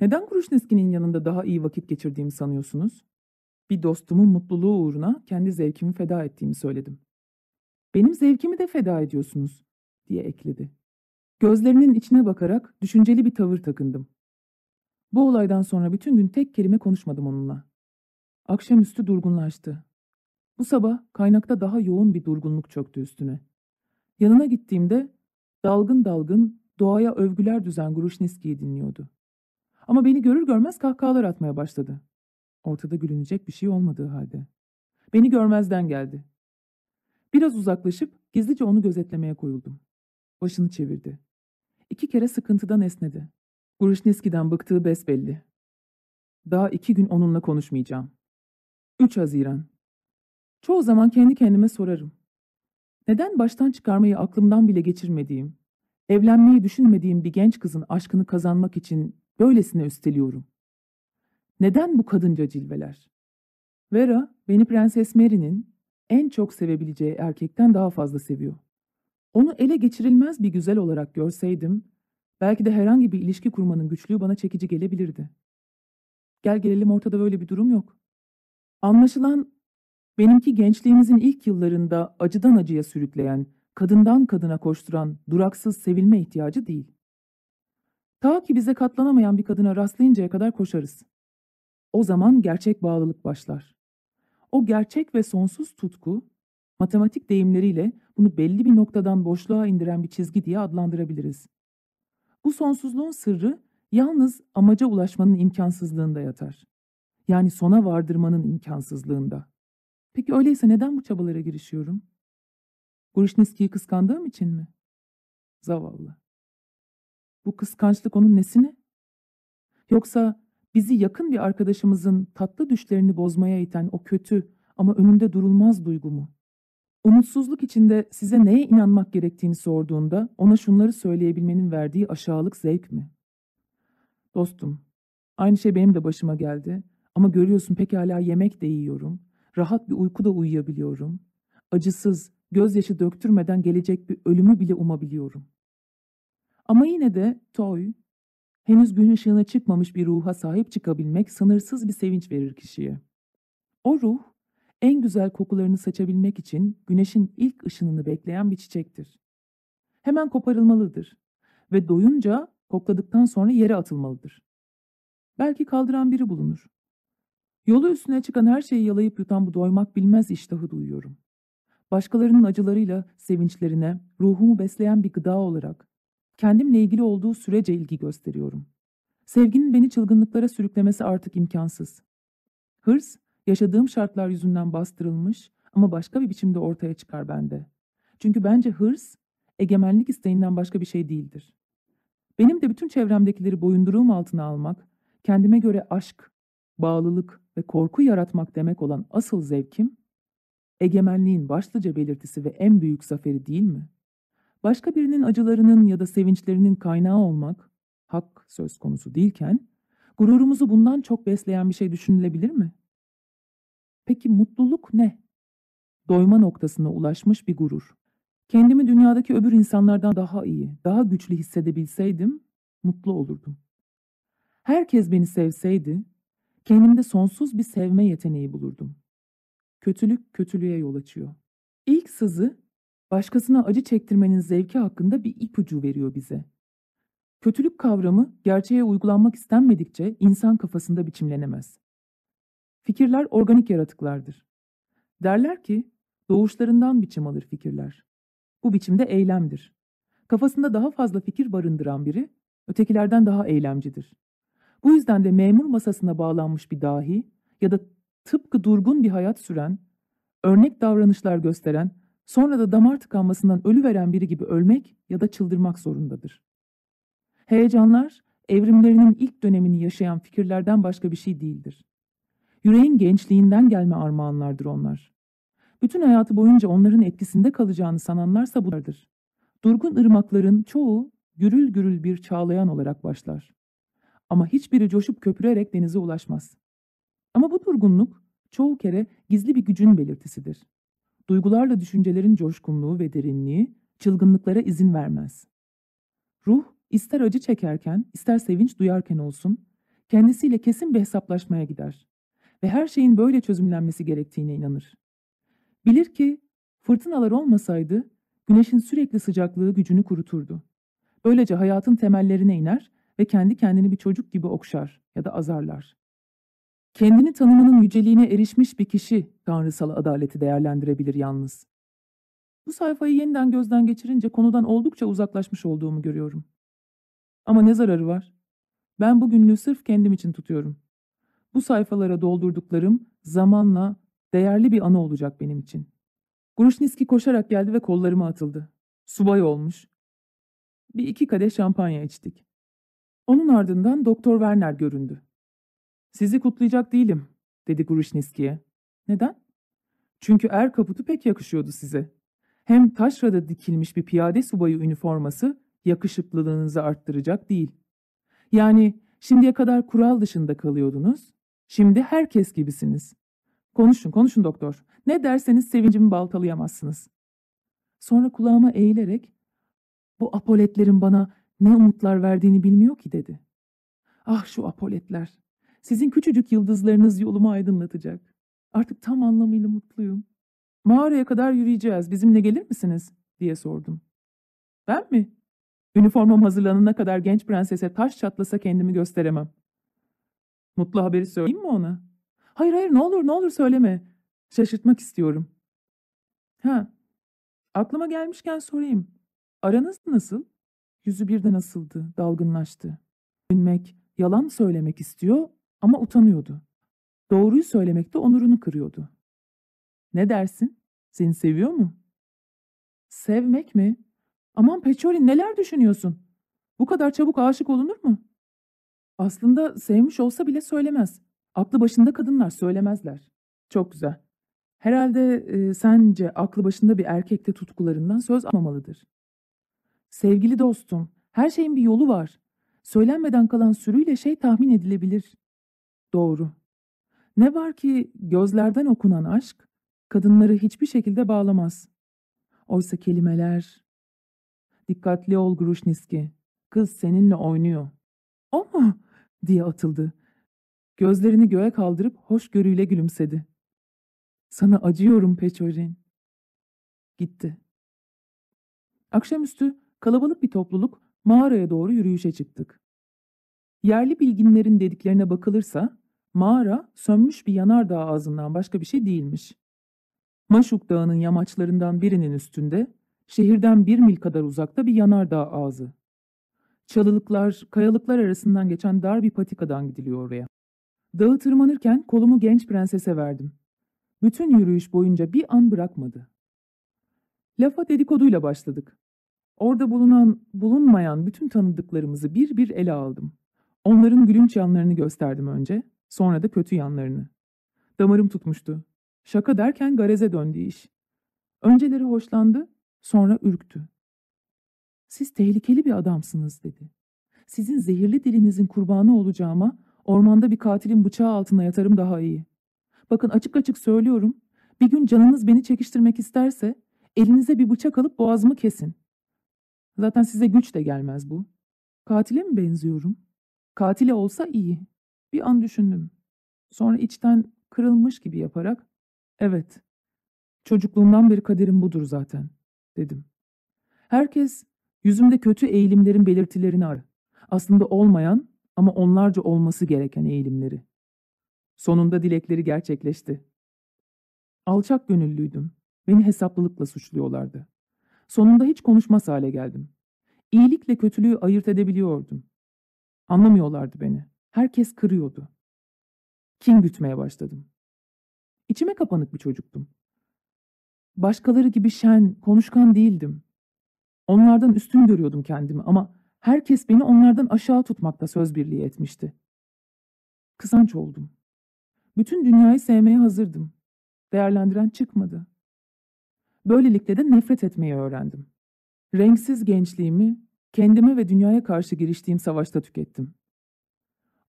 Neden Gruşniski'nin yanında daha iyi vakit geçirdiğimi sanıyorsunuz? Bir dostumun mutluluğu uğruna kendi zevkimi feda ettiğimi söyledim. Benim zevkimi de feda ediyorsunuz, diye ekledi. Gözlerinin içine bakarak düşünceli bir tavır takındım. Bu olaydan sonra bütün gün tek kelime konuşmadım onunla. Akşamüstü durgunlaştı. Bu sabah kaynakta daha yoğun bir durgunluk çöktü üstüne. Yanına gittiğimde dalgın dalgın doğaya övgüler düzen Gruşniski'yi dinliyordu. Ama beni görür görmez kahkahalar atmaya başladı. Ortada gülünecek bir şey olmadığı halde. Beni görmezden geldi. Biraz uzaklaşıp gizlice onu gözetlemeye koyuldum. Başını çevirdi. İki kere sıkıntıdan esnedi. Gruşniski'den bıktığı besbelli. Daha iki gün onunla konuşmayacağım. 3 Haziran. Çoğu zaman kendi kendime sorarım. Neden baştan çıkarmayı aklımdan bile geçirmediğim, evlenmeyi düşünmediğim bir genç kızın aşkını kazanmak için böylesine üsteliyorum? Neden bu kadınca cilveler? Vera, beni Prenses Mary'nin en çok sevebileceği erkekten daha fazla seviyor. Onu ele geçirilmez bir güzel olarak görseydim, belki de herhangi bir ilişki kurmanın güçlüğü bana çekici gelebilirdi. Gel gelelim ortada böyle bir durum yok. Anlaşılan benimki gençliğimizin ilk yıllarında acıdan acıya sürükleyen, kadından kadına koşturan, duraksız sevilme ihtiyacı değil. Ta ki bize katlanamayan bir kadına rastlayıncaya kadar koşarız. O zaman gerçek bağlılık başlar. O gerçek ve sonsuz tutku, matematik deyimleriyle bunu belli bir noktadan boşluğa indiren bir çizgi diye adlandırabiliriz. Bu sonsuzluğun sırrı yalnız amaca ulaşmanın imkansızlığında yatar. Yani sona vardırmanın imkansızlığında. Peki öyleyse neden bu çabalara girişiyorum? Gruşniski'yi kıskandığım için mi? Zavallı. Bu kıskançlık onun nesine? Yoksa bizi yakın bir arkadaşımızın tatlı düşlerini bozmaya iten o kötü ama önünde durulmaz duygu mu? Umutsuzluk içinde size neye inanmak gerektiğini sorduğunda ona şunları söyleyebilmenin verdiği aşağılık zevk mi? Dostum, aynı şey benim de başıma geldi ama görüyorsun pekala yemek de yiyorum, rahat bir uyku da uyuyabiliyorum, acısız, gözyaşı döktürmeden gelecek bir ölümü bile umabiliyorum. Ama yine de toy, henüz gün ışığına çıkmamış bir ruha sahip çıkabilmek sınırsız bir sevinç verir kişiye. O ruh, en güzel kokularını saçabilmek için güneşin ilk ışınını bekleyen bir çiçektir. Hemen koparılmalıdır ve doyunca kokladıktan sonra yere atılmalıdır. Belki kaldıran biri bulunur. Yolu üstüne çıkan her şeyi yalayıp yutan bu doymak bilmez iştahı duyuyorum. Başkalarının acılarıyla sevinçlerine, ruhumu besleyen bir gıda olarak, kendimle ilgili olduğu sürece ilgi gösteriyorum. Sevginin beni çılgınlıklara sürüklemesi artık imkansız. Hırs, yaşadığım şartlar yüzünden bastırılmış ama başka bir biçimde ortaya çıkar bende. Çünkü bence hırs, egemenlik isteğinden başka bir şey değildir. Benim de bütün çevremdekileri boyunduruğum altına almak, kendime göre aşk, bağlılık ve korku yaratmak demek olan asıl zevkim, egemenliğin başlıca belirtisi ve en büyük zaferi değil mi? Başka birinin acılarının ya da sevinçlerinin kaynağı olmak, hak söz konusu değilken, gururumuzu bundan çok besleyen bir şey düşünülebilir mi? Peki mutluluk ne? Doyma noktasına ulaşmış bir gurur. Kendimi dünyadaki öbür insanlardan daha iyi, daha güçlü hissedebilseydim, mutlu olurdum. Herkes beni sevseydi, kendimde sonsuz bir sevme yeteneği bulurdum. Kötülük kötülüğe yol açıyor. İlk sızı, başkasına acı çektirmenin zevki hakkında bir ipucu veriyor bize. Kötülük kavramı gerçeğe uygulanmak istenmedikçe insan kafasında biçimlenemez. Fikirler organik yaratıklardır. Derler ki, doğuşlarından biçim alır fikirler. Bu biçimde eylemdir. Kafasında daha fazla fikir barındıran biri, ötekilerden daha eylemcidir. Bu yüzden de memur masasına bağlanmış bir dahi ya da tıpkı durgun bir hayat süren, örnek davranışlar gösteren, sonra da damar tıkanmasından ölü veren biri gibi ölmek ya da çıldırmak zorundadır. Heyecanlar, evrimlerinin ilk dönemini yaşayan fikirlerden başka bir şey değildir. Yüreğin gençliğinden gelme armağanlardır onlar. Bütün hayatı boyunca onların etkisinde kalacağını sananlarsa bulardır. Durgun ırmakların çoğu gürül gürül bir çağlayan olarak başlar. Ama hiçbiri coşup köpürerek denize ulaşmaz. Ama bu durgunluk çoğu kere gizli bir gücün belirtisidir. Duygularla düşüncelerin coşkunluğu ve derinliği çılgınlıklara izin vermez. Ruh ister acı çekerken ister sevinç duyarken olsun kendisiyle kesin bir hesaplaşmaya gider ve her şeyin böyle çözümlenmesi gerektiğine inanır. Bilir ki fırtınalar olmasaydı güneşin sürekli sıcaklığı gücünü kuruturdu. Böylece hayatın temellerine iner ve kendi kendini bir çocuk gibi okşar ya da azarlar. Kendini tanımının yüceliğine erişmiş bir kişi tanrısal adaleti değerlendirebilir yalnız. Bu sayfayı yeniden gözden geçirince konudan oldukça uzaklaşmış olduğumu görüyorum. Ama ne zararı var? Ben bugünlüğü sırf kendim için tutuyorum. Bu sayfalara doldurduklarım zamanla değerli bir anı olacak benim için. Gruşniski koşarak geldi ve kollarıma atıldı. Subay olmuş. Bir iki kadeh şampanya içtik. Onun ardından Doktor Werner göründü. Sizi kutlayacak değilim, dedi Gruşniski'ye. Neden? Çünkü er kaputu pek yakışıyordu size. Hem taşrada dikilmiş bir piyade subayı üniforması yakışıklılığınızı arttıracak değil. Yani şimdiye kadar kural dışında kalıyordunuz, şimdi herkes gibisiniz. Konuşun, konuşun doktor. Ne derseniz sevincimi baltalayamazsınız. Sonra kulağıma eğilerek, bu apoletlerin bana ne umutlar verdiğini bilmiyor ki dedi. Ah şu apoletler. Sizin küçücük yıldızlarınız yolumu aydınlatacak. Artık tam anlamıyla mutluyum. Mağaraya kadar yürüyeceğiz. Bizimle gelir misiniz? diye sordum. Ben mi? Üniformam hazırlanana kadar genç prensese taş çatlasa kendimi gösteremem. Mutlu haberi söyleyeyim mi ona? Hayır hayır ne olur ne olur söyleme. Şaşırtmak istiyorum. Ha, aklıma gelmişken sorayım. Aranız nasıl? Yüzü birden asıldı, dalgınlaştı. Gülmek, yalan söylemek istiyor ama utanıyordu. Doğruyu söylemekte onurunu kırıyordu. Ne dersin? Seni seviyor mu? Sevmek mi? Aman Peçoli neler düşünüyorsun? Bu kadar çabuk aşık olunur mu? Aslında sevmiş olsa bile söylemez. Aklı başında kadınlar söylemezler. Çok güzel. Herhalde e, sence aklı başında bir erkekte tutkularından söz almamalıdır. Sevgili dostum, her şeyin bir yolu var. Söylenmeden kalan sürüyle şey tahmin edilebilir. Doğru. Ne var ki gözlerden okunan aşk, kadınları hiçbir şekilde bağlamaz. Oysa kelimeler... Dikkatli ol Gruşniski. Kız seninle oynuyor. O mu? diye atıldı. Gözlerini göğe kaldırıp hoşgörüyle gülümsedi. Sana acıyorum Peçorin. Gitti. Akşamüstü kalabalık bir topluluk mağaraya doğru yürüyüşe çıktık. Yerli bilginlerin dediklerine bakılırsa mağara sönmüş bir yanardağ ağzından başka bir şey değilmiş. Maşuk Dağı'nın yamaçlarından birinin üstünde, şehirden bir mil kadar uzakta bir yanardağ ağzı. Çalılıklar, kayalıklar arasından geçen dar bir patikadan gidiliyor oraya. Dağı tırmanırken kolumu genç prensese verdim. Bütün yürüyüş boyunca bir an bırakmadı. Lafa dedikoduyla başladık. Orada bulunan, bulunmayan bütün tanıdıklarımızı bir bir ele aldım. Onların gülünç yanlarını gösterdim önce, sonra da kötü yanlarını. Damarım tutmuştu. Şaka derken gareze döndü iş. Önceleri hoşlandı, sonra ürktü. Siz tehlikeli bir adamsınız dedi. Sizin zehirli dilinizin kurbanı olacağıma ormanda bir katilin bıçağı altında yatarım daha iyi. Bakın açık açık söylüyorum. Bir gün canınız beni çekiştirmek isterse elinize bir bıçak alıp boğazımı kesin. Zaten size güç de gelmez bu. Katile mi benziyorum? Katile olsa iyi. Bir an düşündüm. Sonra içten kırılmış gibi yaparak evet çocukluğumdan beri kaderim budur zaten dedim. Herkes yüzümde kötü eğilimlerin belirtilerini arar. Aslında olmayan ama onlarca olması gereken eğilimleri. Sonunda dilekleri gerçekleşti. Alçak gönüllüydüm. Beni hesaplılıkla suçluyorlardı. Sonunda hiç konuşmaz hale geldim. İyilikle kötülüğü ayırt edebiliyordum. Anlamıyorlardı beni. Herkes kırıyordu. Kin gütmeye başladım. İçime kapanık bir çocuktum. Başkaları gibi şen, konuşkan değildim. Onlardan üstün görüyordum kendimi ama herkes beni onlardan aşağı tutmakta söz birliği etmişti. Kısanç oldum. Bütün dünyayı sevmeye hazırdım. Değerlendiren çıkmadı. Böylelikle de nefret etmeyi öğrendim. Renksiz gençliğimi kendime ve dünyaya karşı giriştiğim savaşta tükettim.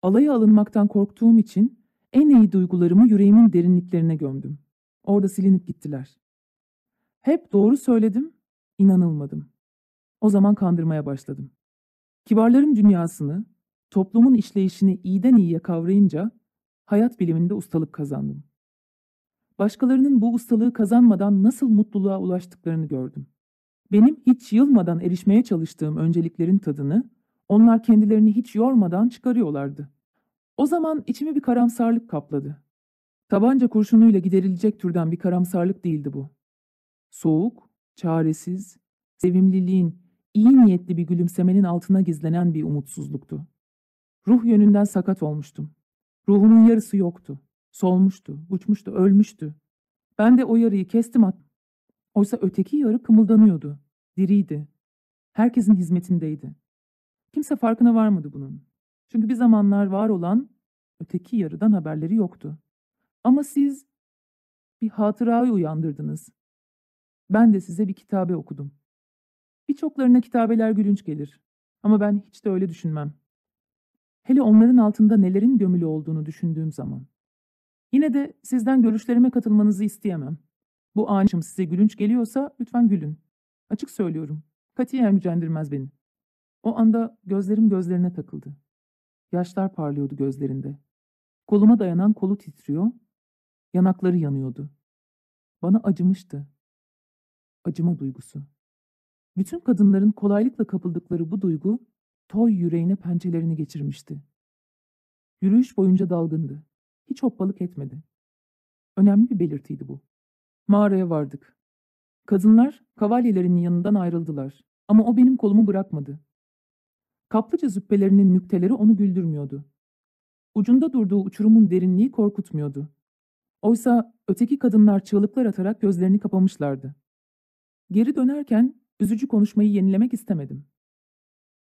Alaya alınmaktan korktuğum için en iyi duygularımı yüreğimin derinliklerine gömdüm. Orada silinip gittiler. Hep doğru söyledim, inanılmadım. O zaman kandırmaya başladım. Kibarların dünyasını, toplumun işleyişini iyiden iyiye kavrayınca hayat biliminde ustalık kazandım. Başkalarının bu ustalığı kazanmadan nasıl mutluluğa ulaştıklarını gördüm. Benim hiç yılmadan erişmeye çalıştığım önceliklerin tadını onlar kendilerini hiç yormadan çıkarıyorlardı. O zaman içimi bir karamsarlık kapladı. Tabanca kurşunuyla giderilecek türden bir karamsarlık değildi bu. Soğuk, çaresiz, sevimliliğin, iyi niyetli bir gülümsemenin altına gizlenen bir umutsuzluktu. Ruh yönünden sakat olmuştum. Ruhumun yarısı yoktu. Solmuştu, uçmuştu, ölmüştü. Ben de o yarıyı kestim attım. Oysa öteki yarı kımıldanıyordu. Diriydi. Herkesin hizmetindeydi. Kimse farkına varmadı bunun. Çünkü bir zamanlar var olan öteki yarıdan haberleri yoktu. Ama siz bir hatırayı uyandırdınız. Ben de size bir kitabe okudum. Birçoklarına kitabeler gülünç gelir. Ama ben hiç de öyle düşünmem. Hele onların altında nelerin gömülü olduğunu düşündüğüm zaman. Yine de sizden görüşlerime katılmanızı isteyemem. Bu anışım size gülünç geliyorsa lütfen gülün. Açık söylüyorum. Katiyen gücendirmez beni. O anda gözlerim gözlerine takıldı. Yaşlar parlıyordu gözlerinde. Koluma dayanan kolu titriyor, yanakları yanıyordu. Bana acımıştı. Acıma duygusu. Bütün kadınların kolaylıkla kapıldıkları bu duygu, toy yüreğine pençelerini geçirmişti. Yürüyüş boyunca dalgındı. Hiç hoppalık etmedi. Önemli bir belirtiydi bu. Mağaraya vardık. Kadınlar kavalyelerinin yanından ayrıldılar. Ama o benim kolumu bırakmadı. Kaplıca züppelerinin nükteleri onu güldürmüyordu. Ucunda durduğu uçurumun derinliği korkutmuyordu. Oysa öteki kadınlar çığlıklar atarak gözlerini kapamışlardı. Geri dönerken üzücü konuşmayı yenilemek istemedim.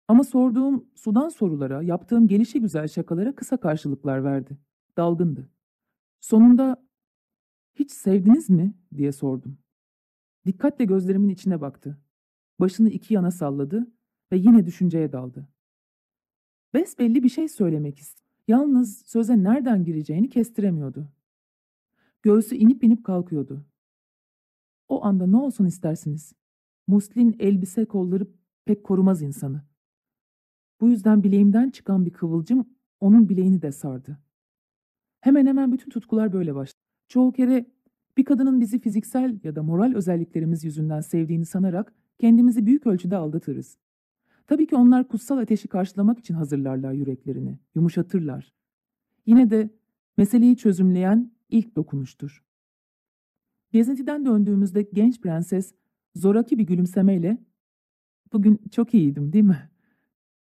Ama sorduğum sudan sorulara, yaptığım gelişi güzel şakalara kısa karşılıklar verdi. Dalgındı. Sonunda hiç sevdiniz mi diye sordum. Dikkatle gözlerimin içine baktı. Başını iki yana salladı ve yine düşünceye daldı. Besbelli bir şey söylemek istedi. Yalnız söze nereden gireceğini kestiremiyordu. Göğsü inip inip kalkıyordu. O anda ne olsun istersiniz? Muslin elbise kolları pek korumaz insanı. Bu yüzden bileğimden çıkan bir kıvılcım onun bileğini de sardı. Hemen hemen bütün tutkular böyle başladı. Çoğu kere bir kadının bizi fiziksel ya da moral özelliklerimiz yüzünden sevdiğini sanarak kendimizi büyük ölçüde aldatırız. Tabii ki onlar kutsal ateşi karşılamak için hazırlarlar yüreklerini, yumuşatırlar. Yine de meseleyi çözümleyen ilk dokunuştur. Gezintiden döndüğümüzde genç prenses zoraki bir gülümsemeyle "Bugün çok iyiydim, değil mi?"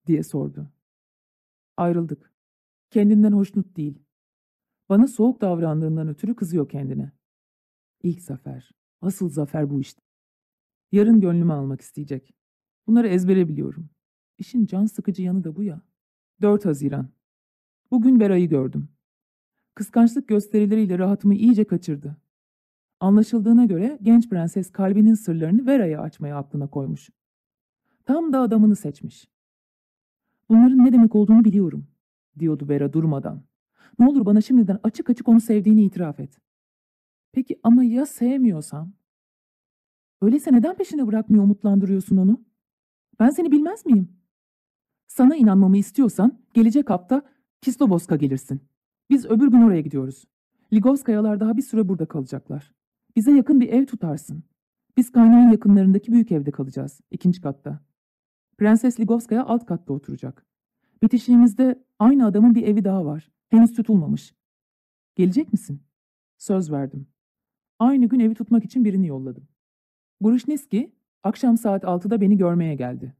diye sordu. Ayrıldık. Kendinden hoşnut değil. Bana soğuk davrandığından ötürü kızıyor kendine. İlk zafer, asıl zafer bu işte. Yarın gönlümü almak isteyecek. Bunları ezbere biliyorum. İşin can sıkıcı yanı da bu ya. 4 Haziran. Bugün Bera'yı gördüm. Kıskançlık gösterileriyle rahatımı iyice kaçırdı. Anlaşıldığına göre genç prenses kalbinin sırlarını Vera'ya açmaya aklına koymuş. Tam da adamını seçmiş. Bunların ne demek olduğunu biliyorum, diyordu Vera durmadan. Ne olur bana şimdiden açık açık onu sevdiğini itiraf et. Peki ama ya sevmiyorsam? Öyleyse neden peşine bırakmıyor umutlandırıyorsun onu? Ben seni bilmez miyim? Sana inanmamı istiyorsan gelecek hafta Kisloboska gelirsin. Biz öbür gün oraya gidiyoruz. Ligovskayalar daha bir süre burada kalacaklar. Bize yakın bir ev tutarsın. Biz kaynağın yakınlarındaki büyük evde kalacağız, ikinci katta. Prenses Ligovskaya alt katta oturacak. Bitişiğimizde aynı adamın bir evi daha var. Henüz tutulmamış. Gelecek misin? Söz verdim. Aynı gün evi tutmak için birini yolladım. Gruşneski akşam saat 6'da beni görmeye geldi.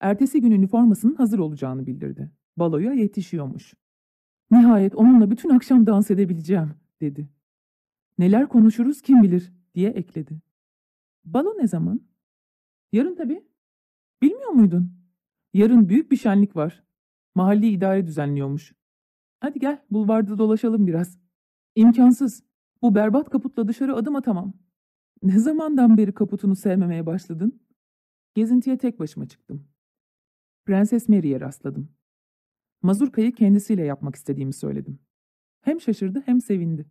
Ertesi gün üniformasının hazır olacağını bildirdi. Baloya yetişiyormuş. Nihayet onunla bütün akşam dans edebileceğim, dedi. Neler konuşuruz kim bilir, diye ekledi. Balo ne zaman? Yarın tabii. Bilmiyor muydun? Yarın büyük bir şenlik var. Mahalli idare düzenliyormuş. Hadi gel, bulvarda dolaşalım biraz. İmkansız. Bu berbat kaputla dışarı adım atamam. Ne zamandan beri kaputunu sevmemeye başladın? Gezintiye tek başıma çıktım. Prenses Mary'e rastladım. Mazurkayı kendisiyle yapmak istediğimi söyledim. Hem şaşırdı hem sevindi.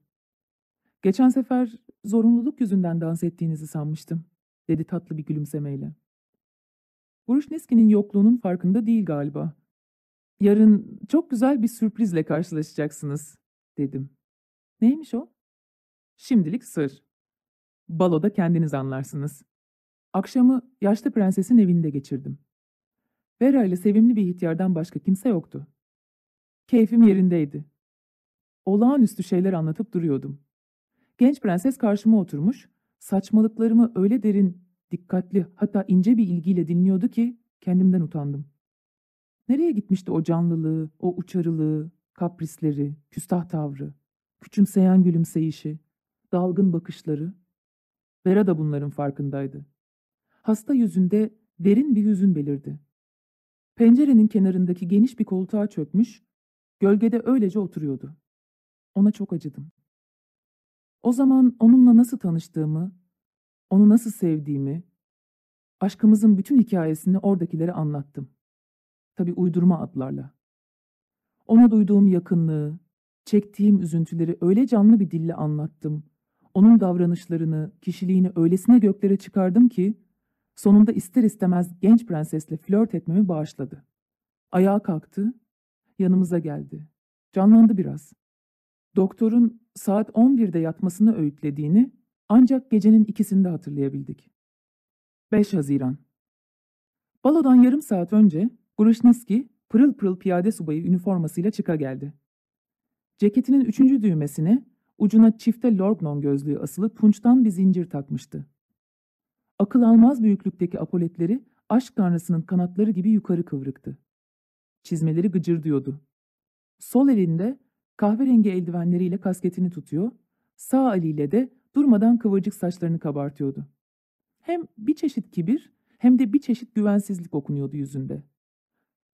Geçen sefer zorunluluk yüzünden dans ettiğinizi sanmıştım, dedi tatlı bir gülümsemeyle. Buruşneski'nin yokluğunun farkında değil galiba. Yarın çok güzel bir sürprizle karşılaşacaksınız, dedim. Neymiş o? Şimdilik sır. Baloda kendiniz anlarsınız. Akşamı yaşlı prensesin evinde geçirdim. Vera ile sevimli bir ihtiyardan başka kimse yoktu. Keyfim yerindeydi. Olağanüstü şeyler anlatıp duruyordum. Genç prenses karşıma oturmuş, saçmalıklarımı öyle derin, dikkatli hatta ince bir ilgiyle dinliyordu ki kendimden utandım. Nereye gitmişti o canlılığı, o uçarılığı, kaprisleri, küstah tavrı, küçümseyen gülümseyişi, dalgın bakışları? Vera da bunların farkındaydı. Hasta yüzünde derin bir hüzün belirdi. Pencerenin kenarındaki geniş bir koltuğa çökmüş, gölgede öylece oturuyordu. Ona çok acıdım. O zaman onunla nasıl tanıştığımı, onu nasıl sevdiğimi, aşkımızın bütün hikayesini oradakilere anlattım. Tabi uydurma adlarla. Ona duyduğum yakınlığı, çektiğim üzüntüleri öyle canlı bir dille anlattım. Onun davranışlarını, kişiliğini öylesine göklere çıkardım ki, sonunda ister istemez genç prensesle flört etmemi bağışladı. Ayağa kalktı, yanımıza geldi. Canlandı biraz. Doktorun saat 11'de yatmasını öğütlediğini ancak gecenin ikisinde hatırlayabildik. 5 Haziran Balodan yarım saat önce Grushniski pırıl pırıl piyade subayı üniformasıyla çıka geldi. Ceketinin üçüncü düğmesine ucuna çifte lorgnon gözlüğü asılı tunçtan bir zincir takmıştı. Akıl almaz büyüklükteki apoletleri aşk tanrısının kanatları gibi yukarı kıvrıktı. Çizmeleri gıcırdıyordu. Sol elinde kahverengi eldivenleriyle kasketini tutuyor, sağ eliyle de durmadan kıvırcık saçlarını kabartıyordu. Hem bir çeşit kibir hem de bir çeşit güvensizlik okunuyordu yüzünde.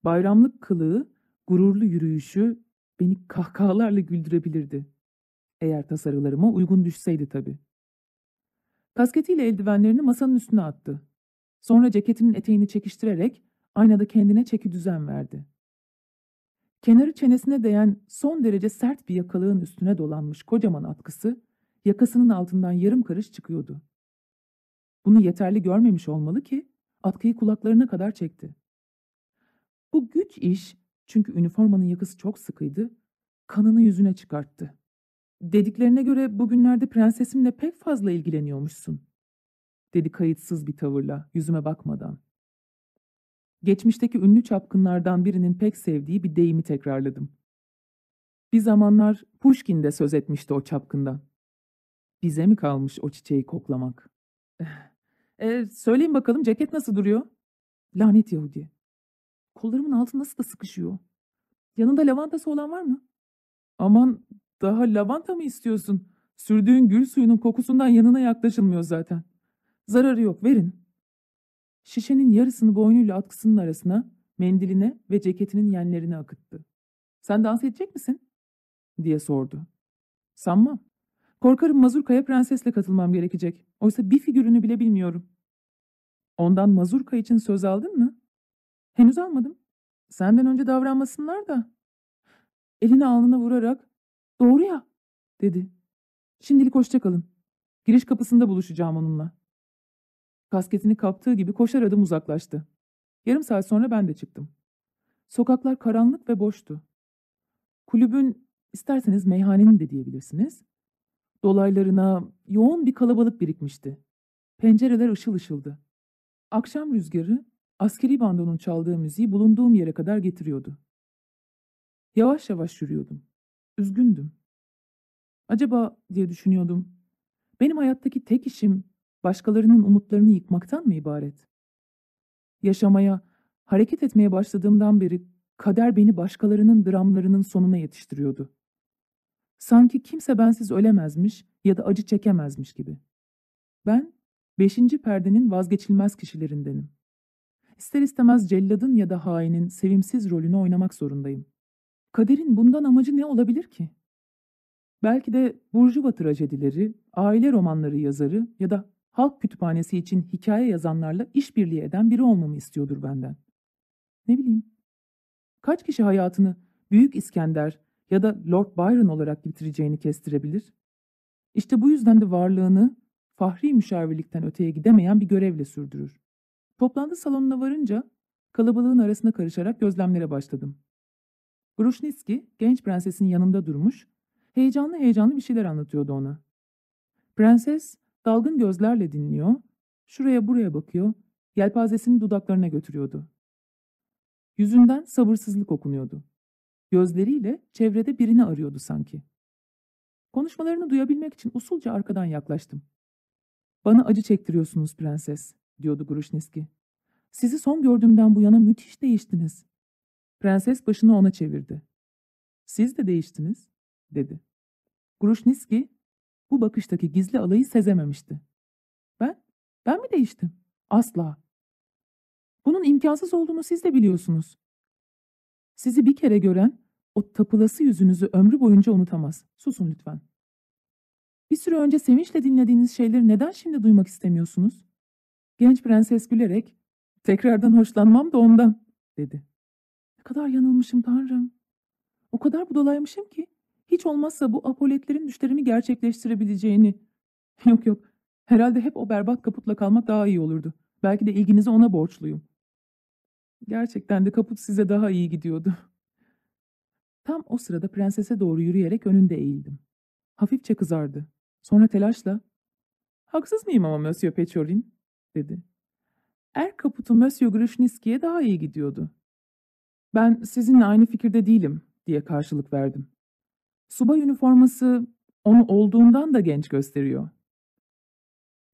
Bayramlık kılığı, gururlu yürüyüşü beni kahkahalarla güldürebilirdi. Eğer tasarılarıma uygun düşseydi tabii. Kasketiyle eldivenlerini masanın üstüne attı. Sonra ceketinin eteğini çekiştirerek aynada kendine çeki düzen verdi. Kenarı çenesine değen son derece sert bir yakalığın üstüne dolanmış kocaman atkısı yakasının altından yarım karış çıkıyordu. Bunu yeterli görmemiş olmalı ki atkıyı kulaklarına kadar çekti. Bu güç iş, çünkü üniformanın yakası çok sıkıydı, kanını yüzüne çıkarttı. Dediklerine göre bugünlerde prensesimle pek fazla ilgileniyormuşsun, dedi kayıtsız bir tavırla, yüzüme bakmadan. Geçmişteki ünlü çapkınlardan birinin pek sevdiği bir deyimi tekrarladım. Bir zamanlar Pushkin de söz etmişti o çapkından. Bize mi kalmış o çiçeği koklamak? E, söyleyin bakalım ceket nasıl duruyor? Lanet Yahudi. Kollarımın altı nasıl da sıkışıyor. Yanında lavantası olan var mı? Aman daha lavanta mı istiyorsun? Sürdüğün gül suyunun kokusundan yanına yaklaşılmıyor zaten. Zararı yok verin. Şişenin yarısını boynuyla atkısının arasına, mendiline ve ceketinin yenlerine akıttı. Sen dans edecek misin? diye sordu. Sanmam. Korkarım Mazurka'ya prensesle katılmam gerekecek. Oysa bir figürünü bile bilmiyorum. Ondan Mazurka için söz aldın mı? Henüz almadım. Senden önce davranmasınlar da. Elini alnına vurarak, doğru ya, dedi. Şimdilik hoşça kalın. Giriş kapısında buluşacağım onunla. Kasketini kaptığı gibi koşar adım uzaklaştı. Yarım saat sonra ben de çıktım. Sokaklar karanlık ve boştu. Kulübün, isterseniz meyhanenin de diyebilirsiniz, dolaylarına yoğun bir kalabalık birikmişti. Pencereler ışıl ışıldı. Akşam rüzgarı, askeri bandonun çaldığı müziği bulunduğum yere kadar getiriyordu. Yavaş yavaş yürüyordum. Üzgündüm. Acaba diye düşünüyordum. Benim hayattaki tek işim başkalarının umutlarını yıkmaktan mı ibaret? Yaşamaya, hareket etmeye başladığımdan beri kader beni başkalarının dramlarının sonuna yetiştiriyordu. Sanki kimse bensiz ölemezmiş ya da acı çekemezmiş gibi. Ben beşinci perdenin vazgeçilmez kişilerindenim. İster istemez celladın ya da hainin sevimsiz rolünü oynamak zorundayım. Kaderin bundan amacı ne olabilir ki? Belki de Burjuva trajedileri, aile romanları yazarı ya da halk kütüphanesi için hikaye yazanlarla işbirliği eden biri olmamı istiyordur benden. Ne bileyim. Kaç kişi hayatını Büyük İskender ya da Lord Byron olarak bitireceğini kestirebilir? İşte bu yüzden de varlığını fahri müşavirlikten öteye gidemeyen bir görevle sürdürür. Toplantı salonuna varınca kalabalığın arasına karışarak gözlemlere başladım. Grushnitski genç prensesin yanında durmuş, heyecanlı heyecanlı bir şeyler anlatıyordu ona. Prenses dalgın gözlerle dinliyor, şuraya buraya bakıyor, yelpazesini dudaklarına götürüyordu. Yüzünden sabırsızlık okunuyordu. Gözleriyle çevrede birini arıyordu sanki. Konuşmalarını duyabilmek için usulca arkadan yaklaştım. Bana acı çektiriyorsunuz prenses, diyordu Grushnitski. Sizi son gördüğümden bu yana müthiş değiştiniz. Prenses başını ona çevirdi. Siz de değiştiniz, dedi. Grushnitski bu bakıştaki gizli alayı sezememişti. Ben? Ben mi değiştim? Asla. Bunun imkansız olduğunu siz de biliyorsunuz. Sizi bir kere gören o tapılası yüzünüzü ömrü boyunca unutamaz. Susun lütfen. Bir süre önce sevinçle dinlediğiniz şeyleri neden şimdi duymak istemiyorsunuz? Genç prenses gülerek, tekrardan hoşlanmam da ondan, dedi. Ne kadar yanılmışım Tanrım. O kadar budalaymışım ki, hiç olmazsa bu apoletlerin düşlerimi gerçekleştirebileceğini. Yok yok, herhalde hep o berbat kaputla kalmak daha iyi olurdu. Belki de ilginizi ona borçluyum. Gerçekten de kaput size daha iyi gidiyordu. Tam o sırada prensese doğru yürüyerek önünde eğildim. Hafifçe kızardı. Sonra telaşla, ''Haksız mıyım ama Monsieur Pechorin?'' Dedi. Er kaputu Monsieur Grushnitski'ye daha iyi gidiyordu. ''Ben sizinle aynı fikirde değilim.'' diye karşılık verdim. Subay üniforması onu olduğundan da genç gösteriyor.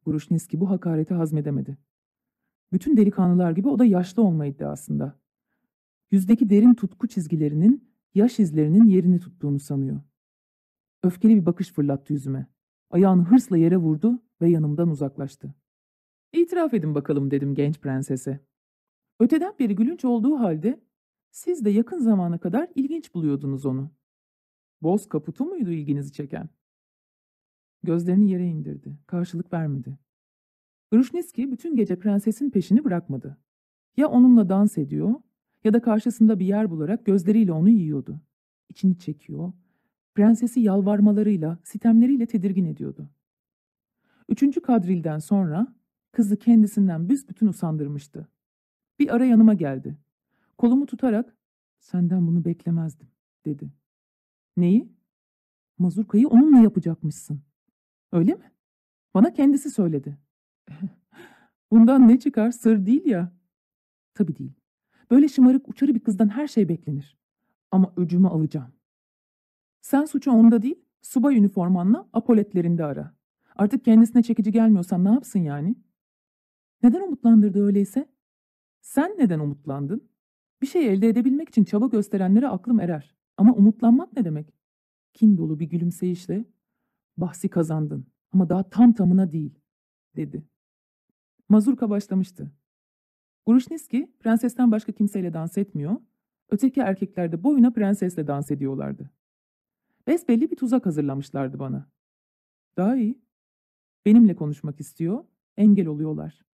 Grushnitski bu hakareti hazmedemedi. Bütün delikanlılar gibi o da yaşlı olma iddiasında. Yüzdeki derin tutku çizgilerinin, yaş izlerinin yerini tuttuğunu sanıyor. Öfkeli bir bakış fırlattı yüzüme. Ayağını hırsla yere vurdu ve yanımdan uzaklaştı. İtiraf edin bakalım dedim genç prensese. Öteden beri gülünç olduğu halde siz de yakın zamana kadar ilginç buluyordunuz onu. Boz kaputu muydu ilginizi çeken? Gözlerini yere indirdi. Karşılık vermedi. Grushnitski bütün gece prensesin peşini bırakmadı. Ya onunla dans ediyor ya da karşısında bir yer bularak gözleriyle onu yiyordu. İçini çekiyor, prensesi yalvarmalarıyla, sitemleriyle tedirgin ediyordu. Üçüncü kadrilden sonra kızı kendisinden büsbütün usandırmıştı. Bir ara yanıma geldi. Kolumu tutarak senden bunu beklemezdim dedi. Neyi? Mazurkayı onunla yapacakmışsın. Öyle mi? Bana kendisi söyledi. Bundan ne çıkar? Sır değil ya. Tabii değil. Böyle şımarık uçarı bir kızdan her şey beklenir. Ama öcümü alacağım. Sen suçu onda değil, subay üniformanla apoletlerinde ara. Artık kendisine çekici gelmiyorsan ne yapsın yani? Neden umutlandırdı öyleyse? Sen neden umutlandın? Bir şey elde edebilmek için çaba gösterenlere aklım erer. Ama umutlanmak ne demek? Kin dolu bir gülümseyişle, bahsi kazandın ama daha tam tamına değil, dedi. Mazurka başlamıştı. Gruşniski prensesten başka kimseyle dans etmiyor, öteki erkekler de boyuna prensesle dans ediyorlardı. Besbelli bir tuzak hazırlamışlardı bana. Daha iyi. Benimle konuşmak istiyor, engel oluyorlar.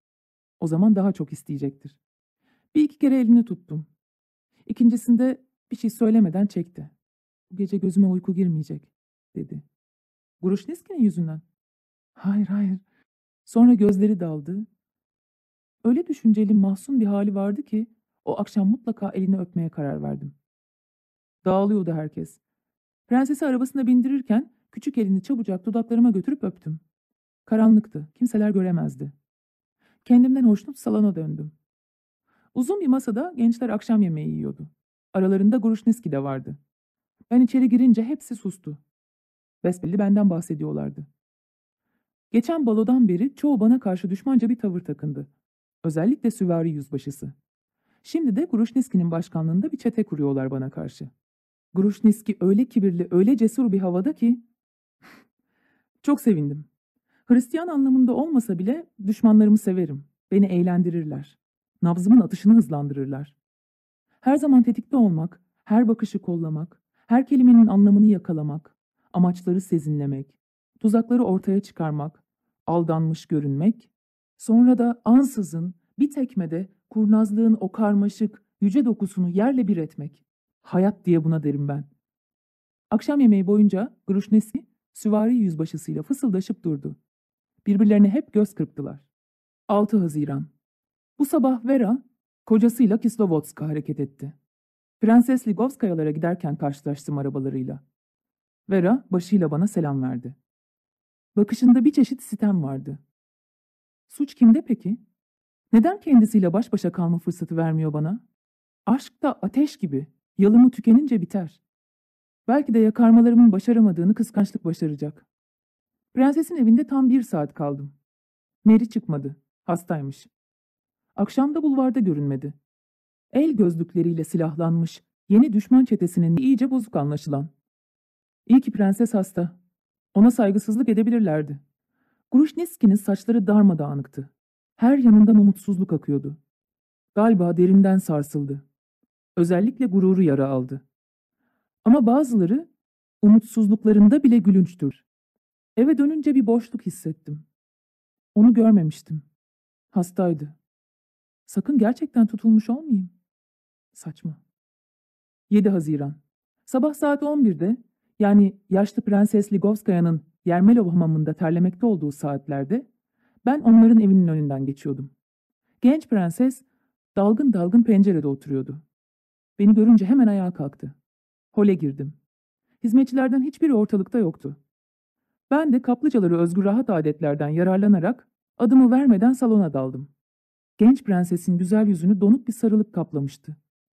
O zaman daha çok isteyecektir. Bir iki kere elini tuttum. İkincisinde bir şey söylemeden çekti. Bu gece gözüme uyku girmeyecek, dedi. Gruşniski'nin yüzünden. Hayır, hayır. Sonra gözleri daldı. Öyle düşünceli, mahzun bir hali vardı ki o akşam mutlaka elini öpmeye karar verdim. Dağılıyordu herkes. Prensesi arabasına bindirirken küçük elini çabucak dudaklarıma götürüp öptüm. Karanlıktı, kimseler göremezdi. Kendimden hoşnut salona döndüm. Uzun bir masada gençler akşam yemeği yiyordu. Aralarında Gruşniski de vardı. Ben içeri girince hepsi sustu. Besbelli benden bahsediyorlardı. Geçen balodan beri çoğu bana karşı düşmanca bir tavır takındı. Özellikle süvari yüzbaşısı. Şimdi de Gruşniski'nin başkanlığında bir çete kuruyorlar bana karşı. Gruşniski öyle kibirli, öyle cesur bir havada ki... Çok sevindim. Hristiyan anlamında olmasa bile düşmanlarımı severim. Beni eğlendirirler. Nabzımın atışını hızlandırırlar. Her zaman tetikte olmak, her bakışı kollamak, her kelimenin anlamını yakalamak, amaçları sezinlemek, tuzakları ortaya çıkarmak, aldanmış görünmek, sonra da ansızın bir tekmede kurnazlığın o karmaşık, yüce dokusunu yerle bir etmek. Hayat diye buna derim ben. Akşam yemeği boyunca Gruşneski süvari yüzbaşısıyla fısıldaşıp durdu. Birbirlerine hep göz kırptılar. 6 Haziran Bu sabah Vera, kocasıyla Kislovodsk'a hareket etti. Prenses Ligovskayalara giderken karşılaştım arabalarıyla. Vera başıyla bana selam verdi. Bakışında bir çeşit sitem vardı. Suç kimde peki? Neden kendisiyle baş başa kalma fırsatı vermiyor bana? Aşk da ateş gibi, yalımı tükenince biter. Belki de yakarmalarımın başaramadığını kıskançlık başaracak. Prensesin evinde tam bir saat kaldım. Mary çıkmadı, hastaymış. Akşam da bulvarda görünmedi. El gözlükleriyle silahlanmış, yeni düşman çetesinin iyice bozuk anlaşılan. İyi ki prenses hasta. Ona saygısızlık edebilirlerdi. Gruşniski'nin saçları darmadağınıktı. Her yanından umutsuzluk akıyordu. Galiba derinden sarsıldı. Özellikle gururu yara aldı. Ama bazıları umutsuzluklarında bile gülünçtür. Eve dönünce bir boşluk hissettim. Onu görmemiştim. Hastaydı. Sakın gerçekten tutulmuş olmayayım. Saçma. 7 Haziran. Sabah saat 11'de yani yaşlı Prenses Ligovskaya'nın Yermelov hamamında terlemekte olduğu saatlerde ben onların evinin önünden geçiyordum. Genç prenses dalgın dalgın pencerede oturuyordu. Beni görünce hemen ayağa kalktı. Hole girdim. Hizmetçilerden hiçbiri ortalıkta yoktu. Ben de kaplıcaları özgür rahat adetlerden yararlanarak adımı vermeden salona daldım. Genç prensesin güzel yüzünü donuk bir sarılık kaplamıştı.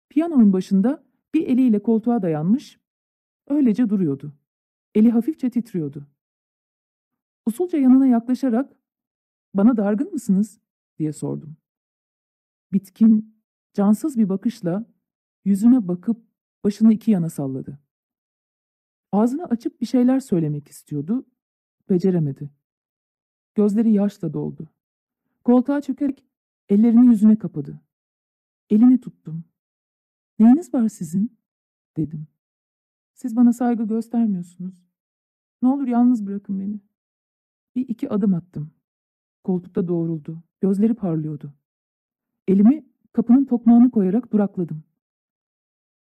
Piyanonun başında bir eliyle koltuğa dayanmış, öylece duruyordu. Eli hafifçe titriyordu. Usulca yanına yaklaşarak, ''Bana dargın mısınız?'' diye sordum. Bitkin, cansız bir bakışla yüzüme bakıp başını iki yana salladı. Ağzını açıp bir şeyler söylemek istiyordu, beceremedi. Gözleri yaşla doldu. Koltuğa çökerek ellerini yüzüne kapadı. Elini tuttum. Neyiniz var sizin? dedim. Siz bana saygı göstermiyorsunuz. Ne olur yalnız bırakın beni. Bir iki adım attım. Koltukta doğruldu. Gözleri parlıyordu. Elimi kapının tokmağını koyarak durakladım.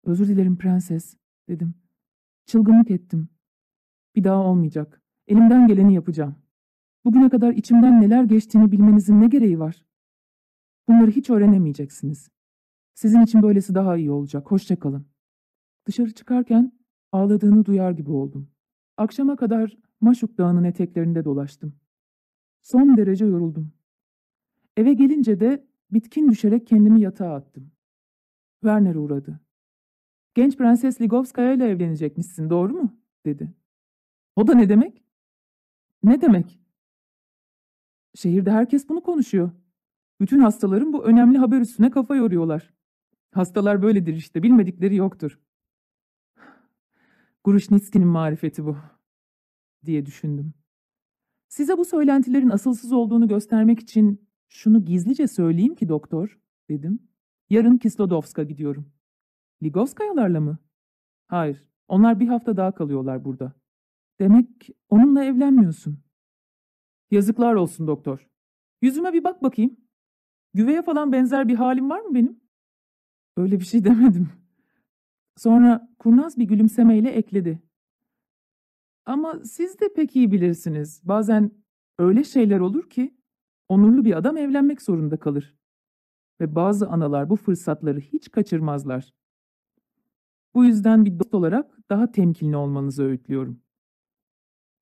Özür dilerim prenses, dedim. Çılgınlık ettim. Bir daha olmayacak. Elimden geleni yapacağım. Bugüne kadar içimden neler geçtiğini bilmenizin ne gereği var? Bunları hiç öğrenemeyeceksiniz. Sizin için böylesi daha iyi olacak. Hoşça kalın. Dışarı çıkarken ağladığını duyar gibi oldum. Akşama kadar Maşuk Dağı'nın eteklerinde dolaştım. Son derece yoruldum. Eve gelince de bitkin düşerek kendimi yatağa attım. Werner uğradı. Genç Prenses Ligovskaya ile evlenecekmişsin, doğru mu? dedi. O da ne demek? Ne demek? Şehirde herkes bunu konuşuyor. Bütün hastaların bu önemli haber üstüne kafa yoruyorlar. Hastalar böyledir işte, bilmedikleri yoktur. Grushnitski'nin marifeti bu, diye düşündüm. Size bu söylentilerin asılsız olduğunu göstermek için şunu gizlice söyleyeyim ki doktor, dedim. Yarın Kislodovsk'a gidiyorum. Ligovskayalarla mı? Hayır, onlar bir hafta daha kalıyorlar burada. Demek onunla evlenmiyorsun. Yazıklar olsun doktor. Yüzüme bir bak bakayım. Güveye falan benzer bir halim var mı benim? Öyle bir şey demedim. Sonra kurnaz bir gülümsemeyle ekledi. Ama siz de pek iyi bilirsiniz. Bazen öyle şeyler olur ki onurlu bir adam evlenmek zorunda kalır. Ve bazı analar bu fırsatları hiç kaçırmazlar. Bu yüzden bir dost olarak daha temkinli olmanızı öğütlüyorum.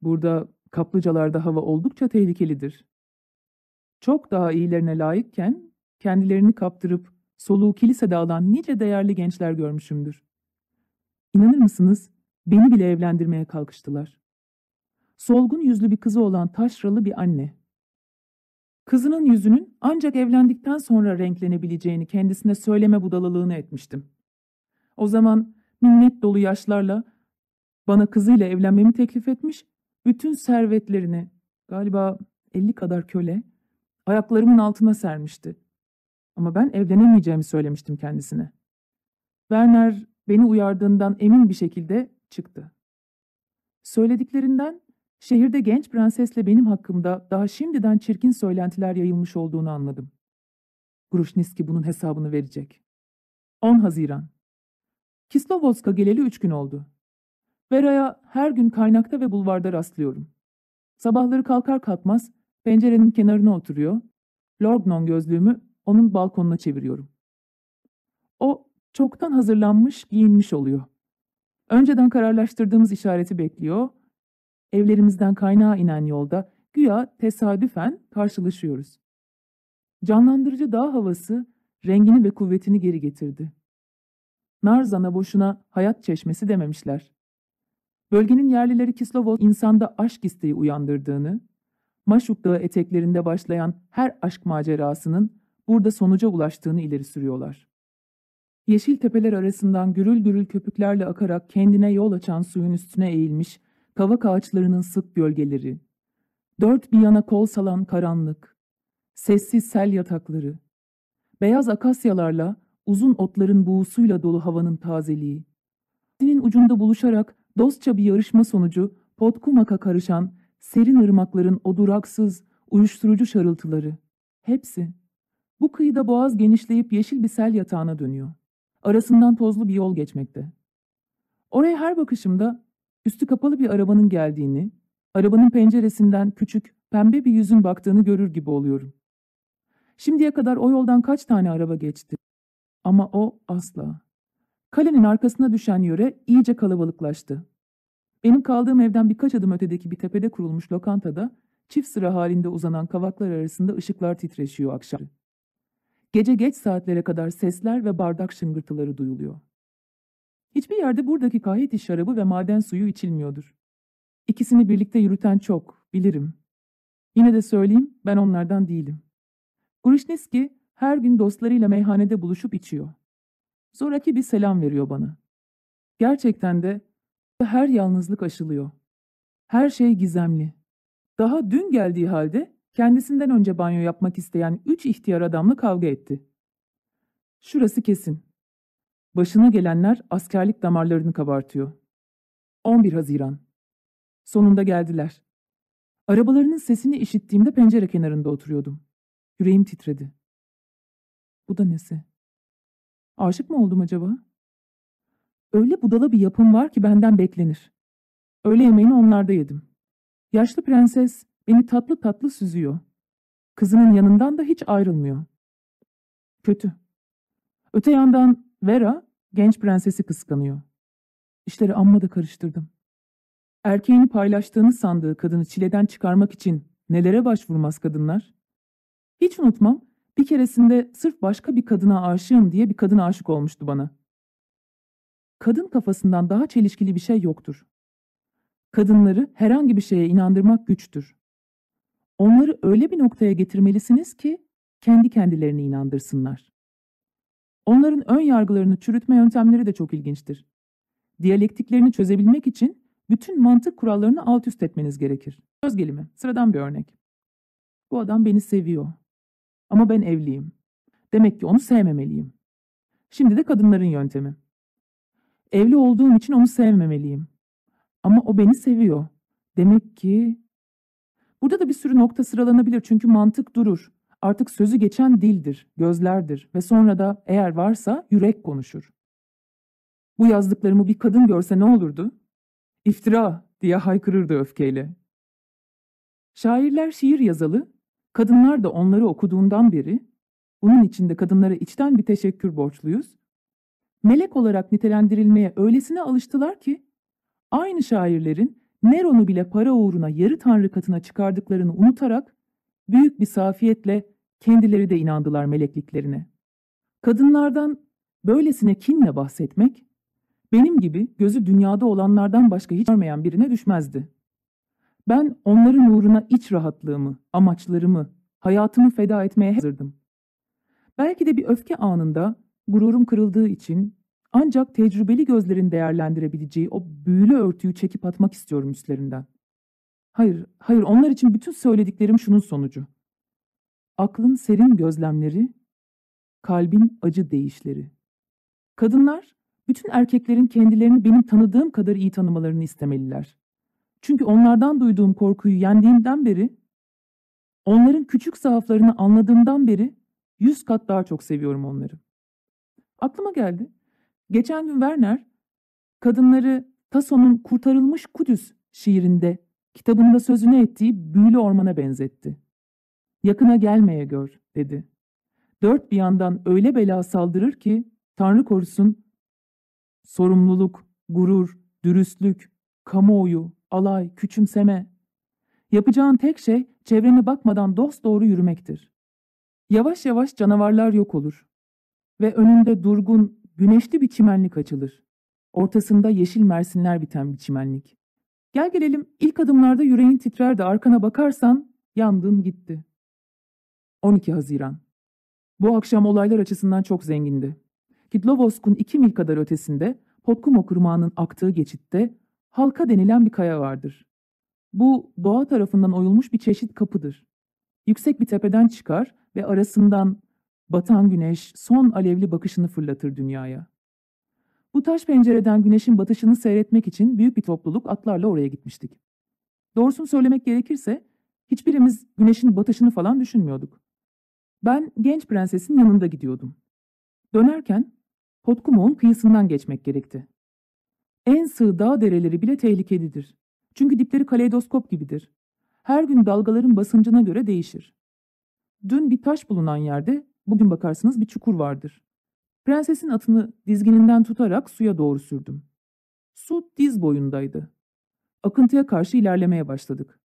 Burada kaplıcalarda hava oldukça tehlikelidir. Çok daha iyilerine layıkken kendilerini kaptırıp soluğu kilisede alan nice değerli gençler görmüşümdür. İnanır mısınız? Beni bile evlendirmeye kalkıştılar. Solgun yüzlü bir kızı olan taşralı bir anne. Kızının yüzünün ancak evlendikten sonra renklenebileceğini kendisine söyleme budalalığını etmiştim. O zaman minnet dolu yaşlarla bana kızıyla evlenmemi teklif etmiş, bütün servetlerini, galiba elli kadar köle, ayaklarımın altına sermişti. Ama ben evlenemeyeceğimi söylemiştim kendisine. Werner beni uyardığından emin bir şekilde çıktı. Söylediklerinden şehirde genç prensesle benim hakkımda daha şimdiden çirkin söylentiler yayılmış olduğunu anladım. Gruşniski bunun hesabını verecek. 10 Haziran Kislovodsk'a geleli üç gün oldu. Vera'ya her gün kaynakta ve bulvarda rastlıyorum. Sabahları kalkar kalkmaz pencerenin kenarına oturuyor, Lorgnon gözlüğümü onun balkonuna çeviriyorum. O çoktan hazırlanmış, giyinmiş oluyor. Önceden kararlaştırdığımız işareti bekliyor. Evlerimizden kaynağa inen yolda güya tesadüfen karşılaşıyoruz. Canlandırıcı dağ havası rengini ve kuvvetini geri getirdi. Narzan'a boşuna hayat çeşmesi dememişler. Bölgenin yerlileri Kislovo insanda aşk isteği uyandırdığını, Maşuk Dağı eteklerinde başlayan her aşk macerasının burada sonuca ulaştığını ileri sürüyorlar. Yeşil tepeler arasından gürül gürül köpüklerle akarak kendine yol açan suyun üstüne eğilmiş kavak ağaçlarının sık gölgeleri, dört bir yana kol salan karanlık, sessiz sel yatakları, beyaz akasyalarla uzun otların buğusuyla dolu havanın tazeliği, Dinin ucunda buluşarak dostça bir yarışma sonucu potkumaka karışan serin ırmakların o duraksız, uyuşturucu şarıltıları, hepsi bu kıyıda boğaz genişleyip yeşil bir sel yatağına dönüyor. Arasından tozlu bir yol geçmekte. Oraya her bakışımda üstü kapalı bir arabanın geldiğini, arabanın penceresinden küçük, pembe bir yüzün baktığını görür gibi oluyorum. Şimdiye kadar o yoldan kaç tane araba geçti? Ama o asla. Kalenin arkasına düşen yöre iyice kalabalıklaştı. Benim kaldığım evden birkaç adım ötedeki bir tepede kurulmuş lokantada çift sıra halinde uzanan kavaklar arasında ışıklar titreşiyor akşam. Gece geç saatlere kadar sesler ve bardak şıngırtıları duyuluyor. Hiçbir yerde buradaki kahit iş şarabı ve maden suyu içilmiyordur. İkisini birlikte yürüten çok, bilirim. Yine de söyleyeyim, ben onlardan değilim. Grishniski her gün dostlarıyla meyhanede buluşup içiyor. Zoraki bir selam veriyor bana. Gerçekten de her yalnızlık aşılıyor. Her şey gizemli. Daha dün geldiği halde kendisinden önce banyo yapmak isteyen üç ihtiyar adamla kavga etti. Şurası kesin. Başına gelenler askerlik damarlarını kabartıyor. 11 Haziran. Sonunda geldiler. Arabalarının sesini işittiğimde pencere kenarında oturuyordum. Yüreğim titredi. Bu da nesi? Aşık mı oldum acaba? Öyle budala bir yapım var ki benden beklenir. Öğle yemeğini onlarda yedim. Yaşlı prenses beni tatlı tatlı süzüyor. Kızının yanından da hiç ayrılmıyor. Kötü. Öte yandan Vera genç prensesi kıskanıyor. İşleri amma da karıştırdım. Erkeğini paylaştığını sandığı kadını çileden çıkarmak için nelere başvurmaz kadınlar? Hiç unutmam, bir keresinde sırf başka bir kadına aşığım diye bir kadın aşık olmuştu bana. Kadın kafasından daha çelişkili bir şey yoktur. Kadınları herhangi bir şeye inandırmak güçtür. Onları öyle bir noktaya getirmelisiniz ki kendi kendilerini inandırsınlar. Onların ön yargılarını çürütme yöntemleri de çok ilginçtir. Diyalektiklerini çözebilmek için bütün mantık kurallarını alt üst etmeniz gerekir. Söz gelimi, sıradan bir örnek. Bu adam beni seviyor. Ama ben evliyim. Demek ki onu sevmemeliyim. Şimdi de kadınların yöntemi. Evli olduğum için onu sevmemeliyim. Ama o beni seviyor. Demek ki... Burada da bir sürü nokta sıralanabilir çünkü mantık durur. Artık sözü geçen dildir, gözlerdir ve sonra da eğer varsa yürek konuşur. Bu yazdıklarımı bir kadın görse ne olurdu? İftira diye haykırırdı öfkeyle. Şairler şiir yazalı, kadınlar da onları okuduğundan beri, bunun içinde kadınlara içten bir teşekkür borçluyuz. Melek olarak nitelendirilmeye öylesine alıştılar ki, aynı şairlerin Neron'u bile para uğruna yarı tanrı katına çıkardıklarını unutarak, büyük bir safiyetle kendileri de inandılar melekliklerine. Kadınlardan böylesine kinle bahsetmek, benim gibi gözü dünyada olanlardan başka hiç görmeyen birine düşmezdi. Ben onların uğruna iç rahatlığımı, amaçlarımı, hayatımı feda etmeye hazırdım. Belki de bir öfke anında gururum kırıldığı için ancak tecrübeli gözlerin değerlendirebileceği o büyülü örtüyü çekip atmak istiyorum üstlerinden. Hayır, hayır onlar için bütün söylediklerim şunun sonucu. Aklın serin gözlemleri, kalbin acı değişleri. Kadınlar bütün erkeklerin kendilerini benim tanıdığım kadar iyi tanımalarını istemeliler. Çünkü onlardan duyduğum korkuyu yendiğimden beri, onların küçük zaaflarını anladığımdan beri yüz kat daha çok seviyorum onları. Aklıma geldi. Geçen gün Werner, kadınları Tasso'nun Kurtarılmış Kudüs şiirinde kitabında sözünü ettiği büyülü ormana benzetti. Yakına gelmeye gör, dedi. Dört bir yandan öyle bela saldırır ki, Tanrı korusun, sorumluluk, gurur, dürüstlük, kamuoyu, alay, küçümseme. Yapacağın tek şey çevrene bakmadan dost doğru yürümektir. Yavaş yavaş canavarlar yok olur. Ve önünde durgun, güneşli bir çimenlik açılır. Ortasında yeşil mersinler biten bir çimenlik. Gel gelelim ilk adımlarda yüreğin titrer de arkana bakarsan yandın gitti. 12 Haziran Bu akşam olaylar açısından çok zengindi. Kidlovosk'un iki mil kadar ötesinde Potkumo Kırmağı'nın aktığı geçitte halka denilen bir kaya vardır. Bu doğa tarafından oyulmuş bir çeşit kapıdır. Yüksek bir tepeden çıkar ve arasından batan güneş son alevli bakışını fırlatır dünyaya. Bu taş pencereden güneşin batışını seyretmek için büyük bir topluluk atlarla oraya gitmiştik. Doğrusunu söylemek gerekirse hiçbirimiz güneşin batışını falan düşünmüyorduk. Ben genç prensesin yanında gidiyordum. Dönerken Potkumo'nun kıyısından geçmek gerekti. En sığ dağ dereleri bile tehlikelidir. Çünkü dipleri kaleidoskop gibidir. Her gün dalgaların basıncına göre değişir. Dün bir taş bulunan yerde bugün bakarsınız bir çukur vardır. Prensesin atını dizgininden tutarak suya doğru sürdüm. Su diz boyundaydı. Akıntıya karşı ilerlemeye başladık.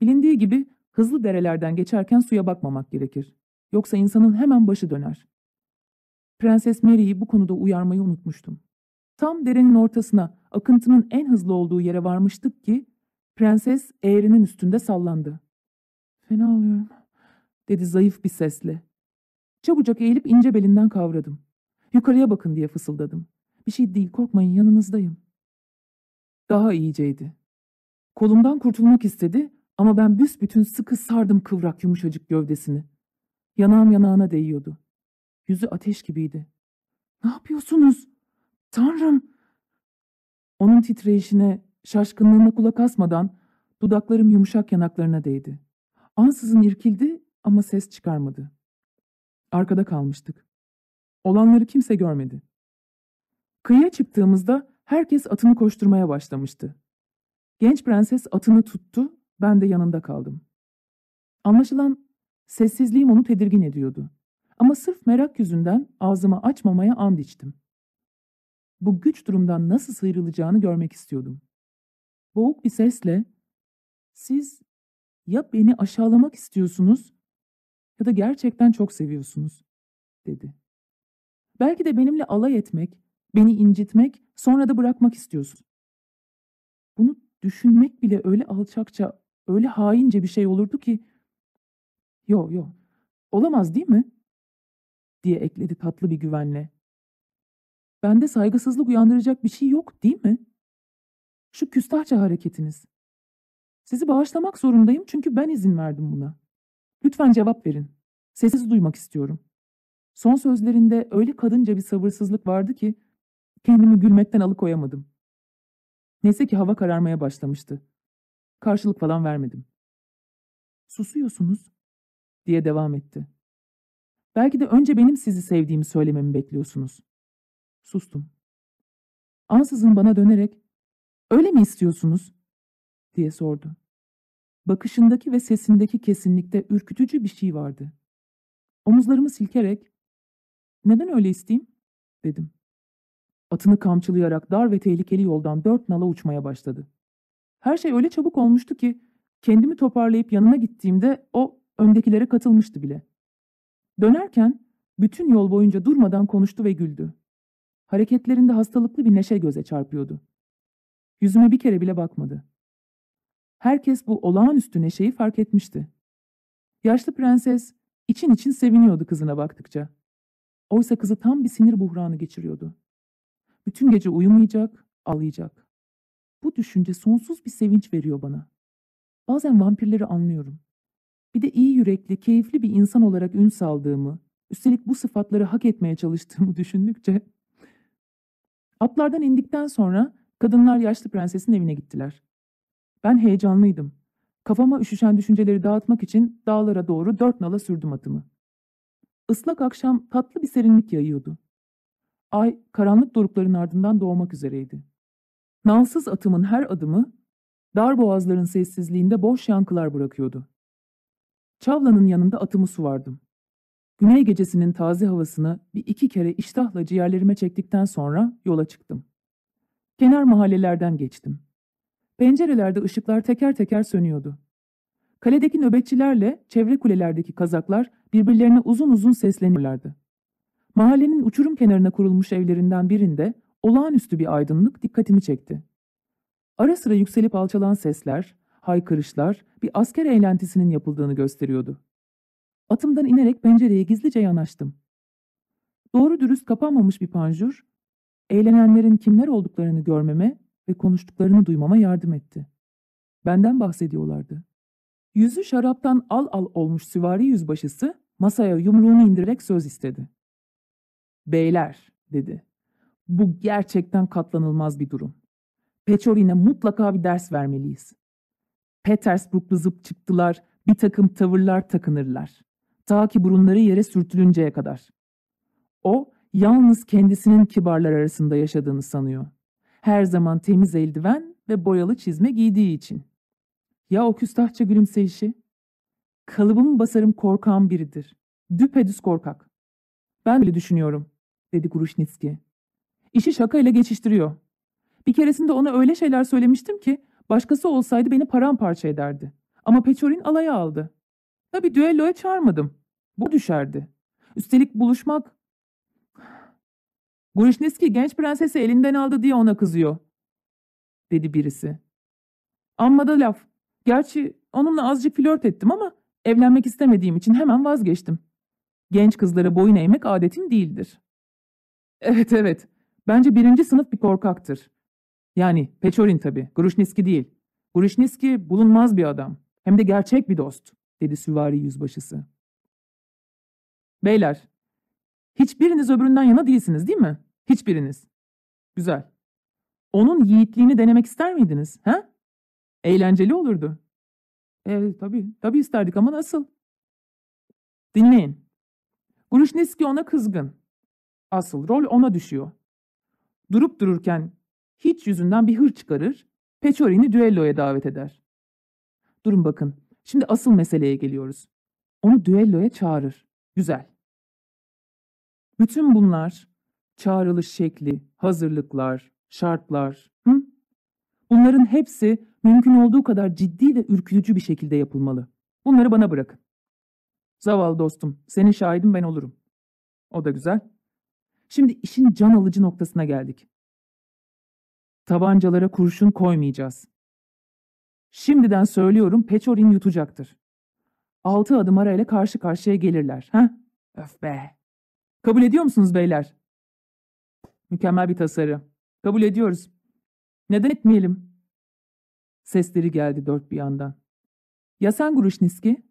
Bilindiği gibi hızlı derelerden geçerken suya bakmamak gerekir. Yoksa insanın hemen başı döner. Prenses Mary'i bu konuda uyarmayı unutmuştum. Tam derenin ortasına, akıntının en hızlı olduğu yere varmıştık ki, prenses eğrinin üstünde sallandı. Fena oluyorum, dedi zayıf bir sesle. Çabucak eğilip ince belinden kavradım. Yukarıya bakın diye fısıldadım. Bir şey değil, korkmayın, yanınızdayım. Daha iyiceydi. Kolumdan kurtulmak istedi ama ben büsbütün sıkı sardım kıvrak yumuşacık gövdesini. Yanağım yanağına değiyordu. Yüzü ateş gibiydi. Ne yapıyorsunuz? Tanrım! Onun titreyişine, şaşkınlığına kulak asmadan dudaklarım yumuşak yanaklarına değdi. Ansızın irkildi ama ses çıkarmadı. Arkada kalmıştık. Olanları kimse görmedi. Kıyıya çıktığımızda herkes atını koşturmaya başlamıştı. Genç prenses atını tuttu, ben de yanında kaldım. Anlaşılan sessizliğim onu tedirgin ediyordu. Ama sırf merak yüzünden ağzımı açmamaya and içtim. Bu güç durumdan nasıl sıyrılacağını görmek istiyordum. Boğuk bir sesle, siz ya beni aşağılamak istiyorsunuz ya da gerçekten çok seviyorsunuz, dedi. Belki de benimle alay etmek, beni incitmek, sonra da bırakmak istiyorsun. Bunu düşünmek bile öyle alçakça, öyle haince bir şey olurdu ki... Yo yo, olamaz değil mi? diye ekledi tatlı bir güvenle. Bende saygısızlık uyandıracak bir şey yok değil mi? Şu küstahça hareketiniz. Sizi bağışlamak zorundayım çünkü ben izin verdim buna. Lütfen cevap verin. Sessiz duymak istiyorum. Son sözlerinde öyle kadınca bir sabırsızlık vardı ki kendimi gülmekten alıkoyamadım. Neyse ki hava kararmaya başlamıştı. Karşılık falan vermedim. Susuyorsunuz diye devam etti. Belki de önce benim sizi sevdiğimi söylememi bekliyorsunuz. Sustum. Ansızın bana dönerek öyle mi istiyorsunuz diye sordu. Bakışındaki ve sesindeki kesinlikte ürkütücü bir şey vardı. Omuzlarımı silkerek neden öyle isteyeyim dedim. Atını kamçılayarak dar ve tehlikeli yoldan dört nala uçmaya başladı. Her şey öyle çabuk olmuştu ki kendimi toparlayıp yanına gittiğimde o öndekilere katılmıştı bile. Dönerken bütün yol boyunca durmadan konuştu ve güldü. Hareketlerinde hastalıklı bir neşe göze çarpıyordu. Yüzüme bir kere bile bakmadı. Herkes bu olağanüstü neşeyi fark etmişti. Yaşlı prenses için için seviniyordu kızına baktıkça. Oysa kızı tam bir sinir buhranı geçiriyordu. Bütün gece uyumayacak, ağlayacak. Bu düşünce sonsuz bir sevinç veriyor bana. Bazen vampirleri anlıyorum. Bir de iyi yürekli, keyifli bir insan olarak ün saldığımı, üstelik bu sıfatları hak etmeye çalıştığımı düşündükçe... Atlardan indikten sonra kadınlar yaşlı prensesin evine gittiler. Ben heyecanlıydım. Kafama üşüşen düşünceleri dağıtmak için dağlara doğru dört nala sürdüm atımı. Islak akşam tatlı bir serinlik yayıyordu. Ay karanlık dorukların ardından doğmak üzereydi. Nalsız atımın her adımı dar boğazların sessizliğinde boş yankılar bırakıyordu. Çavlanın yanında atımı suvardım. Güney gecesinin taze havasını bir iki kere iştahla ciğerlerime çektikten sonra yola çıktım. Kenar mahallelerden geçtim. Pencerelerde ışıklar teker teker sönüyordu. Kaledeki nöbetçilerle çevre kulelerdeki kazaklar birbirlerine uzun uzun sesleniyorlardı. Mahallenin uçurum kenarına kurulmuş evlerinden birinde olağanüstü bir aydınlık dikkatimi çekti. Ara sıra yükselip alçalan sesler, haykırışlar bir asker eğlentisinin yapıldığını gösteriyordu. Atımdan inerek pencereye gizlice yanaştım. Doğru dürüst kapanmamış bir panjur, eğlenenlerin kimler olduklarını görmeme ve konuştuklarını duymama yardım etti. Benden bahsediyorlardı. Yüzü şaraptan al al olmuş süvari yüzbaşısı masaya yumruğunu indirerek söz istedi. Beyler, dedi. Bu gerçekten katlanılmaz bir durum. Peçorin'e mutlaka bir ders vermeliyiz. Petersburglu zıp çıktılar, bir takım tavırlar takınırlar. Ta ki burunları yere sürtülünceye kadar. O, yalnız kendisinin kibarlar arasında yaşadığını sanıyor. Her zaman temiz eldiven ve boyalı çizme giydiği için. Ya o küstahça gülümseyişi? Kalıbımı basarım korkağın biridir. Düpedüz korkak. Ben bile düşünüyorum, dedi Grushnitski. İşi şakayla geçiştiriyor. Bir keresinde ona öyle şeyler söylemiştim ki başkası olsaydı beni paramparça ederdi. Ama Peçorin alaya aldı. Tabii düelloya çağırmadım. Bu düşerdi. Üstelik buluşmak... Grushnitski genç prensesi elinden aldı diye ona kızıyor, dedi birisi. Amma da laf. Gerçi onunla azıcık flört ettim ama evlenmek istemediğim için hemen vazgeçtim. Genç kızlara boyun eğmek adetim değildir. Evet evet. Bence birinci sınıf bir korkaktır. Yani Peçorin tabii. Gruşniski değil. Gruşniski bulunmaz bir adam. Hem de gerçek bir dost, dedi süvari yüzbaşısı. Beyler, hiçbiriniz öbüründen yana değilsiniz değil mi? Hiçbiriniz. Güzel. Onun yiğitliğini denemek ister miydiniz? He? Eğlenceli olurdu. E, tabii, tabii isterdik ama nasıl? Dinleyin. Gruşniski ona kızgın. Asıl rol ona düşüyor. Durup dururken hiç yüzünden bir hır çıkarır, Peçorin'i düelloya davet eder. Durun bakın, şimdi asıl meseleye geliyoruz. Onu düelloya çağırır. Güzel. Bütün bunlar çağrılış şekli, hazırlıklar, şartlar. Hı? Bunların hepsi mümkün olduğu kadar ciddi ve ürkütücü bir şekilde yapılmalı. Bunları bana bırakın. Zavallı dostum, senin şahidin ben olurum. O da güzel. Şimdi işin can alıcı noktasına geldik. Tabancalara kurşun koymayacağız. Şimdiden söylüyorum Peçorin yutacaktır. Altı adım arayla karşı karşıya gelirler. Ha? Öf be. Kabul ediyor musunuz beyler? Mükemmel bir tasarı. Kabul ediyoruz. Neden etmeyelim? Sesleri geldi dört bir yandan. Ya sen Gruşniski?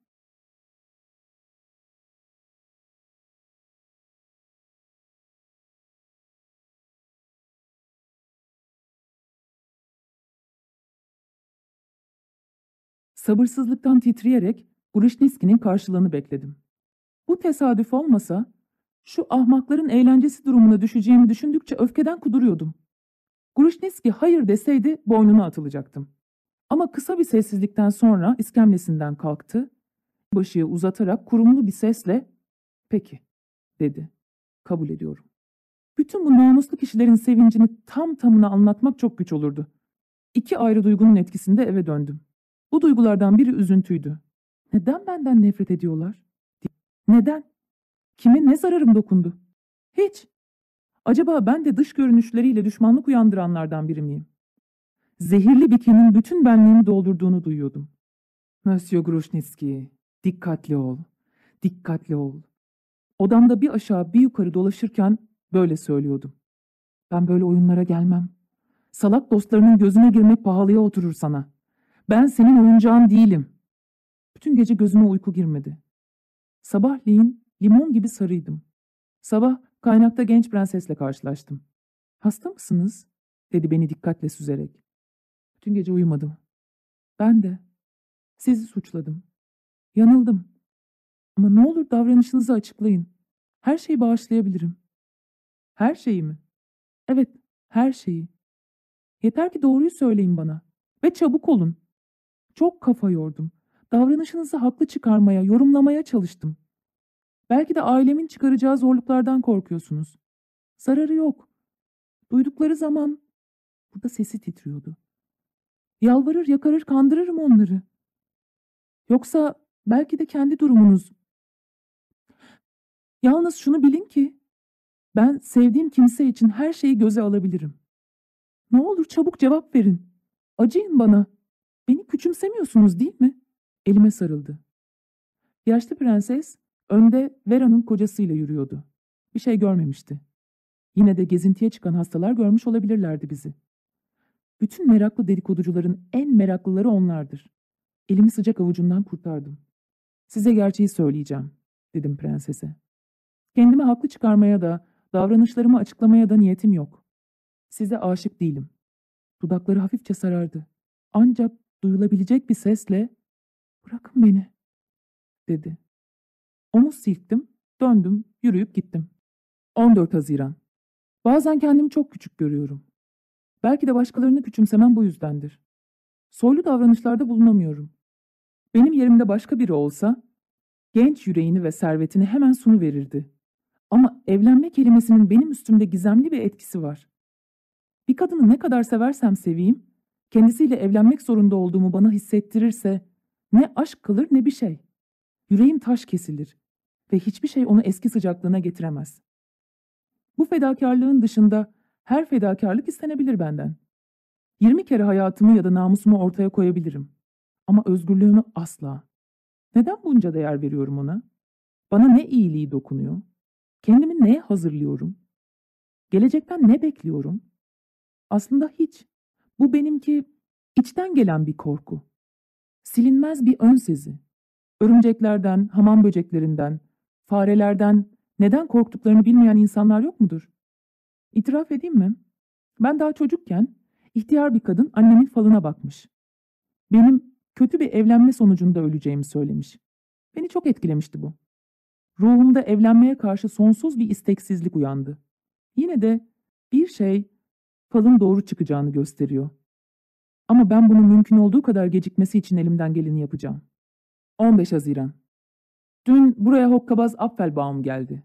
Sabırsızlıktan titreyerek Gruşniski'nin karşılığını bekledim. Bu tesadüf olmasa şu ahmakların eğlencesi durumuna düşeceğimi düşündükçe öfkeden kuduruyordum. Gruşniski hayır deseydi boynuna atılacaktım. Ama kısa bir sessizlikten sonra iskemlesinden kalktı, başıyı uzatarak kurumlu bir sesle ''Peki'' dedi. ''Kabul ediyorum.'' Bütün bu namuslu kişilerin sevincini tam tamına anlatmak çok güç olurdu. İki ayrı duygunun etkisinde eve döndüm. Bu duygulardan biri üzüntüydü. Neden benden nefret ediyorlar? Neden? Kime ne zararım dokundu? Hiç. Acaba ben de dış görünüşleriyle düşmanlık uyandıranlardan biri miyim? Zehirli bikenin bütün benliğimi doldurduğunu duyuyordum. Monsieur Grushnitski, dikkatli ol, dikkatli ol. Odamda bir aşağı bir yukarı dolaşırken böyle söylüyordum. Ben böyle oyunlara gelmem. Salak dostlarının gözüne girmek pahalıya oturur sana. Ben senin oyuncağın değilim. Bütün gece gözüme uyku girmedi. Sabahleyin limon gibi sarıydım. Sabah kaynakta genç prensesle karşılaştım. Hasta mısınız? dedi beni dikkatle süzerek. Bütün gece uyumadım. Ben de. Sizi suçladım. Yanıldım. Ama ne olur davranışınızı açıklayın. Her şeyi bağışlayabilirim. Her şeyi mi? Evet, her şeyi. Yeter ki doğruyu söyleyin bana. Ve çabuk olun. Çok kafa yordum. Davranışınızı haklı çıkarmaya, yorumlamaya çalıştım. Belki de ailemin çıkaracağı zorluklardan korkuyorsunuz. Zararı yok. Duydukları zaman... Burada sesi titriyordu. Yalvarır, yakarır, kandırırım onları. Yoksa belki de kendi durumunuz. Yalnız şunu bilin ki ben sevdiğim kimse için her şeyi göze alabilirim. Ne olur çabuk cevap verin. Acıyın bana. Beni küçümsemiyorsunuz değil mi? Elime sarıldı. Yaşlı prenses önde Vera'nın kocasıyla yürüyordu. Bir şey görmemişti. Yine de gezintiye çıkan hastalar görmüş olabilirlerdi bizi. Bütün meraklı dedikoducuların en meraklıları onlardır. Elimi sıcak avucundan kurtardım. Size gerçeği söyleyeceğim, dedim prensese. Kendimi haklı çıkarmaya da, davranışlarımı açıklamaya da niyetim yok. Size aşık değilim. Dudakları hafifçe sarardı. Ancak duyulabilecek bir sesle, bırakın beni, dedi. Omuz silktim, döndüm, yürüyüp gittim. 14 Haziran. Bazen kendimi çok küçük görüyorum. Belki de başkalarını küçümsemem bu yüzdendir. Soylu davranışlarda bulunamıyorum. Benim yerimde başka biri olsa, genç yüreğini ve servetini hemen sunu verirdi. Ama evlenme kelimesinin benim üstümde gizemli bir etkisi var. Bir kadını ne kadar seversem seveyim, kendisiyle evlenmek zorunda olduğumu bana hissettirirse, ne aşk kalır ne bir şey. Yüreğim taş kesilir ve hiçbir şey onu eski sıcaklığına getiremez. Bu fedakarlığın dışında her fedakarlık istenebilir benden. Yirmi kere hayatımı ya da namusumu ortaya koyabilirim. Ama özgürlüğümü asla. Neden bunca değer veriyorum ona? Bana ne iyiliği dokunuyor? Kendimi neye hazırlıyorum? Gelecekten ne bekliyorum? Aslında hiç. Bu benimki içten gelen bir korku. Silinmez bir ön sezi. Örümceklerden, hamam böceklerinden, farelerden neden korktuklarını bilmeyen insanlar yok mudur? İtiraf edeyim mi? Ben daha çocukken ihtiyar bir kadın annemin falına bakmış. Benim kötü bir evlenme sonucunda öleceğimi söylemiş. Beni çok etkilemişti bu. Ruhumda evlenmeye karşı sonsuz bir isteksizlik uyandı. Yine de bir şey falın doğru çıkacağını gösteriyor. Ama ben bunun mümkün olduğu kadar gecikmesi için elimden geleni yapacağım. 15 Haziran Dün buraya hokkabaz Apfelbaum geldi.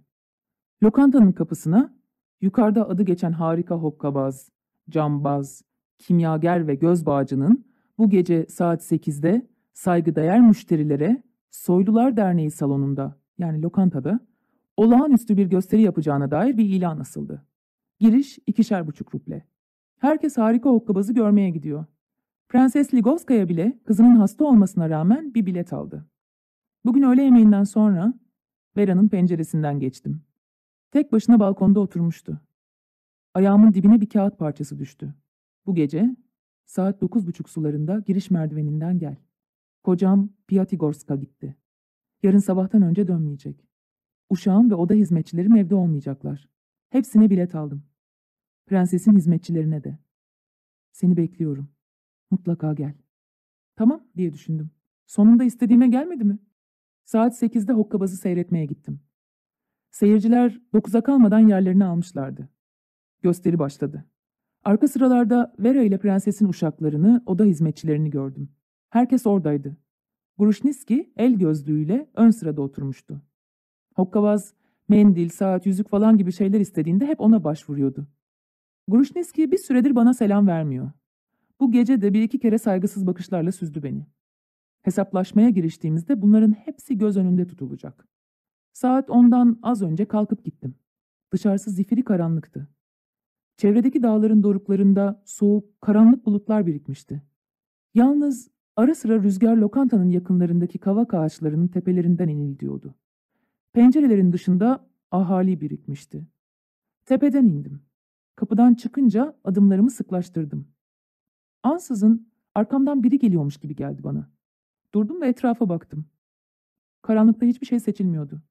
Lokantanın kapısına yukarıda adı geçen harika hokkabaz, cambaz, kimyager ve göz bağcının bu gece saat 8'de saygıdeğer müşterilere Soylular Derneği salonunda yani lokantada olağanüstü bir gösteri yapacağına dair bir ilan asıldı. Giriş ikişer buçuk ruble. Herkes harika hokkabazı görmeye gidiyor. Prenses Ligovskaya bile kızının hasta olmasına rağmen bir bilet aldı. Bugün öğle yemeğinden sonra Vera'nın penceresinden geçtim. Tek başına balkonda oturmuştu. Ayağımın dibine bir kağıt parçası düştü. Bu gece saat dokuz buçuk sularında giriş merdiveninden gel. Kocam Piatigorsk'a gitti. Yarın sabahtan önce dönmeyecek. Uşağım ve oda hizmetçilerim evde olmayacaklar. Hepsine bilet aldım. Prensesin hizmetçilerine de. Seni bekliyorum. Mutlaka gel. Tamam diye düşündüm. Sonunda istediğime gelmedi mi? Saat 8'de hokkabazı seyretmeye gittim. Seyirciler 9'a kalmadan yerlerini almışlardı. Gösteri başladı. Arka sıralarda Vera ile prensesin uşaklarını, oda hizmetçilerini gördüm. Herkes oradaydı. Grushniski el gözlüğüyle ön sırada oturmuştu. Hokkabaz, mendil, saat, yüzük falan gibi şeyler istediğinde hep ona başvuruyordu. Grushniski bir süredir bana selam vermiyor. Bu gece de bir iki kere saygısız bakışlarla süzdü beni. Hesaplaşmaya giriştiğimizde bunların hepsi göz önünde tutulacak. Saat ondan az önce kalkıp gittim. Dışarısı zifiri karanlıktı. Çevredeki dağların doruklarında soğuk, karanlık bulutlar birikmişti. Yalnız ara sıra rüzgar lokantanın yakınlarındaki kavak ağaçlarının tepelerinden inildiyordu. Pencerelerin dışında ahali birikmişti. Tepeden indim. Kapıdan çıkınca adımlarımı sıklaştırdım. Ansızın arkamdan biri geliyormuş gibi geldi bana. Durdum ve etrafa baktım. Karanlıkta hiçbir şey seçilmiyordu.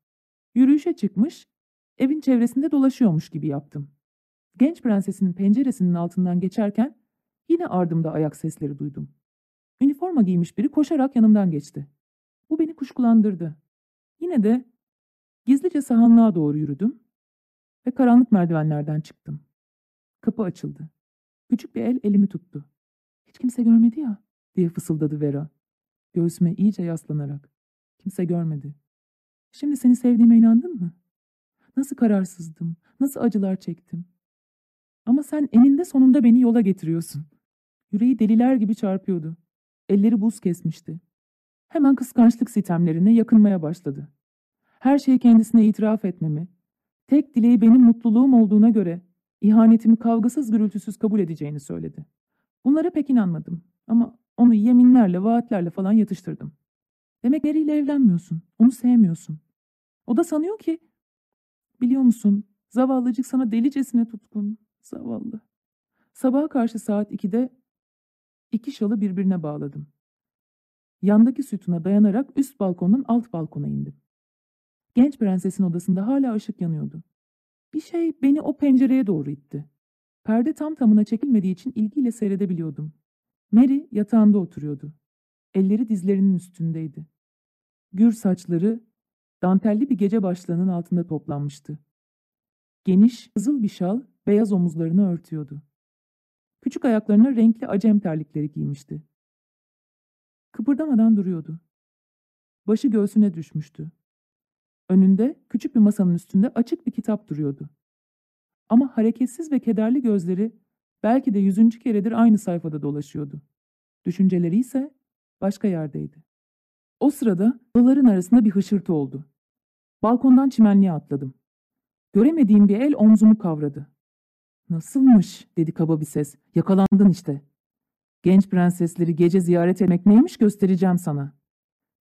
Yürüyüşe çıkmış, evin çevresinde dolaşıyormuş gibi yaptım. Genç prensesinin penceresinin altından geçerken yine ardımda ayak sesleri duydum. Üniforma giymiş biri koşarak yanımdan geçti. Bu beni kuşkulandırdı. Yine de gizlice sahanlığa doğru yürüdüm ve karanlık merdivenlerden çıktım. Kapı açıldı. Küçük bir el elimi tuttu. Hiç kimse görmedi ya diye fısıldadı Vera. Göğsüme iyice yaslanarak. Kimse görmedi. Şimdi seni sevdiğime inandın mı? Nasıl kararsızdım, nasıl acılar çektim. Ama sen eninde sonunda beni yola getiriyorsun. Yüreği deliler gibi çarpıyordu. Elleri buz kesmişti. Hemen kıskançlık sitemlerine yakınmaya başladı. Her şeyi kendisine itiraf etmemi, tek dileği benim mutluluğum olduğuna göre ihanetimi kavgasız gürültüsüz kabul edeceğini söyledi. Bunlara pek inanmadım ama onu yeminlerle, vaatlerle falan yatıştırdım. Demek Mary ile evlenmiyorsun, onu sevmiyorsun. O da sanıyor ki, biliyor musun, zavallıcık sana delicesine tutkun, zavallı. Sabaha karşı saat 2'de iki şalı birbirine bağladım. Yandaki sütuna dayanarak üst balkondan alt balkona indim. Genç prensesin odasında hala ışık yanıyordu. Bir şey beni o pencereye doğru itti. Perde tam tamına çekilmediği için ilgiyle seyredebiliyordum. Mary yatağında oturuyordu. Elleri dizlerinin üstündeydi. Gür saçları dantelli bir gece başlığının altında toplanmıştı. Geniş, kızıl bir şal beyaz omuzlarını örtüyordu. Küçük ayaklarına renkli acem terlikleri giymişti. Kıpırdamadan duruyordu. Başı göğsüne düşmüştü. Önünde küçük bir masanın üstünde açık bir kitap duruyordu. Ama hareketsiz ve kederli gözleri belki de yüzüncü keredir aynı sayfada dolaşıyordu. Düşünceleri ise başka yerdeydi. O sırada daların arasında bir hışırtı oldu. Balkondan çimenliğe atladım. Göremediğim bir el omzumu kavradı. Nasılmış dedi kaba bir ses. Yakalandın işte. Genç prensesleri gece ziyaret etmek neymiş göstereceğim sana.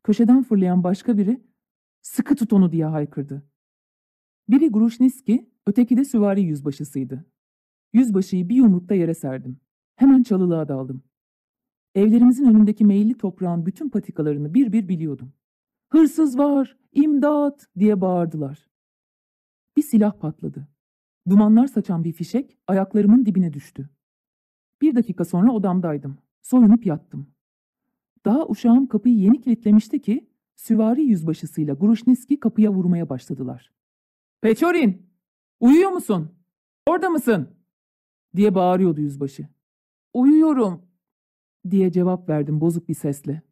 Köşeden fırlayan başka biri sıkı tut onu diye haykırdı. Biri Grushniski, öteki de süvari yüzbaşısıydı. Yüzbaşıyı bir yumrukta yere serdim. Hemen çalılığa daldım. Evlerimizin önündeki meyilli toprağın bütün patikalarını bir bir biliyordum. Hırsız var, imdat diye bağırdılar. Bir silah patladı. Dumanlar saçan bir fişek ayaklarımın dibine düştü. Bir dakika sonra odamdaydım. Soyunup yattım. Daha uşağım kapıyı yeni kilitlemişti ki süvari yüzbaşısıyla Grushniski kapıya vurmaya başladılar. Peçorin! Uyuyor musun? Orada mısın? diye bağırıyordu yüzbaşı. Uyuyorum diye cevap verdim bozuk bir sesle.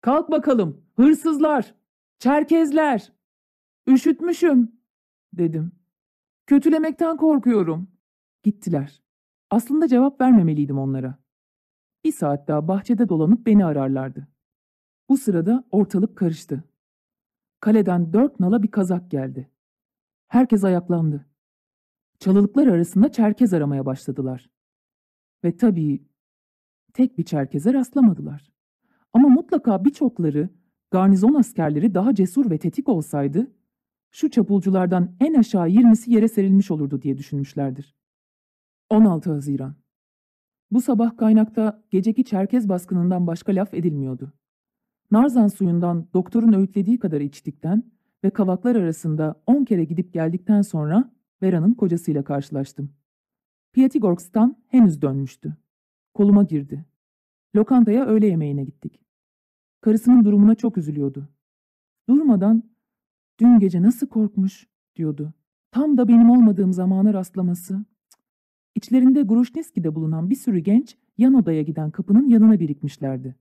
Kalk bakalım hırsızlar, çerkezler. Üşütmüşüm dedim. Kötülemekten korkuyorum. Gittiler. Aslında cevap vermemeliydim onlara. Bir saat daha bahçede dolanıp beni ararlardı. Bu sırada ortalık karıştı. Kaleden dört nala bir kazak geldi. Herkes ayaklandı. Çalılıklar arasında çerkez aramaya başladılar. Ve tabii tek bir çerkeze rastlamadılar. Ama mutlaka birçokları, garnizon askerleri daha cesur ve tetik olsaydı, şu çapulculardan en aşağı 20'si yere serilmiş olurdu diye düşünmüşlerdir. 16 Haziran Bu sabah kaynakta geceki Çerkez baskınından başka laf edilmiyordu. Narzan suyundan doktorun öğütlediği kadar içtikten ve kavaklar arasında 10 kere gidip geldikten sonra Vera'nın kocasıyla karşılaştım. Pyatigorsk'tan henüz dönmüştü. Koluma girdi. Lokantaya öğle yemeğine gittik. Karısının durumuna çok üzülüyordu. Durmadan, dün gece nasıl korkmuş diyordu. Tam da benim olmadığım zamana rastlaması. İçlerinde Gruşniski'de bulunan bir sürü genç yan odaya giden kapının yanına birikmişlerdi.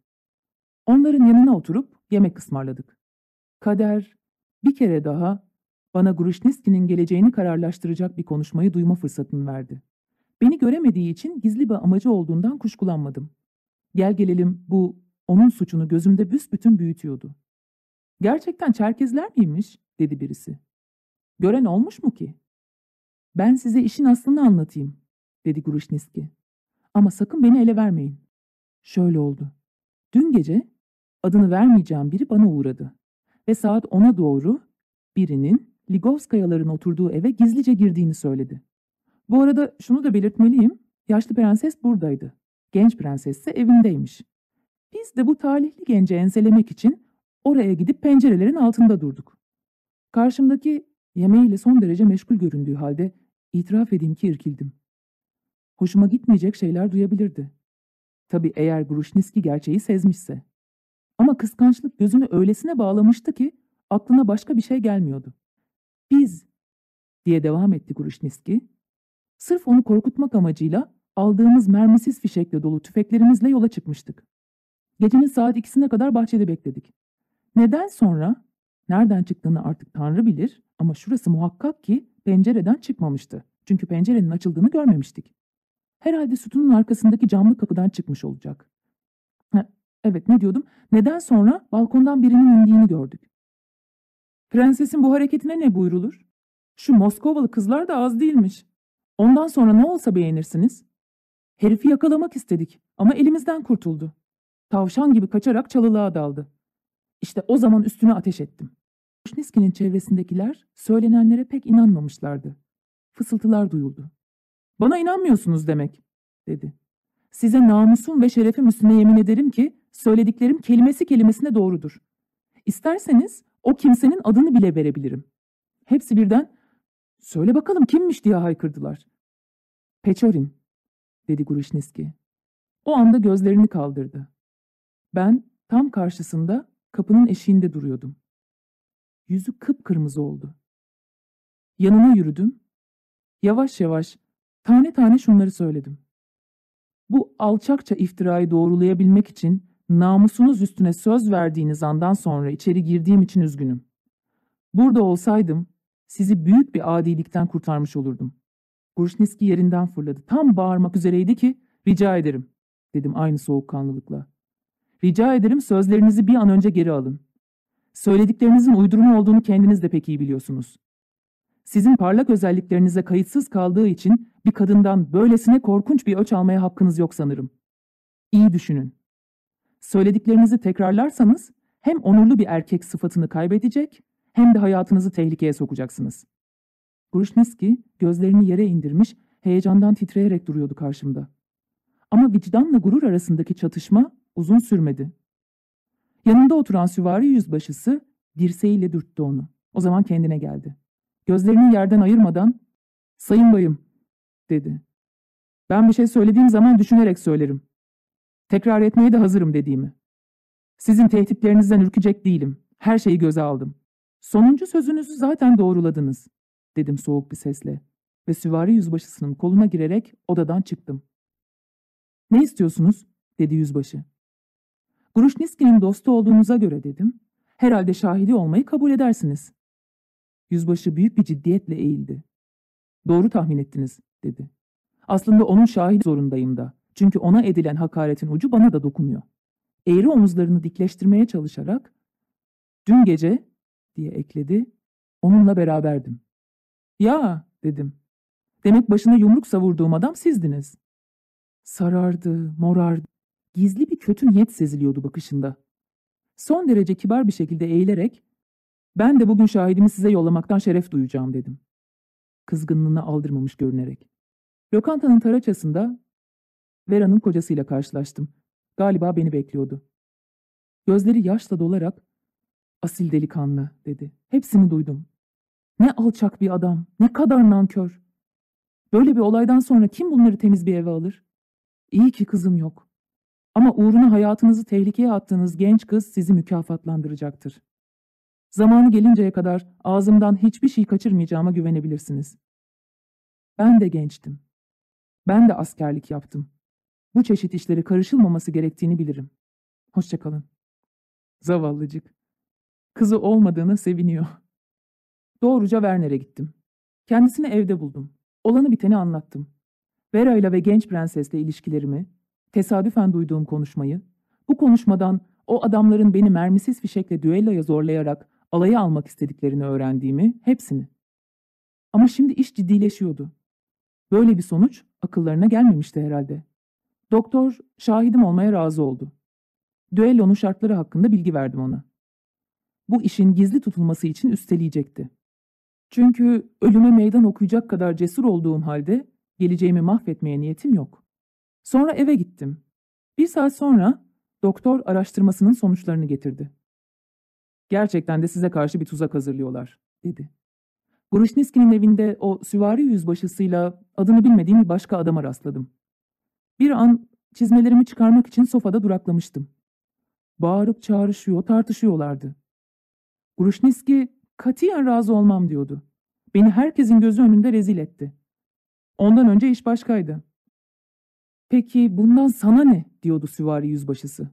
Onların yanına oturup yemek ısmarladık. Kader bir kere daha bana Gruşniski'nin geleceğini kararlaştıracak bir konuşmayı duyma fırsatını verdi. Beni göremediği için gizli bir amacı olduğundan kuşkulanmadım. Gel gelelim bu onun suçunu gözümde büsbütün büyütüyordu. Gerçekten Çerkezler miymiş? dedi birisi. Gören olmuş mu ki? Ben size işin aslını anlatayım, dedi Gruşniski. Ama sakın beni ele vermeyin. Şöyle oldu. Dün gece adını vermeyeceğim biri bana uğradı. Ve saat 10'a doğru birinin Ligovskayaların oturduğu eve gizlice girdiğini söyledi. Bu arada şunu da belirtmeliyim. Yaşlı prenses buradaydı. Genç prenses ise evindeymiş. Biz de bu talihli genci enselemek için oraya gidip pencerelerin altında durduk. Karşımdaki yemeğiyle son derece meşgul göründüğü halde itiraf edeyim ki irkildim. Hoşuma gitmeyecek şeyler duyabilirdi. Tabii eğer Gruşniski gerçeği sezmişse. Ama kıskançlık gözünü öylesine bağlamıştı ki aklına başka bir şey gelmiyordu. Biz, diye devam etti Gruşniski, sırf onu korkutmak amacıyla aldığımız mermisiz fişekle dolu tüfeklerimizle yola çıkmıştık. Gecenin saat ikisine kadar bahçede bekledik. Neden sonra? Nereden çıktığını artık Tanrı bilir ama şurası muhakkak ki pencereden çıkmamıştı. Çünkü pencerenin açıldığını görmemiştik. Herhalde sütunun arkasındaki camlı kapıdan çıkmış olacak. Ha, evet ne diyordum? Neden sonra balkondan birinin indiğini gördük. Prensesin bu hareketine ne buyrulur? Şu Moskovalı kızlar da az değilmiş. Ondan sonra ne olsa beğenirsiniz. Herifi yakalamak istedik ama elimizden kurtuldu. Tavşan gibi kaçarak çalılığa daldı. İşte o zaman üstüne ateş ettim. Kuşniski'nin çevresindekiler söylenenlere pek inanmamışlardı. Fısıltılar duyuldu. Bana inanmıyorsunuz demek, dedi. Size namusum ve şerefim üstüne yemin ederim ki söylediklerim kelimesi kelimesine doğrudur. İsterseniz o kimsenin adını bile verebilirim. Hepsi birden söyle bakalım kimmiş diye haykırdılar. Peçorin, dedi Gruşniski. O anda gözlerini kaldırdı. Ben tam karşısında kapının eşiğinde duruyordum. Yüzü kıpkırmızı oldu. Yanına yürüdüm. Yavaş yavaş tane tane şunları söyledim. Bu alçakça iftirayı doğrulayabilmek için namusunuz üstüne söz verdiğiniz andan sonra içeri girdiğim için üzgünüm. Burada olsaydım sizi büyük bir adilikten kurtarmış olurdum. Gruşniski yerinden fırladı. Tam bağırmak üzereydi ki rica ederim dedim aynı soğukkanlılıkla. Rica ederim sözlerinizi bir an önce geri alın. Söylediklerinizin uydurma olduğunu kendiniz de pek iyi biliyorsunuz. Sizin parlak özelliklerinize kayıtsız kaldığı için bir kadından böylesine korkunç bir öç almaya hakkınız yok sanırım. İyi düşünün. Söylediklerinizi tekrarlarsanız hem onurlu bir erkek sıfatını kaybedecek hem de hayatınızı tehlikeye sokacaksınız. Gruşniski gözlerini yere indirmiş, heyecandan titreyerek duruyordu karşımda. Ama vicdanla gurur arasındaki çatışma uzun sürmedi. Yanında oturan süvari yüzbaşısı dirseğiyle dürttü onu. O zaman kendine geldi. Gözlerini yerden ayırmadan ''Sayın bayım'' dedi. ''Ben bir şey söylediğim zaman düşünerek söylerim. Tekrar etmeye de hazırım dediğimi. Sizin tehditlerinizden ürkecek değilim. Her şeyi göze aldım. Sonuncu sözünüzü zaten doğruladınız, dedim soğuk bir sesle ve süvari yüzbaşısının koluna girerek odadan çıktım. Ne istiyorsunuz? dedi yüzbaşı. Gruşniski'nin dostu olduğunuza göre dedim. Herhalde şahidi olmayı kabul edersiniz. Yüzbaşı büyük bir ciddiyetle eğildi. Doğru tahmin ettiniz, dedi. Aslında onun şahit zorundayım da. Çünkü ona edilen hakaretin ucu bana da dokunuyor. Eğri omuzlarını dikleştirmeye çalışarak, dün gece, diye ekledi, onunla beraberdim. Ya, dedim. Demek başına yumruk savurduğum adam sizdiniz. Sarardı, morardı. Gizli bir kötü niyet seziliyordu bakışında. Son derece kibar bir şekilde eğilerek, ben de bugün şahidimi size yollamaktan şeref duyacağım dedim. Kızgınlığını aldırmamış görünerek. Lokantanın taraçasında Vera'nın kocasıyla karşılaştım. Galiba beni bekliyordu. Gözleri yaşla dolarak, asil delikanlı dedi. Hepsini duydum. Ne alçak bir adam, ne kadar nankör. Böyle bir olaydan sonra kim bunları temiz bir eve alır? İyi ki kızım yok. Ama uğruna hayatınızı tehlikeye attığınız genç kız sizi mükafatlandıracaktır. Zamanı gelinceye kadar ağzımdan hiçbir şey kaçırmayacağıma güvenebilirsiniz. Ben de gençtim. Ben de askerlik yaptım. Bu çeşit işlere karışılmaması gerektiğini bilirim. Hoşçakalın. Zavallıcık. Kızı olmadığına seviniyor. Doğruca Werner'e gittim. Kendisini evde buldum. Olanı biteni anlattım. Vera ile ve genç prensesle ilişkilerimi, tesadüfen duyduğum konuşmayı, bu konuşmadan o adamların beni mermisiz fişekle düelloya zorlayarak alaya almak istediklerini öğrendiğimi, hepsini. Ama şimdi iş ciddileşiyordu. Böyle bir sonuç akıllarına gelmemişti herhalde. Doktor şahidim olmaya razı oldu. Düellonun şartları hakkında bilgi verdim ona. Bu işin gizli tutulması için üsteleyecekti. Çünkü ölüme meydan okuyacak kadar cesur olduğum halde geleceğimi mahvetmeye niyetim yok. Sonra eve gittim. Bir saat sonra doktor araştırmasının sonuçlarını getirdi. Gerçekten de size karşı bir tuzak hazırlıyorlar, dedi. Gruşniski'nin evinde o süvari yüzbaşısıyla adını bilmediğim bir başka adama rastladım. Bir an çizmelerimi çıkarmak için sofada duraklamıştım. Bağırıp çağrışıyor, tartışıyorlardı. Gruşniski katiyen razı olmam diyordu. Beni herkesin gözü önünde rezil etti. Ondan önce iş başkaydı. Peki bundan sana ne diyordu süvari yüzbaşısı.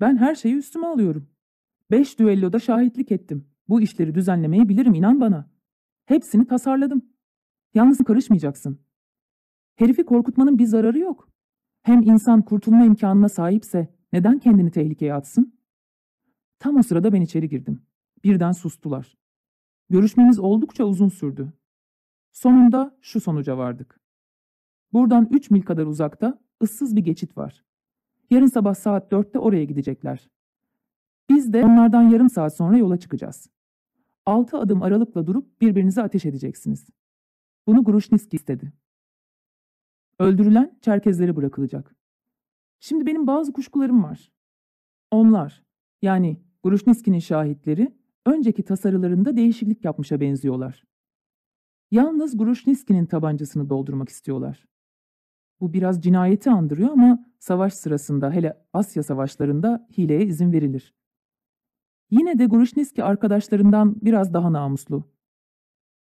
Ben her şeyi üstüme alıyorum. Beş düelloda şahitlik ettim. Bu işleri düzenlemeyi bilirim inan bana. Hepsini tasarladım. Yalnız karışmayacaksın. Herifi korkutmanın bir zararı yok. Hem insan kurtulma imkanına sahipse neden kendini tehlikeye atsın? Tam o sırada ben içeri girdim. Birden sustular. Görüşmemiz oldukça uzun sürdü. Sonunda şu sonuca vardık. Buradan üç mil kadar uzakta ıssız bir geçit var. Yarın sabah saat dörtte oraya gidecekler. Biz de onlardan yarım saat sonra yola çıkacağız. Altı adım aralıkla durup birbirinize ateş edeceksiniz. Bunu Gruşniski istedi. Öldürülen Çerkezlere bırakılacak. Şimdi benim bazı kuşkularım var. Onlar, yani Gruşniski'nin şahitleri, önceki tasarılarında değişiklik yapmışa benziyorlar. Yalnız Gruşniski'nin tabancasını doldurmak istiyorlar. Bu biraz cinayeti andırıyor ama savaş sırasında hele Asya savaşlarında hileye izin verilir. Yine de Gruşniski arkadaşlarından biraz daha namuslu.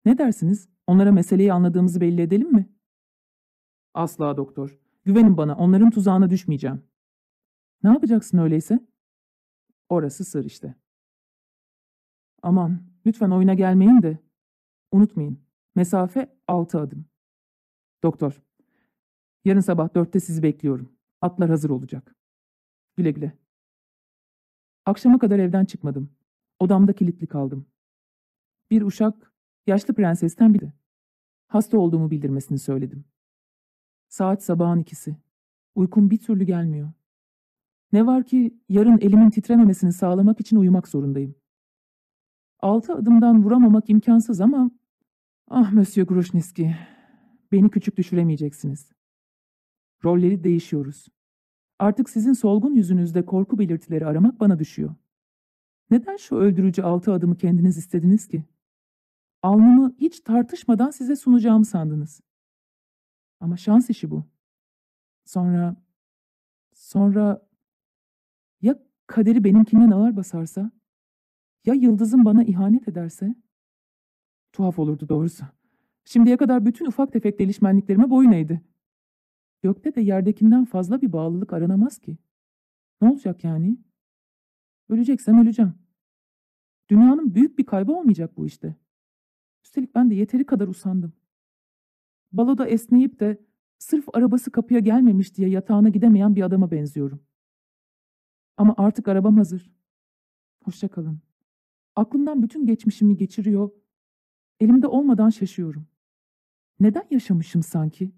Ne dersiniz? Onlara meseleyi anladığımızı belli edelim mi? Asla doktor. Güvenin bana onların tuzağına düşmeyeceğim. Ne yapacaksın öyleyse? Orası sır işte. Aman lütfen oyuna gelmeyin de. Unutmayın. Mesafe altı adım. Doktor. Yarın sabah dörtte sizi bekliyorum. Atlar hazır olacak. Güle güle. Akşama kadar evden çıkmadım. Odamda kilitli kaldım. Bir uşak yaşlı prensesten biri. Hasta olduğumu bildirmesini söyledim. Saat sabahın ikisi. Uykum bir türlü gelmiyor. Ne var ki yarın elimin titrememesini sağlamak için uyumak zorundayım. Altı adımdan vuramamak imkansız ama... Ah Monsieur Gruşniski, beni küçük düşüremeyeceksiniz. Rolleri değişiyoruz. Artık sizin solgun yüzünüzde korku belirtileri aramak bana düşüyor. Neden şu öldürücü altı adımı kendiniz istediniz ki? Alnımı hiç tartışmadan size sunacağımı sandınız. Ama şans işi bu. Sonra, sonra ya kaderi benimkinden ağır basarsa? Ya Yıldız'ın bana ihanet ederse? Tuhaf olurdu doğrusu. Şimdiye kadar bütün ufak tefek delişmenliklerime boyun eğdi. Gökte de yerdekinden fazla bir bağlılık aranamaz ki. Ne olacak yani? Öleceksem öleceğim. Dünyanın büyük bir kaybı olmayacak bu işte. Üstelik ben de yeteri kadar usandım. Baloda esneyip de sırf arabası kapıya gelmemiş diye yatağına gidemeyen bir adama benziyorum. Ama artık arabam hazır. Hoşça kalın. Aklımdan bütün geçmişimi geçiriyor, elimde olmadan şaşıyorum. Neden yaşamışım sanki?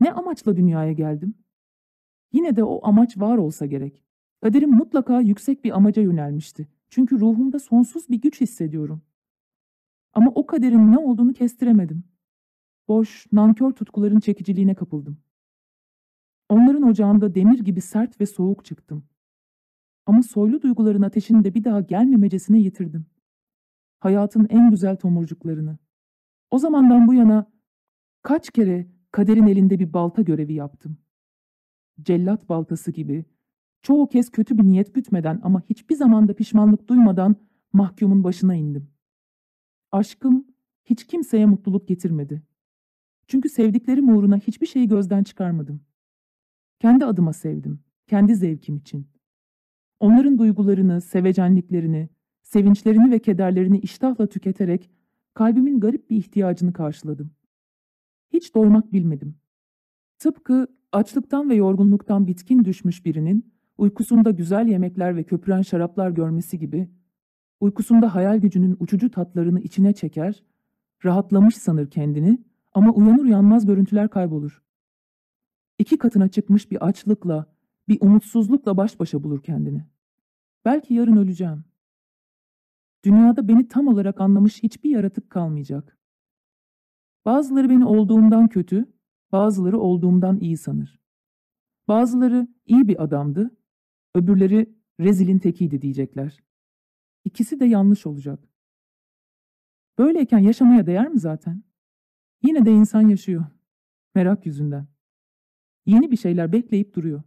Ne amaçla dünyaya geldim? Yine de o amaç var olsa gerek. Kaderim mutlaka yüksek bir amaca yönelmişti. Çünkü ruhumda sonsuz bir güç hissediyorum. Ama o kaderin ne olduğunu kestiremedim. Boş, nankör tutkuların çekiciliğine kapıldım. Onların ocağında demir gibi sert ve soğuk çıktım. Ama soylu duyguların ateşini de bir daha gelmemecesine yitirdim. Hayatın en güzel tomurcuklarını. O zamandan bu yana kaç kere kaderin elinde bir balta görevi yaptım. Cellat baltası gibi, çoğu kez kötü bir niyet gütmeden ama hiçbir zamanda pişmanlık duymadan mahkumun başına indim. Aşkım hiç kimseye mutluluk getirmedi. Çünkü sevdiklerim uğruna hiçbir şeyi gözden çıkarmadım. Kendi adıma sevdim, kendi zevkim için. Onların duygularını, sevecenliklerini, sevinçlerini ve kederlerini iştahla tüketerek kalbimin garip bir ihtiyacını karşıladım. Hiç doymak bilmedim. Tıpkı açlıktan ve yorgunluktan bitkin düşmüş birinin uykusunda güzel yemekler ve köpüren şaraplar görmesi gibi, uykusunda hayal gücünün uçucu tatlarını içine çeker, rahatlamış sanır kendini ama uyanır uyanmaz görüntüler kaybolur. İki katına çıkmış bir açlıkla, bir umutsuzlukla baş başa bulur kendini. Belki yarın öleceğim. Dünyada beni tam olarak anlamış hiçbir yaratık kalmayacak. Bazıları beni olduğumdan kötü, bazıları olduğumdan iyi sanır. Bazıları iyi bir adamdı, öbürleri rezilin tekiydi diyecekler. İkisi de yanlış olacak. Böyleyken yaşamaya değer mi zaten? Yine de insan yaşıyor. Merak yüzünden. Yeni bir şeyler bekleyip duruyor.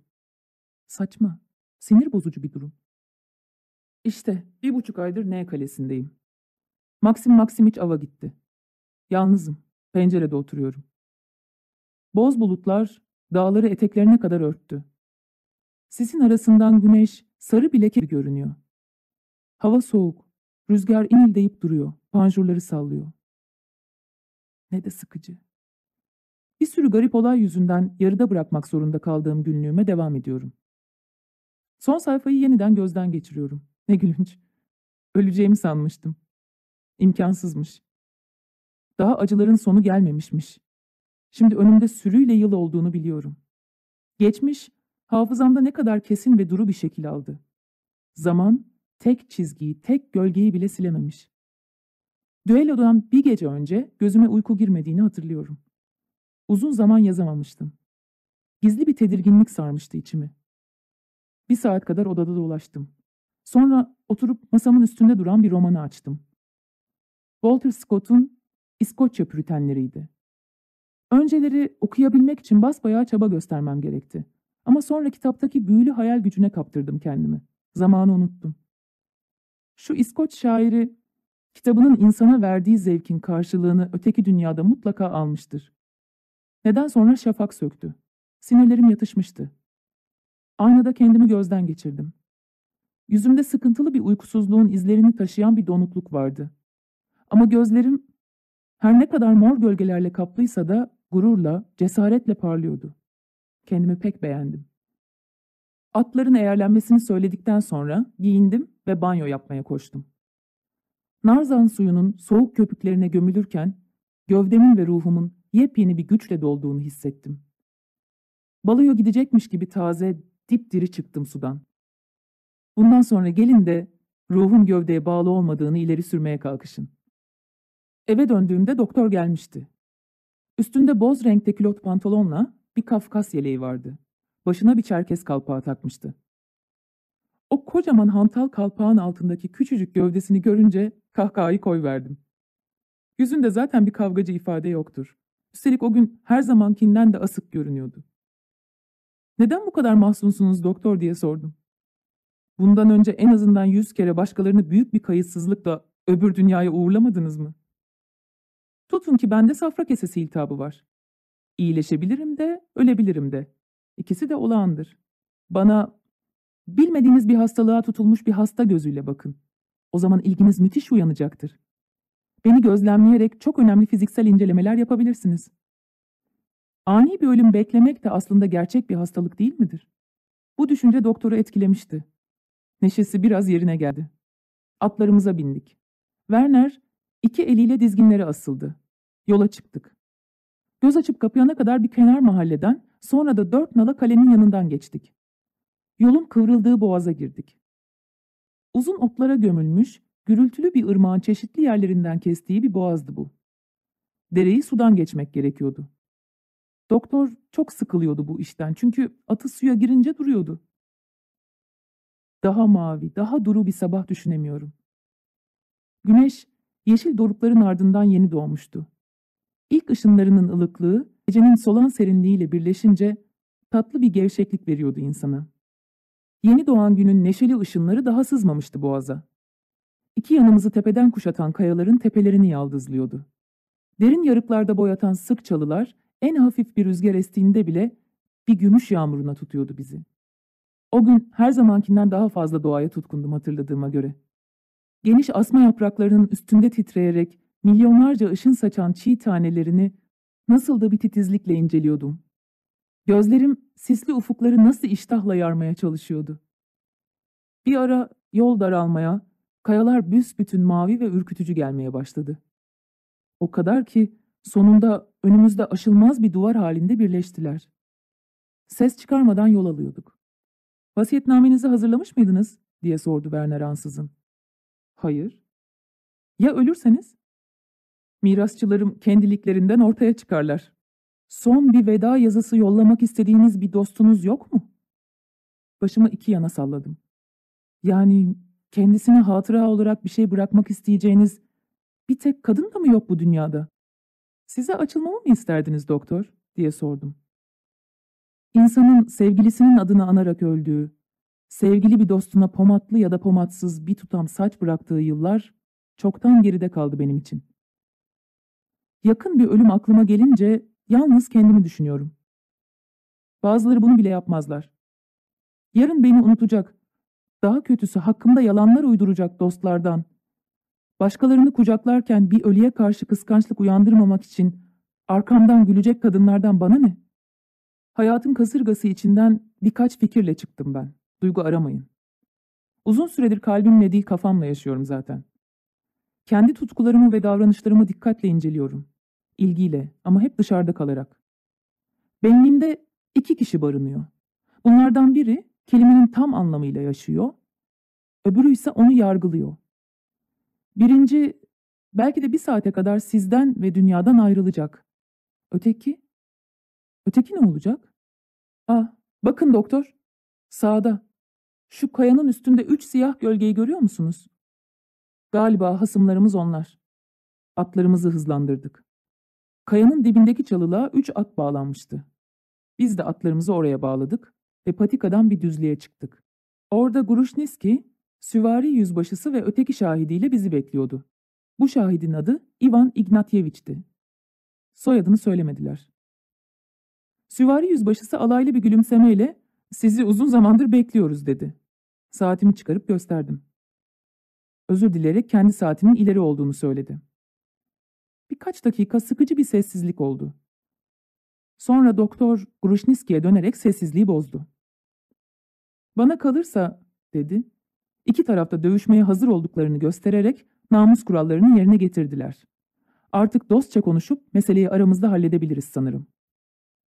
Saçma, sinir bozucu bir durum. İşte bir buçuk aydır N kalesindeyim. Maxim Maximiç ava gitti. Yalnızım, pencerede oturuyorum. Boz bulutlar dağları eteklerine kadar örttü. Sisin arasından güneş sarı bir leke görünüyor. Hava soğuk, rüzgar inildeyip duruyor, panjurları sallıyor. Ne de sıkıcı. Bir sürü garip olay yüzünden yarıda bırakmak zorunda kaldığım günlüğüme devam ediyorum. Son sayfayı yeniden gözden geçiriyorum. Ne gülünç. Öleceğimi sanmıştım. İmkansızmış. Daha acıların sonu gelmemişmiş. Şimdi önümde sürüyle yıl olduğunu biliyorum. Geçmiş, hafızamda ne kadar kesin ve duru bir şekil aldı. Zaman, tek çizgiyi, tek gölgeyi bile silememiş. Düellodan bir gece önce gözüme uyku girmediğini hatırlıyorum. Uzun zaman yazamamıştım. Gizli bir tedirginlik sarmıştı içimi. Bir saat kadar odada dolaştım. Sonra oturup masamın üstünde duran bir romanı açtım. Walter Scott'un İskoçya Püritenleriydi. Önceleri okuyabilmek için basbayağı çaba göstermem gerekti. Ama sonra kitaptaki büyülü hayal gücüne kaptırdım kendimi. Zamanı unuttum. Şu İskoç şairi kitabının insana verdiği zevkin karşılığını öteki dünyada mutlaka almıştır. Neden sonra şafak söktü. Sinirlerim yatışmıştı. Aynada kendimi gözden geçirdim. Yüzümde sıkıntılı bir uykusuzluğun izlerini taşıyan bir donukluk vardı. Ama gözlerim her ne kadar mor gölgelerle kaplıysa da gururla, cesaretle parlıyordu. Kendimi pek beğendim. Atların eğerlenmesini söyledikten sonra giyindim ve banyo yapmaya koştum. Narzan suyunun soğuk köpüklerine gömülürken gövdemin ve ruhumun yepyeni bir güçle dolduğunu hissettim. Baloya gidecekmiş gibi taze, dipdiri çıktım sudan. Bundan sonra gelin de ruhun gövdeye bağlı olmadığını ileri sürmeye kalkışın. Eve döndüğümde doktor gelmişti. Üstünde boz renkte külot pantolonla bir kafkas yeleği vardı. Başına bir çerkez kalpağı takmıştı. O kocaman hantal kalpağın altındaki küçücük gövdesini görünce kahkahayı koyverdim. Yüzünde zaten bir kavgacı ifade yoktur. Üstelik o gün her zamankinden de asık görünüyordu. Neden bu kadar mahzunsunuz doktor diye sordum. Bundan önce en azından yüz kere başkalarını büyük bir kayıtsızlıkla öbür dünyaya uğurlamadınız mı? Tutun ki bende safra kesesi iltihabı var. İyileşebilirim de, ölebilirim de. İkisi de olağandır. Bana bilmediğiniz bir hastalığa tutulmuş bir hasta gözüyle bakın. O zaman ilginiz müthiş uyanacaktır. Beni gözlemleyerek çok önemli fiziksel incelemeler yapabilirsiniz. Ani bir ölüm beklemek de aslında gerçek bir hastalık değil midir? Bu düşünce doktoru etkilemişti. Neşesi biraz yerine geldi. Atlarımıza bindik. Werner iki eliyle dizginlere asıldı. Yola çıktık. Göz açıp kapayana kadar bir kenar mahalleden, sonra da dört nala kalenin yanından geçtik. Yolun kıvrıldığı boğaza girdik. Uzun otlara gömülmüş, gürültülü bir ırmağın çeşitli yerlerinden kestiği bir boğazdı bu. Dereyi sudan geçmek gerekiyordu. Doktor çok sıkılıyordu bu işten çünkü atı suya girince duruyordu. Daha mavi, daha duru bir sabah düşünemiyorum. Güneş, yeşil dorukların ardından yeni doğmuştu. İlk ışınlarının ılıklığı, gecenin solan serinliğiyle birleşince tatlı bir gevşeklik veriyordu insana. Yeni doğan günün neşeli ışınları daha sızmamıştı boğaza. İki yanımızı tepeden kuşatan kayaların tepelerini yaldızlıyordu. Derin yarıklarda boyatan sık çalılar, en hafif bir rüzgar estiğinde bile bir gümüş yağmuruna tutuyordu bizi. O gün her zamankinden daha fazla doğaya tutkundum hatırladığıma göre. Geniş asma yapraklarının üstünde titreyerek milyonlarca ışın saçan çiğ tanelerini nasıl da bir titizlikle inceliyordum. Gözlerim sisli ufukları nasıl iştahla yarmaya çalışıyordu. Bir ara yol daralmaya, kayalar büsbütün mavi ve ürkütücü gelmeye başladı. O kadar ki sonunda önümüzde aşılmaz bir duvar halinde birleştiler. Ses çıkarmadan yol alıyorduk. Vasiyetnamenizi hazırlamış mıydınız? diye sordu Werner ansızın. Hayır. Ya ölürseniz? Mirasçılarım kendiliklerinden ortaya çıkarlar. Son bir veda yazısı yollamak istediğiniz bir dostunuz yok mu? Başımı iki yana salladım. Yani kendisine hatıra olarak bir şey bırakmak isteyeceğiniz bir tek kadın da mı yok bu dünyada? Size açılmamı mı isterdiniz doktor? diye sordum. İnsanın sevgilisinin adını anarak öldüğü, sevgili bir dostuna pomatlı ya da pomatsız bir tutam saç bıraktığı yıllar çoktan geride kaldı benim için. Yakın bir ölüm aklıma gelince yalnız kendimi düşünüyorum. Bazıları bunu bile yapmazlar. Yarın beni unutacak, daha kötüsü hakkımda yalanlar uyduracak dostlardan, başkalarını kucaklarken bir ölüye karşı kıskançlık uyandırmamak için arkamdan gülecek kadınlardan bana ne? Hayatın kasırgası içinden birkaç fikirle çıktım ben. Duygu aramayın. Uzun süredir kalbimle değil kafamla yaşıyorum zaten. Kendi tutkularımı ve davranışlarımı dikkatle inceliyorum. İlgiyle ama hep dışarıda kalarak. Benliğimde iki kişi barınıyor. Bunlardan biri kelimenin tam anlamıyla yaşıyor, öbürü ise onu yargılıyor. Birinci belki de bir saate kadar sizden ve dünyadan ayrılacak. Öteki? Öteki ne olacak? Ah, bakın doktor. Sağda. Şu kayanın üstünde üç siyah gölgeyi görüyor musunuz? Galiba hasımlarımız onlar. Atlarımızı hızlandırdık. Kayanın dibindeki çalılığa üç at bağlanmıştı. Biz de atlarımızı oraya bağladık ve patikadan bir düzlüğe çıktık. Orada Grushniski, süvari yüzbaşısı ve öteki şahidiyle bizi bekliyordu. Bu şahidin adı Ivan Ignatyevich'ti. Soyadını söylemediler. Süvari yüzbaşısı alaylı bir gülümsemeyle sizi uzun zamandır bekliyoruz dedi. Saatimi çıkarıp gösterdim. Özür dileyerek kendi saatinin ileri olduğunu söyledi. Birkaç dakika sıkıcı bir sessizlik oldu. Sonra doktor Grushniski'ye dönerek sessizliği bozdu. Bana kalırsa, dedi, iki tarafta dövüşmeye hazır olduklarını göstererek namus kurallarını yerine getirdiler. Artık dostça konuşup meseleyi aramızda halledebiliriz sanırım.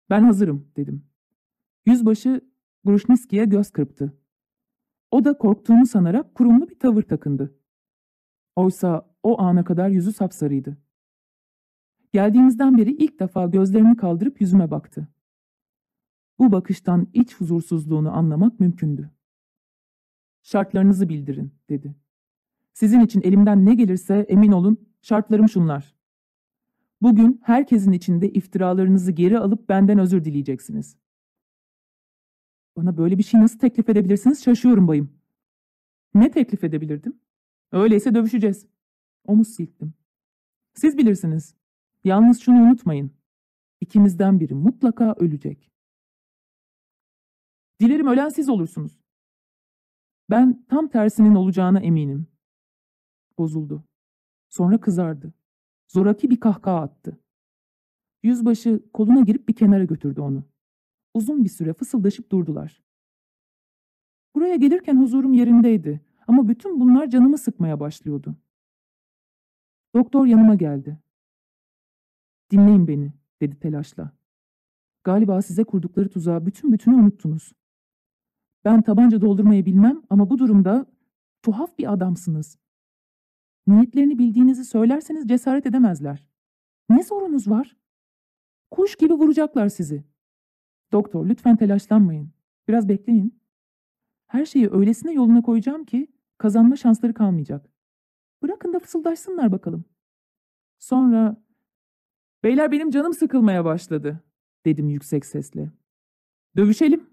Ben hazırım, dedim. Yüzbaşı Grushniski'ye göz kırptı. O da korktuğumu sanarak kurumlu bir tavır takındı. Oysa o ana kadar yüzü sapsarıydı. Geldiğimizden beri ilk defa gözlerini kaldırıp yüzüme baktı. Bu bakıştan iç huzursuzluğunu anlamak mümkündü. Şartlarınızı bildirin, dedi. Sizin için elimden ne gelirse emin olun şartlarım şunlar. Bugün herkesin içinde iftiralarınızı geri alıp benden özür dileyeceksiniz. Bana böyle bir şey nasıl teklif edebilirsiniz şaşıyorum bayım. Ne teklif edebilirdim? Öyleyse dövüşeceğiz. Omuz silktim. Siz bilirsiniz. Yalnız şunu unutmayın. İkimizden biri mutlaka ölecek. Dilerim ölen siz olursunuz. Ben tam tersinin olacağına eminim. Bozuldu. Sonra kızardı. Zoraki bir kahkaha attı. Yüzbaşı koluna girip bir kenara götürdü onu. Uzun bir süre fısıldaşıp durdular. Buraya gelirken huzurum yerindeydi ama bütün bunlar canımı sıkmaya başlıyordu. Doktor yanıma geldi. Dinleyin beni, dedi telaşla. Galiba size kurdukları tuzağı bütün bütünü unuttunuz. Ben tabanca doldurmayı bilmem ama bu durumda tuhaf bir adamsınız. Niyetlerini bildiğinizi söylerseniz cesaret edemezler. Ne sorunuz var? Kuş gibi vuracaklar sizi. Doktor lütfen telaşlanmayın. Biraz bekleyin. Her şeyi öylesine yoluna koyacağım ki kazanma şansları kalmayacak. Bırakın da fısıldaşsınlar bakalım. Sonra, beyler benim canım sıkılmaya başladı, dedim yüksek sesle. Dövüşelim.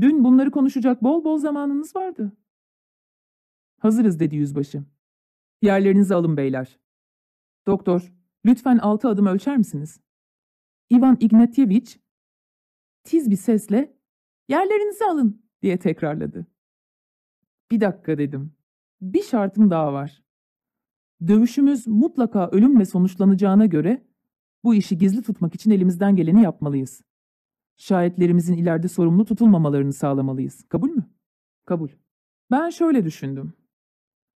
Dün bunları konuşacak bol bol zamanınız vardı. Hazırız dedi yüzbaşı. Yerlerinizi alın beyler. Doktor, lütfen altı adım ölçer misiniz? Ivan Ignatieviç tiz bir sesle yerlerinizi alın diye tekrarladı. Bir dakika dedim. Bir şartım daha var. Dövüşümüz mutlaka ölümle sonuçlanacağına göre bu işi gizli tutmak için elimizden geleni yapmalıyız. Şahitlerimizin ileride sorumlu tutulmamalarını sağlamalıyız. Kabul mü? Kabul. Ben şöyle düşündüm.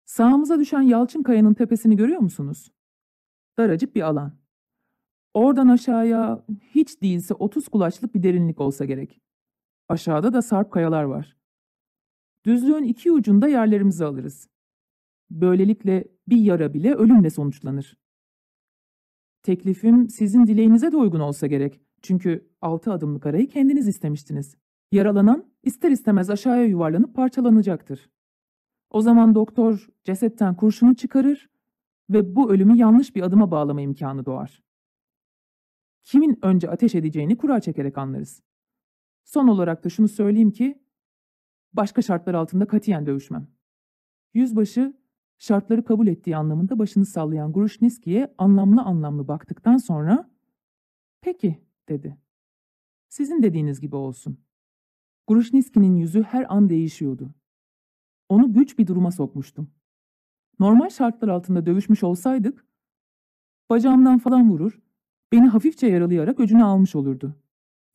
Sağımıza düşen Yalçın Kaya'nın tepesini görüyor musunuz? Daracık bir alan. Oradan aşağıya hiç değilse 30 kulaçlık bir derinlik olsa gerek. Aşağıda da sarp kayalar var. Düzlüğün iki ucunda yerlerimizi alırız. Böylelikle bir yara bile ölümle sonuçlanır. Teklifim sizin dileğinize de uygun olsa gerek. Çünkü altı adımlık arayı kendiniz istemiştiniz. Yaralanan ister istemez aşağıya yuvarlanıp parçalanacaktır. O zaman doktor cesetten kurşunu çıkarır ve bu ölümü yanlış bir adıma bağlama imkanı doğar. Kimin önce ateş edeceğini kura çekerek anlarız. Son olarak da şunu söyleyeyim ki başka şartlar altında katiyen dövüşmem. Yüzbaşı şartları kabul ettiği anlamında başını sallayan Grushniski'ye anlamlı anlamlı baktıktan sonra peki dedi. Sizin dediğiniz gibi olsun. Grushniski'nin yüzü her an değişiyordu. Onu güç bir duruma sokmuştum. Normal şartlar altında dövüşmüş olsaydık, bacağımdan falan vurur, beni hafifçe yaralayarak öcünü almış olurdu.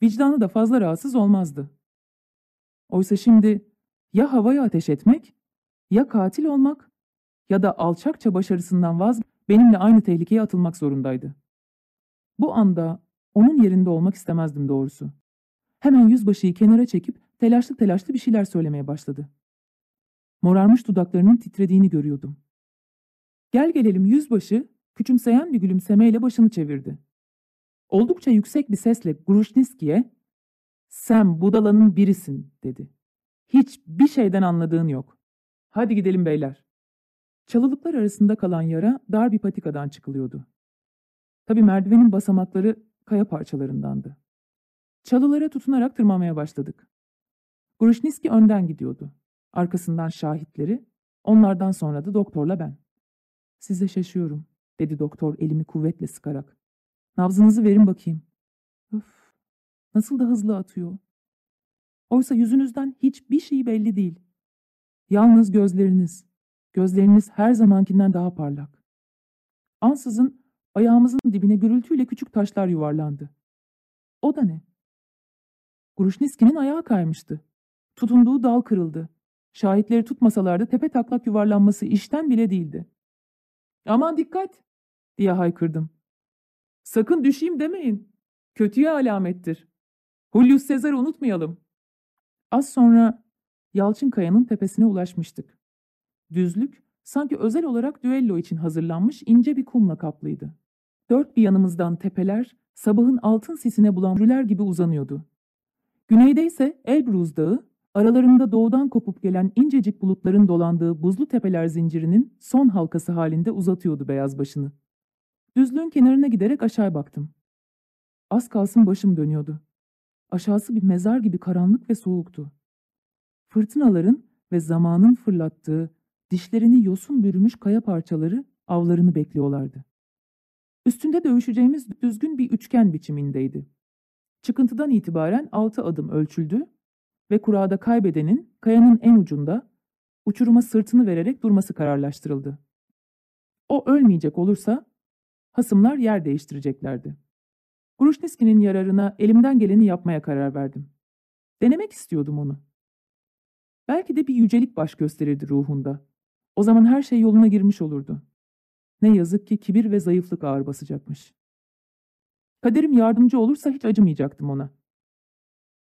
Vicdanı da fazla rahatsız olmazdı. Oysa şimdi ya havaya ateş etmek, ya katil olmak ya da alçakça başarısından vaz benimle aynı tehlikeye atılmak zorundaydı. Bu anda onun yerinde olmak istemezdim doğrusu. Hemen yüzbaşıyı kenara çekip telaşlı telaşlı bir şeyler söylemeye başladı. Morarmış dudaklarının titrediğini görüyordum. Gel gelelim yüzbaşı küçümseyen bir gülümsemeyle başını çevirdi. Oldukça yüksek bir sesle Grushniski'ye sen budalanın birisin dedi. Hiç bir şeyden anladığın yok. Hadi gidelim beyler. Çalılıklar arasında kalan yara dar bir patikadan çıkılıyordu. Tabii merdivenin basamakları kaya parçalarındandı. Çalılara tutunarak tırmanmaya başladık. Grushniski önden gidiyordu. Arkasından şahitleri, onlardan sonra da doktorla ben. Size şaşıyorum, dedi doktor elimi kuvvetle sıkarak. Nabzınızı verin bakayım. Öf, nasıl da hızlı atıyor. Oysa yüzünüzden hiçbir şey belli değil. Yalnız gözleriniz. Gözleriniz her zamankinden daha parlak. Ansızın ayağımızın dibine gürültüyle küçük taşlar yuvarlandı. O da ne? Gruşniski'nin ayağı kaymıştı. Tutunduğu dal kırıldı. Şahitleri tutmasalardı tepe taklak yuvarlanması işten bile değildi. Aman dikkat diye haykırdım. Sakın düşeyim demeyin. Kötüye alamettir. Julius Caesar'ı unutmayalım. Az sonra Yalçın Kaya'nın tepesine ulaşmıştık. Düzlük sanki özel olarak düello için hazırlanmış ince bir kumla kaplıydı. Dört bir yanımızdan tepeler sabahın altın sisine bulan rüler gibi uzanıyordu. Güneyde ise Elbruz Dağı, aralarında doğudan kopup gelen incecik bulutların dolandığı buzlu tepeler zincirinin son halkası halinde uzatıyordu beyaz başını. Düzlüğün kenarına giderek aşağı baktım. Az kalsın başım dönüyordu. Aşağısı bir mezar gibi karanlık ve soğuktu. Fırtınaların ve zamanın fırlattığı, dişlerini yosun bürümüş kaya parçaları avlarını bekliyorlardı. Üstünde dövüşeceğimiz düzgün bir üçgen biçimindeydi. Çıkıntıdan itibaren altı adım ölçüldü ve kurada kaybedenin kayanın en ucunda uçuruma sırtını vererek durması kararlaştırıldı. O ölmeyecek olursa hasımlar yer değiştireceklerdi. Gruşniski'nin yararına elimden geleni yapmaya karar verdim. Denemek istiyordum onu. Belki de bir yücelik baş gösterirdi ruhunda. O zaman her şey yoluna girmiş olurdu. Ne yazık ki kibir ve zayıflık ağır basacakmış. Kaderim yardımcı olursa hiç acımayacaktım ona.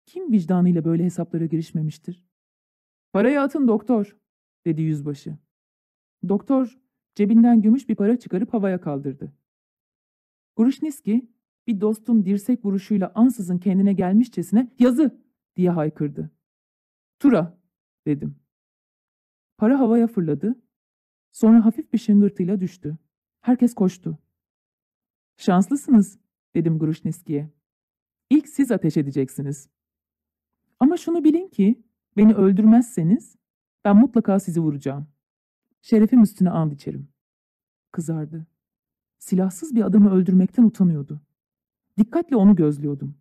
Kim vicdanıyla böyle hesaplara girişmemiştir? Parayı atın doktor, dedi yüzbaşı. Doktor cebinden gümüş bir para çıkarıp havaya kaldırdı. Gruşniski bir dostun dirsek vuruşuyla ansızın kendine gelmişçesine yazı diye haykırdı. Tura dedim. Para havaya fırladı. Sonra hafif bir şıngırtıyla düştü. Herkes koştu. Şanslısınız dedim Gruşniski'ye. İlk siz ateş edeceksiniz. Ama şunu bilin ki beni öldürmezseniz ben mutlaka sizi vuracağım. Şerefim üstüne and içerim. Kızardı. Silahsız bir adamı öldürmekten utanıyordu. Dikkatle onu gözlüyordum.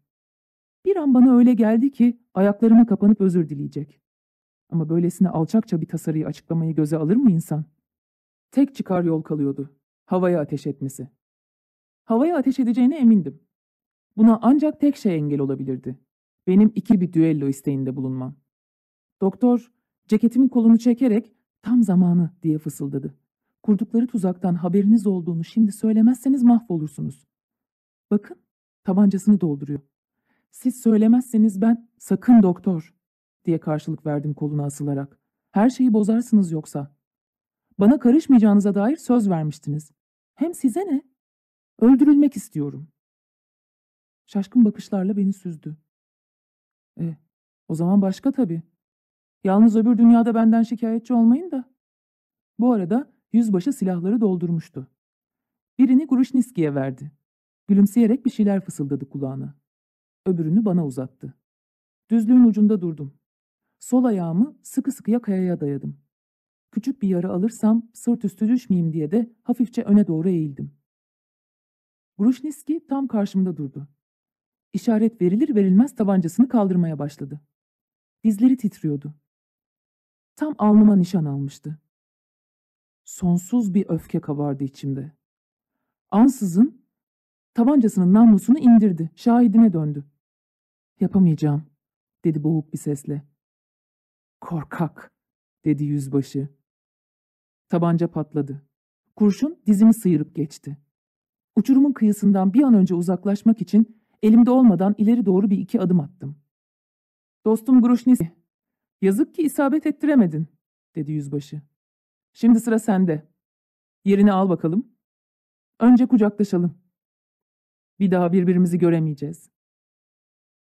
Bir an bana öyle geldi ki ayaklarıma kapanıp özür dileyecek. Ama böylesine alçakça bir tasarıyı açıklamayı göze alır mı insan? Tek çıkar yol kalıyordu. Havaya ateş etmesi. Havaya ateş edeceğine emindim. Buna ancak tek şey engel olabilirdi. Benim iki bir düello isteğinde bulunmam. Doktor, ceketimin kolunu çekerek tam zamanı diye fısıldadı. Kurdukları tuzaktan haberiniz olduğunu şimdi söylemezseniz mahvolursunuz. Bakın, tabancasını dolduruyor. Siz söylemezseniz ben, sakın doktor, diye karşılık verdim koluna asılarak. Her şeyi bozarsınız yoksa. Bana karışmayacağınıza dair söz vermiştiniz. Hem size ne? Öldürülmek istiyorum. Şaşkın bakışlarla beni süzdü. E, o zaman başka tabii. Yalnız öbür dünyada benden şikayetçi olmayın da. Bu arada yüzbaşı silahları doldurmuştu. Birini Gruşniski'ye verdi. Gülümseyerek bir şeyler fısıldadı kulağına. Öbürünü bana uzattı. Düzlüğün ucunda durdum. Sol ayağımı sıkı sıkıya kayaya dayadım. Küçük bir yara alırsam sırt üstü düşmeyeyim diye de hafifçe öne doğru eğildim. Gruşniski tam karşımda durdu. İşaret verilir verilmez tabancasını kaldırmaya başladı. Dizleri titriyordu. Tam alnıma nişan almıştı. Sonsuz bir öfke kabardı içimde. Ansızın tabancasının namlusunu indirdi, şahidine döndü. Yapamayacağım, dedi boğuk bir sesle. Korkak, dedi yüzbaşı. Tabanca patladı. Kurşun dizimi sıyırıp geçti. Uçurumun kıyısından bir an önce uzaklaşmak için elimde olmadan ileri doğru bir iki adım attım. Dostum Gruşnisi, yazık ki isabet ettiremedin, dedi yüzbaşı. Şimdi sıra sende. Yerini al bakalım. Önce kucaklaşalım. Bir daha birbirimizi göremeyeceğiz.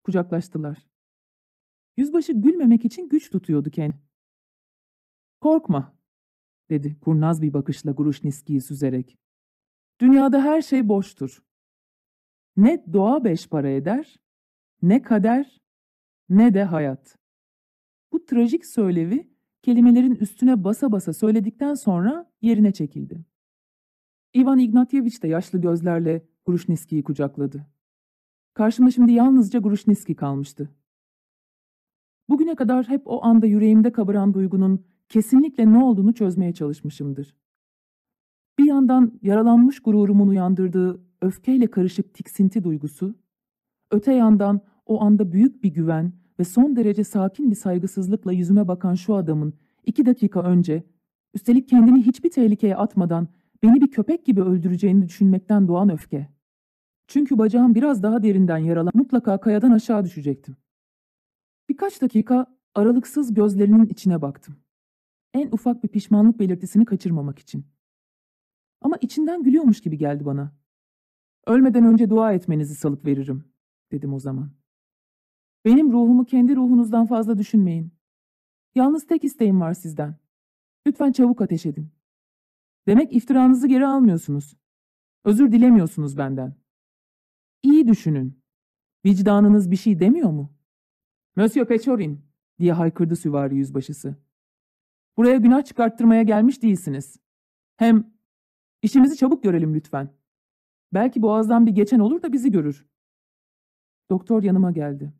Kucaklaştılar. Yüzbaşı gülmemek için güç tutuyordu kendini. Korkma, dedi kurnaz bir bakışla Gruşniski'yi süzerek. Dünyada her şey boştur. Ne doğa beş para eder, ne kader, ne de hayat. Bu trajik söylevi kelimelerin üstüne basa basa söyledikten sonra yerine çekildi. Ivan Ignatyeviç de yaşlı gözlerle Gruşniski'yi kucakladı. Karşımda şimdi yalnızca Gruşniski kalmıştı. Bugüne kadar hep o anda yüreğimde kabaran duygunun kesinlikle ne olduğunu çözmeye çalışmışımdır. Bir yandan yaralanmış gururumun uyandırdığı öfkeyle karışık tiksinti duygusu, öte yandan o anda büyük bir güven ve son derece sakin bir saygısızlıkla yüzüme bakan şu adamın iki dakika önce, üstelik kendini hiçbir tehlikeye atmadan beni bir köpek gibi öldüreceğini düşünmekten doğan öfke. Çünkü bacağım biraz daha derinden yaralan mutlaka kayadan aşağı düşecektim. Birkaç dakika aralıksız gözlerinin içine baktım. En ufak bir pişmanlık belirtisini kaçırmamak için. Ama içinden gülüyormuş gibi geldi bana. Ölmeden önce dua etmenizi salık veririm, dedim o zaman. Benim ruhumu kendi ruhunuzdan fazla düşünmeyin. Yalnız tek isteğim var sizden. Lütfen çabuk ateş edin. Demek iftiranızı geri almıyorsunuz. Özür dilemiyorsunuz benden. İyi düşünün. Vicdanınız bir şey demiyor mu? Monsieur Pechorin, diye haykırdı süvari yüzbaşısı. Buraya günah çıkarttırmaya gelmiş değilsiniz. Hem işimizi çabuk görelim lütfen. Belki boğazdan bir geçen olur da bizi görür. Doktor yanıma geldi.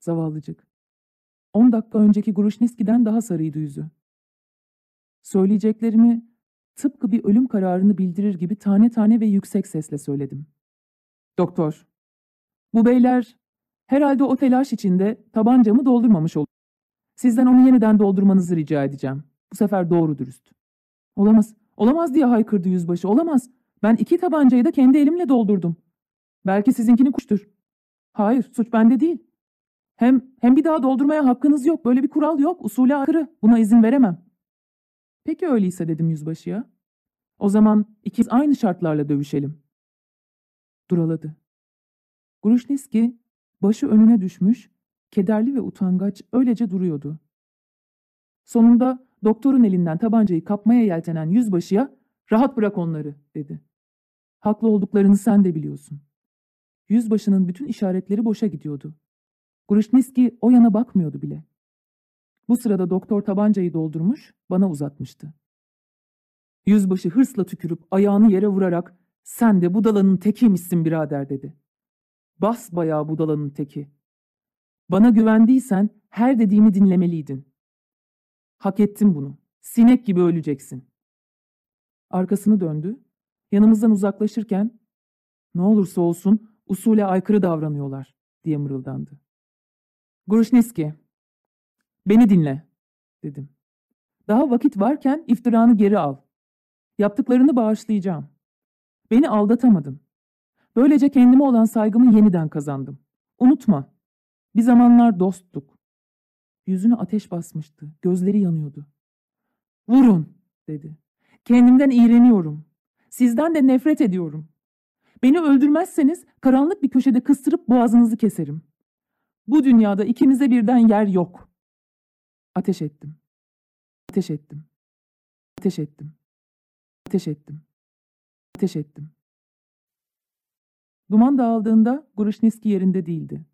Zavallıcık. On dakika önceki Gruşniski'den daha sarıydı yüzü. Söyleyeceklerimi tıpkı bir ölüm kararını bildirir gibi tane tane ve yüksek sesle söyledim. Doktor, Bu beyler herhalde o telaş içinde tabancamı doldurmamış olur. Sizden onu yeniden doldurmanızı rica edeceğim. Bu sefer doğru dürüst. Olamaz. Olamaz diye haykırdı yüzbaşı. Olamaz. Ben iki tabancayı da kendi elimle doldurdum. Belki sizinkini kuştur. Hayır, suç bende değil. Hem hem bir daha doldurmaya hakkınız yok. Böyle bir kural yok. Usule aykırı. Buna izin veremem. Peki öyleyse dedim yüzbaşıya. O zaman ikimiz aynı şartlarla dövüşelim. Duraladı. Gruşniski başı önüne düşmüş, kederli ve utangaç öylece duruyordu. Sonunda doktorun elinden tabancayı kapmaya yeltenen yüzbaşıya rahat bırak onları dedi. Haklı olduklarını sen de biliyorsun. Yüzbaşının bütün işaretleri boşa gidiyordu. Gruşniski o yana bakmıyordu bile. Bu sırada doktor tabancayı doldurmuş, bana uzatmıştı. Yüzbaşı hırsla tükürüp ayağını yere vurarak sen de budalanın tekiymişsin birader dedi. Bas bayağı budalanın teki. Bana güvendiysen her dediğimi dinlemeliydin. Hak ettin bunu. Sinek gibi öleceksin. Arkasını döndü. Yanımızdan uzaklaşırken ne olursa olsun usule aykırı davranıyorlar diye mırıldandı. Gruşniski, beni dinle dedim. Daha vakit varken iftiranı geri al. Yaptıklarını bağışlayacağım. Beni aldatamadın. Böylece kendime olan saygımı yeniden kazandım. Unutma, bir zamanlar dosttuk. Yüzünü ateş basmıştı, gözleri yanıyordu. Vurun, dedi. Kendimden iğreniyorum. Sizden de nefret ediyorum. Beni öldürmezseniz karanlık bir köşede kıstırıp boğazınızı keserim. Bu dünyada ikimize birden yer yok. Ateş ettim. Ateş ettim. Ateş ettim. Ateş ettim. Ateş ettim. Duman dağıldığında Gruşniski yerinde değildi.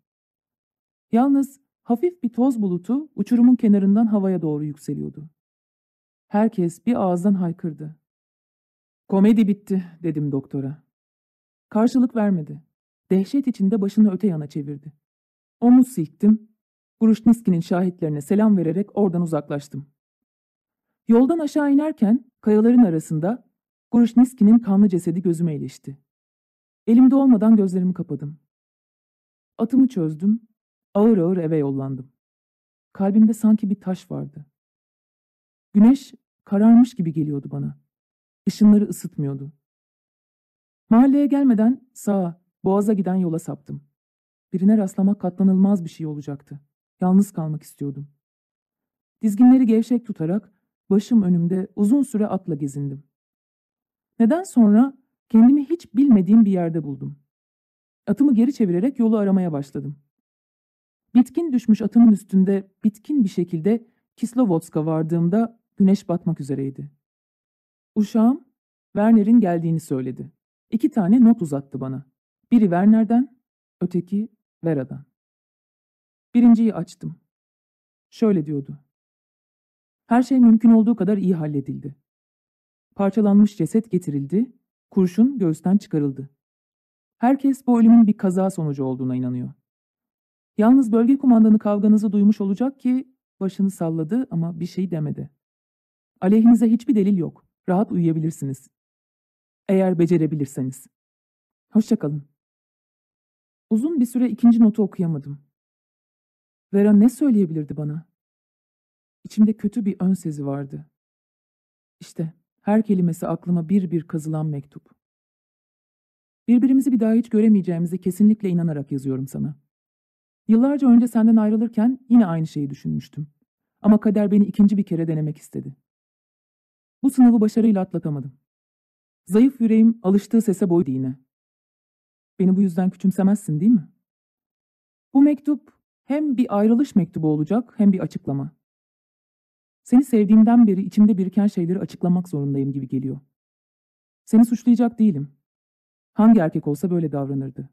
Yalnız hafif bir toz bulutu uçurumun kenarından havaya doğru yükseliyordu. Herkes bir ağızdan haykırdı. Komedi bitti dedim doktora. Karşılık vermedi. Dehşet içinde başını öte yana çevirdi. Omuz silktim. Gruşniski'nin şahitlerine selam vererek oradan uzaklaştım. Yoldan aşağı inerken kayaların arasında Gruşniski'nin kanlı cesedi gözüme ilişti. Elimde olmadan gözlerimi kapadım. Atımı çözdüm, ağır ağır eve yollandım. Kalbimde sanki bir taş vardı. Güneş kararmış gibi geliyordu bana. Işınları ısıtmıyordu. Mahalleye gelmeden sağa, boğaza giden yola saptım. Birine rastlamak katlanılmaz bir şey olacaktı. Yalnız kalmak istiyordum. Dizginleri gevşek tutarak başım önümde uzun süre atla gezindim. Neden sonra kendimi hiç bilmediğim bir yerde buldum. Atımı geri çevirerek yolu aramaya başladım. Bitkin düşmüş atımın üstünde bitkin bir şekilde Kislovodsk'a vardığımda güneş batmak üzereydi. Uşağım Werner'in geldiğini söyledi. İki tane not uzattı bana. Biri Werner'den, öteki Vera'dan. Birinciyi açtım. Şöyle diyordu. Her şey mümkün olduğu kadar iyi halledildi. Parçalanmış ceset getirildi, kurşun göğüsten çıkarıldı. Herkes bu ölümün bir kaza sonucu olduğuna inanıyor. Yalnız bölge kumandanı kavganızı duymuş olacak ki başını salladı ama bir şey demedi. Aleyhinize hiçbir delil yok. Rahat uyuyabilirsiniz. Eğer becerebilirseniz. Hoşçakalın. Uzun bir süre ikinci notu okuyamadım. Vera ne söyleyebilirdi bana? İçimde kötü bir ön sezi vardı. İşte her kelimesi aklıma bir bir kazılan mektup. Birbirimizi bir daha hiç göremeyeceğimize kesinlikle inanarak yazıyorum sana. Yıllarca önce senden ayrılırken yine aynı şeyi düşünmüştüm. Ama kader beni ikinci bir kere denemek istedi. Bu sınavı başarıyla atlatamadım. Zayıf yüreğim alıştığı sese boydu yine. Beni bu yüzden küçümsemezsin değil mi? Bu mektup hem bir ayrılış mektubu olacak hem bir açıklama. Seni sevdiğimden beri içimde biriken şeyleri açıklamak zorundayım gibi geliyor. Seni suçlayacak değilim. Hangi erkek olsa böyle davranırdı.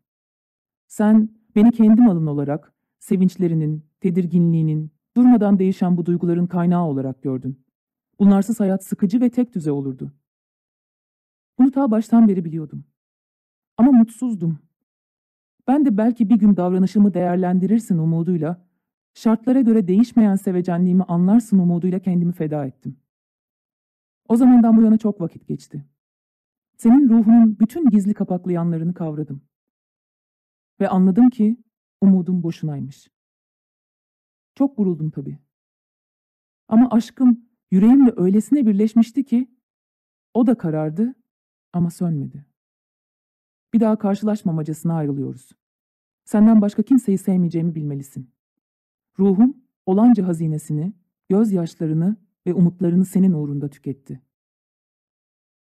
Sen beni kendi malın olarak, sevinçlerinin, tedirginliğinin, durmadan değişen bu duyguların kaynağı olarak gördün. Bunlarsız hayat sıkıcı ve tek düze olurdu. Bunu ta baştan beri biliyordum. Ama mutsuzdum. Ben de belki bir gün davranışımı değerlendirirsin umuduyla, şartlara göre değişmeyen sevecenliğimi anlarsın umuduyla kendimi feda ettim. O zamandan bu yana çok vakit geçti. Senin ruhunun bütün gizli kapaklı yanlarını kavradım. Ve anladım ki umudum boşunaymış. Çok vuruldum tabii. Ama aşkım yüreğimle öylesine birleşmişti ki o da karardı ama sönmedi. Bir daha karşılaşmamacasına ayrılıyoruz. Senden başka kimseyi sevmeyeceğimi bilmelisin. Ruhum olanca hazinesini, gözyaşlarını ve umutlarını senin uğrunda tüketti.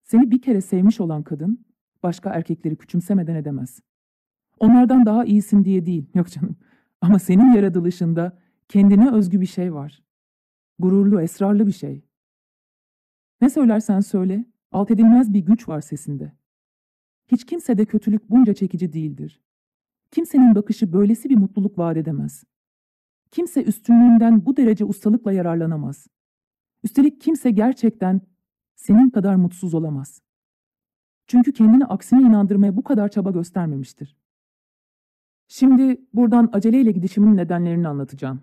Seni bir kere sevmiş olan kadın, başka erkekleri küçümsemeden edemez. Onlardan daha iyisin diye değil, yok canım. Ama senin yaratılışında kendine özgü bir şey var. Gururlu, esrarlı bir şey. Ne söylersen söyle, alt edilmez bir güç var sesinde. Hiç kimse de kötülük bunca çekici değildir. Kimsenin bakışı böylesi bir mutluluk vaat edemez. Kimse üstünlüğünden bu derece ustalıkla yararlanamaz. Üstelik kimse gerçekten senin kadar mutsuz olamaz. Çünkü kendini aksine inandırmaya bu kadar çaba göstermemiştir. Şimdi buradan aceleyle gidişimin nedenlerini anlatacağım.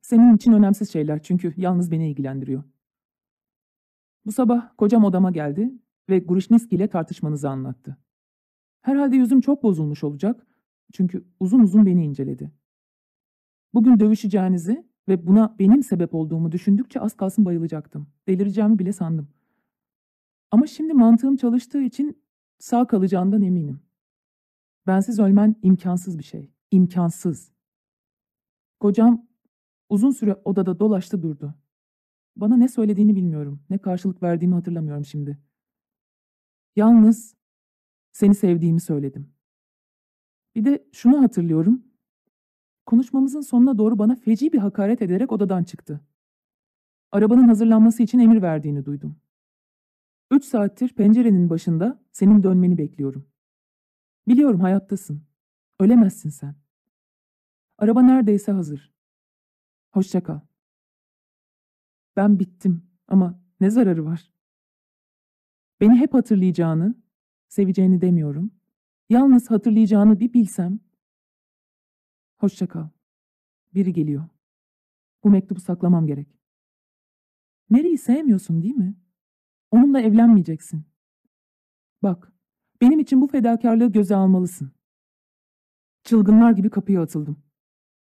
Senin için önemsiz şeyler çünkü yalnız beni ilgilendiriyor. Bu sabah kocam odama geldi ve Grishniski ile tartışmanızı anlattı. Herhalde yüzüm çok bozulmuş olacak çünkü uzun uzun beni inceledi. Bugün dövüşeceğinizi ve buna benim sebep olduğumu düşündükçe az kalsın bayılacaktım. Delireceğimi bile sandım. Ama şimdi mantığım çalıştığı için sağ kalacağından eminim. Bensiz ölmen imkansız bir şey. İmkansız. Kocam uzun süre odada dolaştı durdu. Bana ne söylediğini bilmiyorum. Ne karşılık verdiğimi hatırlamıyorum şimdi. Yalnız seni sevdiğimi söyledim. Bir de şunu hatırlıyorum. Konuşmamızın sonuna doğru bana feci bir hakaret ederek odadan çıktı. Arabanın hazırlanması için emir verdiğini duydum. Üç saattir pencerenin başında senin dönmeni bekliyorum. Biliyorum hayattasın. Ölemezsin sen. Araba neredeyse hazır. Hoşça kal. Ben bittim ama ne zararı var? Beni hep hatırlayacağını, seveceğini demiyorum. Yalnız hatırlayacağını bir bilsem. Hoşça kal. Biri geliyor. Bu mektubu saklamam gerek. Mary'i sevmiyorsun değil mi? Onunla evlenmeyeceksin. Bak, benim için bu fedakarlığı göze almalısın. Çılgınlar gibi kapıya atıldım.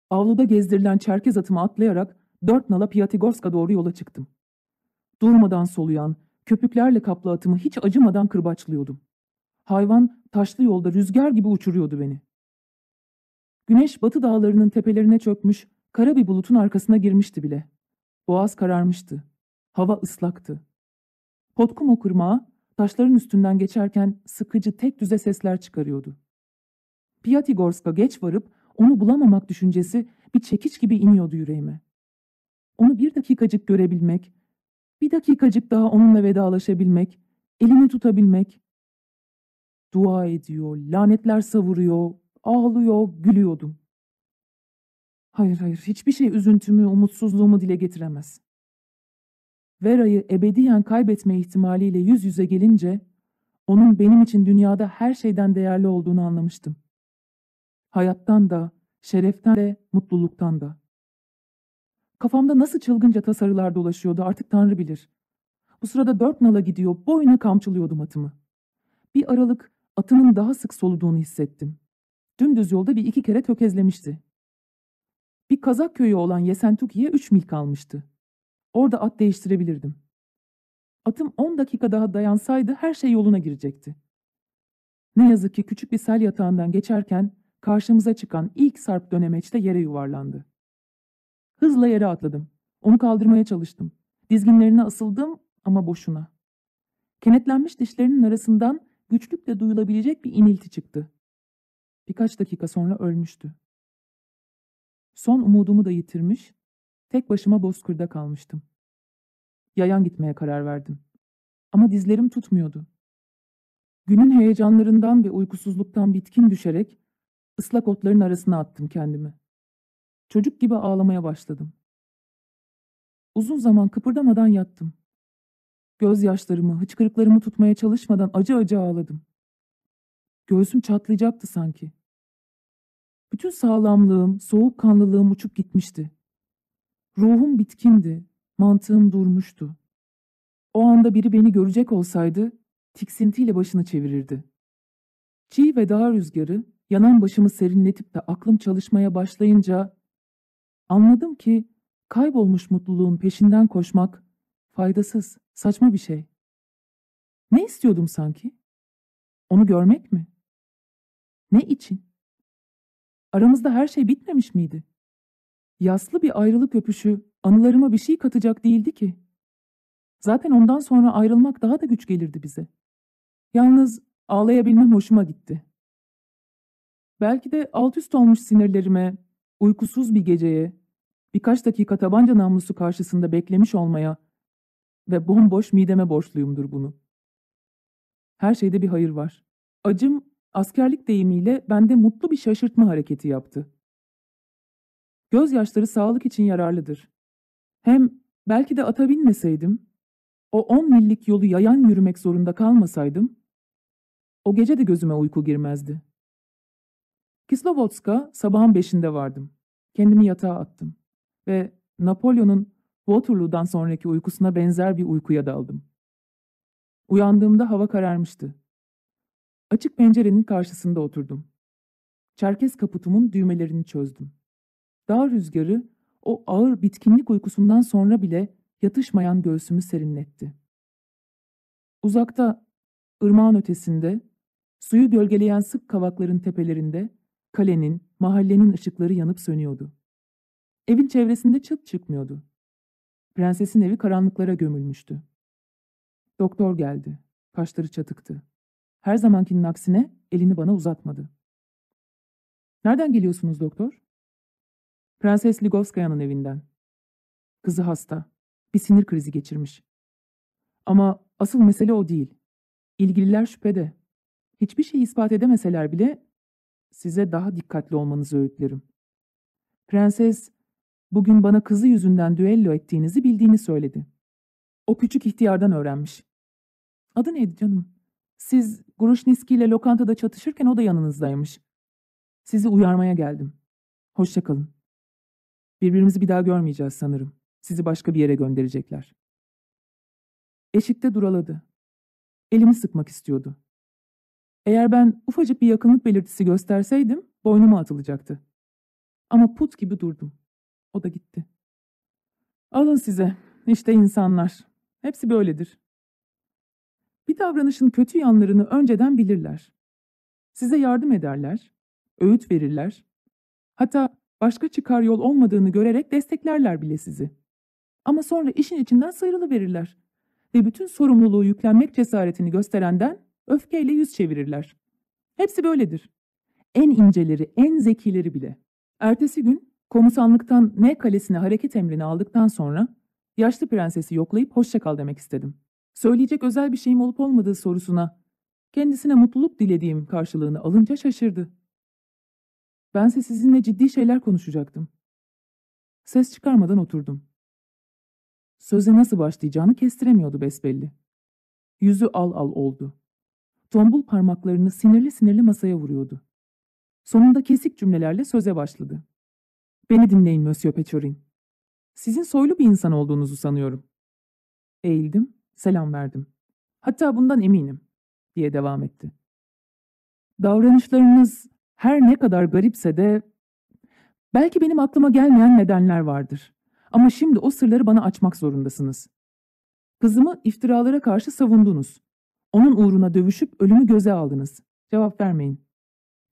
Avluda gezdirilen çerkez atımı atlayarak dört nala Piyatigorsk'a doğru yola çıktım. Durmadan soluyan, köpüklerle kaplı atımı hiç acımadan kırbaçlıyordum. Hayvan taşlı yolda rüzgar gibi uçuruyordu beni. Güneş batı dağlarının tepelerine çökmüş, kara bir bulutun arkasına girmişti bile. Boğaz kararmıştı. Hava ıslaktı. Potkumo kırmağı taşların üstünden geçerken sıkıcı tek düze sesler çıkarıyordu. Piyatigorsk'a geç varıp onu bulamamak düşüncesi bir çekiç gibi iniyordu yüreğime. Onu bir dakikacık görebilmek, bir dakikacık daha onunla vedalaşabilmek, elini tutabilmek. Dua ediyor, lanetler savuruyor, ağlıyor, gülüyordum. Hayır hayır, hiçbir şey üzüntümü, umutsuzluğumu dile getiremez. Vera'yı ebediyen kaybetme ihtimaliyle yüz yüze gelince, onun benim için dünyada her şeyden değerli olduğunu anlamıştım. Hayattan da, şereften de, mutluluktan da. Kafamda nasıl çılgınca tasarılar dolaşıyordu artık Tanrı bilir. Bu sırada dört nala gidiyor, boyuna kamçılıyordum atımı. Bir aralık atımın daha sık soluduğunu hissettim. Dümdüz yolda bir iki kere tökezlemişti. Bir kazak köyü olan Yesentuki'ye üç mil kalmıştı. Orada at değiştirebilirdim. Atım on dakika daha dayansaydı her şey yoluna girecekti. Ne yazık ki küçük bir sel yatağından geçerken karşımıza çıkan ilk sarp dönemeçte yere yuvarlandı. Hızla yere atladım. Onu kaldırmaya çalıştım. Dizginlerine asıldım ama boşuna. Kenetlenmiş dişlerinin arasından güçlükle duyulabilecek bir inilti çıktı. Birkaç dakika sonra ölmüştü. Son umudumu da yitirmiş, tek başıma bozkırda kalmıştım. Yayan gitmeye karar verdim. Ama dizlerim tutmuyordu. Günün heyecanlarından ve uykusuzluktan bitkin düşerek ıslak otların arasına attım kendimi. Çocuk gibi ağlamaya başladım. Uzun zaman kıpırdamadan yattım. Gözyaşlarımı, hıçkırıklarımı tutmaya çalışmadan acı acı ağladım. Göğsüm çatlayacaktı sanki. Bütün sağlamlığım, soğukkanlılığım uçup gitmişti. Ruhum bitkindi, mantığım durmuştu. O anda biri beni görecek olsaydı tiksintiyle başını çevirirdi. Çiğ ve dağ rüzgarı yanan başımı serinletip de aklım çalışmaya başlayınca anladım ki kaybolmuş mutluluğun peşinden koşmak faydasız, saçma bir şey. Ne istiyordum sanki? Onu görmek mi? Ne için? Aramızda her şey bitmemiş miydi? Yaslı bir ayrılık öpüşü anılarıma bir şey katacak değildi ki. Zaten ondan sonra ayrılmak daha da güç gelirdi bize. Yalnız ağlayabilmem hoşuma gitti. Belki de alt üst olmuş sinirlerime, uykusuz bir geceye, birkaç dakika tabanca namlusu karşısında beklemiş olmaya ve bomboş mideme borçluyumdur bunu. Her şeyde bir hayır var. Acım askerlik deyimiyle bende mutlu bir şaşırtma hareketi yaptı. Gözyaşları sağlık için yararlıdır. Hem belki de ata binmeseydim, o on millik yolu yayan yürümek zorunda kalmasaydım, o gece de gözüme uyku girmezdi. Kislovodsk'a sabahın beşinde vardım. Kendimi yatağa attım ve Napolyon'un Waterloo'dan sonraki uykusuna benzer bir uykuya daldım. Uyandığımda hava kararmıştı. Açık pencerenin karşısında oturdum. Çerkez kaputumun düğmelerini çözdüm. Dağ rüzgarı o ağır bitkinlik uykusundan sonra bile yatışmayan göğsümü serinletti. Uzakta, ırmağın ötesinde, suyu gölgeleyen sık kavakların tepelerinde, kalenin, mahallenin ışıkları yanıp sönüyordu. Evin çevresinde çıt çıkmıyordu. Prensesin evi karanlıklara gömülmüştü. Doktor geldi. Kaşları çatıktı. Her zamankinin aksine elini bana uzatmadı. Nereden geliyorsunuz doktor? Prenses Ligovskaya'nın evinden. Kızı hasta. Bir sinir krizi geçirmiş. Ama asıl mesele o değil. İlgililer şüphede. Hiçbir şey ispat edemeseler bile size daha dikkatli olmanızı öğütlerim. Prenses bugün bana kızı yüzünden düello ettiğinizi bildiğini söyledi. O küçük ihtiyardan öğrenmiş. Adı neydi canım? Siz Gruşniski ile lokantada çatışırken o da yanınızdaymış. Sizi uyarmaya geldim. Hoşça kalın. Birbirimizi bir daha görmeyeceğiz sanırım. Sizi başka bir yere gönderecekler. Eşikte duraladı. Elimi sıkmak istiyordu. Eğer ben ufacık bir yakınlık belirtisi gösterseydim boynuma atılacaktı. Ama put gibi durdum. O da gitti. Alın size. İşte insanlar. Hepsi böyledir. Bir davranışın kötü yanlarını önceden bilirler. Size yardım ederler, öğüt verirler. Hatta başka çıkar yol olmadığını görerek desteklerler bile sizi. Ama sonra işin içinden sıyrılıverirler ve bütün sorumluluğu yüklenmek cesaretini gösterenden öfkeyle yüz çevirirler. Hepsi böyledir. En inceleri, en zekileri bile. Ertesi gün komutanlıktan N kalesine hareket emrini aldıktan sonra yaşlı prensesi yoklayıp hoşça kal demek istedim. Söyleyecek özel bir şeyim olup olmadığı sorusuna kendisine mutluluk dilediğim karşılığını alınca şaşırdı. Bense sizinle ciddi şeyler konuşacaktım. Ses çıkarmadan oturdum. Söze nasıl başlayacağını kestiremiyordu besbelli. Yüzü al al oldu. Tombul parmaklarını sinirli sinirli masaya vuruyordu. Sonunda kesik cümlelerle söze başladı. Beni dinleyin Monsieur Pechorin. Sizin soylu bir insan olduğunuzu sanıyorum. Eğildim, selam verdim. Hatta bundan eminim, diye devam etti. Davranışlarınız her ne kadar garipse de belki benim aklıma gelmeyen nedenler vardır. Ama şimdi o sırları bana açmak zorundasınız. Kızımı iftiralara karşı savundunuz. Onun uğruna dövüşüp ölümü göze aldınız. Cevap vermeyin.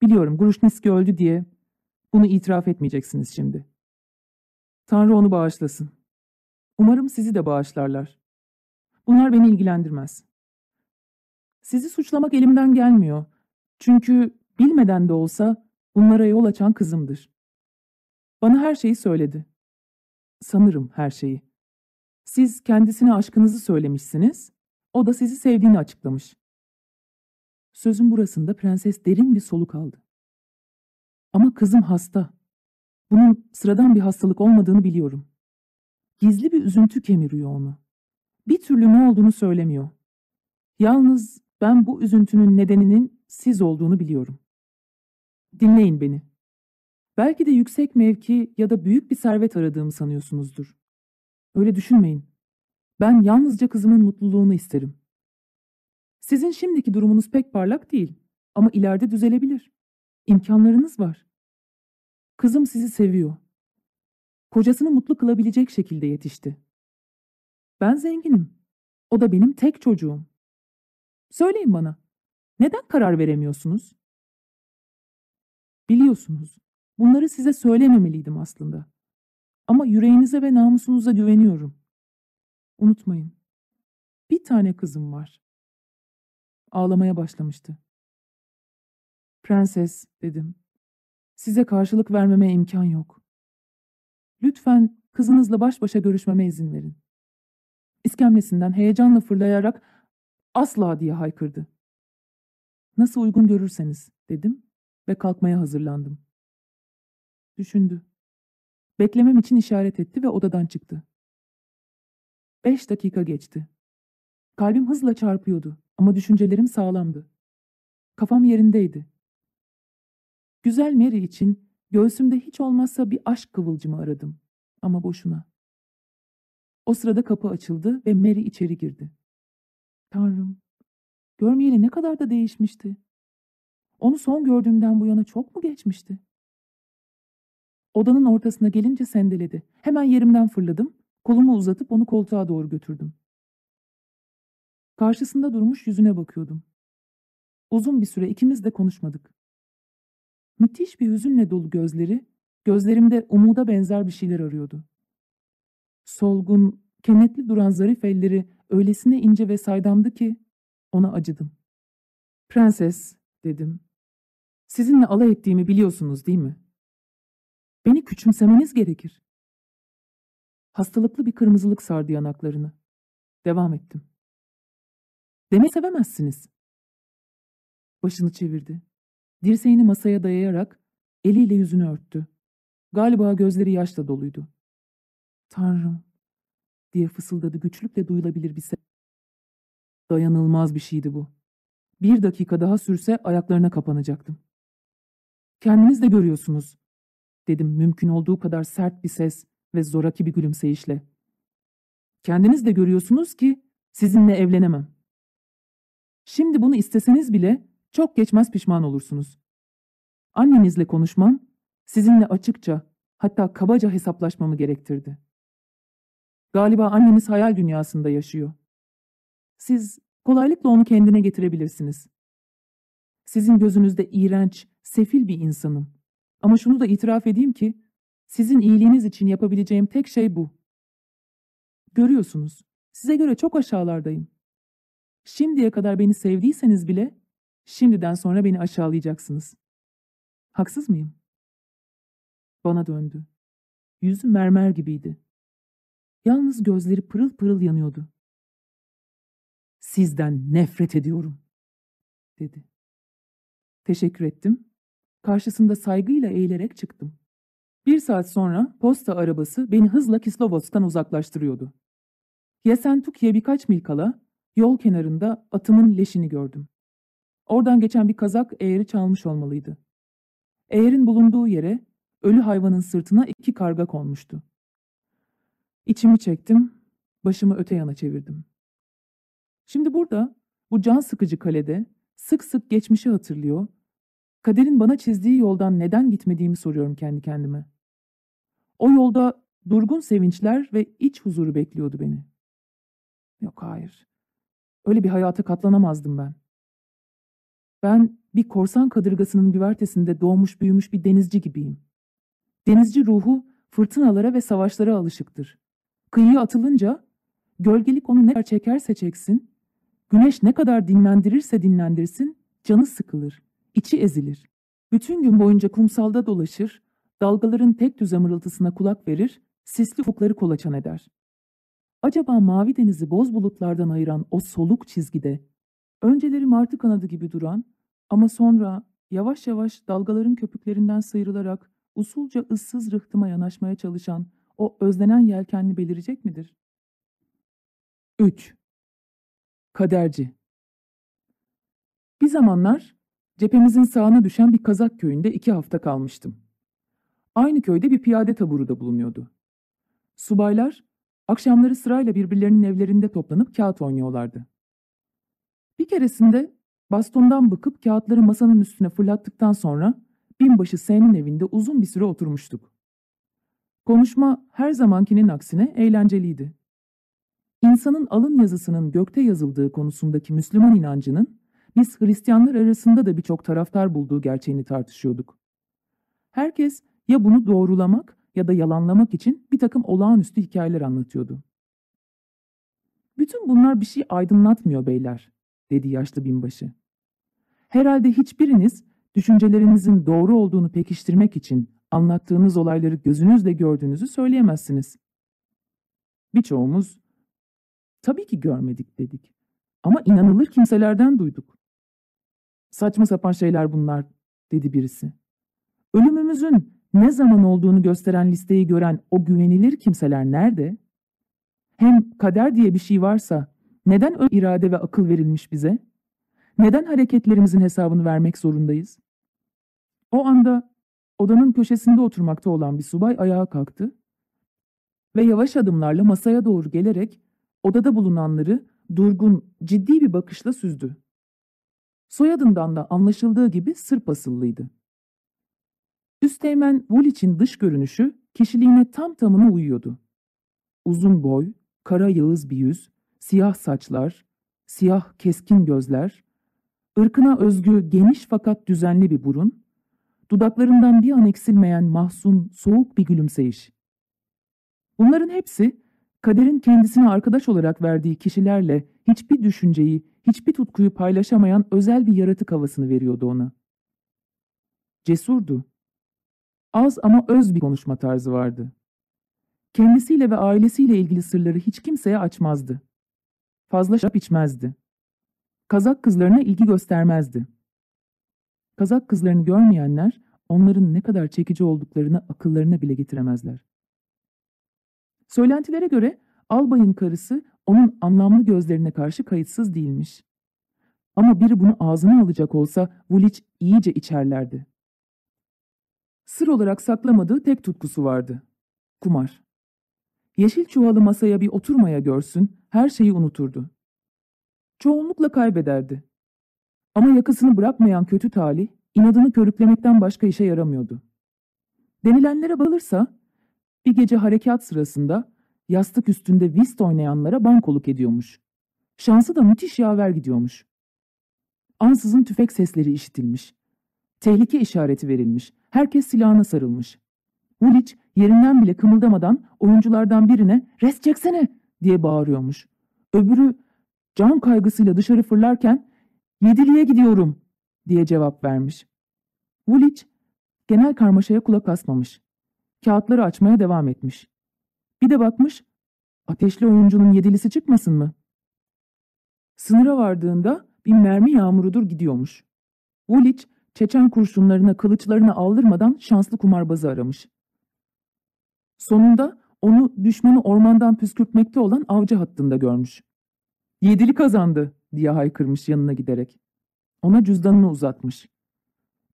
Biliyorum Gruşniski öldü diye bunu itiraf etmeyeceksiniz şimdi. Tanrı onu bağışlasın. Umarım sizi de bağışlarlar. Bunlar beni ilgilendirmez. Sizi suçlamak elimden gelmiyor. Çünkü bilmeden de olsa bunlara yol açan kızımdır. Bana her şeyi söyledi. Sanırım her şeyi. Siz kendisine aşkınızı söylemişsiniz, o da sizi sevdiğini açıklamış. Sözün burasında prenses derin bir soluk aldı. Ama kızım hasta. Bunun sıradan bir hastalık olmadığını biliyorum. Gizli bir üzüntü kemiriyor onu. Bir türlü ne olduğunu söylemiyor. Yalnız ben bu üzüntünün nedeninin siz olduğunu biliyorum. Dinleyin beni. Belki de yüksek mevki ya da büyük bir servet aradığımı sanıyorsunuzdur. Öyle düşünmeyin. Ben yalnızca kızımın mutluluğunu isterim. Sizin şimdiki durumunuz pek parlak değil ama ileride düzelebilir. İmkanlarınız var. Kızım sizi seviyor. Kocasını mutlu kılabilecek şekilde yetişti. Ben zenginim. O da benim tek çocuğum. Söyleyin bana, neden karar veremiyorsunuz? Biliyorsunuz, bunları size söylememeliydim aslında. Ama yüreğinize ve namusunuza güveniyorum. Unutmayın, bir tane kızım var. Ağlamaya başlamıştı. Prenses, dedim. Size karşılık vermeme imkan yok. Lütfen kızınızla baş başa görüşmeme izin verin. İskemlesinden heyecanla fırlayarak asla diye haykırdı. Nasıl uygun görürseniz dedim ve kalkmaya hazırlandım. Düşündü. Beklemem için işaret etti ve odadan çıktı. Beş dakika geçti. Kalbim hızla çarpıyordu ama düşüncelerim sağlamdı. Kafam yerindeydi. Güzel Mary için göğsümde hiç olmazsa bir aşk kıvılcımı aradım. Ama boşuna. O sırada kapı açıldı ve Mary içeri girdi. Tanrım, görmeyeli ne kadar da değişmişti. Onu son gördüğümden bu yana çok mu geçmişti? Odanın ortasına gelince sendeledi. Hemen yerimden fırladım, kolumu uzatıp onu koltuğa doğru götürdüm. Karşısında durmuş yüzüne bakıyordum. Uzun bir süre ikimiz de konuşmadık. Müthiş bir hüzünle dolu gözleri, gözlerimde umuda benzer bir şeyler arıyordu. Solgun, kenetli duran zarif elleri öylesine ince ve saydamdı ki ona acıdım. Prenses, dedim. Sizinle alay ettiğimi biliyorsunuz değil mi? Beni küçümsemeniz gerekir. Hastalıklı bir kırmızılık sardı yanaklarını. Devam ettim. Demek sevemezsiniz. Başını çevirdi. Dirseğini masaya dayayarak eliyle yüzünü örttü. Galiba gözleri yaşla doluydu. Tanrım diye fısıldadı güçlükle duyulabilir bir ses. Dayanılmaz bir şeydi bu. Bir dakika daha sürse ayaklarına kapanacaktım. Kendiniz de görüyorsunuz, dedim mümkün olduğu kadar sert bir ses ve zoraki bir gülümseyişle. Kendiniz de görüyorsunuz ki sizinle evlenemem. Şimdi bunu isteseniz bile çok geçmez pişman olursunuz. Annenizle konuşmam, sizinle açıkça, hatta kabaca hesaplaşmamı gerektirdi. Galiba anneniz hayal dünyasında yaşıyor. Siz kolaylıkla onu kendine getirebilirsiniz. Sizin gözünüzde iğrenç, sefil bir insanım. Ama şunu da itiraf edeyim ki, sizin iyiliğiniz için yapabileceğim tek şey bu. Görüyorsunuz, size göre çok aşağılardayım. Şimdiye kadar beni sevdiyseniz bile, şimdiden sonra beni aşağılayacaksınız. Haksız mıyım? Bana döndü. Yüzü mermer gibiydi. Yalnız gözleri pırıl pırıl yanıyordu. Sizden nefret ediyorum, dedi. Teşekkür ettim. Karşısında saygıyla eğilerek çıktım. Bir saat sonra posta arabası beni hızla Kislovodsk'tan uzaklaştırıyordu. Yesentukye birkaç mil kala yol kenarında atımın leşini gördüm. Oradan geçen bir kazak eğeri çalmış olmalıydı. Eğerin bulunduğu yere ölü hayvanın sırtına iki karga konmuştu. İçimi çektim, başımı öte yana çevirdim. Şimdi burada, bu can sıkıcı kalede sık sık geçmişi hatırlıyor, kaderin bana çizdiği yoldan neden gitmediğimi soruyorum kendi kendime. O yolda durgun sevinçler ve iç huzuru bekliyordu beni. Yok hayır, öyle bir hayata katlanamazdım ben. Ben bir korsan kadırgasının güvertesinde doğmuş büyümüş bir denizci gibiyim. Denizci ruhu fırtınalara ve savaşlara alışıktır. Kıyıya atılınca gölgelik onu ne kadar çekerse çeksin, güneş ne kadar dinlendirirse dinlendirsin, canı sıkılır, içi ezilir. Bütün gün boyunca kumsalda dolaşır, dalgaların tek düze mırıltısına kulak verir, sisli ufukları kolaçan eder. Acaba mavi denizi boz bulutlardan ayıran o soluk çizgide, önceleri martı kanadı gibi duran ama sonra yavaş yavaş dalgaların köpüklerinden sıyrılarak usulca ıssız rıhtıma yanaşmaya çalışan o özlenen yelkenli belirecek midir? 3. Kaderci Bir zamanlar cephemizin sağına düşen bir kazak köyünde iki hafta kalmıştım. Aynı köyde bir piyade taburu da bulunuyordu. Subaylar akşamları sırayla birbirlerinin evlerinde toplanıp kağıt oynuyorlardı. Bir keresinde bastondan bıkıp kağıtları masanın üstüne fırlattıktan sonra binbaşı S'nin evinde uzun bir süre oturmuştuk. Konuşma her zamankinin aksine eğlenceliydi. İnsanın alın yazısının gökte yazıldığı konusundaki Müslüman inancının biz Hristiyanlar arasında da birçok taraftar bulduğu gerçeğini tartışıyorduk. Herkes ya bunu doğrulamak ya da yalanlamak için bir takım olağanüstü hikayeler anlatıyordu. Bütün bunlar bir şey aydınlatmıyor beyler, dedi yaşlı binbaşı. Herhalde hiçbiriniz düşüncelerinizin doğru olduğunu pekiştirmek için anlattığınız olayları gözünüzle gördüğünüzü söyleyemezsiniz. Birçoğumuz tabii ki görmedik dedik ama inanılır kimselerden duyduk. Saçma sapan şeyler bunlar dedi birisi. Ölümümüzün ne zaman olduğunu gösteren listeyi gören o güvenilir kimseler nerede? Hem kader diye bir şey varsa neden o irade ve akıl verilmiş bize? Neden hareketlerimizin hesabını vermek zorundayız? O anda odanın köşesinde oturmakta olan bir subay ayağa kalktı ve yavaş adımlarla masaya doğru gelerek odada bulunanları durgun, ciddi bir bakışla süzdü. Soyadından da anlaşıldığı gibi Sırp asıllıydı. Üsteğmen Vuliç'in dış görünüşü kişiliğine tam tamına uyuyordu. Uzun boy, kara yağız bir yüz, siyah saçlar, siyah keskin gözler, ırkına özgü geniş fakat düzenli bir burun, dudaklarından bir an eksilmeyen mahzun, soğuk bir gülümseyiş. Bunların hepsi kaderin kendisine arkadaş olarak verdiği kişilerle hiçbir düşünceyi, hiçbir tutkuyu paylaşamayan özel bir yaratık havasını veriyordu ona. Cesurdu. Az ama öz bir konuşma tarzı vardı. Kendisiyle ve ailesiyle ilgili sırları hiç kimseye açmazdı. Fazla şarap içmezdi. Kazak kızlarına ilgi göstermezdi. Kazak kızlarını görmeyenler onların ne kadar çekici olduklarını akıllarına bile getiremezler. Söylentilere göre albayın karısı onun anlamlı gözlerine karşı kayıtsız değilmiş. Ama biri bunu ağzına alacak olsa Vuliç iyice içerlerdi. Sır olarak saklamadığı tek tutkusu vardı. Kumar. Yeşil çuvalı masaya bir oturmaya görsün, her şeyi unuturdu. Çoğunlukla kaybederdi. Ama yakasını bırakmayan kötü talih, inadını körüklemekten başka işe yaramıyordu. Denilenlere bağırsa, bir gece harekat sırasında yastık üstünde vist oynayanlara bankoluk ediyormuş. Şansı da müthiş yaver gidiyormuş. Ansızın tüfek sesleri işitilmiş. Tehlike işareti verilmiş. Herkes silahına sarılmış. Vulic yerinden bile kımıldamadan oyunculardan birine ''Res çeksene!'' diye bağırıyormuş. Öbürü can kaygısıyla dışarı fırlarken ''Yediliğe gidiyorum!'' diye cevap vermiş. Vulic genel karmaşaya kulak asmamış. Kağıtları açmaya devam etmiş. Bir de bakmış, ateşli oyuncunun yedilisi çıkmasın mı? Sınıra vardığında bir mermi yağmurudur gidiyormuş. Vulic Çeçen kurşunlarına kılıçlarını aldırmadan şanslı kumarbazı aramış. Sonunda onu düşmanı ormandan püskürtmekte olan avcı hattında görmüş. Yedili kazandı diye haykırmış yanına giderek. Ona cüzdanını uzatmış.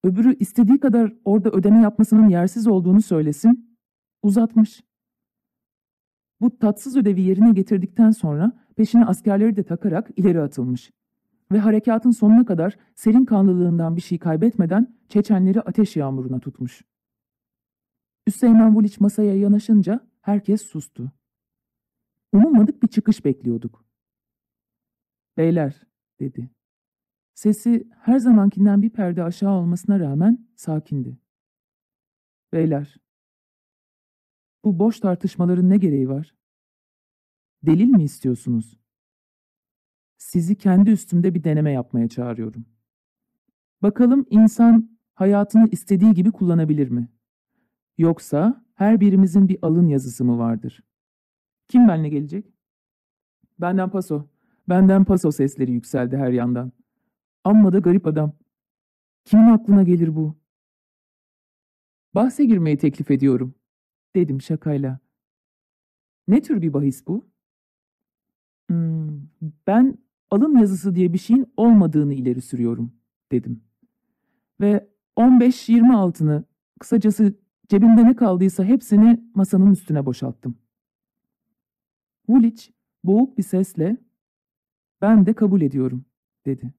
Öbürü istediği kadar orada ödeme yapmasının yersiz olduğunu söylesin, uzatmış. Bu tatsız ödevi yerine getirdikten sonra peşine askerleri de takarak ileri atılmış ve harekatın sonuna kadar serin kanlılığından bir şey kaybetmeden Çeçenleri ateş yağmuruna tutmuş. Üsteğmen Vuliç masaya yanaşınca herkes sustu. Umulmadık bir çıkış bekliyorduk. Beyler, dedi. Sesi her zamankinden bir perde aşağı olmasına rağmen sakindi. Beyler, bu boş tartışmaların ne gereği var? Delil mi istiyorsunuz? sizi kendi üstümde bir deneme yapmaya çağırıyorum. Bakalım insan hayatını istediği gibi kullanabilir mi? Yoksa her birimizin bir alın yazısı mı vardır? Kim benle gelecek? Benden paso. Benden paso sesleri yükseldi her yandan. Amma da garip adam. Kimin aklına gelir bu? Bahse girmeyi teklif ediyorum, dedim şakayla. Ne tür bir bahis bu? Hmm, ben alım yazısı diye bir şeyin olmadığını ileri sürüyorum, dedim. Ve 15-20 altını, kısacası cebimde ne kaldıysa hepsini masanın üstüne boşalttım. Vulic boğuk bir sesle, ben de kabul ediyorum, dedi.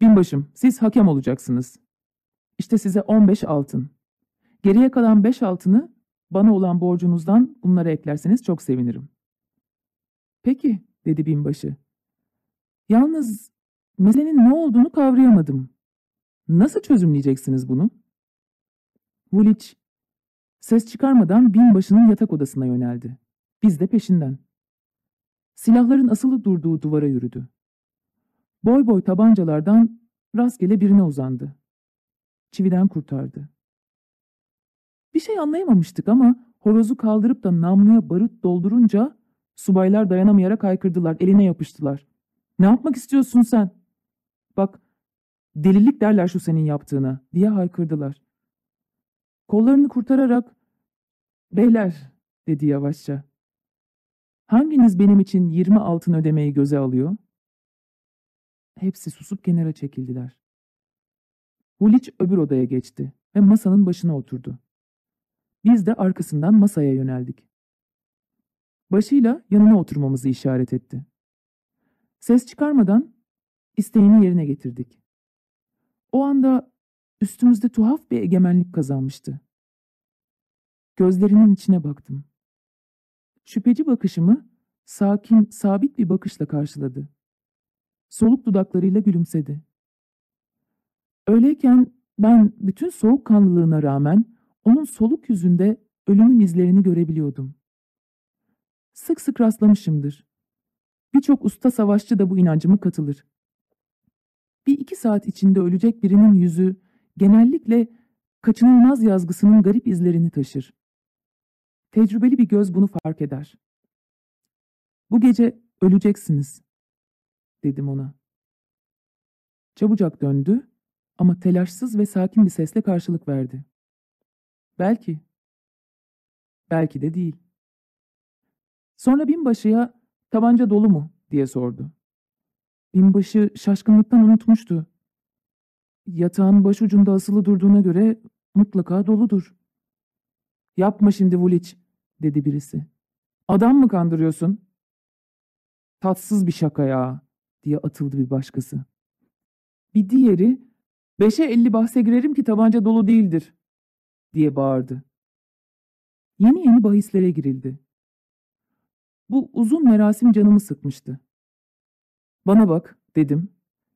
Binbaşım, siz hakem olacaksınız. İşte size 15 altın. Geriye kalan 5 altını bana olan borcunuzdan bunlara eklerseniz çok sevinirim. Peki, dedi binbaşı. Yalnız meselenin ne olduğunu kavrayamadım. Nasıl çözümleyeceksiniz bunu? Vuliç, ses çıkarmadan binbaşının yatak odasına yöneldi. Biz de peşinden. Silahların asılı durduğu duvara yürüdü. Boy boy tabancalardan rastgele birine uzandı. Çividen kurtardı. Bir şey anlayamamıştık ama horozu kaldırıp da namluya barut doldurunca subaylar dayanamayarak haykırdılar, eline yapıştılar. Ne yapmak istiyorsun sen? Bak, delilik derler şu senin yaptığına diye haykırdılar. Kollarını kurtararak, beyler dedi yavaşça. Hanginiz benim için 20 altın ödemeyi göze alıyor? Hepsi susup kenara çekildiler. Huliç öbür odaya geçti ve masanın başına oturdu. Biz de arkasından masaya yöneldik. Başıyla yanına oturmamızı işaret etti. Ses çıkarmadan isteğini yerine getirdik. O anda üstümüzde tuhaf bir egemenlik kazanmıştı. Gözlerinin içine baktım. Şüpheci bakışımı sakin, sabit bir bakışla karşıladı. Soluk dudaklarıyla gülümsedi. Öyleyken ben bütün soğukkanlılığına rağmen onun soluk yüzünde ölümün izlerini görebiliyordum. Sık sık rastlamışımdır. Birçok usta savaşçı da bu inancıma katılır. Bir iki saat içinde ölecek birinin yüzü genellikle kaçınılmaz yazgısının garip izlerini taşır. Tecrübeli bir göz bunu fark eder. Bu gece öleceksiniz, dedim ona. Çabucak döndü ama telaşsız ve sakin bir sesle karşılık verdi. Belki. Belki de değil. Sonra binbaşıya tabanca dolu mu diye sordu. Binbaşı şaşkınlıktan unutmuştu. Yatağın başucunda asılı durduğuna göre mutlaka doludur. Yapma şimdi Vuliç, dedi birisi. Adam mı kandırıyorsun? Tatsız bir şaka ya, diye atıldı bir başkası. Bir diğeri, beşe elli bahse girerim ki tabanca dolu değildir, diye bağırdı. Yeni yeni bahislere girildi. Bu uzun merasim canımı sıkmıştı. Bana bak, dedim.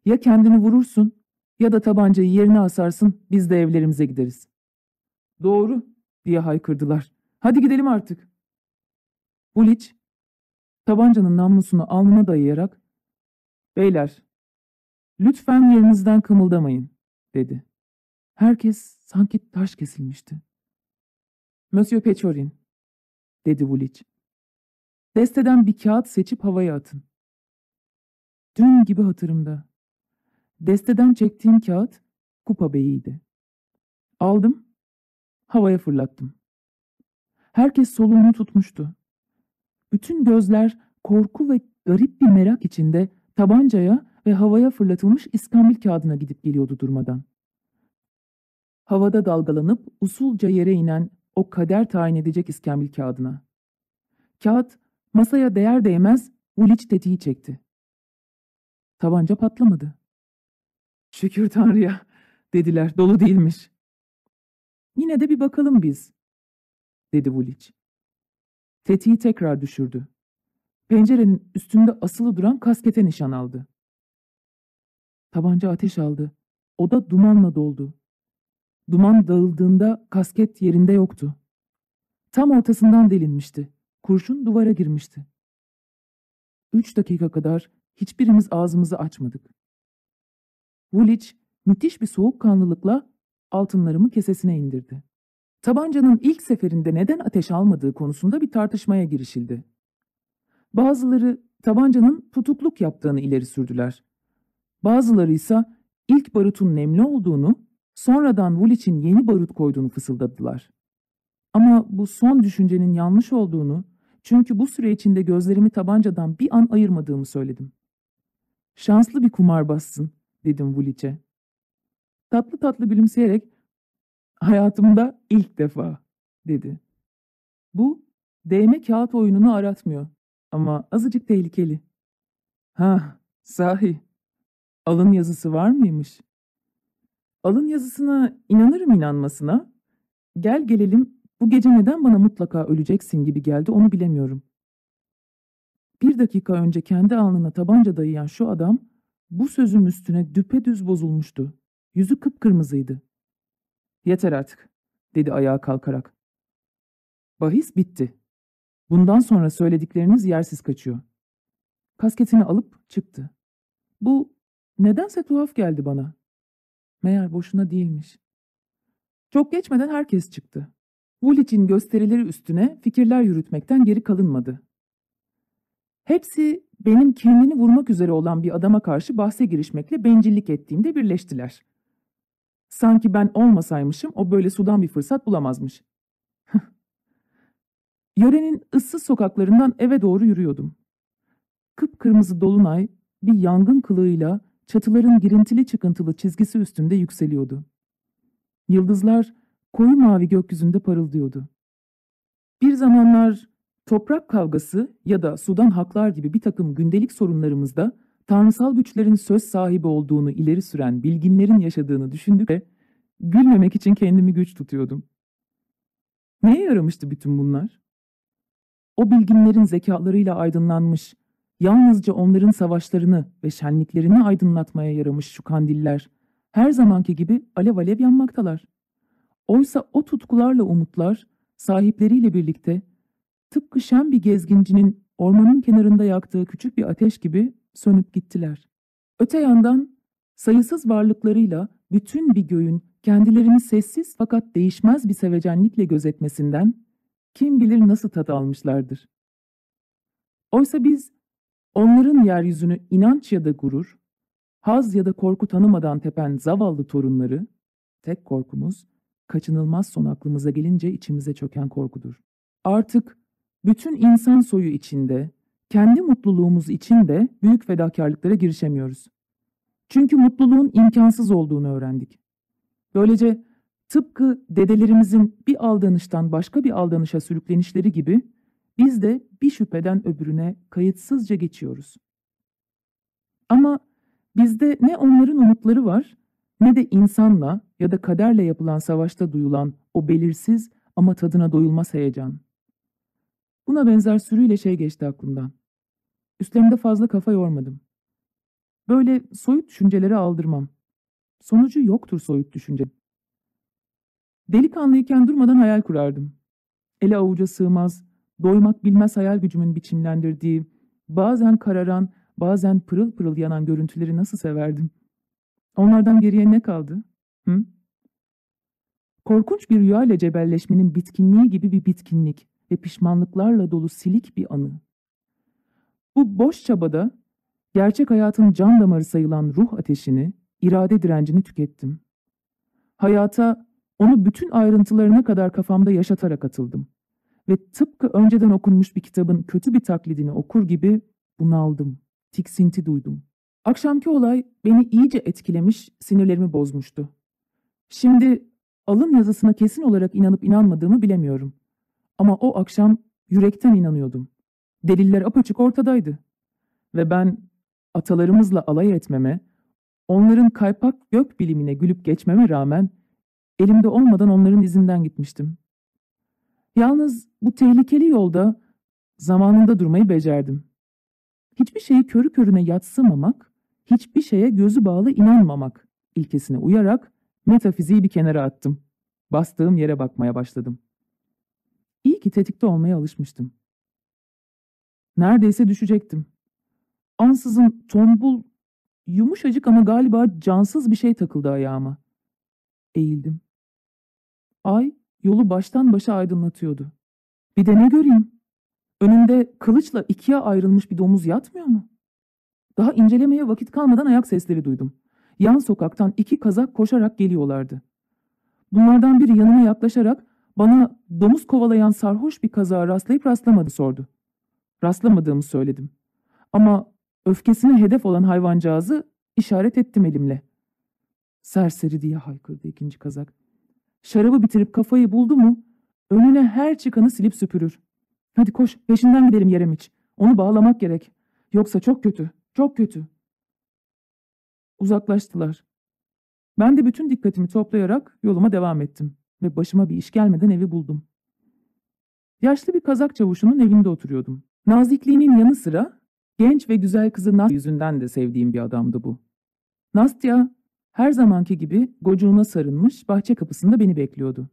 Ya kendini vurursun ya da tabancayı yerine asarsın, biz de evlerimize gideriz. Doğru, diye haykırdılar. Hadi gidelim artık. Uliç, tabancanın namlusunu alnına dayayarak, Beyler, lütfen yerinizden kımıldamayın, dedi. Herkes sanki taş kesilmişti. Monsieur Pechorin, dedi Vuliç. Desteden bir kağıt seçip havaya atın. Dün gibi hatırımda. Desteden çektiğim kağıt Kupa Bey'iydi. Aldım, havaya fırlattım. Herkes soluğunu tutmuştu. Bütün gözler korku ve garip bir merak içinde tabancaya ve havaya fırlatılmış iskambil kağıdına gidip geliyordu durmadan. Havada dalgalanıp usulca yere inen o kader tayin edecek iskambil kağıdına. Kağıt masaya değer değmez Uliç tetiği çekti. Tabanca patlamadı. Şükür Tanrı'ya dediler dolu değilmiş. Yine de bir bakalım biz, dedi Vuliç. Tetiği tekrar düşürdü. Pencerenin üstünde asılı duran kaskete nişan aldı. Tabanca ateş aldı. Oda dumanla doldu. Duman dağıldığında kasket yerinde yoktu. Tam ortasından delinmişti. Kurşun duvara girmişti. Üç dakika kadar hiçbirimiz ağzımızı açmadık. Vuliç müthiş bir soğukkanlılıkla altınlarımı kesesine indirdi. Tabancanın ilk seferinde neden ateş almadığı konusunda bir tartışmaya girişildi. Bazıları tabancanın tutukluk yaptığını ileri sürdüler. Bazıları ise ilk barutun nemli olduğunu, sonradan Vuliç'in yeni barut koyduğunu fısıldadılar. Ama bu son düşüncenin yanlış olduğunu, çünkü bu süre içinde gözlerimi tabancadan bir an ayırmadığımı söyledim. Şanslı bir kumarbazsın, dedim Vuliç'e. Tatlı tatlı gülümseyerek hayatımda ilk defa dedi. Bu değme kağıt oyununu aratmıyor ama azıcık tehlikeli. Ha, sahi. Alın yazısı var mıymış? Alın yazısına inanırım inanmasına. Gel gelelim bu gece neden bana mutlaka öleceksin gibi geldi onu bilemiyorum. Bir dakika önce kendi alnına tabanca dayayan şu adam bu sözün üstüne düpedüz bozulmuştu. Yüzü kıpkırmızıydı. Yeter artık, dedi ayağa kalkarak. Bahis bitti. Bundan sonra söyledikleriniz yersiz kaçıyor. Kasketini alıp çıktı. Bu nedense tuhaf geldi bana. Meğer boşuna değilmiş. Çok geçmeden herkes çıktı. Woolwich'in gösterileri üstüne fikirler yürütmekten geri kalınmadı. Hepsi benim kendini vurmak üzere olan bir adama karşı bahse girişmekle bencillik ettiğimde birleştiler. Sanki ben olmasaymışım o böyle sudan bir fırsat bulamazmış. Yörenin ıssız sokaklarından eve doğru yürüyordum. Kıpkırmızı dolunay bir yangın kılığıyla çatıların girintili çıkıntılı çizgisi üstünde yükseliyordu. Yıldızlar koyu mavi gökyüzünde parıldıyordu. Bir zamanlar toprak kavgası ya da sudan haklar gibi bir takım gündelik sorunlarımızda tanrısal güçlerin söz sahibi olduğunu ileri süren bilginlerin yaşadığını düşündükçe gülmemek için kendimi güç tutuyordum. Neye yaramıştı bütün bunlar? O bilginlerin zekalarıyla aydınlanmış, yalnızca onların savaşlarını ve şenliklerini aydınlatmaya yaramış şu kandiller, her zamanki gibi alev alev yanmaktalar. Oysa o tutkularla umutlar, sahipleriyle birlikte, tıpkı şen bir gezgincinin ormanın kenarında yaktığı küçük bir ateş gibi sönüp gittiler. Öte yandan, sayısız varlıklarıyla bütün bir göğün kendilerini sessiz fakat değişmez bir sevecenlikle gözetmesinden kim bilir nasıl tat almışlardır. Oysa biz onların yeryüzünü inanç ya da gurur, haz ya da korku tanımadan tepen zavallı torunları, tek korkumuz, kaçınılmaz son aklımıza gelince içimize çöken korkudur. Artık bütün insan soyu içinde, kendi mutluluğumuz için de büyük fedakarlıklara girişemiyoruz. Çünkü mutluluğun imkansız olduğunu öğrendik. Böylece tıpkı dedelerimizin bir aldanıştan başka bir aldanışa sürüklenişleri gibi biz de bir şüpheden öbürüne kayıtsızca geçiyoruz. Ama bizde ne onların umutları var ne de insanla ya da kaderle yapılan savaşta duyulan o belirsiz ama tadına doyulmaz heyecan. Buna benzer sürüyle şey geçti aklımdan. Üstlerinde fazla kafa yormadım. Böyle soyut düşünceleri aldırmam. Sonucu yoktur soyut düşünce. Delikanlıyken durmadan hayal kurardım. Ele avuca sığmaz, doymak bilmez hayal gücümün biçimlendirdiği, bazen kararan, bazen pırıl pırıl yanan görüntüleri nasıl severdim. Onlardan geriye ne kaldı? Hı? Korkunç bir rüya ile cebelleşmenin bitkinliği gibi bir bitkinlik ve pişmanlıklarla dolu silik bir anı. Bu boş çabada gerçek hayatın can damarı sayılan ruh ateşini, irade direncini tükettim. Hayata onu bütün ayrıntılarına kadar kafamda yaşatarak atıldım. Ve tıpkı önceden okunmuş bir kitabın kötü bir taklidini okur gibi bunaldım, tiksinti duydum. Akşamki olay beni iyice etkilemiş, sinirlerimi bozmuştu. Şimdi alın yazısına kesin olarak inanıp inanmadığımı bilemiyorum. Ama o akşam yürekten inanıyordum. Deliller apaçık ortadaydı. Ve ben atalarımızla alay etmeme, onların kaypak gök bilimine gülüp geçmeme rağmen elimde olmadan onların izinden gitmiştim. Yalnız bu tehlikeli yolda zamanında durmayı becerdim. Hiçbir şeyi körü körüne yatsımamak, hiçbir şeye gözü bağlı inanmamak ilkesine uyarak metafiziği bir kenara attım. Bastığım yere bakmaya başladım. İyi ki tetikte olmaya alışmıştım. Neredeyse düşecektim. Ansızın tombul, yumuşacık ama galiba cansız bir şey takıldı ayağıma. Eğildim. Ay yolu baştan başa aydınlatıyordu. Bir de ne göreyim? Önümde kılıçla ikiye ayrılmış bir domuz yatmıyor mu? Daha incelemeye vakit kalmadan ayak sesleri duydum. Yan sokaktan iki kazak koşarak geliyorlardı. Bunlardan biri yanıma yaklaşarak bana domuz kovalayan sarhoş bir kazağa rastlayıp rastlamadı sordu. Rastlamadığımı söyledim. Ama öfkesine hedef olan hayvancağızı işaret ettim elimle. Serseri diye haykırdı ikinci kazak. Şarabı bitirip kafayı buldu mu önüne her çıkanı silip süpürür. Hadi koş peşinden gidelim Yeremiç. Onu bağlamak gerek. Yoksa çok kötü, çok kötü. Uzaklaştılar. Ben de bütün dikkatimi toplayarak yoluma devam ettim ve başıma bir iş gelmeden evi buldum. Yaşlı bir kazak çavuşunun evinde oturuyordum. Nazikliğinin yanı sıra genç ve güzel kızı Nastya yüzünden de sevdiğim bir adamdı bu. Nastya her zamanki gibi gocuğuna sarılmış bahçe kapısında beni bekliyordu.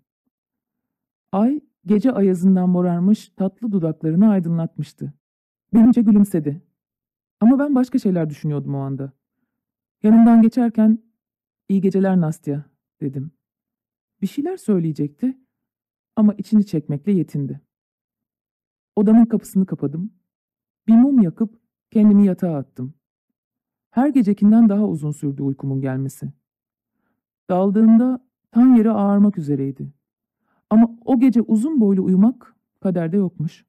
Ay gece ayazından morarmış tatlı dudaklarını aydınlatmıştı. Benimce gülümsedi. Ama ben başka şeyler düşünüyordum o anda. Yanından geçerken iyi geceler Nastya dedim. Bir şeyler söyleyecekti ama içini çekmekle yetindi. Odamın kapısını kapadım. Bir mum yakıp kendimi yatağa attım. Her gecekinden daha uzun sürdü uykumun gelmesi. Daldığımda tan yeri ağarmak üzereydi. Ama o gece uzun boylu uyumak kaderde yokmuş.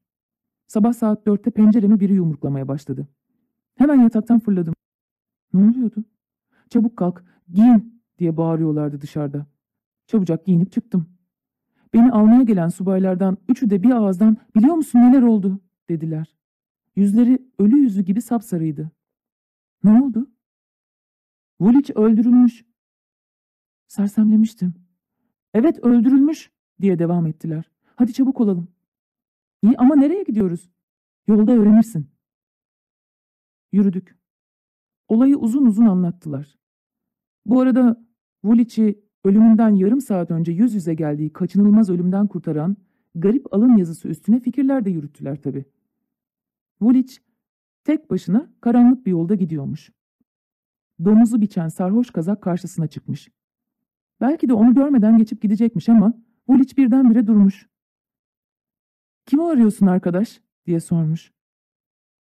Sabah saat dörtte penceremi biri yumruklamaya başladı. Hemen yataktan fırladım. Ne oluyordu? Çabuk kalk, giyin diye bağırıyorlardı dışarıda. Çabucak giyinip çıktım. Beni almaya gelen subaylardan üçü de bir ağızdan biliyor musun neler oldu dediler. Yüzleri ölü yüzü gibi sapsarıydı. Ne oldu? Vulic öldürülmüş. Sersemlemiştim. Evet öldürülmüş diye devam ettiler. Hadi çabuk olalım. İyi ama nereye gidiyoruz? Yolda öğrenirsin. Yürüdük. Olayı uzun uzun anlattılar. Bu arada Vulic'i ölümünden yarım saat önce yüz yüze geldiği kaçınılmaz ölümden kurtaran garip alın yazısı üstüne fikirler de yürüttüler tabii. Vulic tek başına karanlık bir yolda gidiyormuş. Domuzu biçen sarhoş kazak karşısına çıkmış. Belki de onu görmeden geçip gidecekmiş ama Vulic birdenbire durmuş. Kimi arıyorsun arkadaş diye sormuş.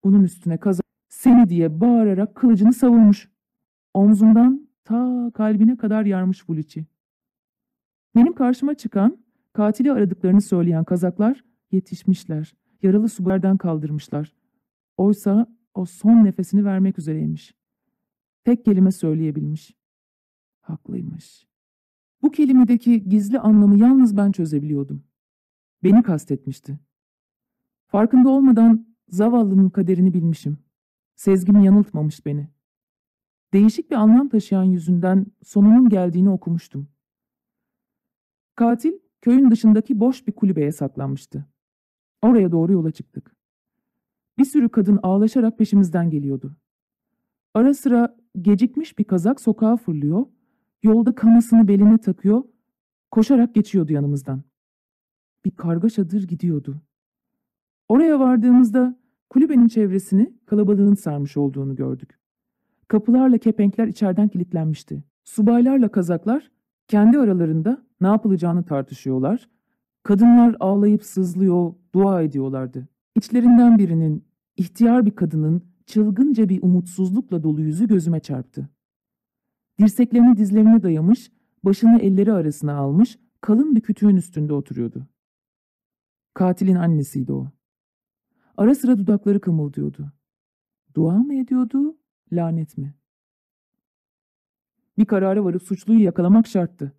Bunun üstüne kazak seni diye bağırarak kılıcını savurmuş. Omzundan ta kalbine kadar yarmış Vulic'i. Benim karşıma çıkan, katili aradıklarını söyleyen kazaklar yetişmişler. Yaralı subaylardan kaldırmışlar. Oysa o son nefesini vermek üzereymiş. Tek kelime söyleyebilmiş. Haklıymış. Bu kelimedeki gizli anlamı yalnız ben çözebiliyordum. Beni kastetmişti. Farkında olmadan zavallının kaderini bilmişim. Sezgim yanıltmamış beni. Değişik bir anlam taşıyan yüzünden sonunun geldiğini okumuştum. Katil köyün dışındaki boş bir kulübeye saklanmıştı. Oraya doğru yola çıktık. Bir sürü kadın ağlaşarak peşimizden geliyordu. Ara sıra gecikmiş bir kazak sokağa fırlıyor, yolda kamasını beline takıyor, koşarak geçiyordu yanımızdan. Bir kargaşadır gidiyordu. Oraya vardığımızda kulübenin çevresini kalabalığın sarmış olduğunu gördük. Kapılarla kepenkler içeriden kilitlenmişti. Subaylarla kazaklar kendi aralarında ne yapılacağını tartışıyorlar. Kadınlar ağlayıp sızlıyor, dua ediyorlardı. İçlerinden birinin, ihtiyar bir kadının çılgınca bir umutsuzlukla dolu yüzü gözüme çarptı. Dirseklerini dizlerine dayamış, başını elleri arasına almış, kalın bir kütüğün üstünde oturuyordu. Katilin annesiydi o. Ara sıra dudakları kımıldıyordu. Dua mı ediyordu, lanet mi? Bir karara varıp suçluyu yakalamak şarttı.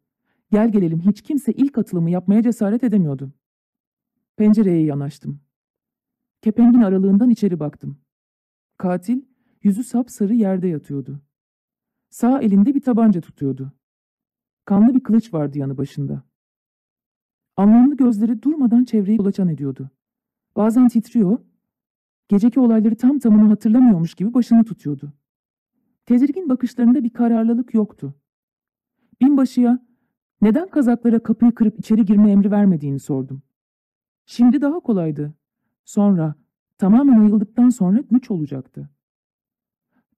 Gel gelelim hiç kimse ilk atılımı yapmaya cesaret edemiyordu. Pencereye yanaştım. Kepengin aralığından içeri baktım. Katil yüzü sapsarı yerde yatıyordu. Sağ elinde bir tabanca tutuyordu. Kanlı bir kılıç vardı yanı başında. Anlamlı gözleri durmadan çevreyi kolaçan ediyordu. Bazen titriyor, geceki olayları tam tamına hatırlamıyormuş gibi başını tutuyordu. Tedirgin bakışlarında bir kararlılık yoktu. Binbaşıya neden kazaklara kapıyı kırıp içeri girme emri vermediğini sordum. Şimdi daha kolaydı. Sonra, tamamen ayıldıktan sonra güç olacaktı.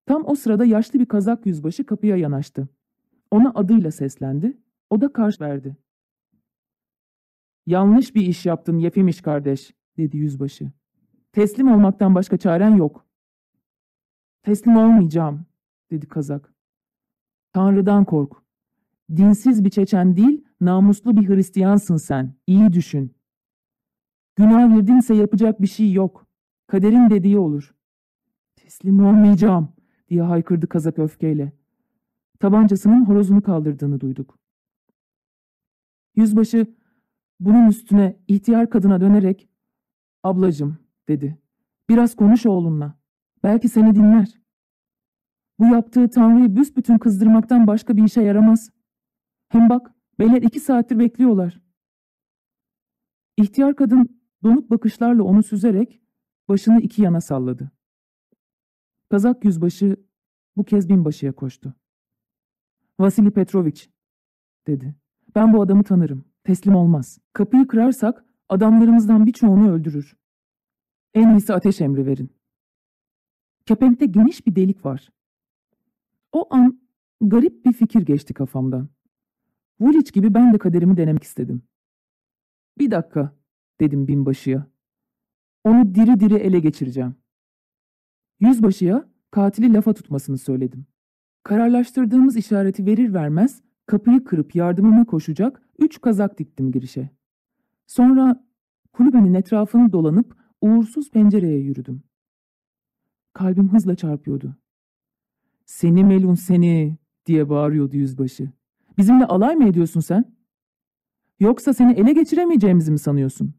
Tam o sırada yaşlı bir kazak yüzbaşı kapıya yanaştı. Ona adıyla seslendi. O da karşı verdi. Yanlış bir iş yaptın Yefimiş kardeş, dedi yüzbaşı. Teslim olmaktan başka çaren yok. Teslim olmayacağım, dedi kazak. Tanrı'dan kork. Dinsiz bir Çeçen değil, namuslu bir Hristiyansın sen. İyi düşün. Günah girdinse yapacak bir şey yok. Kaderin dediği olur. Teslim olmayacağım, diye haykırdı kazak öfkeyle. Tabancasının horozunu kaldırdığını duyduk. Yüzbaşı bunun üstüne ihtiyar kadına dönerek ablacım dedi. Biraz konuş oğlunla. Belki seni dinler. Bu yaptığı Tanrı'yı büsbütün kızdırmaktan başka bir işe yaramaz. Hem bak, beyler iki saattir bekliyorlar. İhtiyar kadın donuk bakışlarla onu süzerek başını iki yana salladı. Kazak yüzbaşı bu kez binbaşıya koştu. Vasili Petroviç, dedi. Ben bu adamı tanırım. Teslim olmaz. Kapıyı kırarsak adamlarımızdan birçoğunu öldürür. En iyisi ateş emri verin. Kepenkte geniş bir delik var. O an garip bir fikir geçti kafamdan. Vuliç gibi ben de kaderimi denemek istedim. Bir dakika, dedim binbaşıya. Onu diri diri ele geçireceğim. Yüzbaşıya katili lafa tutmasını söyledim. Kararlaştırdığımız işareti verir vermez kapıyı kırıp yardımıma koşacak üç kazak diktim girişe. Sonra kulübenin etrafını dolanıp uğursuz pencereye yürüdüm. Kalbim hızla çarpıyordu. Seni melun seni diye bağırıyordu yüzbaşı. Bizimle alay mı ediyorsun sen? Yoksa seni ele geçiremeyeceğimizi mi sanıyorsun?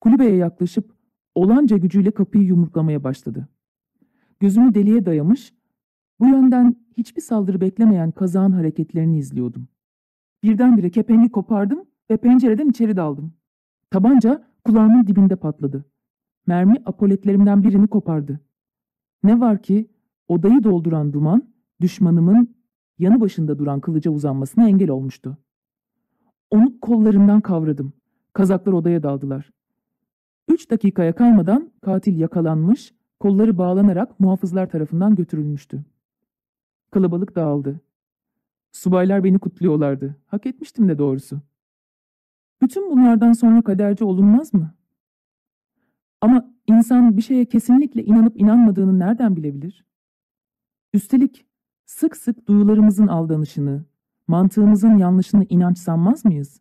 Kulübeye yaklaşıp olanca gücüyle kapıyı yumruklamaya başladı. Gözümü deliğe dayamış, bu yönden hiçbir saldırı beklemeyen kazağın hareketlerini izliyordum. Birdenbire kepengi kopardım ve pencereden içeri daldım. Tabanca kulağımın dibinde patladı. Mermi apoletlerimden birini kopardı. Ne var ki odayı dolduran duman düşmanımın yanı başında duran kılıca uzanmasına engel olmuştu. Onu kollarımdan kavradım. Kazaklar odaya daldılar. Üç dakikaya kalmadan katil yakalanmış, kolları bağlanarak muhafızlar tarafından götürülmüştü. Kalabalık dağıldı. Subaylar beni kutluyorlardı. Hak etmiştim de doğrusu. Bütün bunlardan sonra kaderci olunmaz mı? Ama insan bir şeye kesinlikle inanıp inanmadığını nereden bilebilir? Üstelik sık sık duyularımızın aldanışını, mantığımızın yanlışını inanç sanmaz mıyız?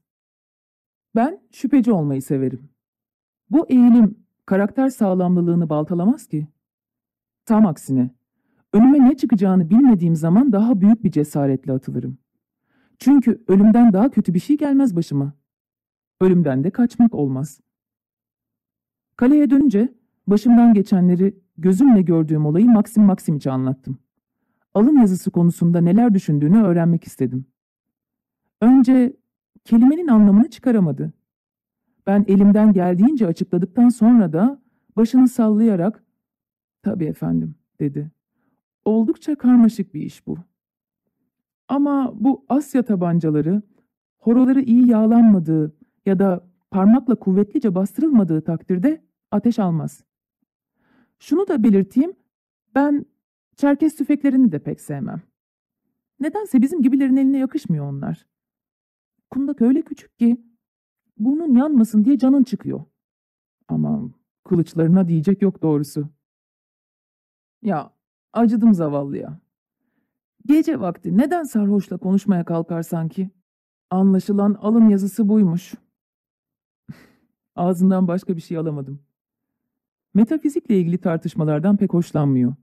Ben şüpheci olmayı severim. Bu eğilim karakter sağlamlılığını baltalamaz ki. Tam aksine, önüme ne çıkacağını bilmediğim zaman daha büyük bir cesaretle atılırım. Çünkü ölümden daha kötü bir şey gelmez başıma. Ölümden de kaçmak olmaz. Kaleye dönünce başımdan geçenleri gözümle gördüğüm olayı Maxim Maximiç'e anlattım. Alın yazısı konusunda neler düşündüğünü öğrenmek istedim. Önce kelimenin anlamını çıkaramadı. Ben elimden geldiğince açıkladıktan sonra da başını sallayarak ''Tabii efendim'' dedi. Oldukça karmaşık bir iş bu. Ama bu Asya tabancaları, horoları iyi yağlanmadığı ya da parmakla kuvvetlice bastırılmadığı takdirde ateş almaz. Şunu da belirteyim, ben Çerkes tüfeklerini de pek sevmem. Nedense bizim gibilerin eline yakışmıyor onlar. Kundak öyle küçük ki burnun yanmasın diye canın çıkıyor. Ama kılıçlarına diyecek yok doğrusu. Ya acıdım zavallıya. Gece vakti neden sarhoşla konuşmaya kalkar sanki? Anlaşılan alın yazısı buymuş. Ağzından başka bir şey alamadım. Metafizikle ilgili tartışmalardan pek hoşlanmıyor.